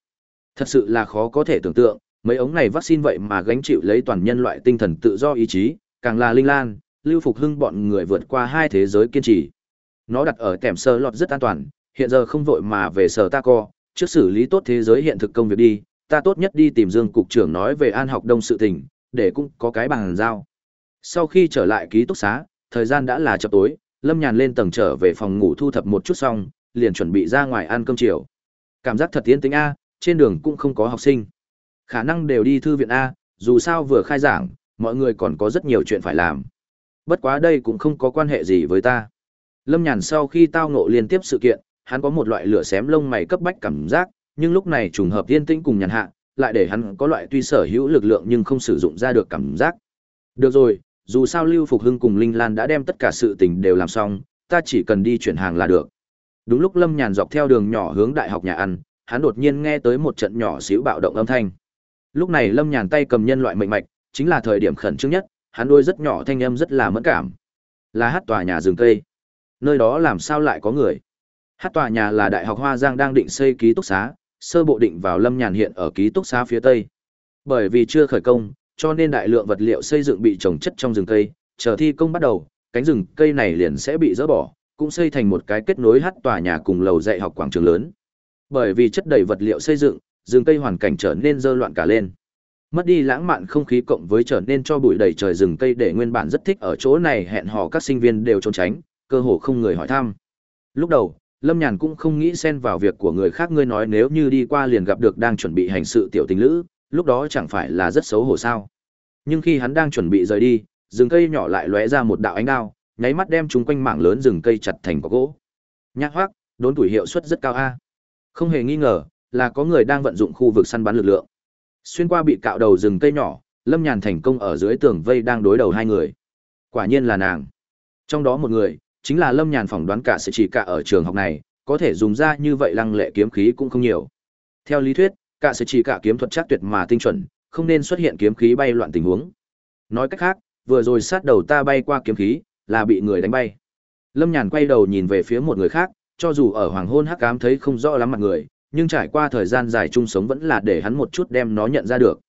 Thật sự là khó có thể tưởng tượng, mấy ống này vaccine vậy mà gánh chịu lấy toàn nhân loại tinh thần tự do ý chí, càng là linh lan, lưu phục hưng bọn người vượt qua hai thế giới kiên trì. Nó đặt ở kèm sơ lọt rất an toàn, hiện giờ không vội mà về sở ta co, trước xử lý tốt thế giới hiện thực công việc đi, ta tốt nhất đi tìm Dương cục trưởng nói về an học đông sự tình, để cũng có cái bằng giao. Sau khi trở lại ký túc xá, thời gian đã là chập tối, Lâm Nhàn lên tầng trở về phòng ngủ thu thập một chút xong, liền chuẩn bị ra ngoài ăn cơm chiều. Cảm giác thật tiến tính a, trên đường cũng không có học sinh. Khả năng đều đi thư viện a, dù sao vừa khai giảng, mọi người còn có rất nhiều chuyện phải làm. Bất quá đây cũng không có quan hệ gì với ta. Lâm Nhàn sau khi tao ngộ liên tiếp sự kiện, hắn có một loại lửa xém lông mày cấp bách cảm giác, nhưng lúc này trùng hợp yên tĩnh cùng nhàn hạ, lại để hắn có loại tuy sở hữu lực lượng nhưng không sử dụng ra được cảm giác. Được rồi, dù sao Lưu Phục Hưng cùng Linh Lan đã đem tất cả sự tình đều làm xong, ta chỉ cần đi chuyển hàng là được. Đúng lúc Lâm Nhàn dọc theo đường nhỏ hướng đại học nhà ăn, hắn đột nhiên nghe tới một trận nhỏ xíu bạo động âm thanh. Lúc này Lâm Nhàn tay cầm nhân loại mệnh mạch, chính là thời điểm khẩn trương nhất, hắn đôi rất nhỏ thanh âm rất là mẫn cảm. Là hát tòa nhà rừng cây. Nơi đó làm sao lại có người? Hát tòa nhà là Đại học Hoa Giang đang định xây ký túc xá, sơ bộ định vào Lâm Nhàn hiện ở ký túc xá phía tây. Bởi vì chưa khởi công, cho nên đại lượng vật liệu xây dựng bị trồng chất trong rừng cây, chờ thi công bắt đầu, cánh rừng cây này liền sẽ bị dỡ bỏ, cũng xây thành một cái kết nối hát tòa nhà cùng lầu dạy học quảng trường lớn. Bởi vì chất đầy vật liệu xây dựng, rừng cây hoàn cảnh trở nên dơ loạn cả lên. Mất đi lãng mạn không khí cộng với trở nên cho bụi đầy trời rừng cây để nguyên bản rất thích ở chỗ này hẹn hò các sinh viên đều trốn tránh, cơ hồ không người hỏi thăm. Lúc đầu, Lâm Nhàn cũng không nghĩ xen vào việc của người khác ngươi nói nếu như đi qua liền gặp được đang chuẩn bị hành sự tiểu tình lữ, lúc đó chẳng phải là rất xấu hổ sao. Nhưng khi hắn đang chuẩn bị rời đi, rừng cây nhỏ lại lóe ra một đạo ánh đao, nháy mắt đem chúng quanh mảng lớn rừng cây chặt thành có gỗ. Nhạc hoác, đốn tuổi hiệu suất rất cao a. Không hề nghi ngờ, là có người đang vận dụng khu vực săn bắn lực lượng. Xuyên qua bị cạo đầu rừng cây nhỏ, Lâm Nhàn thành công ở dưới tường vây đang đối đầu hai người. Quả nhiên là nàng. Trong đó một người, chính là Lâm Nhàn phỏng đoán cả sẽ chỉ cả ở trường học này, có thể dùng ra như vậy lăng lệ kiếm khí cũng không nhiều. Theo lý thuyết, cả sẽ chỉ cả kiếm thuật chắc tuyệt mà tinh chuẩn, không nên xuất hiện kiếm khí bay loạn tình huống. Nói cách khác, vừa rồi sát đầu ta bay qua kiếm khí, là bị người đánh bay. Lâm Nhàn quay đầu nhìn về phía một người khác, cho dù ở hoàng hôn hắc ám thấy không rõ lắm mặt người, nhưng trải qua thời gian dài chung sống vẫn là để hắn một chút đem nó nhận ra được.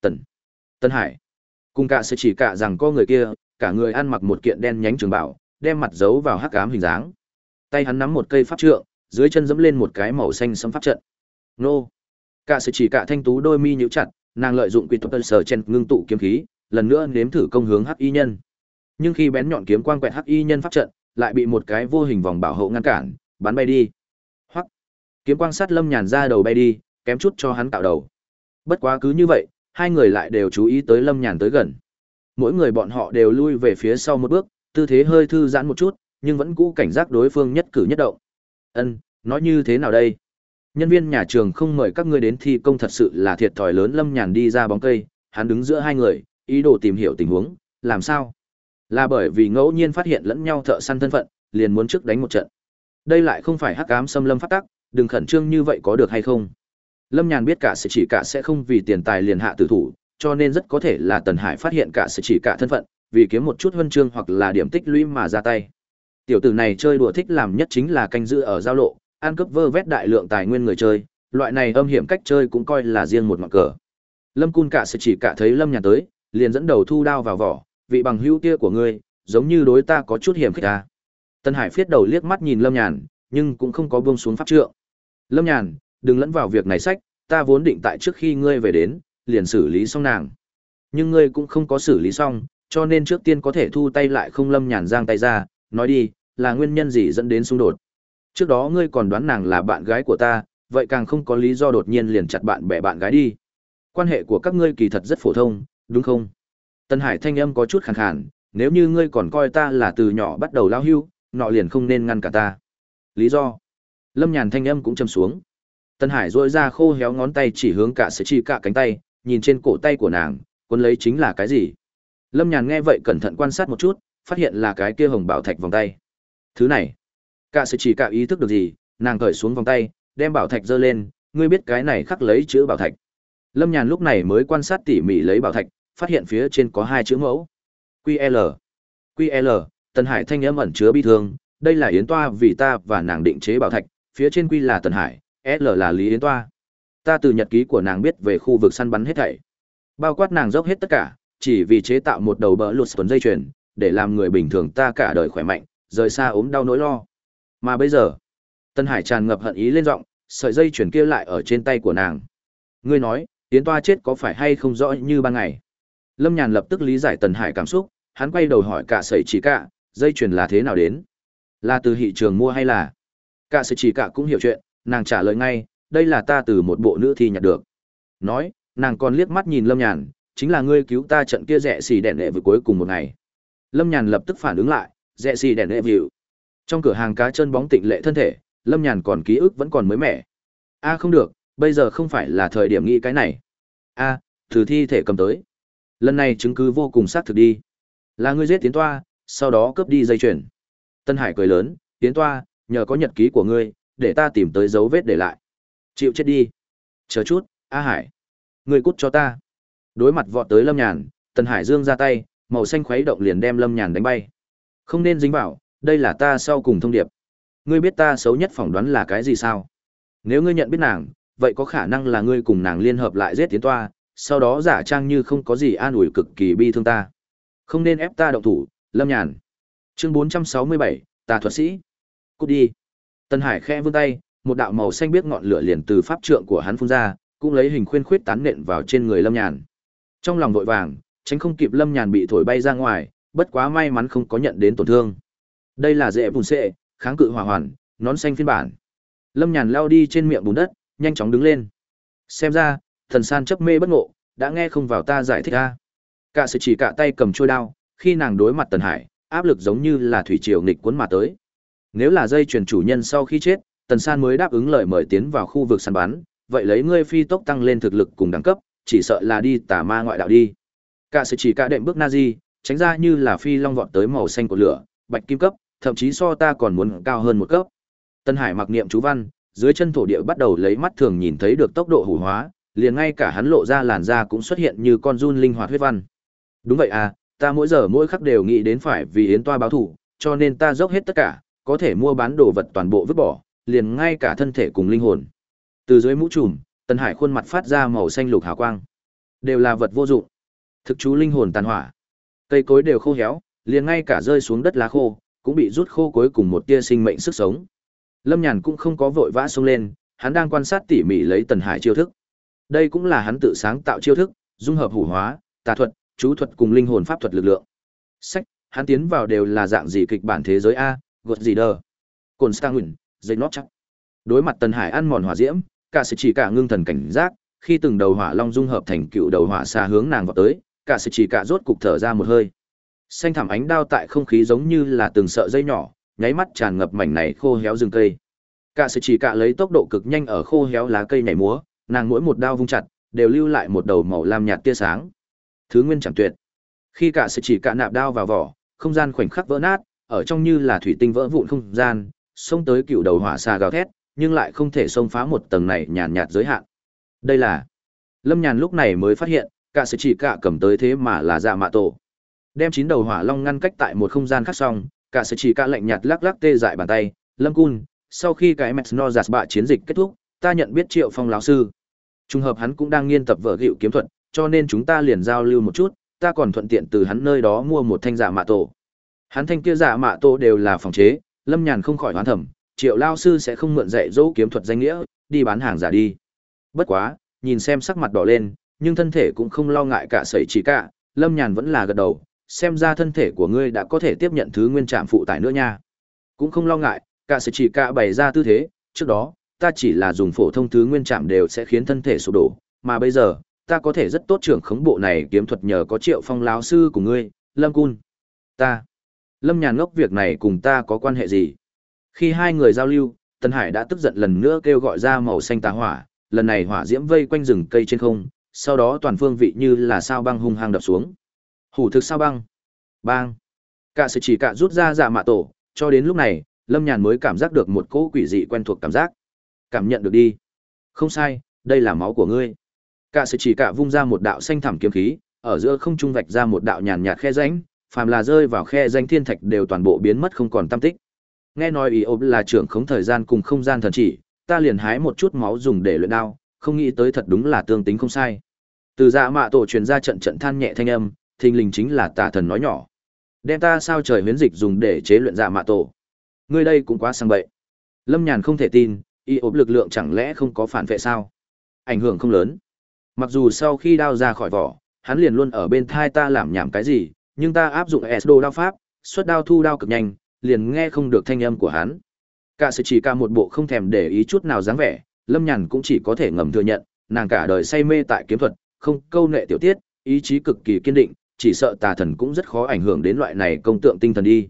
Tần. Tân Hải. Cùng cả sẽ chỉ cả rằng có người kia, cả người ăn mặc một kiện đen nhánh trường bảo, đem mặt giấu vào hắc ám hình dáng. Tay hắn nắm một cây pháp trượng, dưới chân dẫm lên một cái màu xanh sẫm pháp trận. Nô. Cả sự chỉ cả thanh tú đôi mi nhíu chặt, nàng lợi dụng quy tộc sở chen ngưng tụ kiếm khí, lần nữa nếm thử công hướng hắc y nhân. Nhưng khi bén nhọn kiếm quang quẹt hắc y nhân pháp trận, lại bị một cái vô hình vòng bảo hộ ngăn cản, bắn bay đi. hoặc Kiếm quang sát Lâm Nhàn ra đầu bay đi, kém chút cho hắn tạo đầu. Bất quá cứ như vậy, hai người lại đều chú ý tới Lâm Nhàn tới gần. Mỗi người bọn họ đều lui về phía sau một bước, tư thế hơi thư giãn một chút, nhưng vẫn cũ cảnh giác đối phương nhất cử nhất động. Ân, nói như thế nào đây? Nhân viên nhà trường không mời các ngươi đến thi công thật sự là thiệt thòi lớn Lâm Nhàn đi ra bóng cây, hắn đứng giữa hai người, ý đồ tìm hiểu tình huống, làm sao? Là bởi vì ngẫu nhiên phát hiện lẫn nhau thợ săn thân phận, liền muốn trước đánh một trận. Đây lại không phải hắc ám xâm lâm phát tắc, đừng khẩn trương như vậy có được hay không? Lâm Nhàn biết cả sẽ chỉ cả sẽ không vì tiền tài liền hạ tử thủ, cho nên rất có thể là Tần Hải phát hiện cả sẽ chỉ cả thân phận, vì kiếm một chút huân chương hoặc là điểm tích lũy mà ra tay. Tiểu tử này chơi đùa thích làm nhất chính là canh giữ ở giao lộ, ăn cướp vơ vét đại lượng tài nguyên người chơi, loại này âm hiểm cách chơi cũng coi là riêng một mặt cờ. Lâm Cun cả sẽ chỉ cả thấy Lâm Nhàn tới, liền dẫn đầu thu đao vào vỏ, vị bằng hữu kia của ngươi, giống như đối ta có chút hiểm khích ta. Tân Hải phiết đầu liếc mắt nhìn Lâm Nhàn, nhưng cũng không có buông xuống pháp trượng. Lâm Nhàn, đừng lẫn vào việc này sách, ta vốn định tại trước khi ngươi về đến, liền xử lý xong nàng. Nhưng ngươi cũng không có xử lý xong, cho nên trước tiên có thể thu tay lại không Lâm Nhàn giang tay ra, nói đi, là nguyên nhân gì dẫn đến xung đột. Trước đó ngươi còn đoán nàng là bạn gái của ta, vậy càng không có lý do đột nhiên liền chặt bạn bè bạn gái đi. Quan hệ của các ngươi kỳ thật rất phổ thông, đúng không? Tân Hải thanh âm có chút khàn khàn, nếu như ngươi còn coi ta là từ nhỏ bắt đầu lao hưu, nọ liền không nên ngăn cả ta. Lý do? Lâm Nhàn thanh âm cũng trầm xuống. Tân Hải rỗi ra khô héo ngón tay chỉ hướng cả sẽ chỉ cả cánh tay, nhìn trên cổ tay của nàng, quân lấy chính là cái gì? Lâm Nhàn nghe vậy cẩn thận quan sát một chút, phát hiện là cái kia hồng bảo thạch vòng tay. Thứ này, cả sẽ chỉ cả ý thức được gì, nàng cởi xuống vòng tay, đem bảo thạch giơ lên, ngươi biết cái này khắc lấy chữ bảo thạch. Lâm Nhàn lúc này mới quan sát tỉ mỉ lấy bảo thạch, phát hiện phía trên có hai chữ mẫu. QL. QL, Tần Hải thanh âm ẩn chứa bi thương, đây là yến toa vì ta và nàng định chế bảo thạch, phía trên quy là Tần Hải, L là Lý Yến toa. Ta từ nhật ký của nàng biết về khu vực săn bắn hết thảy. Bao quát nàng dốc hết tất cả, chỉ vì chế tạo một đầu bỡ lụt tuần dây chuyền, để làm người bình thường ta cả đời khỏe mạnh, rời xa ốm đau nỗi lo. Mà bây giờ, Tân Hải tràn ngập hận ý lên giọng, sợi dây chuyển kia lại ở trên tay của nàng. Ngươi nói, Yến toa chết có phải hay không rõ như ban ngày? Lâm Nhàn lập tức lý giải Tần Hải cảm xúc, hắn quay đầu hỏi cả sẩy chỉ cả, dây chuyền là thế nào đến? Là từ thị trường mua hay là? Cả sẩy chỉ cả cũng hiểu chuyện, nàng trả lời ngay, đây là ta từ một bộ nữ thi nhặt được. Nói, nàng còn liếc mắt nhìn Lâm Nhàn, chính là ngươi cứu ta trận kia rẻ xì đèn lệ vừa cuối cùng một ngày. Lâm Nhàn lập tức phản ứng lại, rẻ xì đèn lệ vịu. Trong cửa hàng cá chân bóng tịnh lệ thân thể, Lâm Nhàn còn ký ức vẫn còn mới mẻ. A không được, bây giờ không phải là thời điểm nghĩ cái này. A, à, thử thi thể cầm tới. Lần này chứng cứ vô cùng xác thực đi. Là ngươi giết tiến toa, sau đó cướp đi dây chuyền. Tân Hải cười lớn, tiến toa, nhờ có nhật ký của ngươi, để ta tìm tới dấu vết để lại. Chịu chết đi. Chờ chút, A Hải. Ngươi cút cho ta. Đối mặt vọt tới Lâm Nhàn, Tân Hải dương ra tay, màu xanh khuấy động liền đem Lâm Nhàn đánh bay. Không nên dính vào, đây là ta sau cùng thông điệp. Ngươi biết ta xấu nhất phỏng đoán là cái gì sao? Nếu ngươi nhận biết nàng, vậy có khả năng là ngươi cùng nàng liên hợp lại giết tiến toa, sau đó giả trang như không có gì an ủi cực kỳ bi thương ta. Không nên ép ta động thủ, Lâm Nhàn. Chương 467, tà thuật sĩ. Cút đi. Tân Hải khẽ vươn tay, một đạo màu xanh biếc ngọn lửa liền từ pháp trượng của hắn phun ra, cũng lấy hình khuyên khuyết tán nện vào trên người Lâm Nhàn. Trong lòng vội vàng, tránh không kịp Lâm Nhàn bị thổi bay ra ngoài, bất quá may mắn không có nhận đến tổn thương. Đây là dễ bùn xệ, kháng cự hỏa hoàn, nón xanh phiên bản. Lâm Nhàn lao đi trên miệng bùn đất, nhanh chóng đứng lên. Xem ra, thần san chấp mê bất ngộ, đã nghe không vào ta giải thích a. Cả sự chỉ cả tay cầm chuôi đao, khi nàng đối mặt Tần Hải, áp lực giống như là thủy triều nghịch cuốn mà tới. Nếu là dây chuyển chủ nhân sau khi chết, Tần San mới đáp ứng lời mời tiến vào khu vực săn bắn, vậy lấy ngươi phi tốc tăng lên thực lực cùng đẳng cấp, chỉ sợ là đi tà ma ngoại đạo đi. Cả sự chỉ cả đệm bước Nazi, tránh ra như là phi long vọt tới màu xanh của lửa, bạch kim cấp, thậm chí so ta còn muốn cao hơn một cấp. Tân Hải mặc niệm chú văn, dưới chân thổ địa bắt đầu lấy mắt thường nhìn thấy được tốc độ hủ hóa, liền ngay cả hắn lộ ra làn da cũng xuất hiện như con run linh hoạt huyết văn. Đúng vậy à, ta mỗi giờ mỗi khắc đều nghĩ đến phải vì yến toa báo thủ, cho nên ta dốc hết tất cả, có thể mua bán đồ vật toàn bộ vứt bỏ, liền ngay cả thân thể cùng linh hồn. Từ dưới mũ trùm, Tân Hải khuôn mặt phát ra màu xanh lục hào quang. Đều là vật vô dụng. Thực chú linh hồn tàn hỏa. Cây cối đều khô héo, liền ngay cả rơi xuống đất lá khô, cũng bị rút khô cuối cùng một tia sinh mệnh sức sống. Lâm Nhàn cũng không có vội vã xông lên, hắn đang quan sát tỉ mỉ lấy Tần Hải chiêu thức. Đây cũng là hắn tự sáng tạo chiêu thức, dung hợp hủ hóa, tà thuật, chú thuật cùng linh hồn pháp thuật lực lượng. Sách, hắn tiến vào đều là dạng gì kịch bản thế giới a, gột gì đờ. Cổn Stanguin, dây nót chắc. Đối mặt Tần Hải ăn mòn hỏa diễm, cả sự chỉ cả ngưng thần cảnh giác, khi từng đầu hỏa long dung hợp thành cựu đầu hỏa xa hướng nàng vào tới, cả sự chỉ cả rốt cục thở ra một hơi. Xanh thảm ánh đao tại không khí giống như là từng sợi dây nhỏ, nháy mắt tràn ngập mảnh này khô héo rừng cây. Cả sự chỉ cả lấy tốc độ cực nhanh ở khô héo lá cây nhảy múa, nàng mỗi một đao vung chặt, đều lưu lại một đầu màu lam nhạt tia sáng. Thứ nguyên chẳng tuyệt. Khi cả sự chỉ cả nạp đao vào vỏ, không gian khoảnh khắc vỡ nát, ở trong như là thủy tinh vỡ vụn không gian, xông tới cựu đầu hỏa xà gào thét, nhưng lại không thể xông phá một tầng này nhàn nhạt giới hạn. Đây là Lâm Nhàn lúc này mới phát hiện, cả sự chỉ cả cầm tới thế mà là dạ mạ tổ. Đem chín đầu hỏa long ngăn cách tại một không gian khác xong, cả sẽ chỉ cả lạnh nhạt lắc lắc tê dại bàn tay, Lâm Cun, sau khi cái mẹt No Giạt bạ chiến dịch kết thúc, ta nhận biết Triệu Phong lão sư. Trùng hợp hắn cũng đang nghiên tập vở gịu kiếm thuật, cho nên chúng ta liền giao lưu một chút, ta còn thuận tiện từ hắn nơi đó mua một thanh giả mạ tổ. Hắn thanh kia giả mạ tổ đều là phòng chế, Lâm Nhàn không khỏi hoán thẩm, Triệu lão sư sẽ không mượn dạy dỗ kiếm thuật danh nghĩa, đi bán hàng giả đi. Bất quá, nhìn xem sắc mặt đỏ lên, nhưng thân thể cũng không lo ngại cả sẩy chỉ cả, Lâm Nhàn vẫn là gật đầu, xem ra thân thể của ngươi đã có thể tiếp nhận thứ nguyên trạm phụ tải nữa nha. Cũng không lo ngại, cả sự chỉ cả bày ra tư thế, trước đó, ta chỉ là dùng phổ thông thứ nguyên trạm đều sẽ khiến thân thể sụp đổ, mà bây giờ, ta có thể rất tốt trưởng khống bộ này kiếm thuật nhờ có Triệu Phong lão sư của ngươi, Lâm Cun. Ta. Lâm Nhàn ngốc việc này cùng ta có quan hệ gì? Khi hai người giao lưu, Tân Hải đã tức giận lần nữa kêu gọi ra màu xanh tá hỏa, lần này hỏa diễm vây quanh rừng cây trên không, sau đó toàn phương vị như là sao băng hung hăng đập xuống. Hủ thực sao băng. Bang. Cả sự chỉ cả rút ra dạ mạ tổ, cho đến lúc này, Lâm Nhàn mới cảm giác được một cỗ quỷ dị quen thuộc cảm giác. Cảm nhận được đi. Không sai, đây là máu của ngươi. Cả sự chỉ cả vung ra một đạo xanh thẳm kiếm khí, ở giữa không trung vạch ra một đạo nhàn nhạt khe rãnh, phàm là rơi vào khe rãnh thiên thạch đều toàn bộ biến mất không còn tam tích. Nghe nói ý ốp là trưởng khống thời gian cùng không gian thần chỉ, ta liền hái một chút máu dùng để luyện đao, không nghĩ tới thật đúng là tương tính không sai. Từ dạ mạ tổ truyền ra trận trận than nhẹ thanh âm, thình lình chính là tà thần nói nhỏ. Đem ta sao trời huyễn dịch dùng để chế luyện dạ mạ tổ. Ngươi đây cũng quá sang bậy. Lâm Nhàn không thể tin, y ốp lực lượng chẳng lẽ không có phản vệ sao? Ảnh hưởng không lớn. Mặc dù sau khi đao ra khỏi vỏ, hắn liền luôn ở bên thai ta làm nhảm cái gì, nhưng ta áp dụng Esdo đao pháp, xuất đao thu đao cực nhanh, liền nghe không được thanh âm của hắn. Cả sự chỉ ca một bộ không thèm để ý chút nào dáng vẻ, Lâm Nhàn cũng chỉ có thể ngầm thừa nhận, nàng cả đời say mê tại kiếm thuật, không câu nệ tiểu tiết, ý chí cực kỳ kiên định, chỉ sợ tà thần cũng rất khó ảnh hưởng đến loại này công tượng tinh thần đi.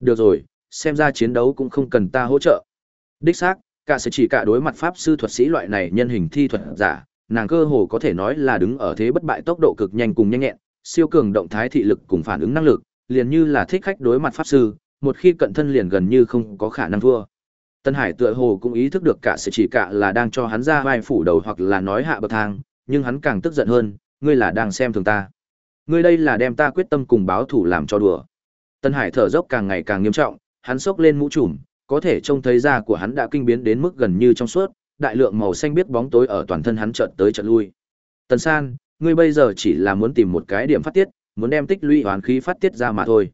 Được rồi, xem ra chiến đấu cũng không cần ta hỗ trợ. Đích xác, cả sẽ chỉ cả đối mặt pháp sư thuật sĩ loại này nhân hình thi thuật giả, nàng cơ hồ có thể nói là đứng ở thế bất bại tốc độ cực nhanh cùng nhanh nhẹn, siêu cường động thái thị lực cùng phản ứng năng lực, liền như là thích khách đối mặt pháp sư, một khi cận thân liền gần như không có khả năng thua. Tân Hải tựa hồ cũng ý thức được cả sẽ chỉ cả là đang cho hắn ra vai phủ đầu hoặc là nói hạ bậc thang, nhưng hắn càng tức giận hơn, ngươi là đang xem thường ta. Ngươi đây là đem ta quyết tâm cùng báo thủ làm cho đùa. Tân Hải thở dốc càng ngày càng nghiêm trọng, hắn sốc lên mũ trùm, có thể trông thấy da của hắn đã kinh biến đến mức gần như trong suốt, đại lượng màu xanh biết bóng tối ở toàn thân hắn chợt tới chợt lui. Tần San, ngươi bây giờ chỉ là muốn tìm một cái điểm phát tiết, muốn đem tích lũy oán khí phát tiết ra mà thôi.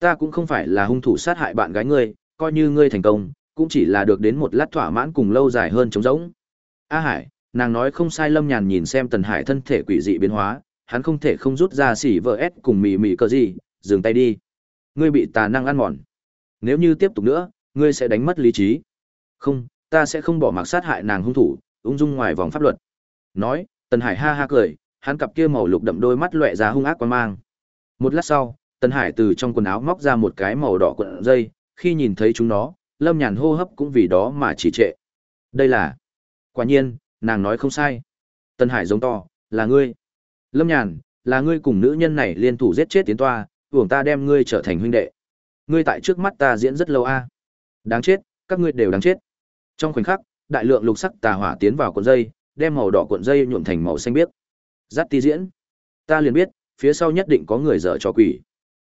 Ta cũng không phải là hung thủ sát hại bạn gái ngươi, coi như ngươi thành công, cũng chỉ là được đến một lát thỏa mãn cùng lâu dài hơn trống rỗng. A Hải, nàng nói không sai Lâm Nhàn nhìn xem Tần Hải thân thể quỷ dị biến hóa, hắn không thể không rút ra xỉ vợ S cùng mỉ mỉ cờ gì, dừng tay đi. Ngươi bị tà năng ăn mòn. Nếu như tiếp tục nữa, ngươi sẽ đánh mất lý trí. Không, ta sẽ không bỏ mặc sát hại nàng hung thủ, ung dung ngoài vòng pháp luật. Nói, Tần Hải ha ha cười, hắn cặp kia màu lục đậm đôi mắt loẹ ra hung ác quan mang. Một lát sau, Tần Hải từ trong quần áo móc ra một cái màu đỏ cuộn dây, khi nhìn thấy chúng nó, Lâm Nhàn hô hấp cũng vì đó mà chỉ trệ. Đây là... Quả nhiên, nàng nói không sai. Tần Hải giống to, là ngươi. Lâm Nhàn, là ngươi cùng nữ nhân này liên thủ giết chết tiến toa, uổng ta đem ngươi trở thành huynh đệ. Ngươi tại trước mắt ta diễn rất lâu a. Đáng chết, các ngươi đều đáng chết. Trong khoảnh khắc, đại lượng lục sắc tà hỏa tiến vào cuộn dây, đem màu đỏ cuộn dây nhuộm thành màu xanh biếc. Dắt ti diễn. Ta liền biết, phía sau nhất định có người dở trò quỷ.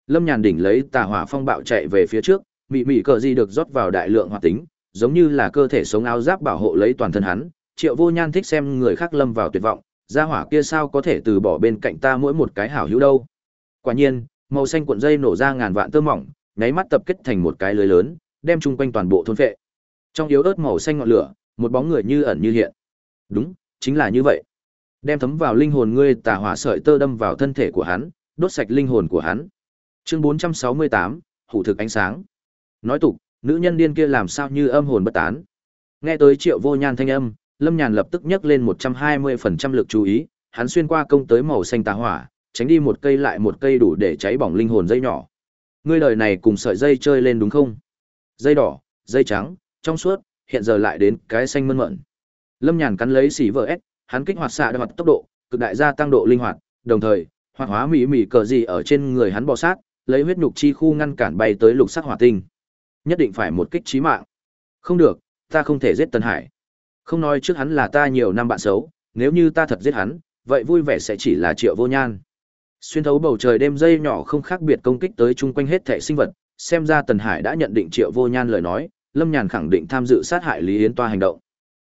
Lâm Nhàn đỉnh lấy tà hỏa phong bạo chạy về phía trước, mị mị cờ gì được rót vào đại lượng hoạt tính, giống như là cơ thể sống áo giáp bảo hộ lấy toàn thân hắn. Triệu Vô Nhan thích xem người khác lâm vào tuyệt vọng, gia hỏa kia sao có thể từ bỏ bên cạnh ta mỗi một cái hảo hữu đâu. Quả nhiên, màu xanh cuộn dây nổ ra ngàn vạn tơ mỏng, nháy mắt tập kết thành một cái lưới lớn, đem chung quanh toàn bộ thôn phệ. Trong yếu ớt màu xanh ngọn lửa, một bóng người như ẩn như hiện. Đúng, chính là như vậy. Đem thấm vào linh hồn ngươi tà hỏa sợi tơ đâm vào thân thể của hắn, đốt sạch linh hồn của hắn. Chương 468, hủ thực ánh sáng. Nói tục, nữ nhân điên kia làm sao như âm hồn bất tán. Nghe tới Triệu Vô Nhan thanh âm, Lâm Nhàn lập tức nhấc lên 120% lực chú ý, hắn xuyên qua công tới màu xanh tà hỏa, tránh đi một cây lại một cây đủ để cháy bỏng linh hồn dây nhỏ. Ngươi đời này cùng sợi dây chơi lên đúng không? Dây đỏ, dây trắng, trong suốt, hiện giờ lại đến cái xanh mơn mởn. Lâm Nhàn cắn lấy xỉ vợ S, hắn kích hoạt xạ đe tốc độ, cực đại gia tăng độ linh hoạt, đồng thời, hoạt hóa mỹ mỹ cờ gì ở trên người hắn bò sát, lấy huyết nhục chi khu ngăn cản bay tới lục sắc hỏa tinh. Nhất định phải một kích chí mạng. Không được, ta không thể giết Tân Hải. Không nói trước hắn là ta nhiều năm bạn xấu, nếu như ta thật giết hắn, vậy vui vẻ sẽ chỉ là Triệu Vô Nhan. Xuyên thấu bầu trời đêm dây nhỏ không khác biệt công kích tới chung quanh hết thảy sinh vật, xem ra Tần Hải đã nhận định Triệu Vô Nhan lời nói, Lâm Nhàn khẳng định tham dự sát hại Lý Yến Toa hành động.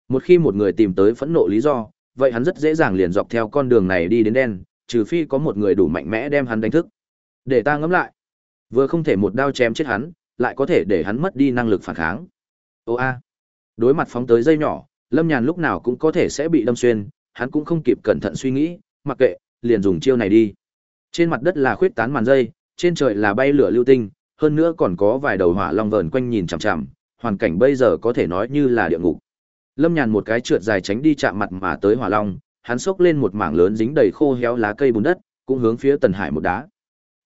Một khi một người tìm tới phẫn nộ lý do, vậy hắn rất dễ dàng liền dọc theo con đường này đi đến đen, trừ phi có một người đủ mạnh mẽ đem hắn đánh thức. Để ta ngẫm lại. Vừa không thể một đao chém chết hắn, lại có thể để hắn mất đi năng lực phản kháng. Ô a. Đối mặt phóng tới dây nhỏ, Lâm Nhàn lúc nào cũng có thể sẽ bị đâm xuyên, hắn cũng không kịp cẩn thận suy nghĩ, mặc kệ, liền dùng chiêu này đi. Trên mặt đất là khuyết tán màn dây, trên trời là bay lửa lưu tinh, hơn nữa còn có vài đầu hỏa long vờn quanh nhìn chằm chằm, hoàn cảnh bây giờ có thể nói như là địa ngục. Lâm Nhàn một cái trượt dài tránh đi chạm mặt mà tới hỏa long, hắn xốc lên một mảng lớn dính đầy khô héo lá cây bùn đất, cũng hướng phía Tần Hải một đá.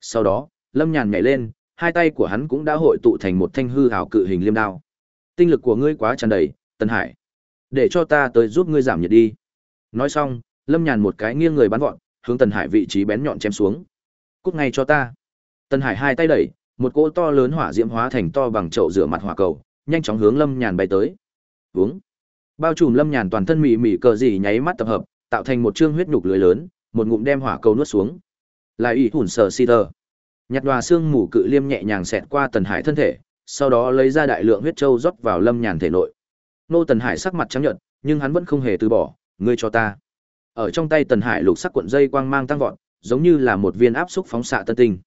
Sau đó, Lâm Nhàn nhảy lên, hai tay của hắn cũng đã hội tụ thành một thanh hư hào cự hình liêm đao. Tinh lực của ngươi quá tràn đầy, Tần Hải. Để cho ta tới giúp ngươi giảm nhiệt đi. Nói xong, Lâm Nhàn một cái nghiêng người bắn vọt, hướng Tần Hải vị trí bén nhọn chém xuống. Cút ngay cho ta. Tần Hải hai tay đẩy, một cỗ to lớn hỏa diễm hóa thành to bằng chậu rửa mặt hỏa cầu, nhanh chóng hướng Lâm Nhàn bay tới. Uống. Bao trùm Lâm Nhàn toàn thân mị mị cờ dì nháy mắt tập hợp, tạo thành một trương huyết nhục lưới lớn, một ngụm đem hỏa cầu nuốt xuống. Lại ủy hủn sờ si tờ. Nhặt đòa xương mù cự liêm nhẹ nhàng xẹt qua Tần Hải thân thể, sau đó lấy ra đại lượng huyết châu rót vào Lâm Nhàn thể nội. Nô Tần Hải sắc mặt trắng nhợt, nhưng hắn vẫn không hề từ bỏ, ngươi cho ta. Ở trong tay Tần Hải lục sắc cuộn dây quang mang tăng vọt, giống như là một viên áp xúc phóng xạ tân tinh.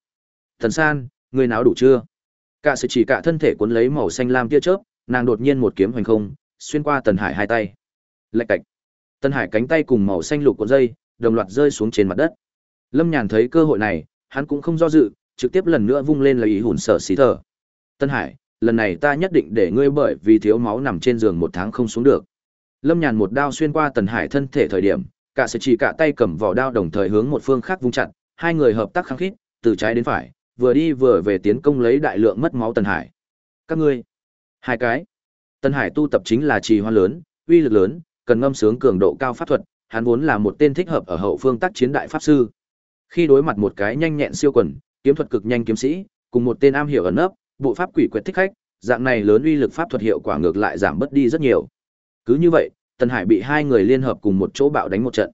Thần San, ngươi náo đủ chưa? Cả sự chỉ cả thân thể cuốn lấy màu xanh lam tia chớp, nàng đột nhiên một kiếm hoành không, xuyên qua Tần Hải hai tay. Lạch cạch. Tần Hải cánh tay cùng màu xanh lục cuộn dây, đồng loạt rơi xuống trên mặt đất. Lâm Nhàn thấy cơ hội này, hắn cũng không do dự, trực tiếp lần nữa vung lên lấy ý hùn sở xí thở. Tân Hải, lần này ta nhất định để ngươi bởi vì thiếu máu nằm trên giường một tháng không xuống được. Lâm Nhàn một đao xuyên qua Tần Hải thân thể thời điểm, cả sẽ chỉ cả tay cầm vỏ đao đồng thời hướng một phương khác vung chặt, hai người hợp tác khăng khít, từ trái đến phải, vừa đi vừa về tiến công lấy đại lượng mất máu Tần Hải. Các ngươi, hai cái. Tần Hải tu tập chính là trì hoa lớn, uy lực lớn, cần ngâm sướng cường độ cao pháp thuật, hắn vốn là một tên thích hợp ở hậu phương tác chiến đại pháp sư. Khi đối mặt một cái nhanh nhẹn siêu quần, kiếm thuật cực nhanh kiếm sĩ, cùng một tên am hiểu ẩn nấp, bộ pháp quỷ quyệt thích khách, dạng này lớn uy lực pháp thuật hiệu quả ngược lại giảm bớt đi rất nhiều. Cứ như vậy, Tần Hải bị hai người liên hợp cùng một chỗ bạo đánh một trận.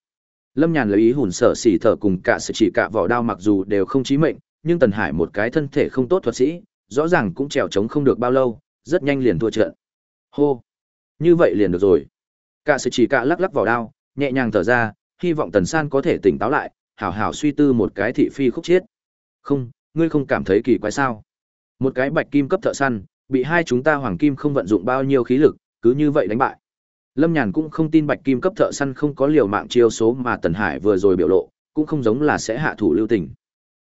Lâm Nhàn lấy ý hùn sở xỉ thở cùng cả sự chỉ cả vỏ đao mặc dù đều không chí mệnh, nhưng Tần Hải một cái thân thể không tốt thuật sĩ, rõ ràng cũng trèo chống không được bao lâu, rất nhanh liền thua trận. Hô, như vậy liền được rồi. Cả sự chỉ cả lắc lắc vỏ đao, nhẹ nhàng thở ra, hy vọng tần san có thể tỉnh táo lại hảo hảo suy tư một cái thị phi khúc chiết không ngươi không cảm thấy kỳ quái sao một cái bạch kim cấp thợ săn, bị hai chúng ta hoàng kim không vận dụng bao nhiêu khí lực, cứ như vậy đánh bại. Lâm nhàn cũng không tin bạch kim cấp thợ săn không có liều mạng chiêu số mà tần hải vừa rồi biểu lộ, cũng không giống là sẽ hạ thủ lưu tình.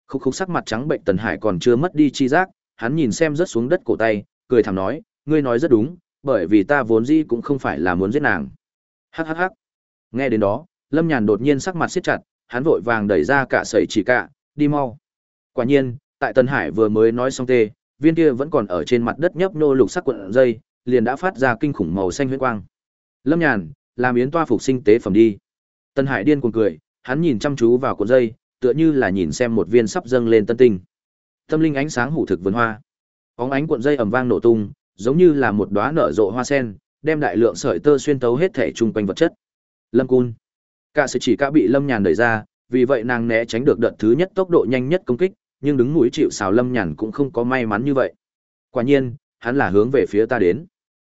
Khúc khúc sắc mặt trắng bệnh tần hải còn chưa mất đi chi giác, hắn nhìn xem rớt xuống đất cổ tay, cười thảm nói, ngươi nói rất đúng, bởi vì ta vốn dĩ cũng không phải là muốn giết nàng. Hhh nghe đến đó, lâm nhàn đột nhiên sắc mặt siết chặt, hắn vội vàng đẩy ra cả sẩy chỉ cả đi mau. Quả nhiên, tại tần hải vừa mới nói xong tê viên kia vẫn còn ở trên mặt đất nhấp nô lục sắc quận dây, liền đã phát ra kinh khủng màu xanh huyết quang. Lâm nhàn, làm yến toa phục sinh tế phẩm đi. Tân hải điên cuồng cười, hắn nhìn chăm chú vào cuộn dây, tựa như là nhìn xem một viên sắp dâng lên tân tinh. Tâm linh ánh sáng hủ thực vườn hoa. Óng ánh cuộn dây ầm vang nổ tung, giống như là một đóa nở rộ hoa sen, đem đại lượng sợi tơ xuyên tấu hết thể chung quanh vật chất. Lâm cun. Cả sự chỉ cả bị lâm nhàn đẩy ra, vì vậy nàng né tránh được đợt thứ nhất tốc độ nhanh nhất công kích nhưng đứng mũi chịu xào lâm nhàn cũng không có may mắn như vậy. Quả nhiên, hắn là hướng về phía ta đến.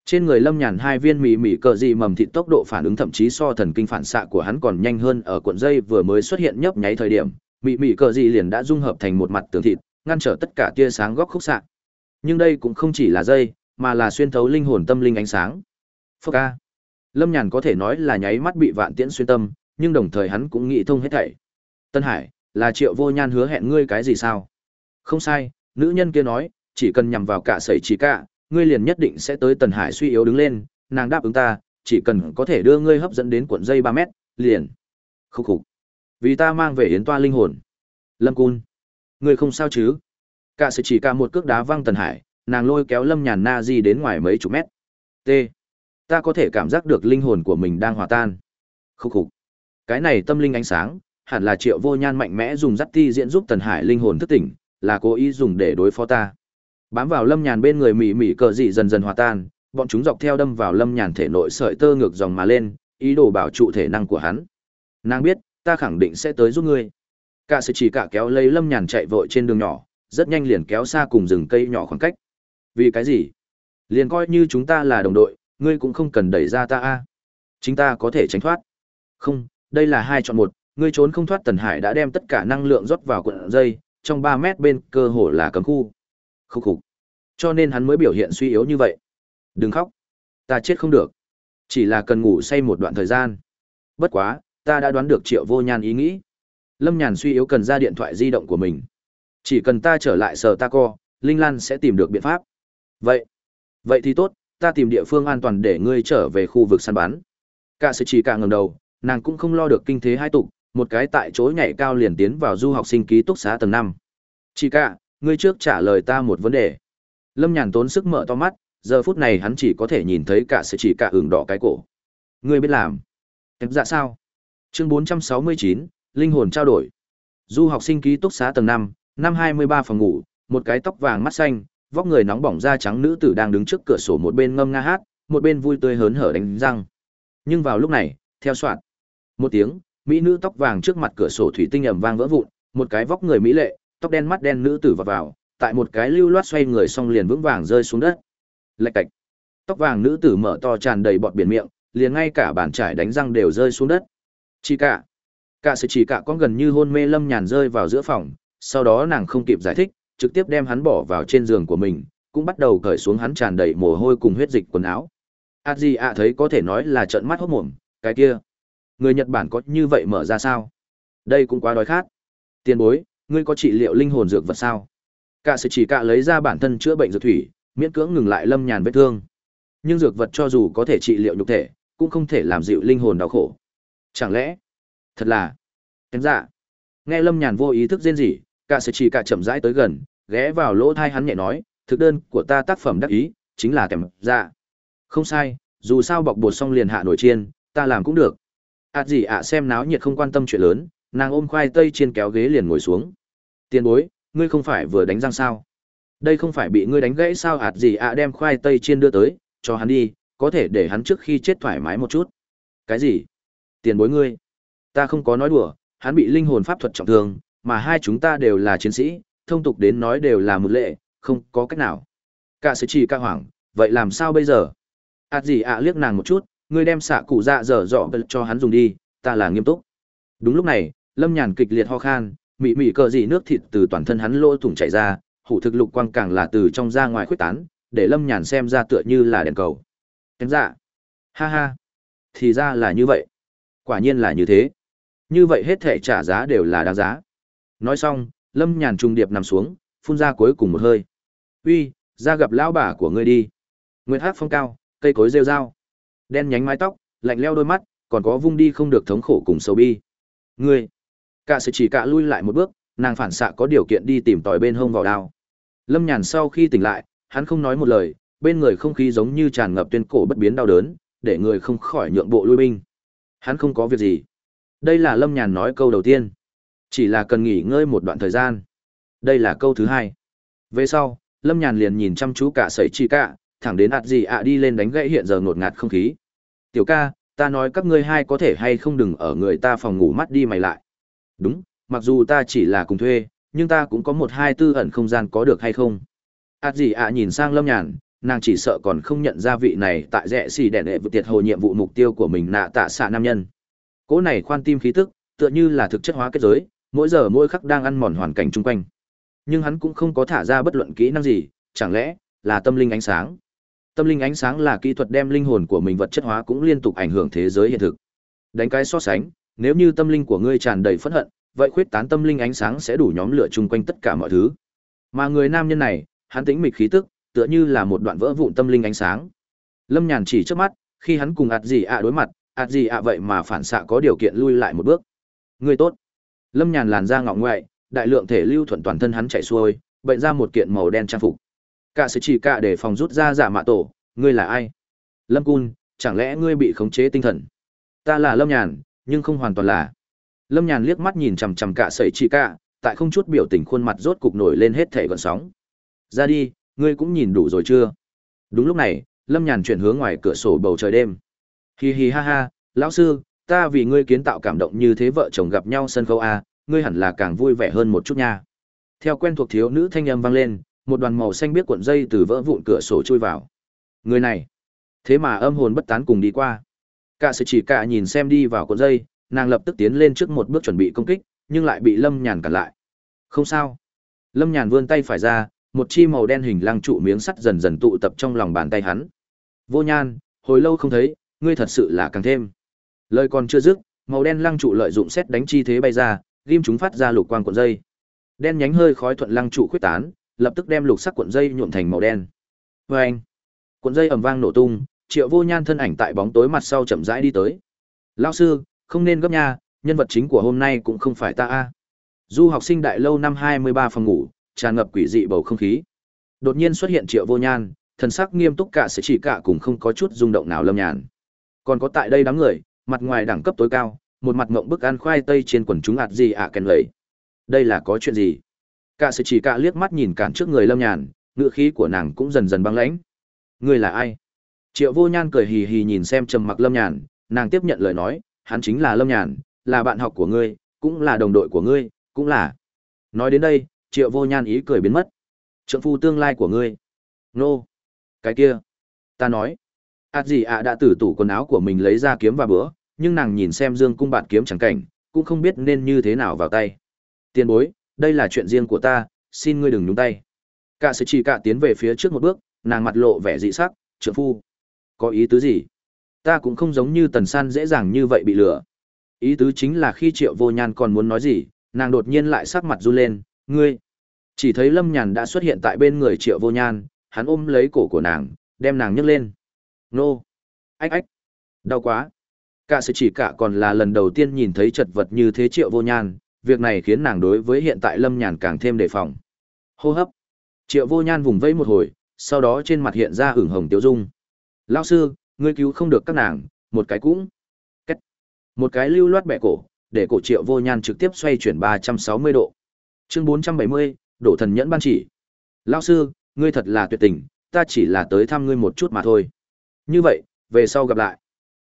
Trên người lâm nhàn hai viên mì mì cờ dị mầm thịt tốc độ phản ứng thậm chí so thần kinh phản xạ của hắn còn nhanh hơn ở cuộn dây vừa mới xuất hiện nhấp nháy thời điểm mị mị cờ dị liền đã dung hợp thành một mặt tường thịt, ngăn trở tất cả tia sáng góc khúc xạ. Nhưng đây cũng không chỉ là dây, mà là xuyên thấu linh hồn tâm linh ánh sáng. Phơ ca lâm nhàn có thể nói là nháy mắt bị vạn tiễn xuyên tâm, nhưng đồng thời hắn cũng nghĩ thông hết thảy. Tân hải là triệu vô nhan hứa hẹn ngươi cái gì sao? Không sai, nữ nhân kia nói, chỉ cần nhằm vào cả sẩy chỉ cả, ngươi liền nhất định sẽ tới tần hải suy yếu đứng lên, nàng đáp ứng ta, chỉ cần có thể đưa ngươi hấp dẫn đến cuộn dây ba mét, liền. Khúc khục. Vì ta mang về yến toa linh hồn. Lâm cun. Ngươi không sao chứ? Cả sẩy chỉ cả một cước đá văng tần hải, nàng lôi kéo lâm nhàn na di đến ngoài mấy chục mét. T. Ta có thể cảm giác được linh hồn của mình đang hòa tan. Khúc khục. Cái này tâm linh ánh sáng hẳn là triệu vô nhan mạnh mẽ dùng dắt ti diễn giúp tần hải linh hồn thức tỉnh, là cố ý dùng để đối phó ta. Bám vào lâm nhàn bên người mỉ mỉ cờ dị dần dần hòa tan, bọn chúng dọc theo đâm vào lâm nhàn thể nội sợi tơ ngược dòng mà lên, ý đồ bảo trụ thể năng của hắn. Nàng biết, ta khẳng định sẽ tới giúp ngươi. Cả sự chỉ cả kéo lấy lâm nhàn chạy vội trên đường nhỏ, rất nhanh liền kéo xa cùng rừng cây nhỏ khoảng cách. Vì cái gì? Liền coi như chúng ta là đồng đội, ngươi cũng không cần đẩy ra ta a. Chính ta có thể tránh thoát. Không, đây là hai chọn một ngươi trốn không thoát tần hải đã đem tất cả năng lượng rót vào cuộn dây, trong ba mét bên cơ hồ là cấm khu. Khúc khục. Cho nên hắn mới biểu hiện suy yếu như vậy. Đừng khóc. Ta chết không được. Chỉ là cần ngủ say một đoạn thời gian. Bất quá, ta đã đoán được triệu vô nhan ý nghĩ. Lâm nhàn suy yếu cần ra điện thoại di động của mình. Chỉ cần ta trở lại sờ ta co, linh lan sẽ tìm được biện pháp. Vậy vậy thì tốt, ta tìm địa phương an toàn để ngươi trở về khu vực săn bắn. Cả sự chỉ cả ngầm đầu, nàng cũng không lo được kinh thế hai tục một cái tại chỗ nhảy cao liền tiến vào du học sinh ký túc xá tầng năm. Chị cả, ngươi trước trả lời ta một vấn đề. Lâm nhàn tốn sức mở to mắt, giờ phút này hắn chỉ có thể nhìn thấy cả sự chỉ cả ửng đỏ cái cổ. Ngươi biết làm. Em dạ sao? Chương bốn trăm sáu mươi chín, linh hồn trao đổi. Du học sinh ký túc xá tầng năm năm hai mươi ba phòng ngủ, một cái tóc vàng mắt xanh, vóc người nóng bỏng da trắng nữ tử đang đứng trước cửa sổ một bên ngâm nga hát, một bên vui tươi hớn hở đánh răng. Nhưng vào lúc này, theo soạn, một tiếng mỹ nữ tóc vàng trước mặt cửa sổ thủy tinh ầm vang vỡ vụn, một cái vóc người mỹ lệ, tóc đen mắt đen nữ tử vào vào, tại một cái lưu loát xoay người xong liền vững vàng rơi xuống đất. Lạch cạch. Tóc vàng nữ tử mở to tràn đầy bọt biển miệng, liền ngay cả bàn trải đánh răng đều rơi xuống đất. Chỉ cả. Cả sự chỉ cả con gần như hôn mê lâm nhàn rơi vào giữa phòng, sau đó nàng không kịp giải thích, trực tiếp đem hắn bỏ vào trên giường của mình, cũng bắt đầu cởi xuống hắn tràn đầy mồ hôi cùng huyết dịch quần áo. A di ạ thấy có thể nói là trợn mắt hốc mồm, cái kia người nhật bản có như vậy mở ra sao? Đây cũng quá đói khát. Tiền bối, ngươi có trị liệu linh hồn dược vật sao? Cả sự chỉ cả lấy ra bản thân chữa bệnh dược thủy, miễn cưỡng ngừng lại lâm nhàn vết thương. Nhưng dược vật cho dù có thể trị liệu nhục thể, cũng không thể làm dịu linh hồn đau khổ. Chẳng lẽ? Thật là. Em dạ. Nghe lâm nhàn vô ý thức rên rỉ cả sự chỉ cả chậm rãi tới gần, ghé vào lỗ thai hắn nhẹ nói, thực đơn của ta tác phẩm đắc ý, chính là kèm dạ. Không sai, dù sao bọc bột xong liền hạ nổi chiên, ta làm cũng được ạt gì ạ à, xem náo nhiệt không quan tâm chuyện lớn, nàng ôm khoai tây trên kéo ghế liền ngồi xuống. Tiền bối, ngươi không phải vừa đánh răng sao? Đây không phải bị ngươi đánh gãy sao? Ạt gì ạ à, đem khoai tây chiên đưa tới, cho hắn đi, có thể để hắn trước khi chết thoải mái một chút. Cái gì? Tiền bối ngươi, ta không có nói đùa, hắn bị linh hồn pháp thuật trọng thương, mà hai chúng ta đều là chiến sĩ, thông tục đến nói đều là một lệ, không có cách nào. Cả sự chỉ ca hoảng, vậy làm sao bây giờ? Ạt gì ạ à, liếc nàng một chút ngươi đem xạ cụ dạ dở dọ cho hắn dùng đi, ta là nghiêm túc. Đúng lúc này, lâm nhàn kịch liệt ho khan, mị mị cờ dị nước thịt từ toàn thân hắn lỗ thủng chảy ra, hủ thực lục quang càng là từ trong ra ngoài khuếch tán, để lâm nhàn xem ra tựa như là đèn cầu. Kém dạ. Ha ha. Thì ra là như vậy. Quả nhiên là như thế. Như vậy hết thể trả giá đều là đáng giá. Nói xong, lâm nhàn trung điệp nằm xuống, phun ra cuối cùng một hơi. Uy, ra gặp lão bà của ngươi đi. Nguyễn hát phong cao, cây cối rêu dao đen nhánh mái tóc, lạnh leo đôi mắt, còn có vung đi không được thống khổ cùng sầu bi. Ngươi, cả sự chỉ cả lui lại một bước, nàng phản xạ có điều kiện đi tìm tòi bên hông vào đao. Lâm nhàn sau khi tỉnh lại, hắn không nói một lời, bên người không khí giống như tràn ngập tuyên cổ bất biến đau đớn, để người không khỏi nhượng bộ lui binh. Hắn không có việc gì. Đây là lâm nhàn nói câu đầu tiên. Chỉ là cần nghỉ ngơi một đoạn thời gian. Đây là câu thứ hai. Về sau, lâm nhàn liền nhìn chăm chú cả sẩy chi cả, thẳng đến ạt gì ạ đi lên đánh gãy hiện giờ ngột ngạt không khí tiểu ca, ta nói các ngươi hai có thể hay không đừng ở người ta phòng ngủ mắt đi mày lại. Đúng, mặc dù ta chỉ là cùng thuê, nhưng ta cũng có một hai tư ẩn không gian có được hay không? Ạt gì ạ à nhìn sang lâm nhàn, nàng chỉ sợ còn không nhận ra vị này tại rẽ xì đèn đệ vượt tiệt hồ nhiệm vụ mục tiêu của mình nạ tạ xạ nam nhân. Cỗ này khoan tim khí tức, tựa như là thực chất hóa kết giới, mỗi giờ mỗi khắc đang ăn mòn hoàn cảnh chung quanh. Nhưng hắn cũng không có thả ra bất luận kỹ năng gì, chẳng lẽ là tâm linh ánh sáng? Tâm linh ánh sáng là kỹ thuật đem linh hồn của mình vật chất hóa cũng liên tục ảnh hưởng thế giới hiện thực. Đánh cái so sánh, nếu như tâm linh của ngươi tràn đầy phẫn hận, vậy khuyết tán tâm linh ánh sáng sẽ đủ nhóm lửa chung quanh tất cả mọi thứ. Mà người nam nhân này, hắn tĩnh mịch khí tức, tựa như là một đoạn vỡ vụn tâm linh ánh sáng. Lâm nhàn chỉ trước mắt, khi hắn cùng ạt gì ạ đối mặt, ạt gì ạ vậy mà phản xạ có điều kiện lui lại một bước. Ngươi tốt. Lâm nhàn làn da ngọng ngoại, đại lượng thể lưu thuận toàn thân hắn chạy xuôi, bệnh ra một kiện màu đen trang phục cả sự chỉ cả để phòng rút ra giả mạ tổ, ngươi là ai? Lâm cun, chẳng lẽ ngươi bị khống chế tinh thần? Ta là lâm nhàn, nhưng không hoàn toàn là. Lâm nhàn liếc mắt nhìn chằm chằm cả sẩy chỉ cả, tại không chút biểu tình khuôn mặt rốt cục nổi lên hết thể gọn sóng. Ra đi, ngươi cũng nhìn đủ rồi chưa? Đúng lúc này, lâm nhàn chuyển hướng ngoài cửa sổ bầu trời đêm. Hì hì ha ha, lão sư, ta vì ngươi kiến tạo cảm động như thế vợ chồng gặp nhau sân khấu a ngươi hẳn là càng vui vẻ hơn một chút nha. Theo quen thuộc thiếu nữ thanh âm vang lên một đoàn màu xanh biết cuộn dây từ vỡ vụn cửa sổ chui vào. Người này. Thế mà âm hồn bất tán cùng đi qua. Cả sự chỉ cả nhìn xem đi vào cuộn dây, nàng lập tức tiến lên trước một bước chuẩn bị công kích, nhưng lại bị lâm nhàn cản lại. Không sao. Lâm nhàn vươn tay phải ra, một chi màu đen hình lăng trụ miếng sắt dần dần tụ tập trong lòng bàn tay hắn. Vô nhan, hồi lâu không thấy, ngươi thật sự là càng thêm. Lời còn chưa dứt, màu đen lăng trụ lợi dụng xét đánh chi thế bay ra, ghim chúng phát ra lục quang cuộn dây. Đen nhánh hơi khói thuận lăng trụ khuyết tán lập tức đem lục sắc cuộn dây nhuộm thành màu đen. Và anh, cuộn dây ầm vang nổ tung, triệu vô nhan thân ảnh tại bóng tối mặt sau chậm rãi đi tới. Lão sư, không nên gấp nha, nhân vật chính của hôm nay cũng không phải ta a. Du học sinh đại lâu năm hai mươi ba phòng ngủ, tràn ngập quỷ dị bầu không khí. Đột nhiên xuất hiện triệu vô nhan, thần sắc nghiêm túc cả sẽ chỉ cả cùng không có chút rung động nào lâm nhàn. Còn có tại đây đám người, mặt ngoài đẳng cấp tối cao, một mặt ngậm bức ăn khoai tây trên quần chúng ạt gì ạ à kèn lầy. Đây là có chuyện gì? Cả sự chỉ cả liếc mắt nhìn cản trước người lâm nhàn ngựa khí của nàng cũng dần dần băng lãnh. Ngươi là ai? Triệu vô nhan cười hì hì nhìn xem trầm mặc lâm nhàn, nàng tiếp nhận lời nói, hắn chính là lâm nhàn, là bạn học của ngươi, cũng là đồng đội của ngươi, cũng là. Nói đến đây, triệu vô nhan ý cười biến mất. Trượng phu tương lai của ngươi. Nô. Cái kia. Ta nói. À gì ạ à đã từ tủ quần áo của mình lấy ra kiếm và bữa, nhưng nàng nhìn xem dương cung bạn kiếm chẳng cảnh, cũng không biết nên như thế nào vào tay. Tiền bối đây là chuyện riêng của ta, xin ngươi đừng nhúng tay. Cả sự chỉ cả tiến về phía trước một bước, nàng mặt lộ vẻ dị sắc, trượng phu, có ý tứ gì? Ta cũng không giống như tần san dễ dàng như vậy bị lừa. Ý tứ chính là khi triệu vô nhan còn muốn nói gì, nàng đột nhiên lại sắc mặt run lên, ngươi, chỉ thấy lâm nhàn đã xuất hiện tại bên người triệu vô nhan, hắn ôm lấy cổ của nàng, đem nàng nhấc lên. Nô, ách ách, đau quá. Cả sự chỉ cả còn là lần đầu tiên nhìn thấy chật vật như thế triệu vô nhan việc này khiến nàng đối với hiện tại lâm nhàn càng thêm đề phòng. Hô hấp. Triệu vô nhan vùng vẫy một hồi, sau đó trên mặt hiện ra hửng hồng tiêu dung. Lao sư, ngươi cứu không được các nàng, một cái cũng Cách. một cái lưu loát bẹ cổ, để cổ triệu vô nhan trực tiếp xoay chuyển ba trăm sáu mươi độ. Chương bốn trăm bảy mươi, đổ thần nhẫn ban chỉ. Lao sư, ngươi thật là tuyệt tình, ta chỉ là tới thăm ngươi một chút mà thôi. Như vậy, về sau gặp lại.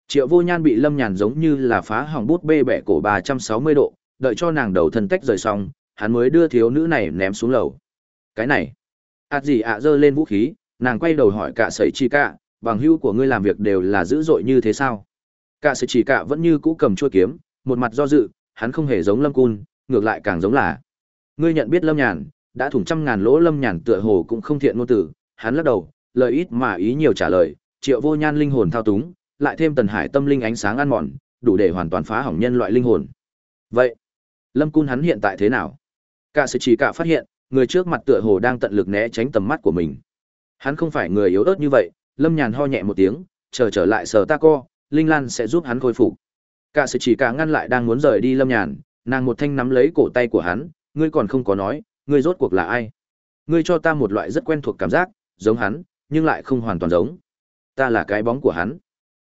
Triệu vô nhan bị lâm nhàn giống như là phá hỏng bút bê bẹ cổ ba trăm sáu mươi độ đợi cho nàng đầu thân tách rời xong, hắn mới đưa thiếu nữ này ném xuống lầu. Cái này, ạt gì ạ giơ lên vũ khí, nàng quay đầu hỏi cả sẩy chi cả bằng hữu của ngươi làm việc đều là dữ dội như thế sao? Cả sẩy chi cả vẫn như cũ cầm chua kiếm, một mặt do dự, hắn không hề giống lâm cun, ngược lại càng giống là, ngươi nhận biết lâm nhàn, đã thủng trăm ngàn lỗ lâm nhàn tựa hồ cũng không thiện ngôn từ hắn lắc đầu, lời ít mà ý nhiều trả lời, triệu vô nhan linh hồn thao túng, lại thêm tần hải tâm linh ánh sáng ăn mòn, đủ để hoàn toàn phá hỏng nhân loại linh hồn. Vậy lâm cun hắn hiện tại thế nào? Cả sự chỉ cả phát hiện, người trước mặt tựa hồ đang tận lực né tránh tầm mắt của mình. Hắn không phải người yếu ớt như vậy, lâm nhàn ho nhẹ một tiếng, chờ trở lại sờ ta co, linh lan sẽ giúp hắn khôi phục. Cả sự chỉ cả ngăn lại đang muốn rời đi lâm nhàn, nàng một thanh nắm lấy cổ tay của hắn, ngươi còn không có nói, ngươi rốt cuộc là ai? Ngươi cho ta một loại rất quen thuộc cảm giác, giống hắn, nhưng lại không hoàn toàn giống. Ta là cái bóng của hắn.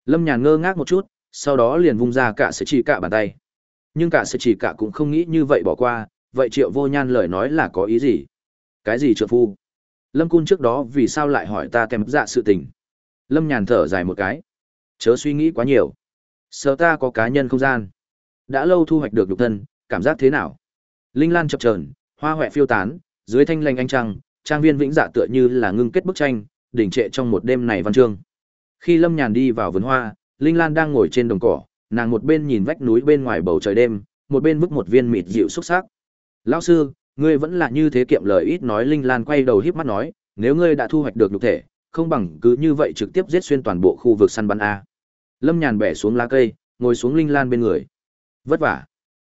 Lâm nhàn ngơ ngác một chút, sau đó liền vung ra cả sự chỉ cả bàn tay nhưng cả sự chỉ cả cũng không nghĩ như vậy bỏ qua, vậy triệu vô nhan lời nói là có ý gì? Cái gì trợ phu? Lâm cun trước đó vì sao lại hỏi ta kèm dạ sự tình? Lâm nhàn thở dài một cái. Chớ suy nghĩ quá nhiều. Sợ ta có cá nhân không gian. Đã lâu thu hoạch được nhục thân, cảm giác thế nào? Linh lan chập trờn hoa huệ phiêu tán, dưới thanh lanh anh trăng, trang viên vĩnh dạ tựa như là ngưng kết bức tranh, đỉnh trệ trong một đêm này văn chương. Khi lâm nhàn đi vào vườn hoa, linh lan đang ngồi trên đồng cỏ nàng một bên nhìn vách núi bên ngoài bầu trời đêm, một bên vứt một viên mịt dịu xúc sắc. lão sư, ngươi vẫn là như thế kiệm lời ít nói linh lan quay đầu híp mắt nói, nếu ngươi đã thu hoạch được nhục thể, không bằng cứ như vậy trực tiếp giết xuyên toàn bộ khu vực săn bắn a. Lâm nhàn bẻ xuống lá cây, ngồi xuống linh lan bên người. Vất vả.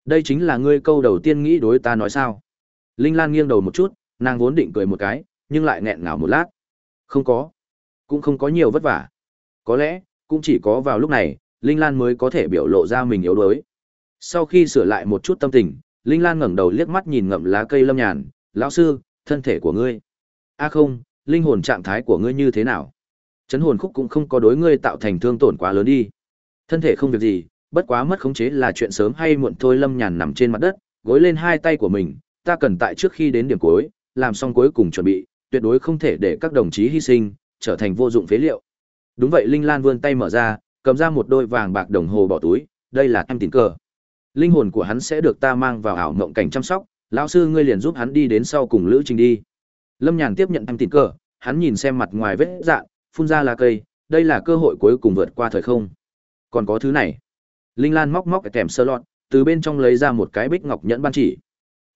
Đây chính là ngươi câu đầu tiên nghĩ đối ta nói sao. Linh lan nghiêng đầu một chút, nàng vốn định cười một cái, nhưng lại nghẹn ngào một lát. Không có. Cũng không có nhiều vất vả. Có lẽ, cũng chỉ có vào lúc này linh lan mới có thể biểu lộ ra mình yếu đuối. Sau khi sửa lại một chút tâm tình, linh lan ngẩng đầu liếc mắt nhìn ngậm lá cây lâm nhàn. Lão sư, thân thể của ngươi. A không, linh hồn trạng thái của ngươi như thế nào? Chấn hồn khúc cũng không có đối ngươi tạo thành thương tổn quá lớn đi. Thân thể không việc gì, bất quá mất khống chế là chuyện sớm hay muộn thôi lâm nhàn nằm trên mặt đất, gối lên hai tay của mình. Ta cần tại trước khi đến điểm cuối, làm xong cuối cùng chuẩn bị, tuyệt đối không thể để các đồng chí hy sinh, trở thành vô dụng phế liệu. Đúng vậy, linh lan vươn tay mở ra cầm ra một đôi vàng bạc đồng hồ bỏ túi, đây là em tín cờ. Linh hồn của hắn sẽ được ta mang vào ảo mộng cảnh chăm sóc, lão sư ngươi liền giúp hắn đi đến sau cùng lữ trình đi. Lâm nhàn tiếp nhận em tín cờ, hắn nhìn xem mặt ngoài vết dạn phun ra lá cây, đây là cơ hội cuối cùng vượt qua thời không. Còn có thứ này. Linh lan móc móc kèm sơ lọt, từ bên trong lấy ra một cái bích ngọc nhẫn ban chỉ.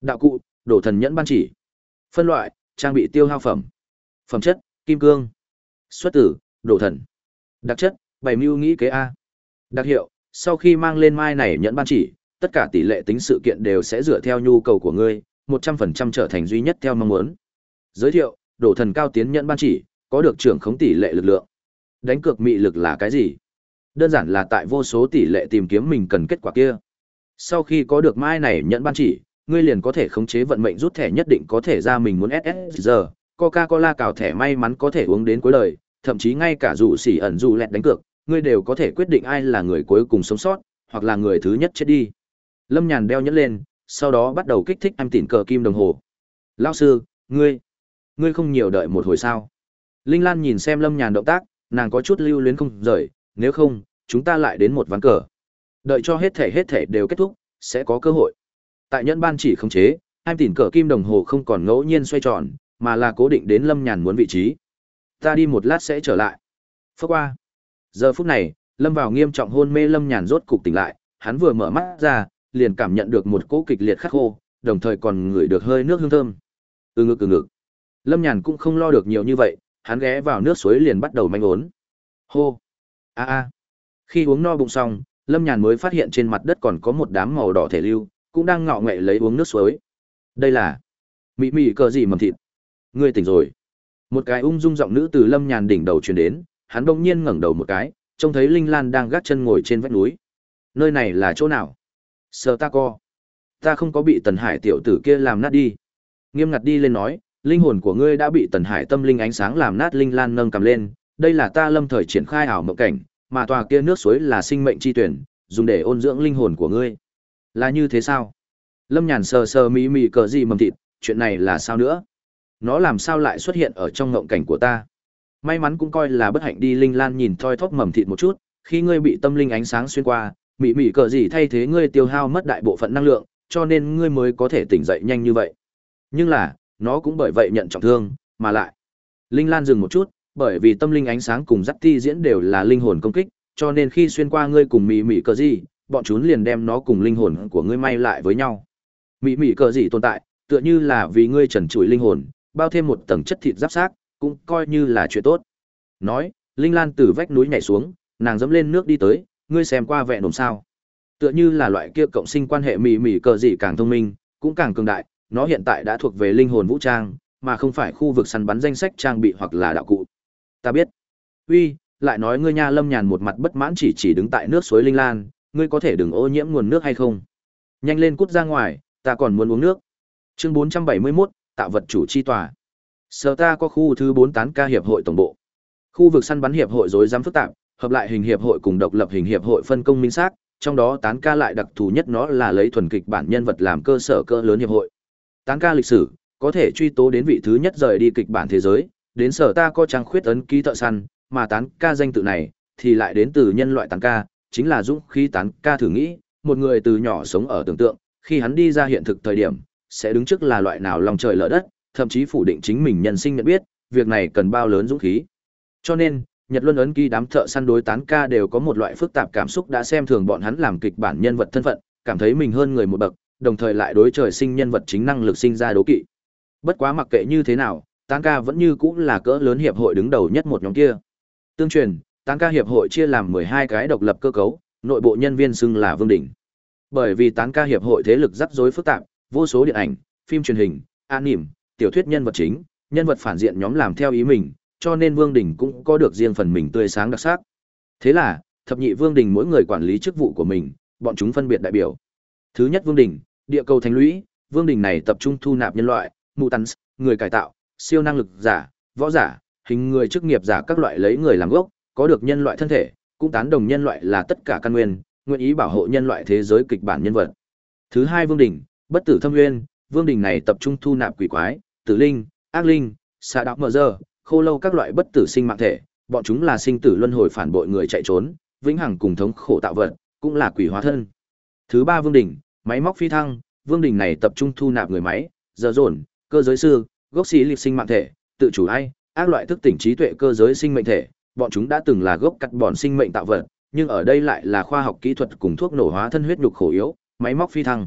Đạo cụ, đổ thần nhẫn ban chỉ. Phân loại, trang bị tiêu hao phẩm. Phẩm chất, kim cương. Xuất tử, đổ thần. Đặc chất bảy mưu nghĩ kế a. Đặc hiệu, sau khi mang lên mai này nhận ban chỉ, tất cả tỷ lệ tính sự kiện đều sẽ dựa theo nhu cầu của ngươi, một trăm phần trăm trở thành duy nhất theo mong muốn. Giới thiệu, đổ thần cao tiến nhận ban chỉ, có được trưởng khống tỷ lệ lực lượng. Đánh cược mị lực là cái gì? Đơn giản là tại vô số tỷ lệ tìm kiếm mình cần kết quả kia. Sau khi có được mai này nhận ban chỉ, ngươi liền có thể khống chế vận mệnh rút thẻ nhất định có thể ra mình muốn ss giờ coca cola cào thẻ may mắn có thể uống đến cuối đời, thậm chí ngay cả dù xỉ ẩn dù lẹt đánh cược ngươi đều có thể quyết định ai là người cuối cùng sống sót, hoặc là người thứ nhất chết đi. Lâm nhàn đeo nhẫn lên, sau đó bắt đầu kích thích em tỉn cờ kim đồng hồ. Lao sư, ngươi ngươi không nhiều đợi một hồi sao? Linh lan nhìn xem lâm nhàn động tác, nàng có chút lưu luyến không rời, nếu không, chúng ta lại đến một ván cờ. Đợi cho hết thể hết thể đều kết thúc, sẽ có cơ hội. Tại nhẫn ban chỉ khống chế em tỉn cờ kim đồng hồ không còn ngẫu nhiên xoay tròn, mà là cố định đến lâm nhàn muốn vị trí. Ta đi một lát sẽ trở lại. Phước qua giờ phút này, lâm vào nghiêm trọng hôn mê lâm nhàn rốt cục tỉnh lại, hắn vừa mở mắt ra, liền cảm nhận được một cỗ kịch liệt khắc khô, đồng thời còn ngửi được hơi nước hương thơm. Từ ngực từ ngực. Lâm nhàn cũng không lo được nhiều như vậy, hắn ghé vào nước suối liền bắt đầu manh ốn. Hô. A a. Khi uống no bụng xong, lâm nhàn mới phát hiện trên mặt đất còn có một đám màu đỏ thể lưu, cũng đang ngọ nghệ lấy uống nước suối. Đây là mị mị cờ gì mầm thịt. Ngươi tỉnh rồi. Một cái ung dung giọng nữ từ lâm nhàn đỉnh đầu truyền đến hắn bỗng nhiên ngẩng đầu một cái, trông thấy linh lan đang gác chân ngồi trên vách núi. Nơi này là chỗ nào? Sơ ta co. Ta không có bị tần hải tiểu tử kia làm nát đi. Nghiêm ngặt đi lên nói, linh hồn của ngươi đã bị tần hải tâm linh ánh sáng làm nát, linh lan nâng cầm lên. Đây là ta lâm thời triển khai ảo mộng cảnh, mà tòa kia nước suối là sinh mệnh chi tuyển, dùng để ôn dưỡng linh hồn của ngươi. Là như thế sao? Lâm nhàn sờ sờ mí mì cờ gì mầm thịt, chuyện này là sao nữa? Nó làm sao lại xuất hiện ở trong ngộng cảnh của ta? May mắn cũng coi là bất hạnh đi linh lan nhìn thoi thóp mầm thịt một chút khi ngươi bị tâm linh ánh sáng xuyên qua mị mị cờ gì thay thế ngươi tiêu hao mất đại bộ phận năng lượng cho nên ngươi mới có thể tỉnh dậy nhanh như vậy nhưng là nó cũng bởi vậy nhận trọng thương mà lại linh lan dừng một chút bởi vì tâm linh ánh sáng cùng dắt ti diễn đều là linh hồn công kích cho nên khi xuyên qua ngươi cùng mị mị cờ gì bọn chúng liền đem nó cùng linh hồn của ngươi may lại với nhau. Mị mị cờ gì tồn tại, tựa như là vì ngươi trần trụi linh hồn, bao thêm một tầng chất thịt giáp xác, cũng coi như là chuyện tốt. Nói, Linh Lan từ vách núi nhảy xuống, nàng dẫm lên nước đi tới, ngươi xem qua vẹn đồn sao? Tựa như là loại kia cộng sinh quan hệ mỉ mỉ cờ gì càng thông minh, cũng càng cường đại, nó hiện tại đã thuộc về linh hồn vũ trang, mà không phải khu vực săn bắn danh sách trang bị hoặc là đạo cụ. Ta biết. Uy, lại nói ngươi nha Lâm Nhàn một mặt bất mãn chỉ chỉ đứng tại nước suối Linh Lan, ngươi có thể đừng ô nhiễm nguồn nước hay không? Nhanh lên cút ra ngoài, ta còn muốn uống nước. Chương 471, tạo vật chủ chi tòa. Sở ta có khu thứ bốn tán ca hiệp hội tổng bộ. Khu vực săn bắn hiệp hội rối rắm phức tạp, hợp lại hình hiệp hội cùng độc lập hình hiệp hội phân công minh xác, trong đó tán ca lại đặc thù nhất nó là lấy thuần kịch bản nhân vật làm cơ sở cỡ lớn hiệp hội. Tán ca lịch sử, có thể truy tố đến vị thứ nhất rời đi kịch bản thế giới, đến sở ta có trang khuyết ấn ký thợ săn, mà tán ca danh tự này thì lại đến từ nhân loại tán ca, chính là dũng khí tán ca thử nghĩ, một người từ nhỏ sống ở tưởng tượng, khi hắn đi ra hiện thực thời điểm, sẽ đứng trước là loại nào lòng trời lở đất, thậm chí phủ định chính mình nhân sinh nhận biết, việc này cần bao lớn dũng khí. Cho nên, Nhật Luân ấn ký đám thợ săn đối tán ca đều có một loại phức tạp cảm xúc đã xem thường bọn hắn làm kịch bản nhân vật thân phận, cảm thấy mình hơn người một bậc, đồng thời lại đối trời sinh nhân vật chính năng lực sinh ra đố kỵ. Bất quá mặc kệ như thế nào, tán ca vẫn như cũng là cỡ lớn hiệp hội đứng đầu nhất một nhóm kia. Tương truyền, tán ca hiệp hội chia làm 12 cái độc lập cơ cấu, nội bộ nhân viên xưng là vương đỉnh. Bởi vì tán ca hiệp hội thế lực rắc rối phức tạp, vô số điện ảnh, phim truyền hình, anime, tiểu thuyết nhân vật chính, nhân vật phản diện nhóm làm theo ý mình, cho nên Vương Đình cũng có được riêng phần mình tươi sáng đặc sắc. Thế là, thập nhị Vương Đình mỗi người quản lý chức vụ của mình, bọn chúng phân biệt đại biểu. Thứ nhất Vương Đình, địa cầu thành lũy, Vương Đình này tập trung thu nạp nhân loại, mutants, người cải tạo, siêu năng lực giả, võ giả, hình người chức nghiệp giả các loại lấy người làm gốc, có được nhân loại thân thể, cũng tán đồng nhân loại là tất cả căn nguyên, nguyện ý bảo hộ nhân loại thế giới kịch bản nhân vật. Thứ hai Vương Đình, bất tử thâm nguyên, Vương Đình này tập trung thu nạp quỷ quái, tử linh, ác linh, xạ đạo mở giờ, khô lâu các loại bất tử sinh mạng thể, bọn chúng là sinh tử luân hồi phản bội người chạy trốn, vĩnh hằng cùng thống khổ tạo vật, cũng là quỷ hóa thân. Thứ ba Vương đỉnh, máy móc phi thăng, Vương đỉnh này tập trung thu nạp người máy, giờ dồn, cơ giới sư, gốc xí liệt sinh mạng thể, tự chủ ai, ác loại thức tỉnh trí tuệ cơ giới sinh mệnh thể, bọn chúng đã từng là gốc cắt bọn sinh mệnh tạo vật, nhưng ở đây lại là khoa học kỹ thuật cùng thuốc nổ hóa thân huyết nhục khổ yếu, máy móc phi thăng.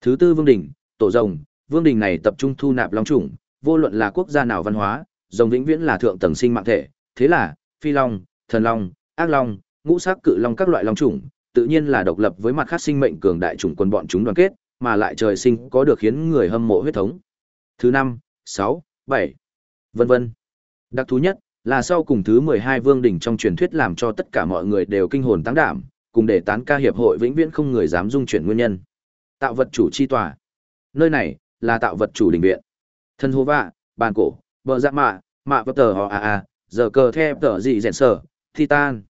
Thứ tư Vương đỉnh, tổ rồng, Vương Đình này tập trung thu nạp long chủng, vô luận là quốc gia nào văn hóa, rồng vĩnh viễn là thượng tầng sinh mạng thể, thế là, phi long, thần long, ác long, ngũ sắc cự long các loại long chủng, tự nhiên là độc lập với mặt khác sinh mệnh cường đại chủng quân bọn chúng đoàn kết, mà lại trời sinh có được khiến người hâm mộ huyết thống. Thứ năm, sáu, bảy, vân vân. Đặc thú nhất là sau cùng thứ mười hai vương đỉnh trong truyền thuyết làm cho tất cả mọi người đều kinh hồn tăng đảm, cùng để tán ca hiệp hội vĩnh viễn không người dám dung chuyển nguyên nhân. Tạo vật chủ chi tòa. Nơi này là tạo vật chủ đình viện. Thân hô vạ, bàn cổ, bờ dạ mạ, mạ vật tờ họ a a, giờ cờ theo tờ gì rèn sở, titan.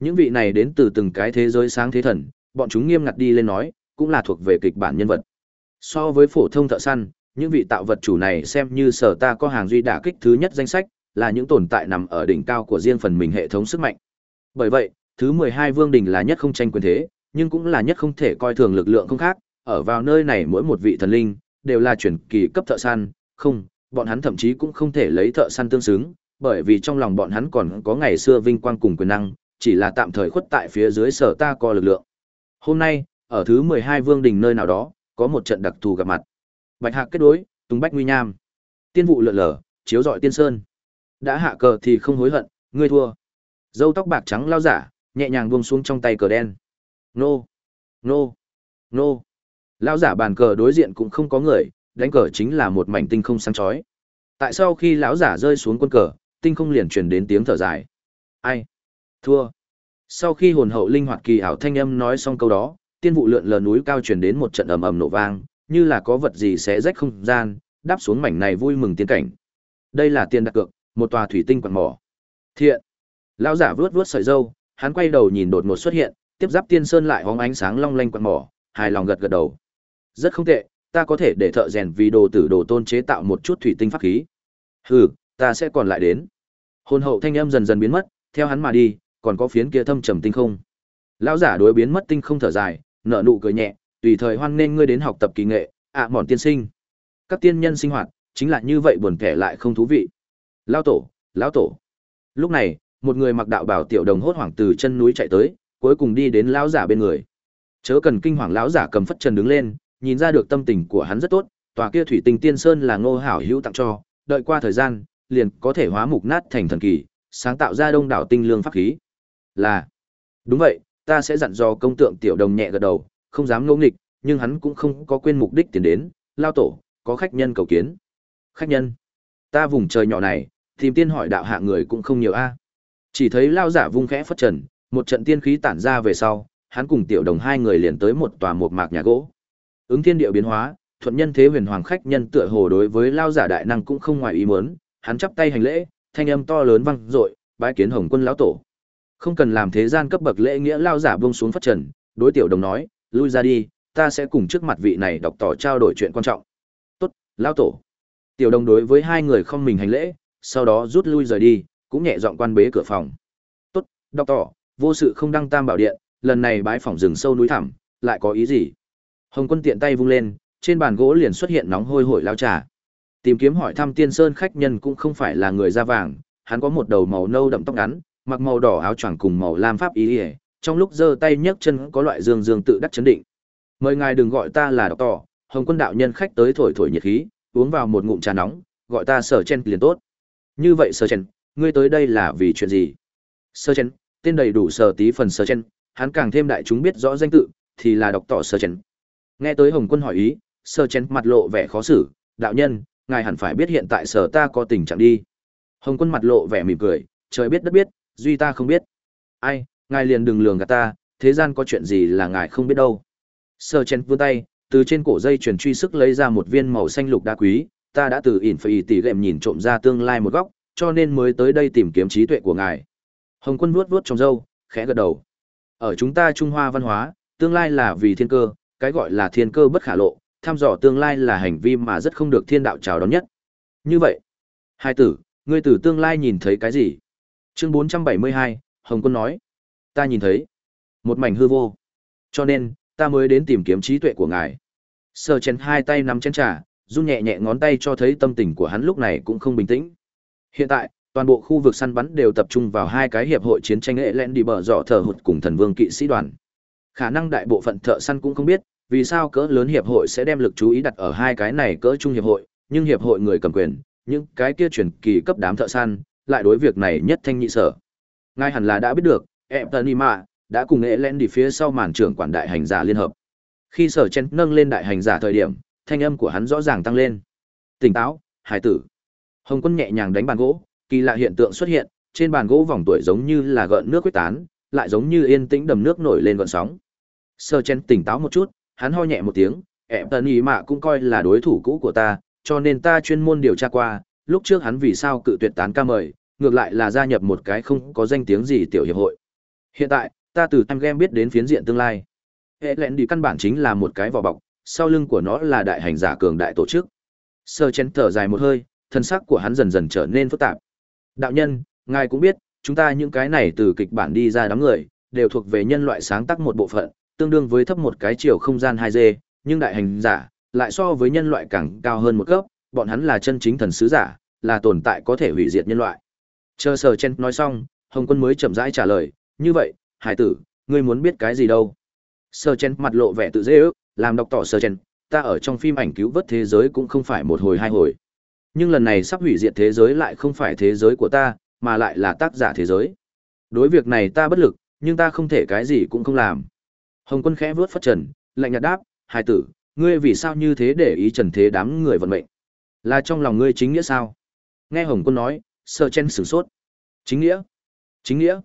Những vị này đến từ từng cái thế giới sáng thế thần, bọn chúng nghiêm ngặt đi lên nói, cũng là thuộc về kịch bản nhân vật. So với phổ thông thợ săn, những vị tạo vật chủ này xem như sở ta có hàng duy đả kích thứ nhất danh sách, là những tồn tại nằm ở đỉnh cao của riêng phần mình hệ thống sức mạnh. Bởi vậy, thứ 12 vương đình là nhất không tranh quyền thế, nhưng cũng là nhất không thể coi thường lực lượng không khác, ở vào nơi này mỗi một vị thần linh đều là chuyển kỳ cấp thợ săn, không, bọn hắn thậm chí cũng không thể lấy thợ săn tương xứng, bởi vì trong lòng bọn hắn còn có ngày xưa vinh quang cùng quyền năng, chỉ là tạm thời khuất tại phía dưới sở ta co lực lượng. Hôm nay, ở thứ 12 vương đình nơi nào đó, có một trận đặc thù gặp mặt. Bạch Hạc kết đối, Tùng Bách Nguy Nham. Tiên vụ lượn lờ, chiếu rọi tiên sơn. Đã hạ cờ thì không hối hận, ngươi thua. Dâu tóc bạc trắng lao giả, nhẹ nhàng buông xuống trong tay cờ đen. Nô, nô, nô lão giả bàn cờ đối diện cũng không có người, đánh cờ chính là một mảnh tinh không sáng chói. Tại sao khi lão giả rơi xuống quân cờ, tinh không liền truyền đến tiếng thở dài. Ai? Thua. Sau khi hồn hậu linh hoạt kỳ ảo thanh âm nói xong câu đó, tiên vụ lượn lờ núi cao truyền đến một trận ầm ầm nổ vang, như là có vật gì sẽ rách không gian, đáp xuống mảnh này vui mừng tiến cảnh. Đây là tiền đặt cược, một tòa thủy tinh quặng mỏ. Thiện. Lão giả vuốt vuốt sợi râu, hắn quay đầu nhìn đột ngột xuất hiện, tiếp giáp tiên sơn lại hóng ánh sáng long lanh quặng mỏ, hài lòng gật gật đầu. Rất không tệ, ta có thể để thợ rèn vì đồ tử đồ tôn chế tạo một chút thủy tinh pháp khí. Hừ, ta sẽ còn lại đến. Hồn hậu thanh âm dần dần biến mất, theo hắn mà đi, còn có phiến kia thâm trầm tinh không. Lão giả đối biến mất tinh không thở dài, nở nụ cười nhẹ, tùy thời hoan nên ngươi đến học tập kỳ nghệ, ạ à, mòn tiên sinh. Các tiên nhân sinh hoạt, chính là như vậy buồn kẻ lại không thú vị. Lão tổ, lão tổ. Lúc này, một người mặc đạo bảo tiểu đồng hốt hoảng từ chân núi chạy tới, cuối cùng đi đến lão giả bên người. Chớ cần kinh hoàng lão giả cầm phất trần đứng lên, nhìn ra được tâm tình của hắn rất tốt, tòa kia thủy tinh tiên sơn là Ngô Hảo Hữu tặng cho, đợi qua thời gian, liền có thể hóa mục nát thành thần kỳ, sáng tạo ra đông đảo tinh lương pháp khí. Là Đúng vậy, ta sẽ dặn dò công tượng tiểu đồng nhẹ gật đầu, không dám ngỗ nghịch, nhưng hắn cũng không có quên mục đích tiến đến, lao tổ, có khách nhân cầu kiến. Khách nhân? Ta vùng trời nhỏ này, tìm tiên hỏi đạo hạ người cũng không nhiều a. Chỉ thấy lao giả vung khẽ phất trần, một trận tiên khí tản ra về sau, hắn cùng tiểu đồng hai người liền tới một tòa một mạc nhà gỗ. Ứng thiên địa biến hóa, thuận nhân thế huyền hoàng khách nhân tựa hồ đối với lao giả đại năng cũng không ngoài ý muốn, hắn chắp tay hành lễ, thanh âm to lớn vang dội, bái kiến Hồng Quân lão tổ. Không cần làm thế gian cấp bậc lễ nghĩa lao giả buông xuống phát trần, đối tiểu đồng nói, lui ra đi, ta sẽ cùng trước mặt vị này đọc tỏ trao đổi chuyện quan trọng. Tốt, lão tổ. Tiểu đồng đối với hai người không mình hành lễ, sau đó rút lui rời đi, cũng nhẹ dọn quan bế cửa phòng. Tốt, đọc tỏ, vô sự không đăng tam bảo điện, lần này bái phỏng rừng sâu núi thẳm, lại có ý gì? Hồng quân tiện tay vung lên, trên bàn gỗ liền xuất hiện nóng hôi hổi lao trà. Tìm kiếm hỏi thăm tiên sơn khách nhân cũng không phải là người da vàng, hắn có một đầu màu nâu đậm tóc ngắn, mặc màu đỏ áo choàng cùng màu lam pháp ý trong lúc giơ tay nhấc chân có loại dương dương tự đắc chấn định. Mời ngài đừng gọi ta là độc tỏ hồng quân đạo nhân khách tới thổi thổi nhiệt khí uống vào một ngụm trà nóng gọi ta sở chen liền tốt. Như vậy sở chen ngươi tới đây là vì chuyện gì? Sở chen tên đầy đủ sở tí phần sở chen hắn càng thêm đại chúng biết rõ danh tự thì là độc tỏ sở chen nghe tới hồng quân hỏi ý sơ chén mặt lộ vẻ khó xử đạo nhân ngài hẳn phải biết hiện tại sở ta có tình trạng đi hồng quân mặt lộ vẻ mỉm cười trời biết đất biết duy ta không biết. Ai, ngài liền đừng lường gạt ta, thế gian có chuyện gì là ngài không biết đâu. Sơ chén vươn tay, từ trên cổ dây truyền truy sức lấy ra một viên màu xanh lục đá quý, ta đã từ ỉn phải tỷ gệm nhìn trộm ra tương lai một góc, cho nên mới tới đây tìm kiếm trí tuệ của ngài. Hồng quân vuốt vuốt trong râu, khẽ gật đầu. Ở chúng ta Trung Hoa văn hóa, tương lai là vì thiên cơ, cái gọi là thiên cơ bất khả lộ, tham dò tương lai là hành vi mà rất không được thiên đạo chào đón nhất. Như vậy, hai tử, ngươi từ tương lai nhìn thấy cái gì? Chương 472, Hồng Quân nói. Ta nhìn thấy một mảnh hư vô. Cho nên, ta mới đến tìm kiếm trí tuệ của ngài. sở chén hai tay nắm chén trà, run nhẹ nhẹ ngón tay cho thấy tâm tình của hắn lúc này cũng không bình tĩnh. Hiện tại, toàn bộ khu vực săn bắn đều tập trung vào hai cái hiệp hội chiến tranh nghệ lẽn đi bờ dọ thờ hụt cùng thần vương kỵ sĩ đoàn. Khả năng đại bộ phận thợ săn cũng không biết, vì sao cỡ lớn hiệp hội sẽ đem lực chú ý đặt ở hai cái này cỡ trung hiệp hội, nhưng hiệp hội người cầm quyền, những cái kia truyền kỳ cấp đám thợ săn, lại đối việc này nhất thanh nhị sở. ngay hẳn là đã biết được, Eptonima đã cùng nghệ lén đi phía sau màn trưởng quản đại hành giả liên hợp. Khi sở chen nâng lên đại hành giả thời điểm, thanh âm của hắn rõ ràng tăng lên. Tỉnh táo, hải tử. Hồng quân nhẹ nhàng đánh bàn gỗ, kỳ lạ hiện tượng xuất hiện, trên bàn gỗ vòng tuổi giống như là gợn nước quyết tán, lại giống như yên tĩnh đầm nước nổi lên gợn sóng. Sở chen tỉnh táo một chút, hắn ho nhẹ một tiếng, em tần ý mạ cũng coi là đối thủ cũ của ta, cho nên ta chuyên môn điều tra qua, lúc trước hắn vì sao cự tuyệt tán ca mời, ngược lại là gia nhập một cái không có danh tiếng gì tiểu hiệp hội. Hiện tại, ta từ em game biết đến phiến diện tương lai. Hệ lẹn đi căn bản chính là một cái vỏ bọc, sau lưng của nó là đại hành giả cường đại tổ chức. Sơ chén thở dài một hơi, thân sắc của hắn dần dần trở nên phức tạp. Đạo nhân, ngài cũng biết, chúng ta những cái này từ kịch bản đi ra đám người, đều thuộc về nhân loại sáng tác một bộ phận, tương đương với thấp một cái chiều không gian 2D, nhưng đại hành giả lại so với nhân loại càng cao hơn một cấp, bọn hắn là chân chính thần sứ giả, là tồn tại có thể hủy diệt nhân loại. Chờ sở chen nói xong, Hồng quân mới chậm rãi trả lời, như vậy, hải tử, ngươi muốn biết cái gì đâu? Sở chen mặt lộ vẻ tự dễ ước, làm đọc tỏ sở chen, ta ở trong phim ảnh cứu vớt thế giới cũng không phải một hồi hai hồi. Nhưng lần này sắp hủy diệt thế giới lại không phải thế giới của ta, mà lại là tác giả thế giới. Đối việc này ta bất lực, nhưng ta không thể cái gì cũng không làm. Hồng quân khẽ vuốt phất trần, lạnh nhạt đáp, hải tử, ngươi vì sao như thế để ý trần thế đám người vận mệnh? Là trong lòng ngươi chính nghĩa sao? Nghe Hồng quân nói, Sở chen sửng sốt. Chính nghĩa? Chính nghĩa?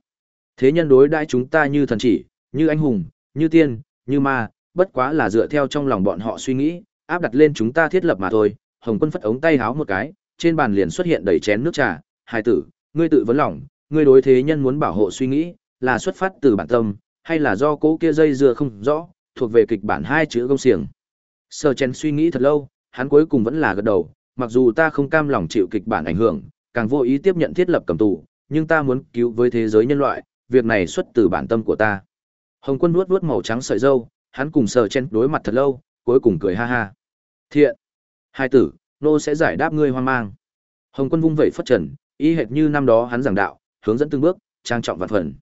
Thế nhân đối đãi chúng ta như thần chỉ, như anh hùng, như tiên, như ma, bất quá là dựa theo trong lòng bọn họ suy nghĩ, áp đặt lên chúng ta thiết lập mà thôi. Hồng quân phất ống tay háo một cái, trên bàn liền xuất hiện đầy chén nước trà. Hai tử, ngươi tự vấn lòng, ngươi đối thế nhân muốn bảo hộ suy nghĩ, là xuất phát từ bản tâm, hay là do cố kia dây dưa không rõ, thuộc về kịch bản hai chữ công xiềng. Sơ chen suy nghĩ thật lâu, hắn cuối cùng vẫn là gật đầu, mặc dù ta không cam lòng chịu kịch bản ảnh hưởng, càng vô ý tiếp nhận thiết lập cầm tù, nhưng ta muốn cứu với thế giới nhân loại, việc này xuất từ bản tâm của ta. Hồng Quân nuốt nuốt màu trắng sợi râu, hắn cùng Sở Chen đối mặt thật lâu, cuối cùng cười ha ha. Thiện, hai tử, nô sẽ giải đáp ngươi hoang mang. Hồng Quân vung vẩy phất trần, y hệt như năm đó hắn giảng đạo, hướng dẫn từng bước, trang trọng vạn phần.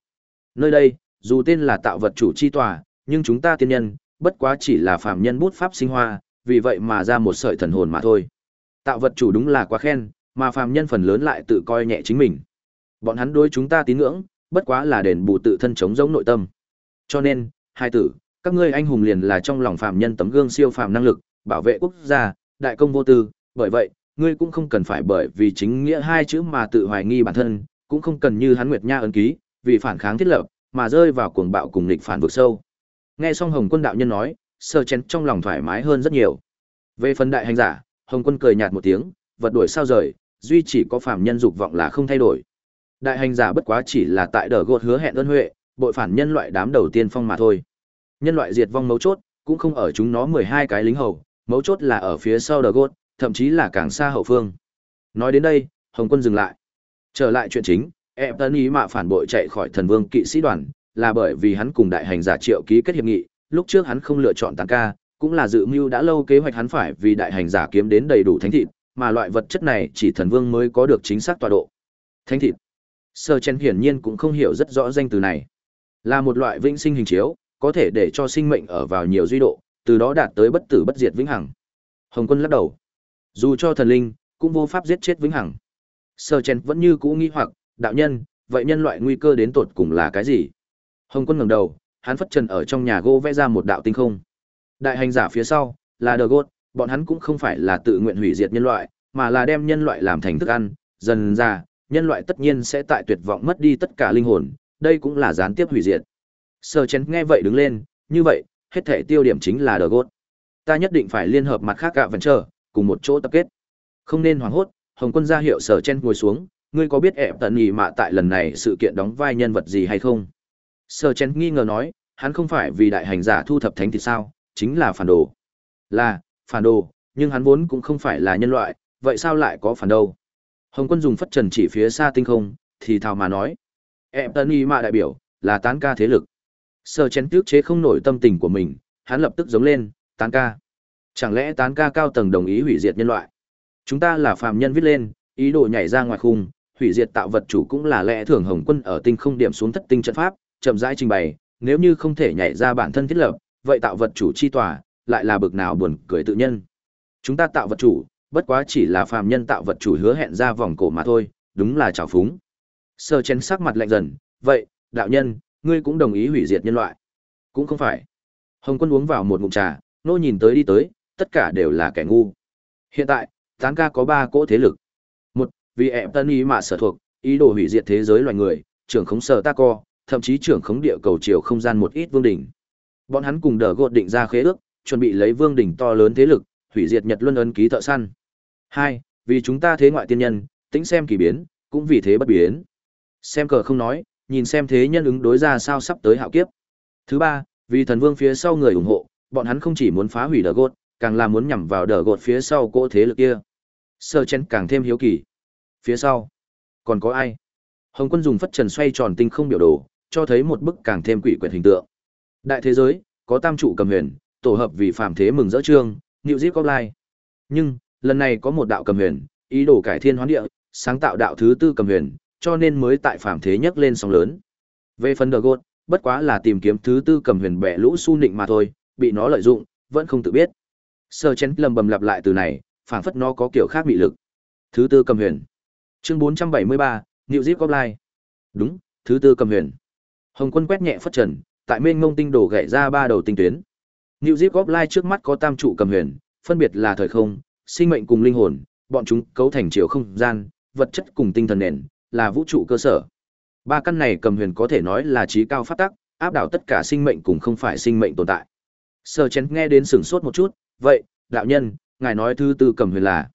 Nơi đây, dù tên là tạo vật chủ chi tòa, nhưng chúng ta tiên nhân, bất quá chỉ là phàm nhân bút pháp sinh hoa, vì vậy mà ra một sợi thần hồn mà thôi. Tạo vật chủ đúng là quá khen, mà phàm nhân phần lớn lại tự coi nhẹ chính mình. Bọn hắn đối chúng ta tín ngưỡng, bất quá là đền bù tự thân chống giống nội tâm. Cho nên, hai tử, các ngươi anh hùng liền là trong lòng phàm nhân tấm gương siêu phàm năng lực, bảo vệ quốc gia, đại công vô tư, bởi vậy, ngươi cũng không cần phải bởi vì chính nghĩa hai chữ mà tự hoài nghi bản thân, cũng không cần như hắn Nguyệt Nha ấn ký, vì phản kháng thiết lập, mà rơi vào cuồng bạo cùng nghịch phản vực sâu. Nghe xong Hồng Quân đạo nhân nói, Sơ Chén trong lòng thoải mái hơn rất nhiều. Về phần đại hành giả, Hồng Quân cười nhạt một tiếng, vật đuổi sao rời, duy chỉ có phàm nhân dục vọng là không thay đổi. Đại hành giả bất quá chỉ là tại đờ gột hứa hẹn ơn huệ, bội phản nhân loại đám đầu tiên phong mà thôi. Nhân loại diệt vong mấu chốt, cũng không ở chúng nó 12 cái lính hầu, mấu chốt là ở phía sau đờ gột, thậm chí là càng xa hậu phương. Nói đến đây, Hồng Quân dừng lại. Trở lại chuyện chính, em tân ý mạ phản bội chạy khỏi thần vương kỵ sĩ đoàn, là bởi vì hắn cùng đại hành giả triệu ký kết hiệp nghị, lúc trước hắn không lựa chọn tăng ca, cũng là dự mưu đã lâu kế hoạch hắn phải vì đại hành giả kiếm đến đầy đủ thánh thịt, mà loại vật chất này chỉ thần vương mới có được chính xác tọa độ. Thánh thịt. Sơ Chen hiển nhiên cũng không hiểu rất rõ danh từ này. Là một loại vĩnh sinh hình chiếu, có thể để cho sinh mệnh ở vào nhiều duy độ, từ đó đạt tới bất tử bất diệt vĩnh hằng. Hồng Quân lắc đầu. Dù cho thần linh, cũng vô pháp giết chết vĩnh hằng. Sơ Chen vẫn như cũ nghi hoặc, đạo nhân, vậy nhân loại nguy cơ đến tột cùng là cái gì? Hồng Quân ngẩng đầu, hắn phất trần ở trong nhà gỗ vẽ ra một đạo tinh không. Đại hành giả phía sau là Đờ Gốt, bọn hắn cũng không phải là tự nguyện hủy diệt nhân loại, mà là đem nhân loại làm thành thức ăn, dần ra, nhân loại tất nhiên sẽ tại tuyệt vọng mất đi tất cả linh hồn, đây cũng là gián tiếp hủy diệt. Sơ Chén nghe vậy đứng lên, như vậy, hết thể tiêu điểm chính là Đờ Gốt. Ta nhất định phải liên hợp mặt khác cả vẫn chờ, cùng một chỗ tập kết. Không nên hoảng hốt, Hồng Quân ra hiệu Sở Chen ngồi xuống, ngươi có biết ẹp tận nhì mạ tại lần này sự kiện đóng vai nhân vật gì hay không? Sơ Chen nghi ngờ nói, hắn không phải vì đại hành giả thu thập thánh thì sao, chính là phản đồ. Là, phản đồ, nhưng hắn vốn cũng không phải là nhân loại, vậy sao lại có phản đâu? Hồng quân dùng phất trần chỉ phía xa tinh không, thì thào mà nói. ẹp tận nhì mạ đại biểu, là tán ca thế lực. Sơ chén tước chế không nổi tâm tình của mình, hắn lập tức giống lên, tán ca. Chẳng lẽ tán ca cao tầng đồng ý hủy diệt nhân loại? Chúng ta là phàm nhân viết lên, ý đồ nhảy ra ngoài khung, hủy diệt tạo vật chủ cũng là lẽ thường hồng quân ở tinh không điểm xuống thất tinh trận pháp, chậm rãi trình bày, nếu như không thể nhảy ra bản thân thiết lập, vậy tạo vật chủ chi tòa, lại là bực nào buồn cười tự nhân. Chúng ta tạo vật chủ, bất quá chỉ là phàm nhân tạo vật chủ hứa hẹn ra vòng cổ mà thôi, đúng là trào phúng. Sơ chén sắc mặt lạnh dần, vậy, đạo nhân, ngươi cũng đồng ý hủy diệt nhân loại. Cũng không phải. Hồng quân uống vào một ngụm trà, nô nhìn tới đi tới, tất cả đều là kẻ ngu. Hiện tại, tán ca có ba cỗ thế lực. Vì ẹp tân ý mà sở thuộc, ý đồ hủy diệt thế giới loài người, trưởng khống sở ta co, thậm chí trưởng khống địa cầu chiều không gian một ít vương đỉnh. Bọn hắn cùng đỡ gột định ra khế ước, chuẩn bị lấy vương đỉnh to lớn thế lực, hủy diệt Nhật Luân ấn ký thợ săn. Hai, vì chúng ta thế ngoại tiên nhân, tính xem kỳ biến, cũng vì thế bất biến. Xem cờ không nói, nhìn xem thế nhân ứng đối ra sao sắp tới hạo kiếp. Thứ ba, vì thần vương phía sau người ủng hộ, bọn hắn không chỉ muốn phá hủy đờ gột, càng là muốn nhằm vào đờ gột phía sau cỗ thế lực kia. Sơ chen càng thêm hiếu kỳ. Phía sau, còn có ai? Hồng quân dùng phất trần xoay tròn tinh không biểu đồ, cho thấy một bức càng thêm quỷ quyệt hình tượng. Đại thế giới, có tam trụ cầm huyền, tổ hợp vì Phạm thế mừng rỡ trương, New Zip lai Nhưng, lần này có một đạo cầm huyền, ý đồ cải thiên hoán địa, sáng tạo đạo thứ tư cầm huyền, cho nên mới tại Phạm thế nhấc lên sóng lớn. Về phần Đờ bất quá là tìm kiếm thứ tư cầm huyền bẻ lũ su nịnh mà thôi, bị nó lợi dụng, vẫn không tự biết. Sơ chén lầm bầm lặp lại từ này, phảng phất nó có kiểu khác bị lực. Thứ tư cầm huyền. Chương 473, New Zip offline Đúng, thứ tư cầm huyền. Hồng Quân quét nhẹ phất trần, tại mênh ngông tinh đổ gãy ra ba đầu tinh tuyến. New Zip Offline trước mắt có tam trụ cầm huyền, phân biệt là thời không, sinh mệnh cùng linh hồn, bọn chúng cấu thành chiều không gian, vật chất cùng tinh thần nền, là vũ trụ cơ sở. Ba căn này cầm huyền có thể nói là trí cao phát tắc, áp đảo tất cả sinh mệnh cùng không phải sinh mệnh tồn tại. Sở Chén nghe đến sửng sốt một chút, vậy, đạo nhân, ngài nói thứ tư cầm huyền là?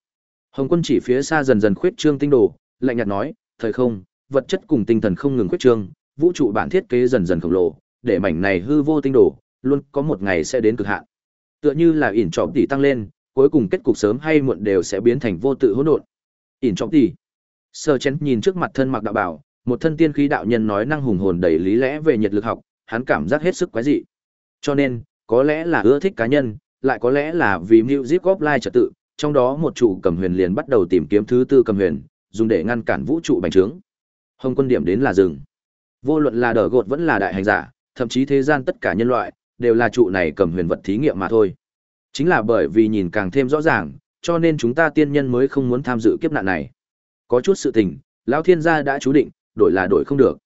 Hồng Quân chỉ phía xa dần dần khuyết trương tinh đồ, lạnh nhạt nói, thời không, vật chất cùng tinh thần không ngừng khuyết trương, vũ trụ bản thiết kế dần dần khổng lồ, để mảnh này hư vô tinh đồ, luôn có một ngày sẽ đến cực hạn. Tựa như là ỉn trọng tỷ tăng lên, cuối cùng kết cục sớm hay muộn đều sẽ biến thành vô tự hỗn độn. ỉn trọng tỷ. Sơ chén nhìn trước mặt thân mặc đạo bảo, một thân tiên khí đạo nhân nói năng hùng hồn đầy lý lẽ về nhiệt lực học, hắn cảm giác hết sức quái dị. Cho nên, có lẽ là ưa thích cá nhân, lại có lẽ là vì Music Offline trật tự, trong đó một trụ cầm huyền liền bắt đầu tìm kiếm thứ tư cầm huyền, dùng để ngăn cản vũ trụ bành trướng. Hồng quân điểm đến là rừng. Vô luận là đỡ gột vẫn là đại hành giả, thậm chí thế gian tất cả nhân loại, đều là trụ này cầm huyền vật thí nghiệm mà thôi. Chính là bởi vì nhìn càng thêm rõ ràng, cho nên chúng ta tiên nhân mới không muốn tham dự kiếp nạn này. Có chút sự tình, lão thiên gia đã chú định, đổi là đổi không được.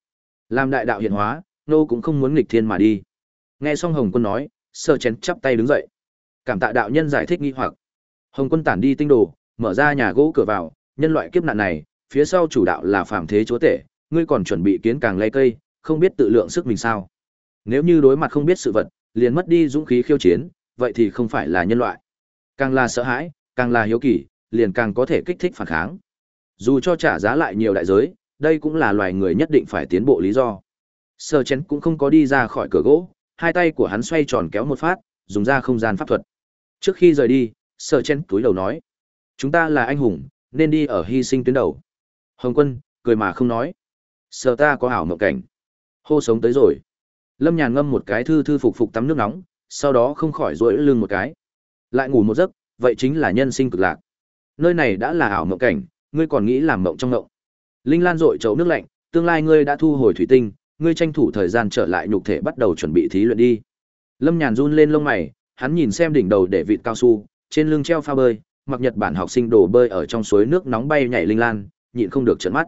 Làm đại đạo hiện hóa, nô cũng không muốn nghịch thiên mà đi. Nghe xong Hồng Quân nói, Sơ Chén chắp tay đứng dậy. Cảm tạ đạo nhân giải thích nghi hoặc. Hồng Quân tản đi tinh đồ, mở ra nhà gỗ cửa vào, nhân loại kiếp nạn này, phía sau chủ đạo là phàm thế chúa tể, ngươi còn chuẩn bị kiến càng lay cây, không biết tự lượng sức mình sao? Nếu như đối mặt không biết sự vật, liền mất đi dũng khí khiêu chiến, vậy thì không phải là nhân loại. Càng là sợ hãi, càng là hiếu kỳ, liền càng có thể kích thích phản kháng. Dù cho trả giá lại nhiều đại giới, đây cũng là loài người nhất định phải tiến bộ lý do. Sơ chén cũng không có đi ra khỏi cửa gỗ, hai tay của hắn xoay tròn kéo một phát, dùng ra không gian pháp thuật. Trước khi rời đi, sở chen túi đầu nói: "Chúng ta là anh hùng, nên đi ở hy sinh tuyến đầu." Hồng Quân cười mà không nói. Sợ ta có ảo mộng cảnh. Hô sống tới rồi. Lâm Nhàn ngâm một cái thư thư phục phục tắm nước nóng, sau đó không khỏi rỗi lưng một cái. Lại ngủ một giấc, vậy chính là nhân sinh cực lạc. Nơi này đã là ảo mộng cảnh, ngươi còn nghĩ làm mộng trong mộng. Linh Lan dội chậu nước lạnh, tương lai ngươi đã thu hồi thủy tinh, ngươi tranh thủ thời gian trở lại nhục thể bắt đầu chuẩn bị thí luyện đi. Lâm Nhàn run lên lông mày, hắn nhìn xem đỉnh đầu để vịt cao su, trên lưng treo phao bơi, mặc Nhật Bản học sinh đổ bơi ở trong suối nước nóng bay nhảy linh lan, nhịn không được trợn mắt.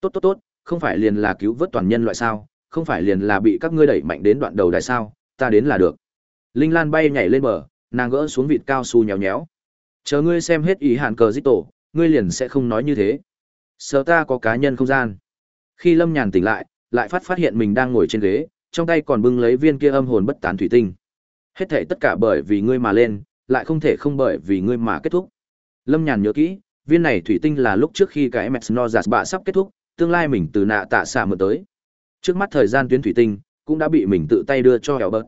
Tốt tốt tốt, không phải liền là cứu vớt toàn nhân loại sao, không phải liền là bị các ngươi đẩy mạnh đến đoạn đầu đại sao, ta đến là được. Linh Lan bay nhảy lên bờ, nàng gỡ xuống vịt cao su nhéo nhéo. Chờ ngươi xem hết ý hạn cờ dít tổ, ngươi liền sẽ không nói như thế. Sợ ta có cá nhân không gian. Khi Lâm Nhàn tỉnh lại, lại phát phát hiện mình đang ngồi trên ghế, trong tay còn bưng lấy viên kia âm hồn bất tán thủy tinh. Hết thảy tất cả bởi vì ngươi mà lên, lại không thể không bởi vì ngươi mà kết thúc. Lâm Nhàn nhớ kỹ, viên này thủy tinh là lúc trước khi cái Mexnozas bạ sắp kết thúc, tương lai mình từ nạ tạ xạ mượn tới. Trước mắt thời gian tuyến thủy tinh cũng đã bị mình tự tay đưa cho Elbert.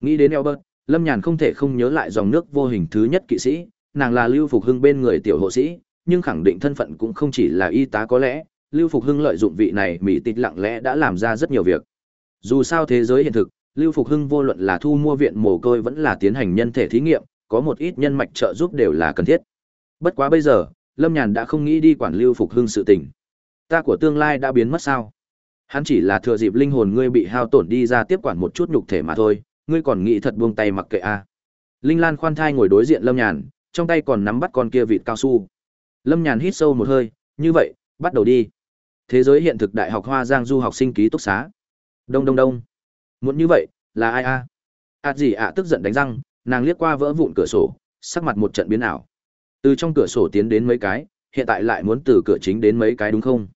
Nghĩ đến Elbert, Lâm Nhàn không thể không nhớ lại dòng nước vô hình thứ nhất kỵ sĩ, nàng là Lưu Phục Hưng bên người tiểu hộ sĩ, nhưng khẳng định thân phận cũng không chỉ là y tá có lẽ, Lưu Phục Hưng lợi dụng vị này mỹ tịch lặng lẽ đã làm ra rất nhiều việc. Dù sao thế giới hiện thực, Lưu Phục Hưng vô luận là thu mua viện mồ côi vẫn là tiến hành nhân thể thí nghiệm, có một ít nhân mạch trợ giúp đều là cần thiết. Bất quá bây giờ, Lâm Nhàn đã không nghĩ đi quản Lưu Phục Hưng sự tình. Ta của tương lai đã biến mất sao? Hắn chỉ là thừa dịp linh hồn ngươi bị hao tổn đi ra tiếp quản một chút nhục thể mà thôi, ngươi còn nghĩ thật buông tay mặc kệ a. À. Linh Lan khoan thai ngồi đối diện Lâm Nhàn, trong tay còn nắm bắt con kia vịt cao su. Lâm Nhàn hít sâu một hơi, như vậy, bắt đầu đi. Thế giới hiện thực Đại học Hoa Giang du học sinh ký túc xá. Đông đông đông. Muốn như vậy, là ai a? À? À gì ạ tức giận đánh răng, nàng liếc qua vỡ vụn cửa sổ, sắc mặt một trận biến ảo. Từ trong cửa sổ tiến đến mấy cái, hiện tại lại muốn từ cửa chính đến mấy cái đúng không?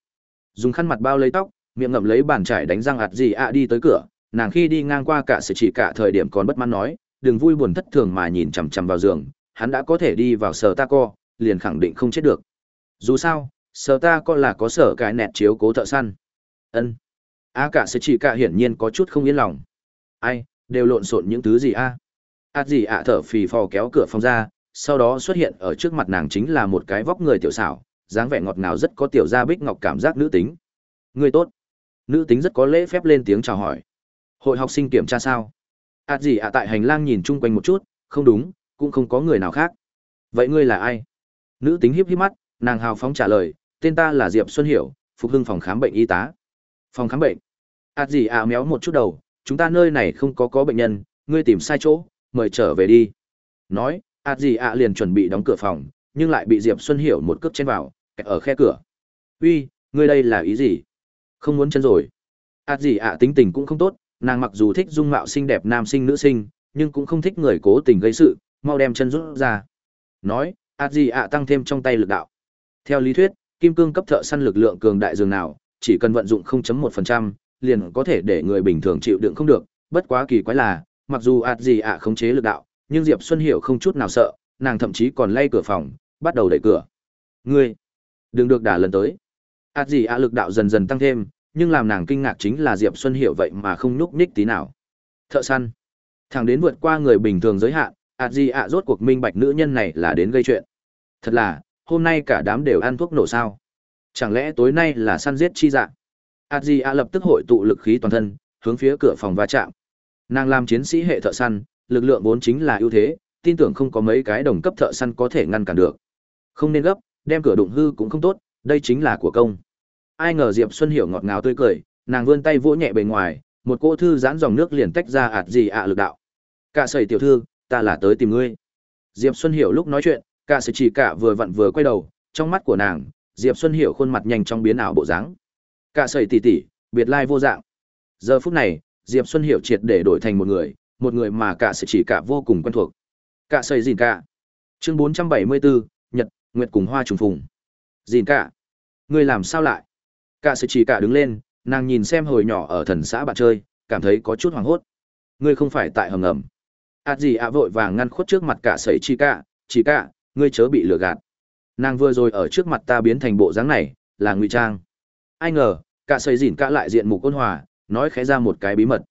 Dùng khăn mặt bao lấy tóc, miệng ngậm lấy bàn trải đánh răng ạt gì ạ đi tới cửa, nàng khi đi ngang qua cả sự chỉ cả thời điểm còn bất mãn nói, đừng vui buồn thất thường mà nhìn chằm chằm vào giường, hắn đã có thể đi vào sở ta co, liền khẳng định không chết được. Dù sao, sở ta co là có sở cái nẹt chiếu cố thợ săn. Ân. A cả sự chỉ cả hiển nhiên có chút không yên lòng. Ai, đều lộn xộn những thứ gì a? À? Gì ạ thở phì phò kéo cửa phòng ra, sau đó xuất hiện ở trước mặt nàng chính là một cái vóc người tiểu xảo, dáng vẻ ngọt ngào rất có tiểu gia bích ngọc cảm giác nữ tính. Người tốt. Nữ tính rất có lễ phép lên tiếng chào hỏi. Hội học sinh kiểm tra sao? ạt gì ạ tại hành lang nhìn chung quanh một chút, không đúng, cũng không có người nào khác. Vậy ngươi là ai? Nữ tính híp híp mắt, nàng hào phóng trả lời, tên ta là Diệp Xuân Hiểu, phục hưng phòng khám bệnh y tá. Phòng khám bệnh? ạt gì ạ méo một chút đầu, chúng ta nơi này không có có bệnh nhân, ngươi tìm sai chỗ, mời trở về đi. Nói, ạt gì ạ liền chuẩn bị đóng cửa phòng, nhưng lại bị Diệp Xuân Hiểu một cước chen vào, kẹt ở khe cửa. Uy, ngươi đây là ý gì? Không muốn chân rồi. ạt gì ạ tính tình cũng không tốt, nàng mặc dù thích dung mạo xinh đẹp nam sinh nữ sinh, nhưng cũng không thích người cố tình gây sự, mau đem chân rút ra. Nói, ạt gì ạ tăng thêm trong tay lực đạo. Theo lý thuyết, kim cương cấp thợ săn lực lượng cường đại dường nào, chỉ cần vận dụng 0.1%, liền có thể để người bình thường chịu đựng không được, bất quá kỳ quái là, mặc dù ạt gì ạ khống chế lực đạo, nhưng Diệp Xuân Hiểu không chút nào sợ, nàng thậm chí còn lay cửa phòng, bắt đầu đẩy cửa. Ngươi, đừng được đả lần tới. ạt gì ạ lực đạo dần dần tăng thêm, nhưng làm nàng kinh ngạc chính là Diệp Xuân Hiểu vậy mà không nhúc nhích tí nào. Thợ săn, thằng đến vượt qua người bình thường giới hạn, ạt gì ạ rốt cuộc minh bạch nữ nhân này là đến gây chuyện. Thật là, hôm nay cả đám đều ăn thuốc nổ sao? Chẳng lẽ tối nay là săn giết chi dạng? ạt gì ạ lập tức hội tụ lực khí toàn thân, hướng phía cửa phòng va chạm. Nàng làm chiến sĩ hệ thợ săn, lực lượng vốn chính là ưu thế, tin tưởng không có mấy cái đồng cấp thợ săn có thể ngăn cản được. Không nên gấp, đem cửa đụng hư cũng không tốt, đây chính là của công. Ai ngờ Diệp Xuân Hiểu ngọt ngào tươi cười, nàng vươn tay vỗ nhẹ bề ngoài, một cô thư giãn dòng nước liền tách ra ạt gì ạ lực đạo. cả sầy tiểu thư ta là tới tìm ngươi diệp xuân hiểu lúc nói chuyện cả sầy chỉ cả vừa vặn vừa quay đầu trong mắt của nàng diệp xuân hiểu khuôn mặt nhanh trong biến ảo bộ dáng cả sầy tỉ tỉ biệt lai vô dạng giờ phút này diệp xuân hiểu triệt để đổi thành một người một người mà cả sầy chỉ cả vô cùng quen thuộc. Cả sầy gìn cả. Chương 474, nhật nguyệt cùng hoa trùng phùng. Dìn cả. Ngươi làm sao lại? Cả sầy chỉ cả đứng lên nàng nhìn xem hồi nhỏ ở thần xã bạn chơi cảm thấy có chút hoảng hốt. Ngươi không phải tại hầm ngầm. À gì ạ vội vàng ngăn khuất trước mặt cả sẩy chỉ cả chỉ cả ngươi chớ bị lừa gạt. Nàng vừa rồi ở trước mặt ta biến thành bộ dáng này là ngụy trang. Ai ngờ cả sẩy gìn cả lại diện mục ôn hòa nói khẽ ra một cái bí mật.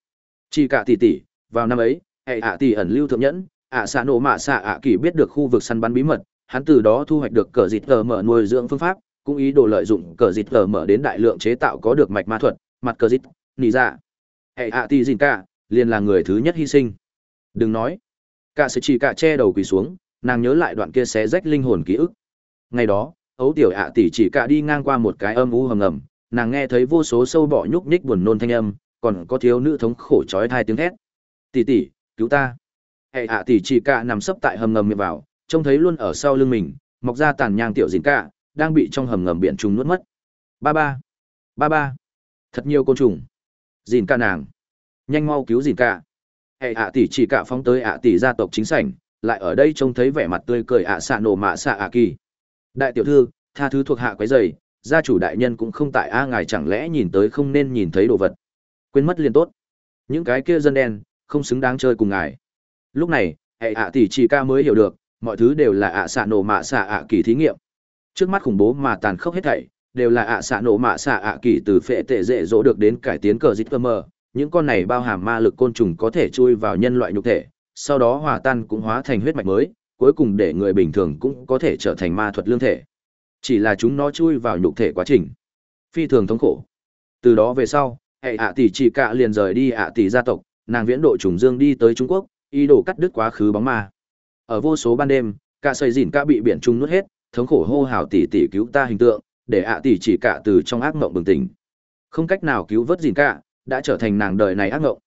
Chỉ cả tỷ tỷ, vào năm ấy, hệ ạ tỷ ẩn lưu thượng nhẫn, ạ xạ nổ mạ xạ ạ kỳ biết được khu vực săn bắn bí mật, hắn từ đó thu hoạch được cờ dịt cờ mở nuôi dưỡng phương pháp, cũng ý đồ lợi dụng cờ dịt cờ mở đến đại lượng chế tạo có được mạch ma thuật, mặt cờ dịt nỉ dạ. Hệ ạ tỷ dịn cả, liền là người thứ nhất hy sinh. Đừng nói, cả sự chỉ cả che đầu quỳ xuống, nàng nhớ lại đoạn kia xé rách linh hồn ký ức. Ngày đó, ấu tiểu ạ tỷ chỉ cả đi ngang qua một cái âm u hầm ngầm nàng nghe thấy vô số sâu bọ nhúc nhích buồn nôn thanh âm, còn có thiếu nữ thống khổ chói thai tiếng thét tỷ tỷ, cứu ta. Hệ hạ tỷ chỉ cả nằm sấp tại hầm ngầm miệng vào, trông thấy luôn ở sau lưng mình, mọc ra tàn nhang tiểu dìn cả, đang bị trong hầm ngầm biển trùng nuốt mất. Ba ba ba ba, thật nhiều côn trùng. Dìn cả nàng. Nhanh mau cứu dìn cả! hệ hạ tỷ chỉ cả phóng tới ạ tỷ gia tộc chính sảnh, lại ở đây trông thấy vẻ mặt tươi cười ạ xạ nổ mạ xạ ạ kỳ. Đại tiểu thư, tha thứ thuộc hạ quấy rầy." Gia chủ đại nhân cũng không tại a ngài chẳng lẽ nhìn tới không nên nhìn thấy đồ vật. Quên mất liền tốt. Những cái kia dân đen, không xứng đáng chơi cùng ngài. Lúc này, hệ ạ tỷ chỉ ca mới hiểu được, mọi thứ đều là ạ xạ nổ mạ xạ ạ kỳ thí nghiệm. Trước mắt khủng bố mà tàn khốc hết thảy, đều là ạ xạ nổ mạ xạ ạ kỳ từ phệ tệ dễ dỗ được đến cải tiến cờ dít cơ mờ. Những con này bao hàm ma lực côn trùng có thể chui vào nhân loại nhục thể, sau đó hòa tan cũng hóa thành huyết mạch mới, cuối cùng để người bình thường cũng có thể trở thành ma thuật lương thể chỉ là chúng nó chui vào nhục thể quá trình. Phi thường thống khổ. Từ đó về sau, hệ ạ tỷ chỉ cạ liền rời đi ạ tỷ gia tộc, nàng viễn độ trùng dương đi tới trung quốc, ý đồ cắt đứt quá khứ bóng ma. Ở vô số ban đêm cả xây dìn ca bị biển trung nuốt hết, thống khổ hô hào tỷ tỷ cứu ta hình tượng, để ạ tỷ chỉ cả từ trong ác mộng bừng tỉnh. Không cách nào cứu vớt dìn cả đã trở thành nàng đời này ác mộng.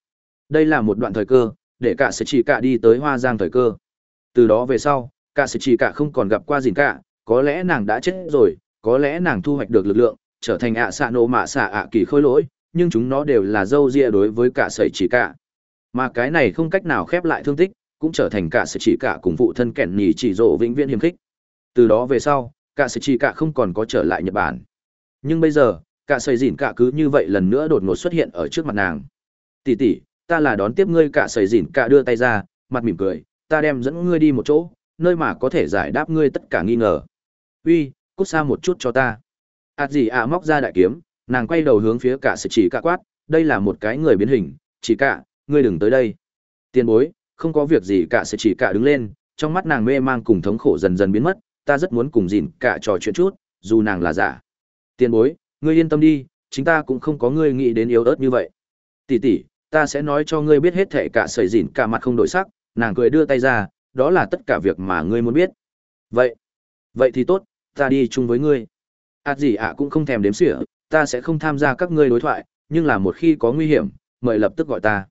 Đây là một đoạn thời cơ, để cả sẽ chỉ cả đi tới hoa giang thời cơ. Từ đó về sau cả sẽ chỉ cả không còn gặp qua dìn cả có lẽ nàng đã chết rồi, có lẽ nàng thu hoạch được lực lượng, trở thành ạ xạ nổ mạ xạ ạ kỳ khôi lỗi, nhưng chúng nó đều là dâu ria đối với cả sẩy chỉ cả. Mà cái này không cách nào khép lại thương tích, cũng trở thành cả sẩy chỉ cả cùng phụ thân kẻn nhì chỉ rộ vĩnh viễn hiềm khích. Từ đó về sau, cả sẩy chỉ cả không còn có trở lại nhật bản. Nhưng bây giờ, cả sẩy dìn cả cứ như vậy lần nữa đột ngột xuất hiện ở trước mặt nàng. Tỷ tỷ, ta là đón tiếp ngươi, cả sẩy dìn cả đưa tay ra, mặt mỉm cười, ta đem dẫn ngươi đi một chỗ, nơi mà có thể giải đáp ngươi tất cả nghi ngờ uy, cút xa một chút cho ta. Ạt gì ạ móc ra đại kiếm, nàng quay đầu hướng phía cả sự chỉ cả quát, đây là một cái người biến hình, chỉ cả, ngươi đừng tới đây. Tiền bối, không có việc gì cả sự chỉ cả đứng lên, trong mắt nàng mê mang cùng thống khổ dần dần biến mất, ta rất muốn cùng dìn cả trò chuyện chút, dù nàng là giả. Tiền bối, ngươi yên tâm đi, chính ta cũng không có ngươi nghĩ đến yếu ớt như vậy. Tỷ tỷ, ta sẽ nói cho ngươi biết hết thệ cả sợi dìn cả mặt không đổi sắc, nàng cười đưa tay ra, đó là tất cả việc mà ngươi muốn biết. Vậy vậy thì tốt ta đi chung với ngươi. Ạt gì ạ cũng không thèm đếm xỉa, ta sẽ không tham gia các ngươi đối thoại, nhưng là một khi có nguy hiểm, mời lập tức gọi ta.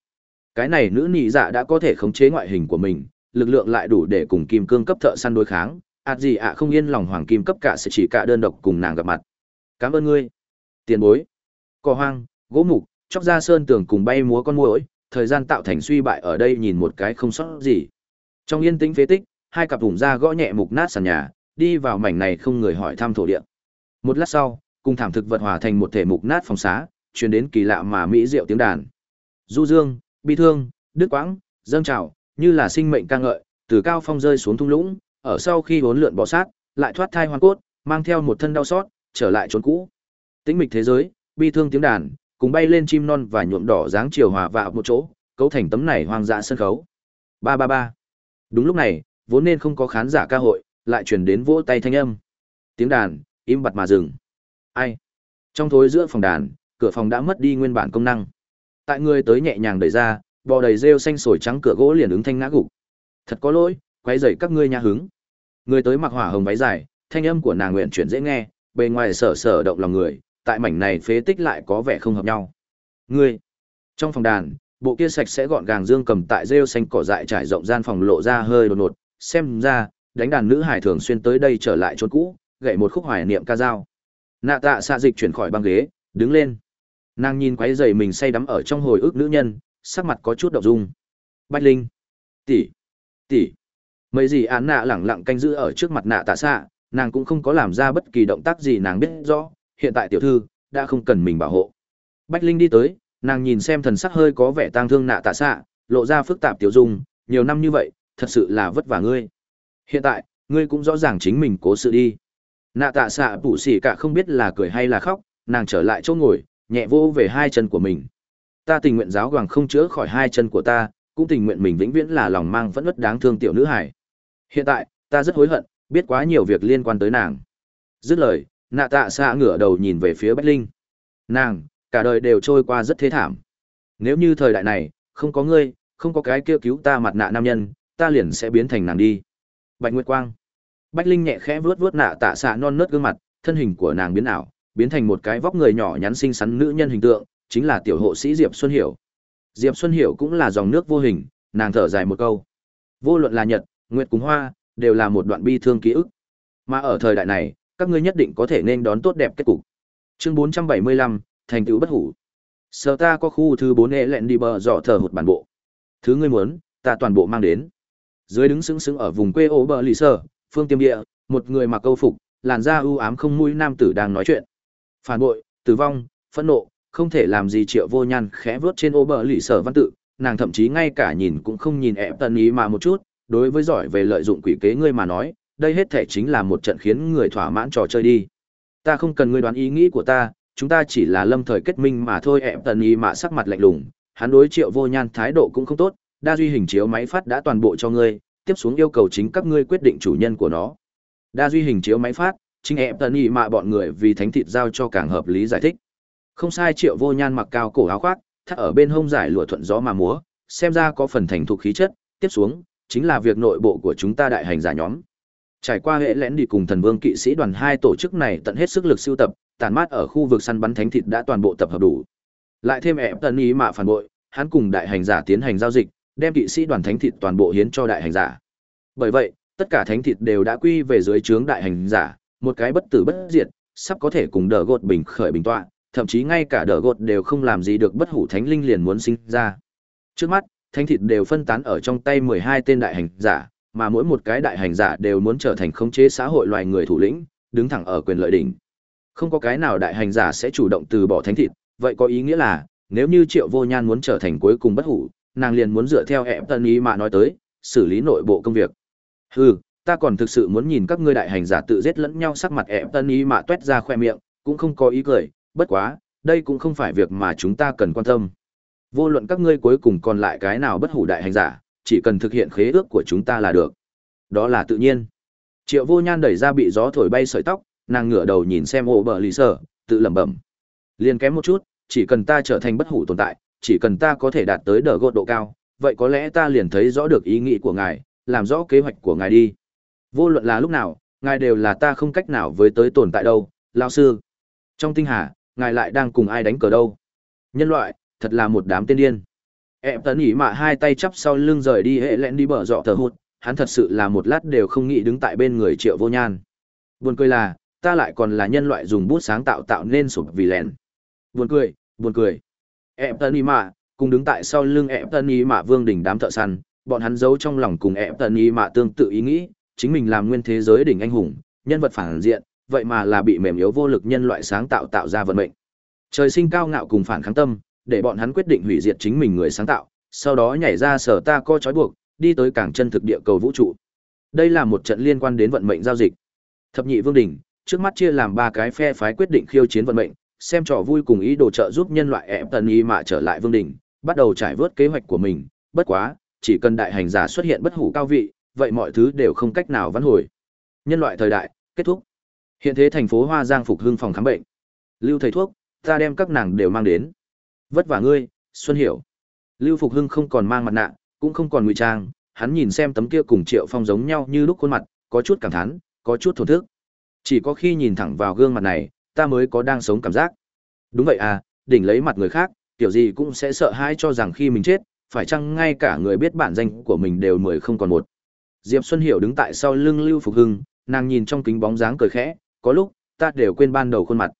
Cái này nữ nị dạ đã có thể khống chế ngoại hình của mình, lực lượng lại đủ để cùng kim cương cấp thợ săn đối kháng. Ạt gì ạ không yên lòng hoàng kim cấp cả sẽ chỉ cả đơn độc cùng nàng gặp mặt. Cảm ơn ngươi. Tiền bối. Cỏ hoang, gỗ mục, chóc ra sơn tường cùng bay múa con muỗi, thời gian tạo thành suy bại ở đây nhìn một cái không sót gì. Trong yên tĩnh phế tích, hai cặp vùng da gõ nhẹ mục nát sàn nhà đi vào mảnh này không người hỏi thăm thổ địa. Một lát sau, cùng thảm thực vật hòa thành một thể mục nát phòng xá truyền đến kỳ lạ mà mỹ diệu tiếng đàn. Du dương, bi thương, đứt quãng, dâng trào, như là sinh mệnh ca ngợi, từ cao phong rơi xuống thung lũng, ở sau khi vốn lượn bỏ sát, lại thoát thai hoàn cốt, mang theo một thân đau xót, trở lại chốn cũ. Tĩnh mịch thế giới, bi thương tiếng đàn, cùng bay lên chim non và nhuộm đỏ dáng chiều hòa vào một chỗ, cấu thành tấm này hoang dã sân khấu. Ba ba ba. Đúng lúc này, vốn nên không có khán giả ca hội lại truyền đến vỗ tay thanh âm. Tiếng đàn im bặt mà dừng. Ai? Trong thối giữa phòng đàn cửa phòng đã mất đi nguyên bản công năng. Tại người tới nhẹ nhàng đẩy ra bò đầy rêu xanh sồi trắng cửa gỗ liền ứng thanh ngã gục. Thật có lỗi quay dậy các ngươi nhà hứng. Người tới mặc hỏa hồng váy dài thanh âm của nàng nguyện chuyển dễ nghe bề ngoài sở sở động lòng người tại mảnh này phế tích lại có vẻ không hợp nhau. Ngươi! Trong phòng đàn bộ kia sạch sẽ gọn gàng dương cầm tại rêu xanh cỏ dại trải rộng gian phòng lộ ra hơi đột ngột, xem ra, đánh đàn nữ hải thường xuyên tới đây trở lại chốn cũ, gậy một khúc hoài niệm ca dao. Nạ tạ xạ dịch chuyển khỏi băng ghế, đứng lên. Nàng nhìn quái dày mình say đắm ở trong hồi ức nữ nhân, sắc mặt có chút đậu dung. Bách Linh, tỷ, tỷ. Mấy gì án nạ lẳng lặng canh giữ ở trước mặt nạ tạ xạ, nàng cũng không có làm ra bất kỳ động tác gì nàng biết rõ, hiện tại tiểu thư đã không cần mình bảo hộ. Bách Linh đi tới, nàng nhìn xem thần sắc hơi có vẻ tang thương nạ tạ xạ, lộ ra phức tạp tiểu dung, nhiều năm như vậy, thật sự là vất vả ngươi. Hiện tại, ngươi cũng rõ ràng chính mình cố sự đi. Nạ tạ xạ bụ xỉ cả không biết là cười hay là khóc, nàng trở lại chỗ ngồi, nhẹ vô về hai chân của mình. Ta tình nguyện giáo hoàng không chữa khỏi hai chân của ta, cũng tình nguyện mình vĩnh viễn là lòng mang vẫn bất đáng thương tiểu nữ hải. Hiện tại, ta rất hối hận, biết quá nhiều việc liên quan tới nàng. Dứt lời, nạ tạ xạ ngửa đầu nhìn về phía Bách Linh. Nàng, cả đời đều trôi qua rất thế thảm. Nếu như thời đại này, không có ngươi, không có cái kia cứu ta mặt nạ nam nhân, ta liền sẽ biến thành nàng đi. Bạch Nguyệt Quang. Bách Linh nhẹ khẽ vuốt vuốt nạ tạ xạ non nớt gương mặt, thân hình của nàng biến ảo, biến thành một cái vóc người nhỏ nhắn xinh xắn nữ nhân hình tượng, chính là tiểu hộ sĩ Diệp Xuân Hiểu. Diệp Xuân Hiểu cũng là dòng nước vô hình, nàng thở dài một câu. Vô luận là Nhật, Nguyệt cùng Hoa, đều là một đoạn bi thương ký ức. Mà ở thời đại này, các ngươi nhất định có thể nên đón tốt đẹp kết cục. Chương 475, thành tựu bất hủ. Sở ta có khu thứ 4 e lẹn đi bờ dọ thờ hụt bản bộ. Thứ ngươi muốn, ta toàn bộ mang đến. Dưới đứng sững sững ở vùng quê ố bờ lì sơ, phương tiêm địa, một người mặc câu phục, làn da ưu ám không mũi nam tử đang nói chuyện. Phản bội, tử vong, phẫn nộ, không thể làm gì triệu vô nhan khẽ vớt trên ô bờ lì sở văn tự, nàng thậm chí ngay cả nhìn cũng không nhìn ép tần ý mà một chút, đối với giỏi về lợi dụng quỷ kế ngươi mà nói, đây hết thể chính là một trận khiến người thỏa mãn trò chơi đi. Ta không cần ngươi đoán ý nghĩ của ta, chúng ta chỉ là lâm thời kết minh mà thôi ép tần ý mà sắc mặt lạnh lùng, hắn đối triệu vô nhan thái độ cũng không tốt, đa duy hình chiếu máy phát đã toàn bộ cho ngươi, tiếp xuống yêu cầu chính các ngươi quyết định chủ nhân của nó. Đa duy hình chiếu máy phát, chính em tần ý mạ bọn người vì thánh thịt giao cho càng hợp lý giải thích. Không sai triệu vô nhan mặc cao cổ áo khoác, thắt ở bên hông giải lụa thuận gió mà múa, xem ra có phần thành thục khí chất, tiếp xuống, chính là việc nội bộ của chúng ta đại hành giả nhóm. Trải qua hệ lén đi cùng thần vương kỵ sĩ đoàn hai tổ chức này tận hết sức lực siêu tập, tàn mát ở khu vực săn bắn thánh thịt đã toàn bộ tập hợp đủ. Lại thêm ẹp tần ý mạ phản bội, hắn cùng đại hành giả tiến hành giao dịch, đem kỵ sĩ đoàn thánh thịt toàn bộ hiến cho đại hành giả. Bởi vậy, tất cả thánh thịt đều đã quy về dưới trướng đại hành giả, một cái bất tử bất diệt, sắp có thể cùng đỡ gột bình khởi bình tọa, thậm chí ngay cả đỡ gột đều không làm gì được bất hủ thánh linh liền muốn sinh ra. Trước mắt, thánh thịt đều phân tán ở trong tay 12 tên đại hành giả, mà mỗi một cái đại hành giả đều muốn trở thành khống chế xã hội loài người thủ lĩnh, đứng thẳng ở quyền lợi đỉnh. Không có cái nào đại hành giả sẽ chủ động từ bỏ thánh thịt, vậy có ý nghĩa là, nếu như Triệu Vô Nhan muốn trở thành cuối cùng bất hủ, nàng liền muốn dựa theo ép tân ý mà nói tới, xử lý nội bộ công việc. Hừ, ta còn thực sự muốn nhìn các ngươi đại hành giả tự giết lẫn nhau sắc mặt ép tân ý mà tuét ra khoe miệng, cũng không có ý cười, bất quá, đây cũng không phải việc mà chúng ta cần quan tâm. Vô luận các ngươi cuối cùng còn lại cái nào bất hủ đại hành giả, chỉ cần thực hiện khế ước của chúng ta là được. Đó là tự nhiên. Triệu Vô Nhan đẩy ra bị gió thổi bay sợi tóc, nàng ngửa đầu nhìn xem ổ bờ lì sở, tự lẩm bẩm. Liên kém một chút, chỉ cần ta trở thành bất hủ tồn tại, chỉ cần ta có thể đạt tới đờ gột độ cao, vậy có lẽ ta liền thấy rõ được ý nghĩ của ngài, làm rõ kế hoạch của ngài đi. Vô luận là lúc nào, ngài đều là ta không cách nào với tới tồn tại đâu, lão sư. Trong tinh hà, ngài lại đang cùng ai đánh cờ đâu? Nhân loại, thật là một đám tên điên. Em tấn ý mạ hai tay chắp sau lưng rời đi hệ lẹn đi bờ dọ thở hụt, hắn thật sự là một lát đều không nghĩ đứng tại bên người triệu vô nhan. Buồn cười là, ta lại còn là nhân loại dùng bút sáng tạo tạo nên sụp vì lẹn. Buồn cười, buồn cười ẹp tân y mạ, cùng đứng tại sau lưng ẹp tân y mạ vương đỉnh đám thợ săn, bọn hắn giấu trong lòng cùng ẹp tân y mạ tương tự ý nghĩ, chính mình làm nguyên thế giới đỉnh anh hùng, nhân vật phản diện, vậy mà là bị mềm yếu vô lực nhân loại sáng tạo tạo ra vận mệnh. Trời sinh cao ngạo cùng phản kháng tâm, để bọn hắn quyết định hủy diệt chính mình người sáng tạo, sau đó nhảy ra sở ta co trói buộc, đi tới cảng chân thực địa cầu vũ trụ. Đây là một trận liên quan đến vận mệnh giao dịch. Thập nhị vương đỉnh, trước mắt chia làm ba cái phe phái quyết định khiêu chiến vận mệnh, xem trò vui cùng ý đồ trợ giúp nhân loại ép tần y mạ trở lại vương đỉnh, bắt đầu trải vớt kế hoạch của mình, bất quá, chỉ cần đại hành giả xuất hiện bất hủ cao vị, vậy mọi thứ đều không cách nào vãn hồi. Nhân loại thời đại, kết thúc. Hiện thế thành phố Hoa Giang phục hưng phòng khám bệnh. Lưu thầy thuốc, ta đem các nàng đều mang đến. Vất vả ngươi, Xuân Hiểu. Lưu Phục Hưng không còn mang mặt nạ, cũng không còn ngụy trang, hắn nhìn xem tấm kia cùng Triệu Phong giống nhau như lúc khuôn mặt, có chút cảm thán, có chút thổn thức. Chỉ có khi nhìn thẳng vào gương mặt này, ta mới có đang sống cảm giác. Đúng vậy à, đỉnh lấy mặt người khác, kiểu gì cũng sẽ sợ hãi cho rằng khi mình chết, phải chăng ngay cả người biết bản danh của mình đều mười không còn một. Diệp Xuân Hiểu đứng tại sau lưng Lưu Phục Hưng, nàng nhìn trong kính bóng dáng cười khẽ, có lúc, ta đều quên ban đầu khuôn mặt.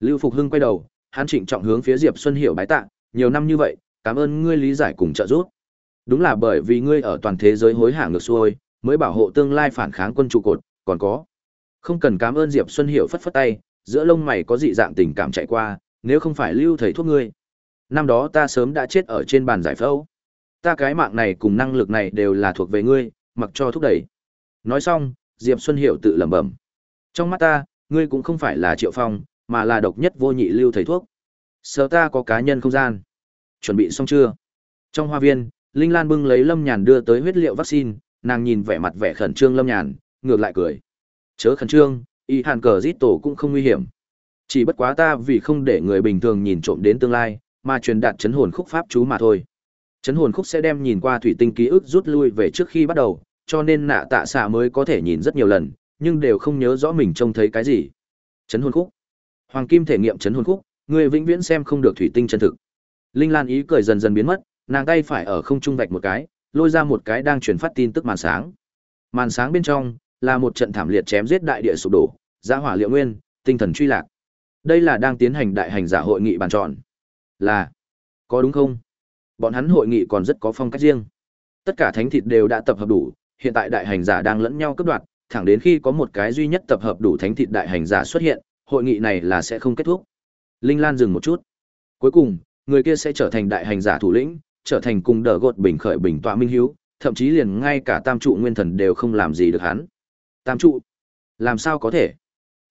Lưu Phục Hưng quay đầu, hắn trịnh trọng hướng phía Diệp Xuân Hiểu bái tạ, nhiều năm như vậy, cảm ơn ngươi lý giải cùng trợ giúp. Đúng là bởi vì ngươi ở toàn thế giới hối hả ngược xuôi, mới bảo hộ tương lai phản kháng quân trụ cột, còn có. Không cần cảm ơn Diệp Xuân Hiểu phất phất tay, giữa lông mày có dị dạng tình cảm chạy qua, nếu không phải lưu thầy thuốc ngươi. Năm đó ta sớm đã chết ở trên bàn giải phẫu. Ta cái mạng này cùng năng lực này đều là thuộc về ngươi, mặc cho thúc đẩy. Nói xong, Diệp Xuân Hiểu tự lẩm bẩm. Trong mắt ta, ngươi cũng không phải là Triệu Phong, mà là độc nhất vô nhị lưu thầy thuốc. Sở ta có cá nhân không gian. Chuẩn bị xong chưa? Trong hoa viên, Linh Lan bưng lấy Lâm Nhàn đưa tới huyết liệu vaccine, nàng nhìn vẻ mặt vẻ khẩn trương Lâm Nhàn, ngược lại cười. Chớ khẩn trương, y hàn cờ giết tổ cũng không nguy hiểm. Chỉ bất quá ta vì không để người bình thường nhìn trộm đến tương lai, mà truyền đạt chấn hồn khúc pháp chú mà thôi. Chấn hồn khúc sẽ đem nhìn qua thủy tinh ký ức rút lui về trước khi bắt đầu, cho nên nạ tạ xạ mới có thể nhìn rất nhiều lần, nhưng đều không nhớ rõ mình trông thấy cái gì. Chấn hồn khúc. Hoàng Kim thể nghiệm chấn hồn khúc, người vĩnh viễn xem không được thủy tinh chân thực. Linh Lan ý cười dần dần biến mất, nàng tay phải ở không trung vạch một cái, lôi ra một cái đang truyền phát tin tức màn sáng. Màn sáng bên trong là một trận thảm liệt chém giết đại địa sụp đổ, giá hỏa liệu nguyên, tinh thần truy lạc. Đây là đang tiến hành đại hành giả hội nghị bàn tròn. Là, có đúng không? Bọn hắn hội nghị còn rất có phong cách riêng. Tất cả thánh thịt đều đã tập hợp đủ, hiện tại đại hành giả đang lẫn nhau cấp đoạt, thẳng đến khi có một cái duy nhất tập hợp đủ thánh thịt đại hành giả xuất hiện, hội nghị này là sẽ không kết thúc. Linh Lan dừng một chút. Cuối cùng, người kia sẽ trở thành đại hành giả thủ lĩnh, trở thành cùng đỡ gột bình khởi bình tọa minh hiếu, thậm chí liền ngay cả tam trụ nguyên thần đều không làm gì được hắn. Tam trụ? Làm sao có thể?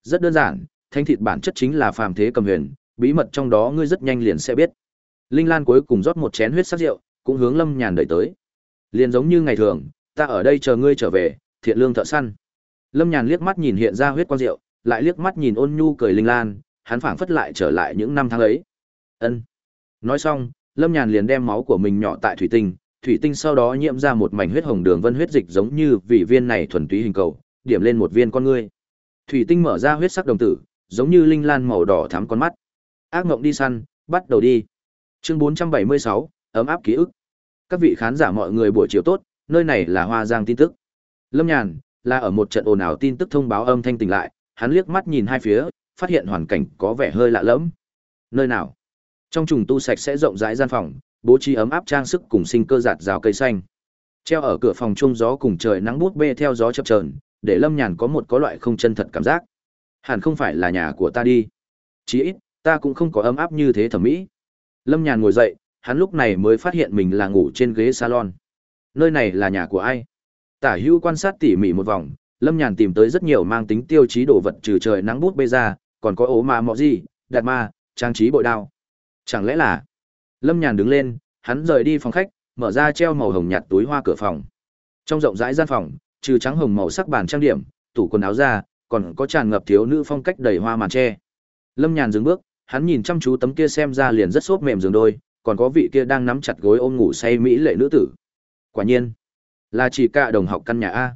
Rất đơn giản, thanh thịt bản chất chính là phàm thế cầm huyền, bí mật trong đó ngươi rất nhanh liền sẽ biết. Linh Lan cuối cùng rót một chén huyết sắc rượu, cũng hướng Lâm Nhàn đợi tới. Liền giống như ngày thường, ta ở đây chờ ngươi trở về, thiện lương thợ săn. Lâm Nhàn liếc mắt nhìn hiện ra huyết quang rượu, lại liếc mắt nhìn Ôn Nhu cười Linh Lan, hắn phảng phất lại trở lại những năm tháng ấy. Ân. Nói xong, Lâm Nhàn liền đem máu của mình nhỏ tại thủy tinh, thủy tinh sau đó nhiễm ra một mảnh huyết hồng đường vân huyết dịch giống như vị viên này thuần túy hình cầu, điểm lên một viên con ngươi. Thủy tinh mở ra huyết sắc đồng tử, giống như linh lan màu đỏ thắm con mắt. Ác ngộng đi săn, bắt đầu đi. Chương 476, ấm áp ký ức. Các vị khán giả mọi người buổi chiều tốt, nơi này là Hoa Giang tin tức. Lâm Nhàn là ở một trận ồn ào tin tức thông báo âm thanh tỉnh lại, hắn liếc mắt nhìn hai phía, phát hiện hoàn cảnh có vẻ hơi lạ lẫm. Nơi nào? Trong trùng tu sạch sẽ rộng rãi gian phòng, bố trí ấm áp trang sức cùng sinh cơ giạt rào cây xanh. Treo ở cửa phòng trung gió cùng trời nắng bút bê theo gió chập trờn để Lâm Nhàn có một có loại không chân thật cảm giác. Hẳn không phải là nhà của ta đi. Chí ít, ta cũng không có ấm áp như thế thẩm mỹ. Lâm Nhàn ngồi dậy, hắn lúc này mới phát hiện mình là ngủ trên ghế salon. Nơi này là nhà của ai? Tả hữu quan sát tỉ mỉ một vòng, Lâm Nhàn tìm tới rất nhiều mang tính tiêu chí đồ vật trừ trời nắng bút bê ra, còn có ố ma mọ gì, đạt ma, trang trí bội đao. Chẳng lẽ là... Lâm Nhàn đứng lên, hắn rời đi phòng khách, mở ra treo màu hồng nhạt túi hoa cửa phòng. Trong rộng rãi gian phòng, trừ trắng hồng màu sắc bàn trang điểm, tủ quần áo ra, còn có tràn ngập thiếu nữ phong cách đầy hoa màn tre. Lâm Nhàn dừng bước, hắn nhìn chăm chú tấm kia xem ra liền rất xốp mềm giường đôi, còn có vị kia đang nắm chặt gối ôm ngủ say mỹ lệ nữ tử. Quả nhiên, là chỉ cả đồng học căn nhà a.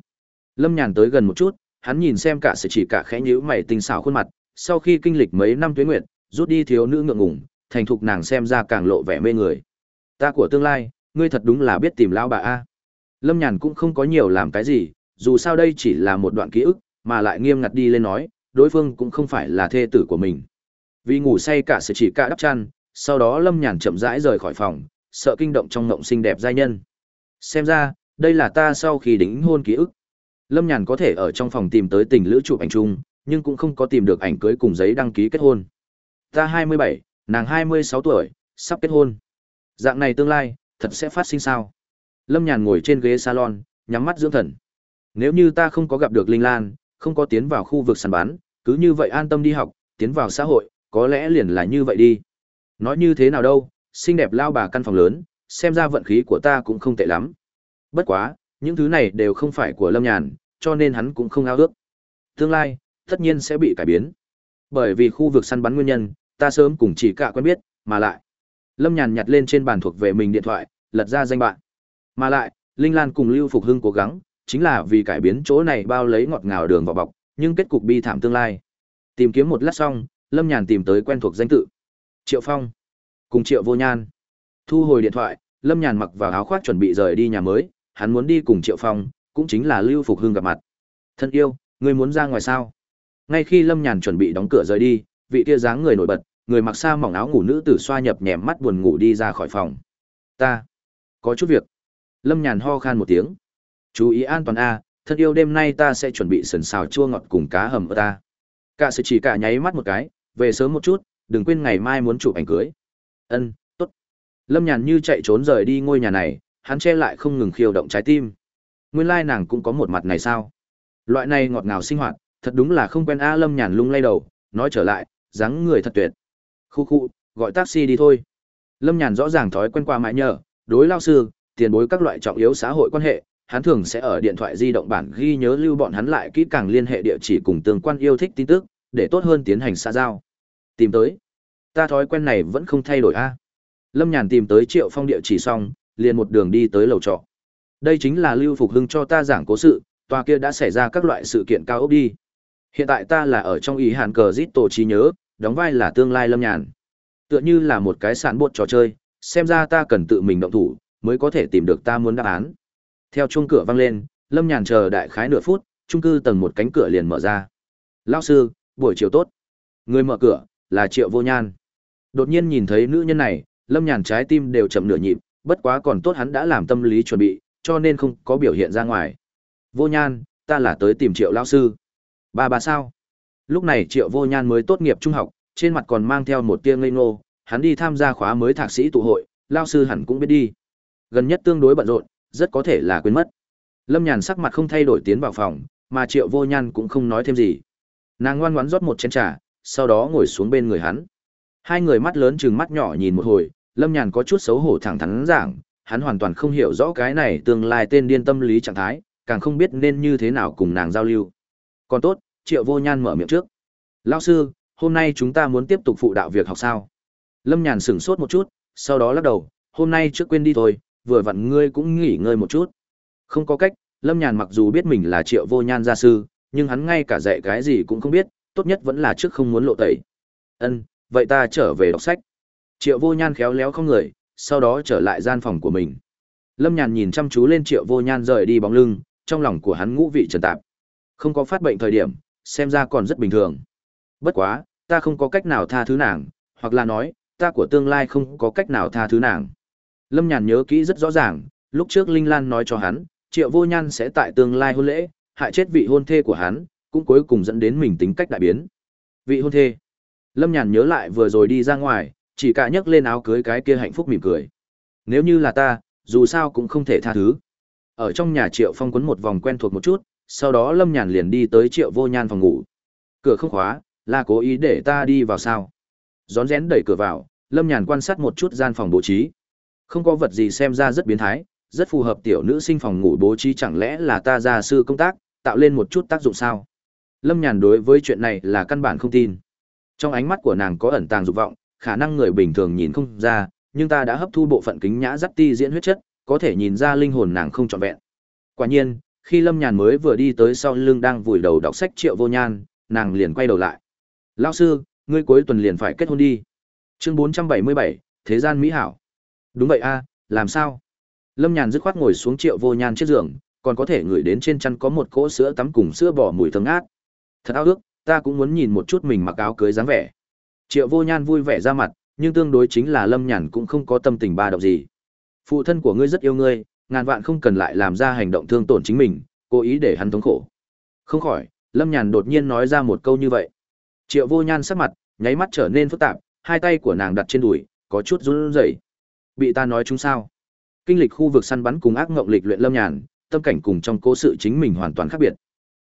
Lâm Nhàn tới gần một chút, hắn nhìn xem cả sự chỉ cả khẽ nhíu mày tinh xảo khuôn mặt, sau khi kinh lịch mấy năm tuế nguyệt, rút đi thiếu nữ ngượng ngùng, thành thục nàng xem ra càng lộ vẻ mê người. Ta của tương lai, ngươi thật đúng là biết tìm lão bà a. Lâm Nhàn cũng không có nhiều làm cái gì, dù sao đây chỉ là một đoạn ký ức, mà lại nghiêm ngặt đi lên nói, đối phương cũng không phải là thê tử của mình. Vì ngủ say cả sự chỉ cả đắp chăn, sau đó Lâm Nhàn chậm rãi rời khỏi phòng, sợ kinh động trong ngộng xinh đẹp giai nhân. Xem ra, đây là ta sau khi đính hôn ký ức. Lâm Nhàn có thể ở trong phòng tìm tới tình lữ chụp ảnh chung, nhưng cũng không có tìm được ảnh cưới cùng giấy đăng ký kết hôn. Ta 27, nàng 26 tuổi, sắp kết hôn. Dạng này tương lai, thật sẽ phát sinh sao? Lâm Nhàn ngồi trên ghế salon, nhắm mắt dưỡng thần. Nếu như ta không có gặp được Linh Lan, không có tiến vào khu vực săn bán, cứ như vậy an tâm đi học, tiến vào xã hội, có lẽ liền là như vậy đi. Nói như thế nào đâu, xinh đẹp lao bà căn phòng lớn, xem ra vận khí của ta cũng không tệ lắm. Bất quá, những thứ này đều không phải của Lâm Nhàn, cho nên hắn cũng không ao ước. Tương lai, tất nhiên sẽ bị cải biến. Bởi vì khu vực săn bắn nguyên nhân, ta sớm cùng chỉ cả quen biết, mà lại. Lâm Nhàn nhặt lên trên bàn thuộc về mình điện thoại, lật ra danh bạn. Mà lại, Linh Lan cùng Lưu Phục Hưng cố gắng, chính là vì cải biến chỗ này bao lấy ngọt ngào đường vào bọc, nhưng kết cục bi thảm tương lai. Tìm kiếm một lát xong, Lâm Nhàn tìm tới quen thuộc danh tự. Triệu Phong. Cùng Triệu Vô Nhan. Thu hồi điện thoại, Lâm Nhàn mặc vào áo khoác chuẩn bị rời đi nhà mới, hắn muốn đi cùng Triệu Phong, cũng chính là Lưu Phục Hưng gặp mặt. Thân yêu, ngươi muốn ra ngoài sao? Ngay khi Lâm Nhàn chuẩn bị đóng cửa rời đi, vị kia dáng người nổi bật, người mặc sa mỏng áo ngủ nữ tử xoa nhập nhèm mắt buồn ngủ đi ra khỏi phòng. Ta, có chút việc. Lâm Nhàn ho khan một tiếng. Chú ý an toàn a, thân yêu đêm nay ta sẽ chuẩn bị sần xào chua ngọt cùng cá hầm ở ta. Cả sự chỉ cả nháy mắt một cái, về sớm một chút, đừng quên ngày mai muốn chụp ảnh cưới. Ân, tốt. Lâm Nhàn như chạy trốn rời đi ngôi nhà này, hắn che lại không ngừng khiêu động trái tim. Nguyên lai nàng cũng có một mặt này sao? Loại này ngọt ngào sinh hoạt, thật đúng là không quen a Lâm Nhàn lung lay đầu, nói trở lại, dáng người thật tuyệt. Khu khu, gọi taxi đi thôi. Lâm Nhàn rõ ràng thói quen qua mãi nhờ, đối lao sư, tiền bối các loại trọng yếu xã hội quan hệ, hắn thường sẽ ở điện thoại di động bản ghi nhớ lưu bọn hắn lại kỹ càng liên hệ địa chỉ cùng tương quan yêu thích tin tức, để tốt hơn tiến hành xã giao. Tìm tới. Ta thói quen này vẫn không thay đổi a. Lâm Nhàn tìm tới Triệu Phong địa chỉ xong, liền một đường đi tới lầu trọ. Đây chính là Lưu Phục Hưng cho ta giảng cố sự, tòa kia đã xảy ra các loại sự kiện cao ốc đi. Hiện tại ta là ở trong ý hàn cờ giết tổ trí nhớ, đóng vai là tương lai Lâm Nhàn. Tựa như là một cái sản bột trò chơi, xem ra ta cần tự mình động thủ, mới có thể tìm được ta muốn đáp án. Theo chuông cửa vang lên, Lâm Nhàn chờ đại khái nửa phút, trung cư tầng một cánh cửa liền mở ra. Lão sư, buổi chiều tốt. Người mở cửa là Triệu Vô Nhan. Đột nhiên nhìn thấy nữ nhân này, Lâm Nhàn trái tim đều chậm nửa nhịp, bất quá còn tốt hắn đã làm tâm lý chuẩn bị, cho nên không có biểu hiện ra ngoài. Vô Nhan, ta là tới tìm Triệu lão sư. Ba ba sao? Lúc này Triệu Vô Nhan mới tốt nghiệp trung học, trên mặt còn mang theo một tia ngây ngô, hắn đi tham gia khóa mới thạc sĩ tụ hội, lão sư hẳn cũng biết đi. Gần nhất tương đối bận rộn, rất có thể là quên mất. Lâm Nhàn sắc mặt không thay đổi tiến vào phòng, mà Triệu Vô Nhan cũng không nói thêm gì. Nàng ngoan ngoãn rót một chén trà, sau đó ngồi xuống bên người hắn. Hai người mắt lớn chừng mắt nhỏ nhìn một hồi, Lâm Nhàn có chút xấu hổ thẳng thắn giảng, hắn hoàn toàn không hiểu rõ cái này tương lai tên điên tâm lý trạng thái, càng không biết nên như thế nào cùng nàng giao lưu. Còn tốt, Triệu Vô Nhan mở miệng trước. Lão sư, hôm nay chúng ta muốn tiếp tục phụ đạo việc học sao? Lâm Nhàn sửng sốt một chút, sau đó lắc đầu, hôm nay trước quên đi thôi, vừa vặn ngươi cũng nghỉ ngơi một chút. Không có cách, Lâm Nhàn mặc dù biết mình là Triệu Vô Nhan gia sư, nhưng hắn ngay cả dạy cái gì cũng không biết, tốt nhất vẫn là trước không muốn lộ tẩy. Ân, vậy ta trở về đọc sách. Triệu Vô Nhan khéo léo không người, sau đó trở lại gian phòng của mình. Lâm Nhàn nhìn chăm chú lên Triệu Vô Nhan rời đi bóng lưng, trong lòng của hắn ngũ vị trần tạp. Không có phát bệnh thời điểm, xem ra còn rất bình thường. Bất quá, ta không có cách nào tha thứ nàng, hoặc là nói, ta của tương lai không có cách nào tha thứ nàng. Lâm Nhàn nhớ kỹ rất rõ ràng, lúc trước Linh Lan nói cho hắn, Triệu Vô Nhan sẽ tại tương lai hôn lễ, hại chết vị hôn thê của hắn, cũng cuối cùng dẫn đến mình tính cách đại biến. Vị hôn thê. Lâm Nhàn nhớ lại vừa rồi đi ra ngoài, chỉ cả nhấc lên áo cưới cái kia hạnh phúc mỉm cười. Nếu như là ta, dù sao cũng không thể tha thứ. Ở trong nhà Triệu Phong quấn một vòng quen thuộc một chút, sau đó Lâm Nhàn liền đi tới Triệu Vô Nhan phòng ngủ. Cửa không khóa, là cố ý để ta đi vào sao? Rón rén đẩy cửa vào, Lâm Nhàn quan sát một chút gian phòng bố trí. Không có vật gì xem ra rất biến thái, rất phù hợp tiểu nữ sinh phòng ngủ bố trí chẳng lẽ là ta gia sư công tác, tạo lên một chút tác dụng sao? Lâm Nhàn đối với chuyện này là căn bản không tin. Trong ánh mắt của nàng có ẩn tàng dục vọng, khả năng người bình thường nhìn không ra, nhưng ta đã hấp thu bộ phận kính nhã dắt ti diễn huyết chất, có thể nhìn ra linh hồn nàng không trọn vẹn. Quả nhiên, khi Lâm Nhàn mới vừa đi tới sau lưng đang vùi đầu đọc sách Triệu Vô Nhan, nàng liền quay đầu lại. "Lão sư, ngươi cuối tuần liền phải kết hôn đi." Chương 477, thế gian mỹ hảo. "Đúng vậy a, làm sao?" Lâm Nhàn dứt khoát ngồi xuống Triệu Vô Nhan chiếc giường, còn có thể ngửi đến trên chăn có một cỗ sữa tắm cùng sữa bò mùi thơm ngát. Thật ao ước, ta cũng muốn nhìn một chút mình mặc áo cưới dáng vẻ. Triệu Vô Nhan vui vẻ ra mặt, nhưng tương đối chính là Lâm Nhàn cũng không có tâm tình ba động gì. Phụ thân của ngươi rất yêu ngươi, ngàn vạn không cần lại làm ra hành động thương tổn chính mình, cố ý để hắn thống khổ. Không khỏi, Lâm Nhàn đột nhiên nói ra một câu như vậy. Triệu Vô Nhan sắc mặt, nháy mắt trở nên phức tạp, hai tay của nàng đặt trên đùi, có chút run rẩy. Bị ta nói chúng sao? Kinh lịch khu vực săn bắn cùng ác ngộng lịch luyện Lâm Nhàn, tâm cảnh cùng trong cố sự chính mình hoàn toàn khác biệt.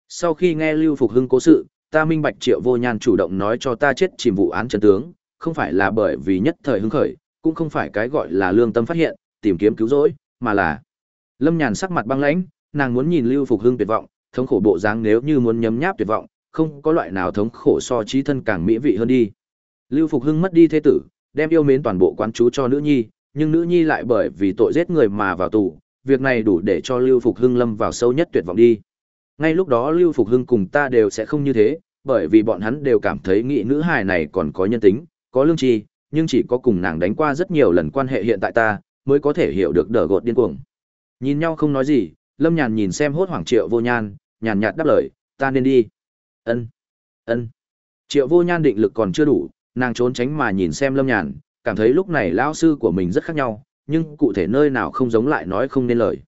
Sau khi nghe Lưu Phục Hưng cố sự, ta minh bạch Triệu Vô Nhan chủ động nói cho ta chết chìm vụ án trận tướng, không phải là bởi vì nhất thời hứng khởi, cũng không phải cái gọi là lương tâm phát hiện, tìm kiếm cứu rỗi, mà là Lâm Nhàn sắc mặt băng lãnh, nàng muốn nhìn Lưu Phục Hưng tuyệt vọng, thống khổ bộ dáng nếu như muốn nhấm nháp tuyệt vọng, không có loại nào thống khổ so trí thân càng mỹ vị hơn đi. Lưu Phục Hưng mất đi thế tử, đem yêu mến toàn bộ quán chú cho nữ nhi, nhưng nữ nhi lại bởi vì tội giết người mà vào tù, việc này đủ để cho Lưu Phục Hưng lâm vào sâu nhất tuyệt vọng đi. Ngay lúc đó Lưu Phục Hưng cùng ta đều sẽ không như thế, bởi vì bọn hắn đều cảm thấy nghị nữ hài này còn có nhân tính, có lương tri, nhưng chỉ có cùng nàng đánh qua rất nhiều lần quan hệ hiện tại ta, mới có thể hiểu được đỡ gột điên cuồng. Nhìn nhau không nói gì, Lâm Nhàn nhìn xem hốt hoảng Triệu Vô Nhan, nhàn nhạt đáp lời, ta nên đi. Ân, ân. Triệu Vô Nhan định lực còn chưa đủ, nàng trốn tránh mà nhìn xem Lâm Nhàn, cảm thấy lúc này lão sư của mình rất khác nhau, nhưng cụ thể nơi nào không giống lại nói không nên lời.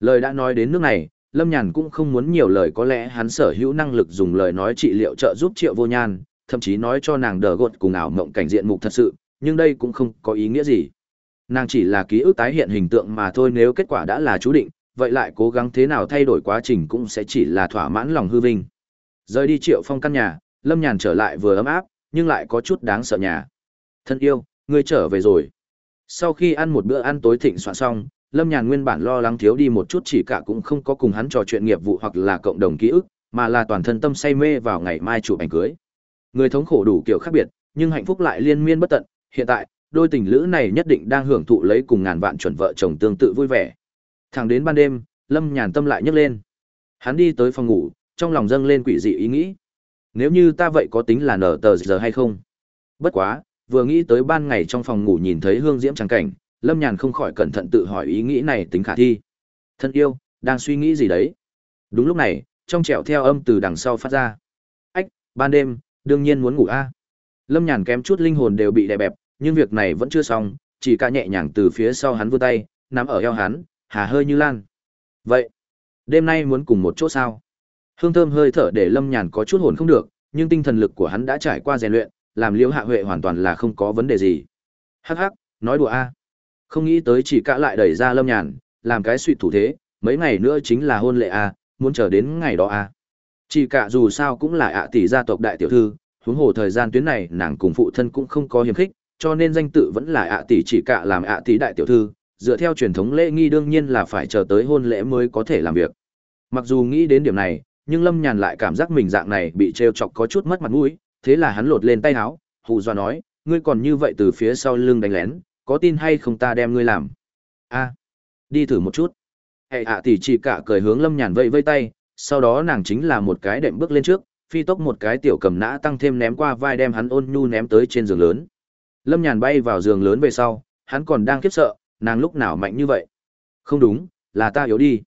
Lời đã nói đến nước này, Lâm Nhàn cũng không muốn nhiều lời có lẽ hắn sở hữu năng lực dùng lời nói trị liệu trợ giúp Triệu Vô Nhan, thậm chí nói cho nàng đờ gột cùng ảo mộng cảnh diện mục thật sự, nhưng đây cũng không có ý nghĩa gì. Nàng chỉ là ký ức tái hiện hình tượng mà thôi nếu kết quả đã là chú định, vậy lại cố gắng thế nào thay đổi quá trình cũng sẽ chỉ là thỏa mãn lòng hư vinh. Rời đi Triệu Phong căn nhà, Lâm Nhàn trở lại vừa ấm áp, nhưng lại có chút đáng sợ nhà. Thân yêu, ngươi trở về rồi. Sau khi ăn một bữa ăn tối thịnh soạn xong, Lâm Nhàn nguyên bản lo lắng thiếu đi một chút chỉ cả cũng không có cùng hắn trò chuyện nghiệp vụ hoặc là cộng đồng ký ức, mà là toàn thân tâm say mê vào ngày mai chụp ảnh cưới. Người thống khổ đủ kiểu khác biệt, nhưng hạnh phúc lại liên miên bất tận, hiện tại, đôi tình lữ này nhất định đang hưởng thụ lấy cùng ngàn vạn chuẩn vợ chồng tương tự vui vẻ. Thẳng đến ban đêm, Lâm Nhàn tâm lại nhấc lên. Hắn đi tới phòng ngủ, trong lòng dâng lên quỷ dị ý nghĩ. Nếu như ta vậy có tính là nở tờ giờ hay không? Bất quá, vừa nghĩ tới ban ngày trong phòng ngủ nhìn thấy hương diễm trắng cảnh, Lâm Nhàn không khỏi cẩn thận tự hỏi ý nghĩ này tính khả thi. Thân yêu, đang suy nghĩ gì đấy? Đúng lúc này, trong trẻo theo âm từ đằng sau phát ra. Ách, ban đêm, đương nhiên muốn ngủ a. Lâm Nhàn kém chút linh hồn đều bị đè bẹp, nhưng việc này vẫn chưa xong, chỉ ca nhẹ nhàng từ phía sau hắn vươn tay, nắm ở eo hắn, hà hơi như lan. Vậy, đêm nay muốn cùng một chỗ sao? Hương thơm hơi thở để Lâm Nhàn có chút hồn không được, nhưng tinh thần lực của hắn đã trải qua rèn luyện, làm Liễu Hạ Huệ hoàn toàn là không có vấn đề gì. Hắc hắc, nói đùa a. Không nghĩ tới chỉ cả lại đẩy ra Lâm Nhàn, làm cái suy thủ thế, mấy ngày nữa chính là hôn lễ a, muốn chờ đến ngày đó a. Chỉ cả dù sao cũng là ạ tỷ gia tộc đại tiểu thư, huống hồ thời gian tuyến này nàng cùng phụ thân cũng không có hiềm khích, cho nên danh tự vẫn là ạ tỷ chỉ cả làm ạ tỷ đại tiểu thư, dựa theo truyền thống lễ nghi đương nhiên là phải chờ tới hôn lễ mới có thể làm việc. Mặc dù nghĩ đến điểm này, nhưng Lâm Nhàn lại cảm giác mình dạng này bị trêu chọc có chút mất mặt mũi, thế là hắn lột lên tay áo, hù dọa nói, ngươi còn như vậy từ phía sau lưng đánh lén, có tin hay không ta đem ngươi làm? A, đi thử một chút. Hệ ạ tỷ chỉ cả cười hướng Lâm Nhàn vẫy vây tay, sau đó nàng chính là một cái đệm bước lên trước, phi tốc một cái tiểu cầm nã tăng thêm ném qua vai đem hắn ôn nhu ném tới trên giường lớn. Lâm Nhàn bay vào giường lớn về sau, hắn còn đang khiếp sợ, nàng lúc nào mạnh như vậy? Không đúng, là ta yếu đi.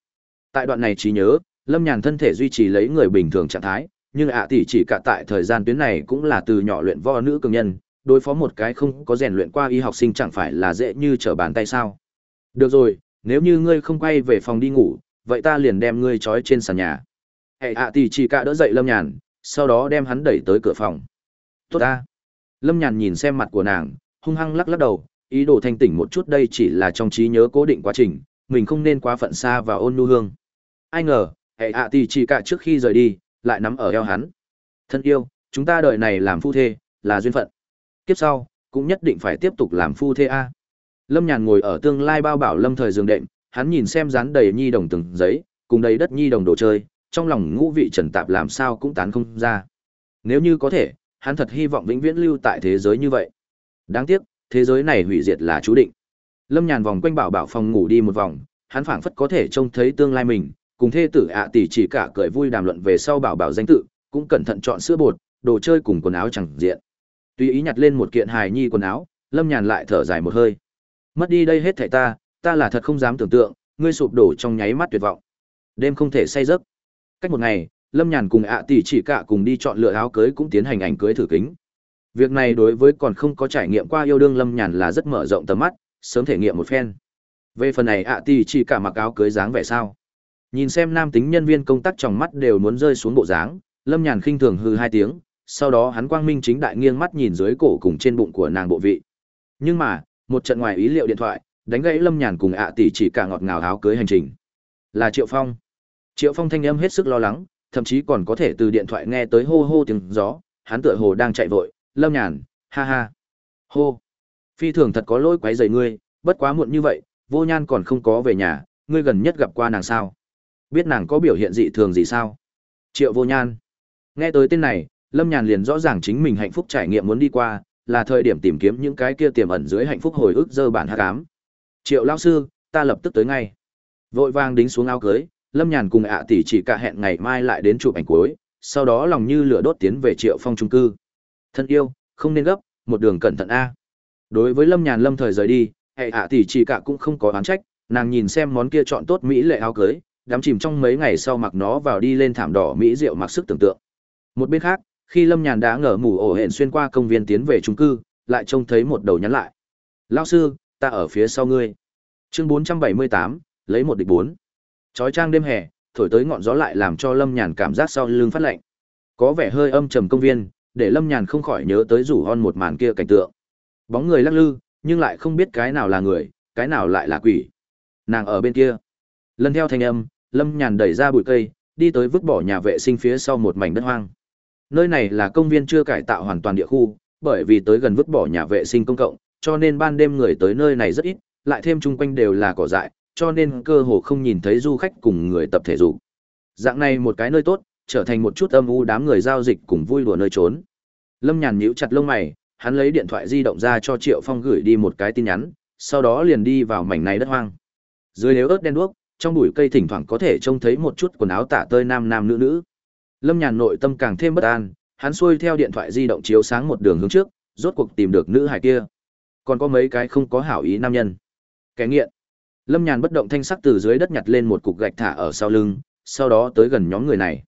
Tại đoạn này trí nhớ, Lâm Nhàn thân thể duy trì lấy người bình thường trạng thái, nhưng ạ tỷ chỉ cả tại thời gian tuyến này cũng là từ nhỏ luyện võ nữ cường nhân, đối phó một cái không có rèn luyện qua y học sinh chẳng phải là dễ như trở bàn tay sao? Được rồi, nếu như ngươi không quay về phòng đi ngủ, vậy ta liền đem ngươi trói trên sàn nhà. Hệ ạ tỷ chỉ cả đỡ dậy Lâm Nhàn, sau đó đem hắn đẩy tới cửa phòng. Tốt ta. Lâm Nhàn nhìn xem mặt của nàng, hung hăng lắc lắc đầu, ý đồ thanh tỉnh một chút đây chỉ là trong trí nhớ cố định quá trình, mình không nên quá phận xa và ôn nhu hương. Ai ngờ, hệ ạ tỷ chỉ cả trước khi rời đi, lại nắm ở eo hắn. Thân yêu, chúng ta đời này làm phu thê, là duyên phận. Kiếp sau, cũng nhất định phải tiếp tục làm phu thê a. Lâm Nhàn ngồi ở tương lai bao bảo lâm thời giường đệm, hắn nhìn xem dán đầy nhi đồng từng giấy, cùng đầy đất nhi đồng đồ chơi, trong lòng ngũ vị trần tạp làm sao cũng tán không ra. Nếu như có thể, hắn thật hy vọng vĩnh viễn lưu tại thế giới như vậy. Đáng tiếc, thế giới này hủy diệt là chú định. Lâm Nhàn vòng quanh bảo bảo phòng ngủ đi một vòng, hắn phảng phất có thể trông thấy tương lai mình, cùng thê tử ạ tỷ chỉ cả cười vui đàm luận về sau bảo bảo danh tự, cũng cẩn thận chọn sữa bột, đồ chơi cùng quần áo chẳng diện. Tùy ý nhặt lên một kiện hài nhi quần áo, Lâm Nhàn lại thở dài một hơi. Mất đi đây hết thảy ta, ta là thật không dám tưởng tượng, ngươi sụp đổ trong nháy mắt tuyệt vọng. Đêm không thể say giấc. Cách một ngày, Lâm Nhàn cùng ạ tỷ chỉ cả cùng đi chọn lựa áo cưới cũng tiến hành ảnh cưới thử kính. Việc này đối với còn không có trải nghiệm qua yêu đương Lâm Nhàn là rất mở rộng tầm mắt, sớm thể nghiệm một phen. Về phần này ạ tỷ chỉ cả mặc áo cưới dáng vẻ sao? Nhìn xem nam tính nhân viên công tác trong mắt đều muốn rơi xuống bộ dáng, Lâm Nhàn khinh thường hư hai tiếng, sau đó hắn quang minh chính đại nghiêng mắt nhìn dưới cổ cùng trên bụng của nàng bộ vị. Nhưng mà, một trận ngoài ý liệu điện thoại, đánh gãy Lâm Nhàn cùng ạ tỷ chỉ cả ngọt ngào áo cưới hành trình. Là Triệu Phong. Triệu Phong thanh âm hết sức lo lắng, thậm chí còn có thể từ điện thoại nghe tới hô hô tiếng gió, hắn tựa hồ đang chạy vội, Lâm Nhàn, ha ha. Hô. Phi thường thật có lỗi quấy rầy ngươi, bất quá muộn như vậy, Vô Nhan còn không có về nhà, ngươi gần nhất gặp qua nàng sao? Biết nàng có biểu hiện dị thường gì sao? Triệu Vô Nhan. Nghe tới tên này, Lâm Nhàn liền rõ ràng chính mình hạnh phúc trải nghiệm muốn đi qua, là thời điểm tìm kiếm những cái kia tiềm ẩn dưới hạnh phúc hồi ức dơ bản hát cám Triệu lao sư, ta lập tức tới ngay. Vội vang đính xuống áo cưới, Lâm Nhàn cùng ạ tỷ chỉ cả hẹn ngày mai lại đến chụp ảnh cuối, sau đó lòng như lửa đốt tiến về Triệu Phong trung cư. Thân yêu, không nên gấp, một đường cẩn thận a. Đối với Lâm Nhàn lâm thời rời đi, hệ ạ tỷ chỉ cả cũng không có oán trách, nàng nhìn xem món kia chọn tốt mỹ lệ áo cưới, đắm chìm trong mấy ngày sau mặc nó vào đi lên thảm đỏ mỹ rượu mặc sức tưởng tượng. Một bên khác, khi Lâm Nhàn đã ngở mù ổ hẹn xuyên qua công viên tiến về trung cư, lại trông thấy một đầu nhắn lại. Lão sư, ta ở phía sau ngươi. Chương 478, lấy một địch bốn. Chói trang đêm hè, thổi tới ngọn gió lại làm cho Lâm Nhàn cảm giác sau lưng phát lạnh. Có vẻ hơi âm trầm công viên, để Lâm Nhàn không khỏi nhớ tới rủ hon một màn kia cảnh tượng. Bóng người lắc lư, nhưng lại không biết cái nào là người, cái nào lại là quỷ. Nàng ở bên kia. Lần theo thanh âm, Lâm Nhàn đẩy ra bụi cây, đi tới vứt bỏ nhà vệ sinh phía sau một mảnh đất hoang. Nơi này là công viên chưa cải tạo hoàn toàn địa khu, bởi vì tới gần vứt bỏ nhà vệ sinh công cộng, cho nên ban đêm người tới nơi này rất ít, lại thêm chung quanh đều là cỏ dại, cho nên cơ hồ không nhìn thấy du khách cùng người tập thể dục. Dạng này một cái nơi tốt, trở thành một chút âm u đám người giao dịch cùng vui đùa nơi trốn. Lâm Nhàn nhíu chặt lông mày, hắn lấy điện thoại di động ra cho Triệu Phong gửi đi một cái tin nhắn, sau đó liền đi vào mảnh này đất hoang. Dưới nếu ớt đen đuốc, trong bụi cây thỉnh thoảng có thể trông thấy một chút quần áo tả tơi nam nam nữ nữ. Lâm Nhàn nội tâm càng thêm bất an, hắn xuôi theo điện thoại di động chiếu sáng một đường hướng trước, rốt cuộc tìm được nữ hài kia. Còn có mấy cái không có hảo ý nam nhân. Kẻ nghiện. Lâm Nhàn bất động thanh sắc từ dưới đất nhặt lên một cục gạch thả ở sau lưng, sau đó tới gần nhóm người này.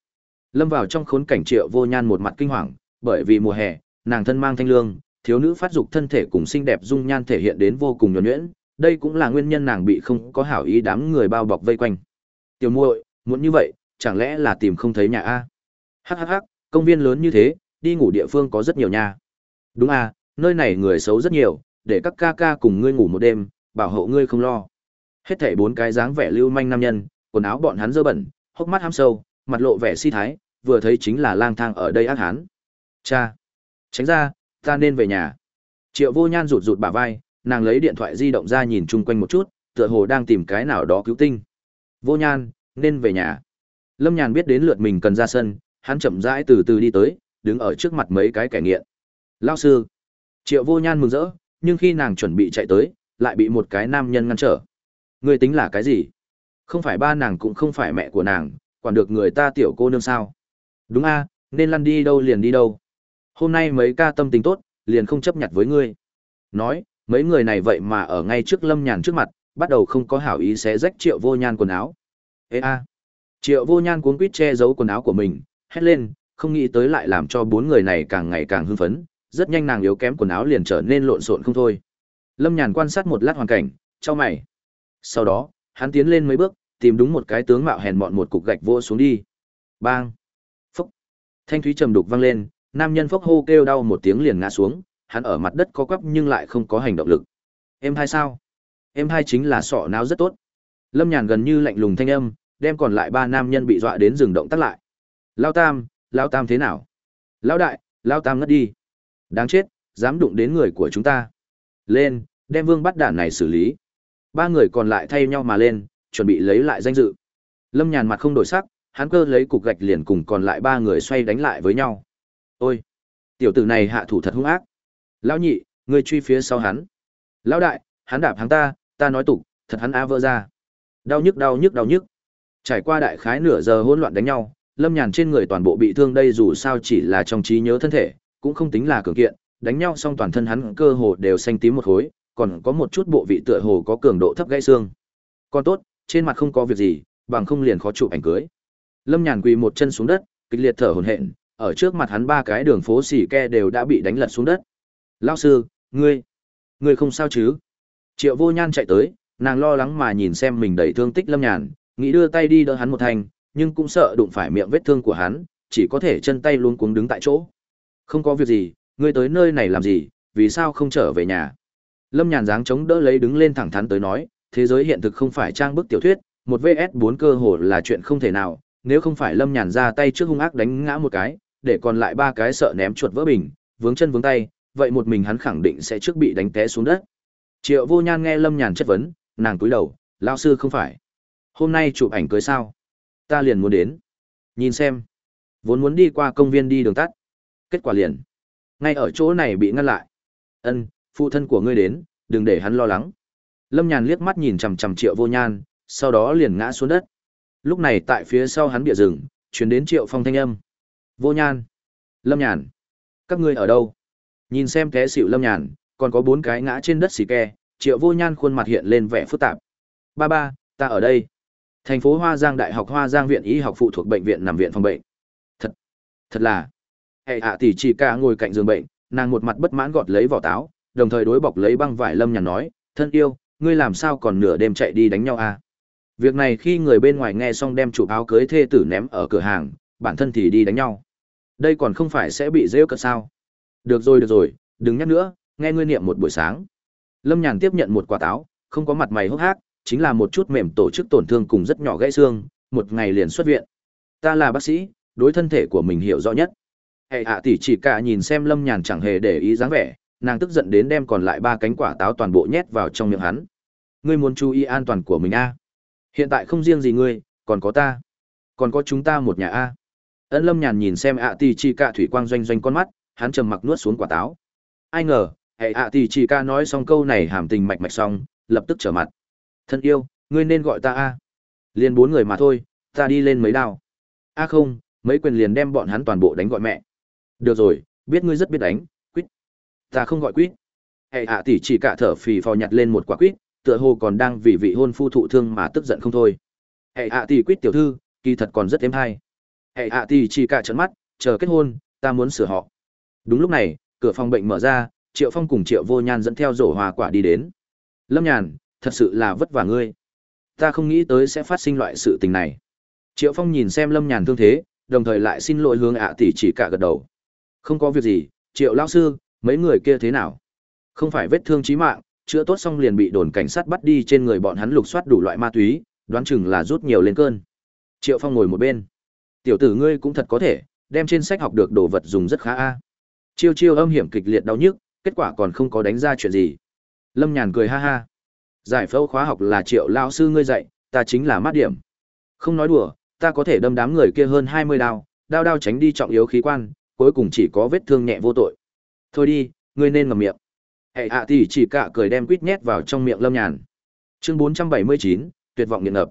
Lâm vào trong khốn cảnh Triệu Vô Nhan một mặt kinh hoàng, bởi vì mùa hè, nàng thân mang thanh lương, thiếu nữ phát dục thân thể cùng xinh đẹp dung nhan thể hiện đến vô cùng nhuần nhuyễn, đây cũng là nguyên nhân nàng bị không có hảo ý đám người bao bọc vây quanh. Tiểu muội, muốn như vậy, chẳng lẽ là tìm không thấy nhà a? Hắc hắc hắc, công viên lớn như thế, đi ngủ địa phương có rất nhiều nhà. Đúng a, nơi này người xấu rất nhiều, để các ca ca cùng ngươi ngủ một đêm, bảo hộ ngươi không lo. Hết thảy bốn cái dáng vẻ lưu manh nam nhân, quần áo bọn hắn dơ bẩn, hốc mắt ham sâu, mặt lộ vẻ si thái, vừa thấy chính là lang thang ở đây ác hán. Cha, tránh ra, ta nên về nhà. Triệu Vô Nhan rụt rụt bả vai, nàng lấy điện thoại di động ra nhìn chung quanh một chút, tựa hồ đang tìm cái nào đó cứu tinh. Vô Nhan, nên về nhà. Lâm Nhàn biết đến lượt mình cần ra sân, hắn chậm rãi từ từ đi tới, đứng ở trước mặt mấy cái kẻ nghiện. Lao sư. Triệu Vô Nhan mừng rỡ, nhưng khi nàng chuẩn bị chạy tới, lại bị một cái nam nhân ngăn trở. Người tính là cái gì? Không phải ba nàng cũng không phải mẹ của nàng, quản được người ta tiểu cô nương sao? Đúng a, nên lăn đi đâu liền đi đâu. Hôm nay mấy ca tâm tình tốt, liền không chấp nhận với ngươi. Nói, mấy người này vậy mà ở ngay trước lâm nhàn trước mặt, bắt đầu không có hảo ý xé rách triệu vô nhan quần áo. Ê a. Triệu vô nhan cuốn quýt che giấu quần áo của mình, hét lên, không nghĩ tới lại làm cho bốn người này càng ngày càng hưng phấn, rất nhanh nàng yếu kém quần áo liền trở nên lộn xộn không thôi. Lâm Nhàn quan sát một lát hoàn cảnh, cho mày. Sau đó, hắn tiến lên mấy bước, tìm đúng một cái tướng mạo hèn mọn một cục gạch vỗ xuống đi. Bang! Phúc! Thanh thúy trầm đục vang lên, nam nhân phốc hô kêu đau một tiếng liền ngã xuống, hắn ở mặt đất có quắp nhưng lại không có hành động lực. Em hai sao? Em hai chính là sọ não rất tốt. Lâm Nhàn gần như lạnh lùng thanh âm, đem còn lại ba nam nhân bị dọa đến dừng động tắt lại. Lao Tam, Lao Tam thế nào? Lao Đại, Lao Tam ngất đi. Đáng chết, dám đụng đến người của chúng ta. Lên, đem vương bắt đản này xử lý. Ba người còn lại thay nhau mà lên, chuẩn bị lấy lại danh dự. Lâm Nhàn mặt không đổi sắc, hắn cơ lấy cục gạch liền cùng còn lại ba người xoay đánh lại với nhau. Ôi, tiểu tử này hạ thủ thật hung ác. Lão nhị, ngươi truy phía sau hắn. Lão đại, hắn đạp hắn ta, ta nói tục, thật hắn á vỡ ra. Đau nhức đau nhức đau nhức. Trải qua đại khái nửa giờ hỗn loạn đánh nhau, Lâm Nhàn trên người toàn bộ bị thương đây dù sao chỉ là trong trí nhớ thân thể, cũng không tính là cường kiện, đánh nhau xong toàn thân hắn cơ hồ đều xanh tím một khối, còn có một chút bộ vị tựa hồ có cường độ thấp gãy xương. Còn tốt, trên mặt không có việc gì, bằng không liền khó chụp ảnh cưới. Lâm Nhàn quỳ một chân xuống đất, kịch liệt thở hổn hển, ở trước mặt hắn ba cái đường phố xỉ ke đều đã bị đánh lật xuống đất. "Lão sư, ngươi, ngươi không sao chứ?" Triệu Vô Nhan chạy tới, nàng lo lắng mà nhìn xem mình đầy thương tích Lâm Nhàn, nghĩ đưa tay đi đỡ hắn một thành, nhưng cũng sợ đụng phải miệng vết thương của hắn, chỉ có thể chân tay luôn cuống đứng tại chỗ. "Không có việc gì, ngươi tới nơi này làm gì, vì sao không trở về nhà?" Lâm Nhàn dáng chống đỡ lấy đứng lên thẳng thắn tới nói, thế giới hiện thực không phải trang bức tiểu thuyết, một VS 4 cơ hồ là chuyện không thể nào, nếu không phải Lâm Nhàn ra tay trước hung ác đánh ngã một cái, để còn lại ba cái sợ ném chuột vỡ bình, vướng chân vướng tay, vậy một mình hắn khẳng định sẽ trước bị đánh té xuống đất. Triệu Vô Nhan nghe Lâm Nhàn chất vấn, nàng cúi đầu, lão sư không phải. Hôm nay chụp ảnh cưới sao? Ta liền muốn đến. Nhìn xem. Vốn muốn đi qua công viên đi đường tắt. Kết quả liền. Ngay ở chỗ này bị ngăn lại. Ân, phụ thân của ngươi đến, đừng để hắn lo lắng. Lâm Nhàn liếc mắt nhìn chằm chằm Triệu Vô Nhan, sau đó liền ngã xuống đất. Lúc này tại phía sau hắn bịa rừng, chuyển đến Triệu Phong thanh âm. Vô Nhan, Lâm Nhàn, các ngươi ở đâu? Nhìn xem té xỉu Lâm Nhàn, còn có bốn cái ngã trên đất xì ke, Triệu Vô Nhan khuôn mặt hiện lên vẻ phức tạp. "Ba ba, ta ở đây." Thành phố Hoa Giang Đại học Hoa Giang viện y học phụ thuộc bệnh viện nằm viện phòng bệnh. Thật, thật là. Hệ hạ tỷ chỉ ca ngồi cạnh giường bệnh, nàng một mặt bất mãn gọt lấy vỏ táo, đồng thời đối bọc lấy băng vải lâm nhàn nói, "Thân yêu, ngươi làm sao còn nửa đêm chạy đi đánh nhau à?" Việc này khi người bên ngoài nghe xong đem chụp áo cưới thê tử ném ở cửa hàng, bản thân thì đi đánh nhau. Đây còn không phải sẽ bị rêu cợt sao? Được rồi được rồi, đừng nhắc nữa, nghe ngươi niệm một buổi sáng. Lâm Nhàn tiếp nhận một quả táo, không có mặt mày hốc hác, chính là một chút mềm tổ chức tổn thương cùng rất nhỏ gãy xương, một ngày liền xuất viện. Ta là bác sĩ, đối thân thể của mình hiểu rõ nhất. Hệ hạ tỷ chỉ cả nhìn xem Lâm Nhàn chẳng hề để ý dáng vẻ, nàng tức giận đến đem còn lại ba cánh quả táo toàn bộ nhét vào trong miệng hắn. Ngươi muốn chú ý an toàn của mình a. Hiện tại không riêng gì ngươi, còn có ta, còn có chúng ta một nhà a. Ân Lâm Nhàn nhìn xem ạ tỷ chỉ cả thủy quang doanh doanh con mắt, hắn trầm mặc nuốt xuống quả táo. Ai ngờ, hệ ạ tỷ chỉ ca nói xong câu này hàm tình mạch mạch xong, lập tức trở mặt. Thân yêu, ngươi nên gọi ta a. Liền bốn người mà thôi, ta đi lên mấy đao. A không, mấy quyền liền đem bọn hắn toàn bộ đánh gọi mẹ. Được rồi, biết ngươi rất biết đánh, quýt. Ta không gọi quýt. Hệ ạ tỷ chỉ cả thở phì phò nhặt lên một quả quýt, tựa hồ còn đang vì vị hôn phu thụ thương mà tức giận không thôi. Hệ ạ tỷ quýt tiểu thư, kỳ thật còn rất êm hay. Hệ ạ tỷ chỉ cả trợn mắt, chờ kết hôn, ta muốn sửa họ. Đúng lúc này, cửa phòng bệnh mở ra, Triệu Phong cùng Triệu Vô Nhan dẫn theo rổ hoa quả đi đến. Lâm Nhàn, thật sự là vất vả ngươi. Ta không nghĩ tới sẽ phát sinh loại sự tình này. Triệu Phong nhìn xem Lâm Nhàn thương thế, đồng thời lại xin lỗi hướng ạ tỷ chỉ cả gật đầu. Không có việc gì, Triệu lão sư, mấy người kia thế nào? Không phải vết thương chí mạng, chữa tốt xong liền bị đồn cảnh sát bắt đi trên người bọn hắn lục soát đủ loại ma túy, đoán chừng là rút nhiều lên cơn. Triệu Phong ngồi một bên. Tiểu tử ngươi cũng thật có thể, đem trên sách học được đồ vật dùng rất khá a. Chiêu chiêu âm hiểm kịch liệt đau nhức, kết quả còn không có đánh ra chuyện gì. Lâm Nhàn cười ha ha. Giải phẫu khóa học là Triệu lão sư ngươi dạy, ta chính là mát điểm. Không nói đùa, ta có thể đâm đám người kia hơn hai mươi đao, đao đao tránh đi trọng yếu khí quan, cuối cùng chỉ có vết thương nhẹ vô tội. Thôi đi, ngươi nên ngậm miệng. Hệ hạ thì chỉ cả cười đem quýt nhét vào trong miệng Lâm Nhàn. Chương bốn trăm bảy mươi chín, tuyệt vọng nghiện ngập.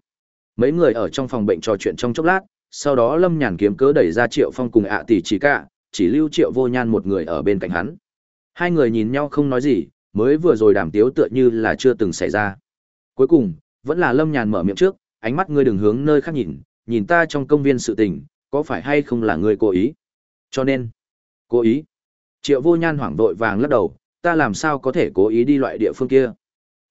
Mấy người ở trong phòng bệnh trò chuyện trong chốc lát, sau đó Lâm Nhàn kiếm cớ đẩy ra Triệu Phong cùng ạ tỷ chỉ cả, chỉ lưu Triệu Vô Nhan một người ở bên cạnh hắn. Hai người nhìn nhau không nói gì, mới vừa rồi đàm tiếu tựa như là chưa từng xảy ra. Cuối cùng, vẫn là Lâm Nhàn mở miệng trước, ánh mắt ngươi đừng hướng nơi khác nhìn, nhìn ta trong công viên sự tình, có phải hay không là ngươi cố ý? Cho nên, cố ý. Triệu Vô Nhan hoảng vội vàng lắc đầu, ta làm sao có thể cố ý đi loại địa phương kia?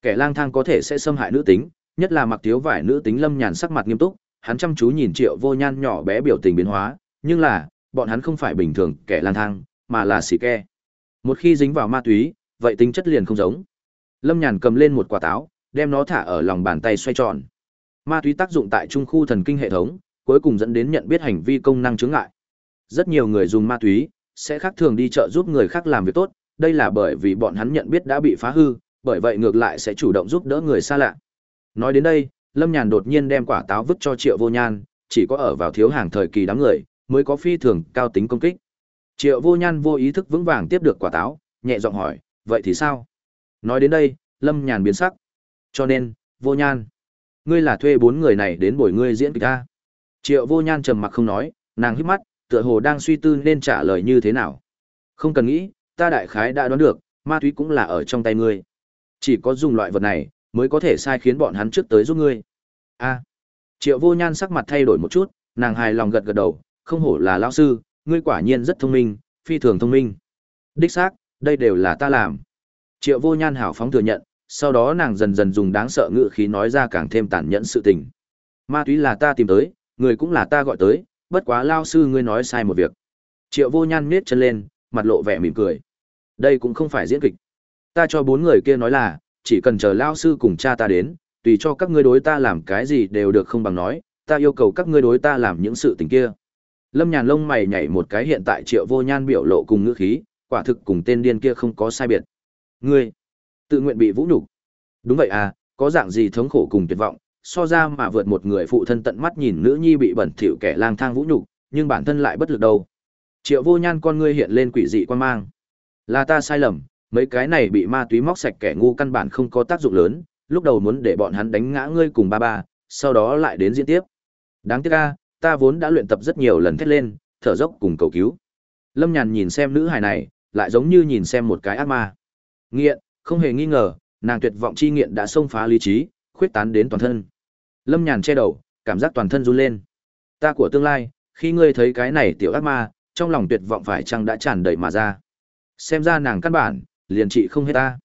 Kẻ lang thang có thể sẽ xâm hại nữ tính, nhất là mặc thiếu vải nữ tính Lâm Nhàn sắc mặt nghiêm túc, hắn chăm chú nhìn Triệu Vô Nhan nhỏ bé biểu tình biến hóa, nhưng là, bọn hắn không phải bình thường kẻ lang thang, mà là xì ke. Một khi dính vào ma túy, vậy tính chất liền không giống. Lâm Nhàn cầm lên một quả táo, đem nó thả ở lòng bàn tay xoay tròn. Ma túy tác dụng tại trung khu thần kinh hệ thống, cuối cùng dẫn đến nhận biết hành vi công năng chứng ngại. Rất nhiều người dùng ma túy sẽ khác thường đi chợ giúp người khác làm việc tốt, đây là bởi vì bọn hắn nhận biết đã bị phá hư, bởi vậy ngược lại sẽ chủ động giúp đỡ người xa lạ. Nói đến đây, Lâm Nhàn đột nhiên đem quả táo vứt cho Triệu Vô Nhan, chỉ có ở vào thiếu hàng thời kỳ đám người mới có phi thường cao tính công kích. Triệu Vô Nhan vô ý thức vững vàng tiếp được quả táo, nhẹ giọng hỏi, vậy thì sao? Nói đến đây, Lâm Nhàn biến sắc. Cho nên, Vô Nhan, ngươi là thuê bốn người này đến bồi ngươi diễn kịch ta. Triệu Vô Nhan trầm mặc không nói, nàng híp mắt, tựa hồ đang suy tư nên trả lời như thế nào. Không cần nghĩ, ta đại khái đã đoán được, ma túy cũng là ở trong tay ngươi. Chỉ có dùng loại vật này, mới có thể sai khiến bọn hắn trước tới giúp ngươi. A. Triệu Vô Nhan sắc mặt thay đổi một chút, nàng hài lòng gật gật đầu, không hổ là lão sư, ngươi quả nhiên rất thông minh, phi thường thông minh. Đích xác, đây đều là ta làm. Triệu Vô Nhan hảo phóng thừa nhận, sau đó nàng dần dần dùng đáng sợ ngữ khí nói ra càng thêm tàn nhẫn sự tình. Ma túy là ta tìm tới, người cũng là ta gọi tới, bất quá lao sư ngươi nói sai một việc. Triệu Vô Nhan nhếch chân lên, mặt lộ vẻ mỉm cười. Đây cũng không phải diễn kịch. Ta cho bốn người kia nói là, chỉ cần chờ lao sư cùng cha ta đến, tùy cho các ngươi đối ta làm cái gì đều được không bằng nói, ta yêu cầu các ngươi đối ta làm những sự tình kia. Lâm Nhàn lông mày nhảy một cái hiện tại Triệu Vô Nhan biểu lộ cùng ngữ khí, quả thực cùng tên điên kia không có sai biệt. Ngươi, tự nguyện bị vũ nhục. Đúng vậy à, có dạng gì thống khổ cùng tuyệt vọng, so ra mà vượt một người phụ thân tận mắt nhìn nữ nhi bị bẩn thỉu kẻ lang thang vũ nhục, nhưng bản thân lại bất lực đâu. Triệu Vô Nhan con ngươi hiện lên quỷ dị quan mang. Là ta sai lầm, mấy cái này bị ma túy móc sạch kẻ ngu căn bản không có tác dụng lớn, lúc đầu muốn để bọn hắn đánh ngã ngươi cùng ba ba, sau đó lại đến diễn tiếp. Đáng tiếc a, ta vốn đã luyện tập rất nhiều lần thét lên, thở dốc cùng cầu cứu. Lâm Nhàn nhìn xem nữ hài này, lại giống như nhìn xem một cái ác ma. Nghiện, không hề nghi ngờ, nàng tuyệt vọng chi nghiện đã xông phá lý trí, khuyết tán đến toàn thân. Lâm Nhàn che đầu, cảm giác toàn thân run lên. Ta của tương lai, khi ngươi thấy cái này tiểu ác ma, trong lòng tuyệt vọng phải chăng đã tràn đầy mà ra. Xem ra nàng căn bản, liền trị không hết ta.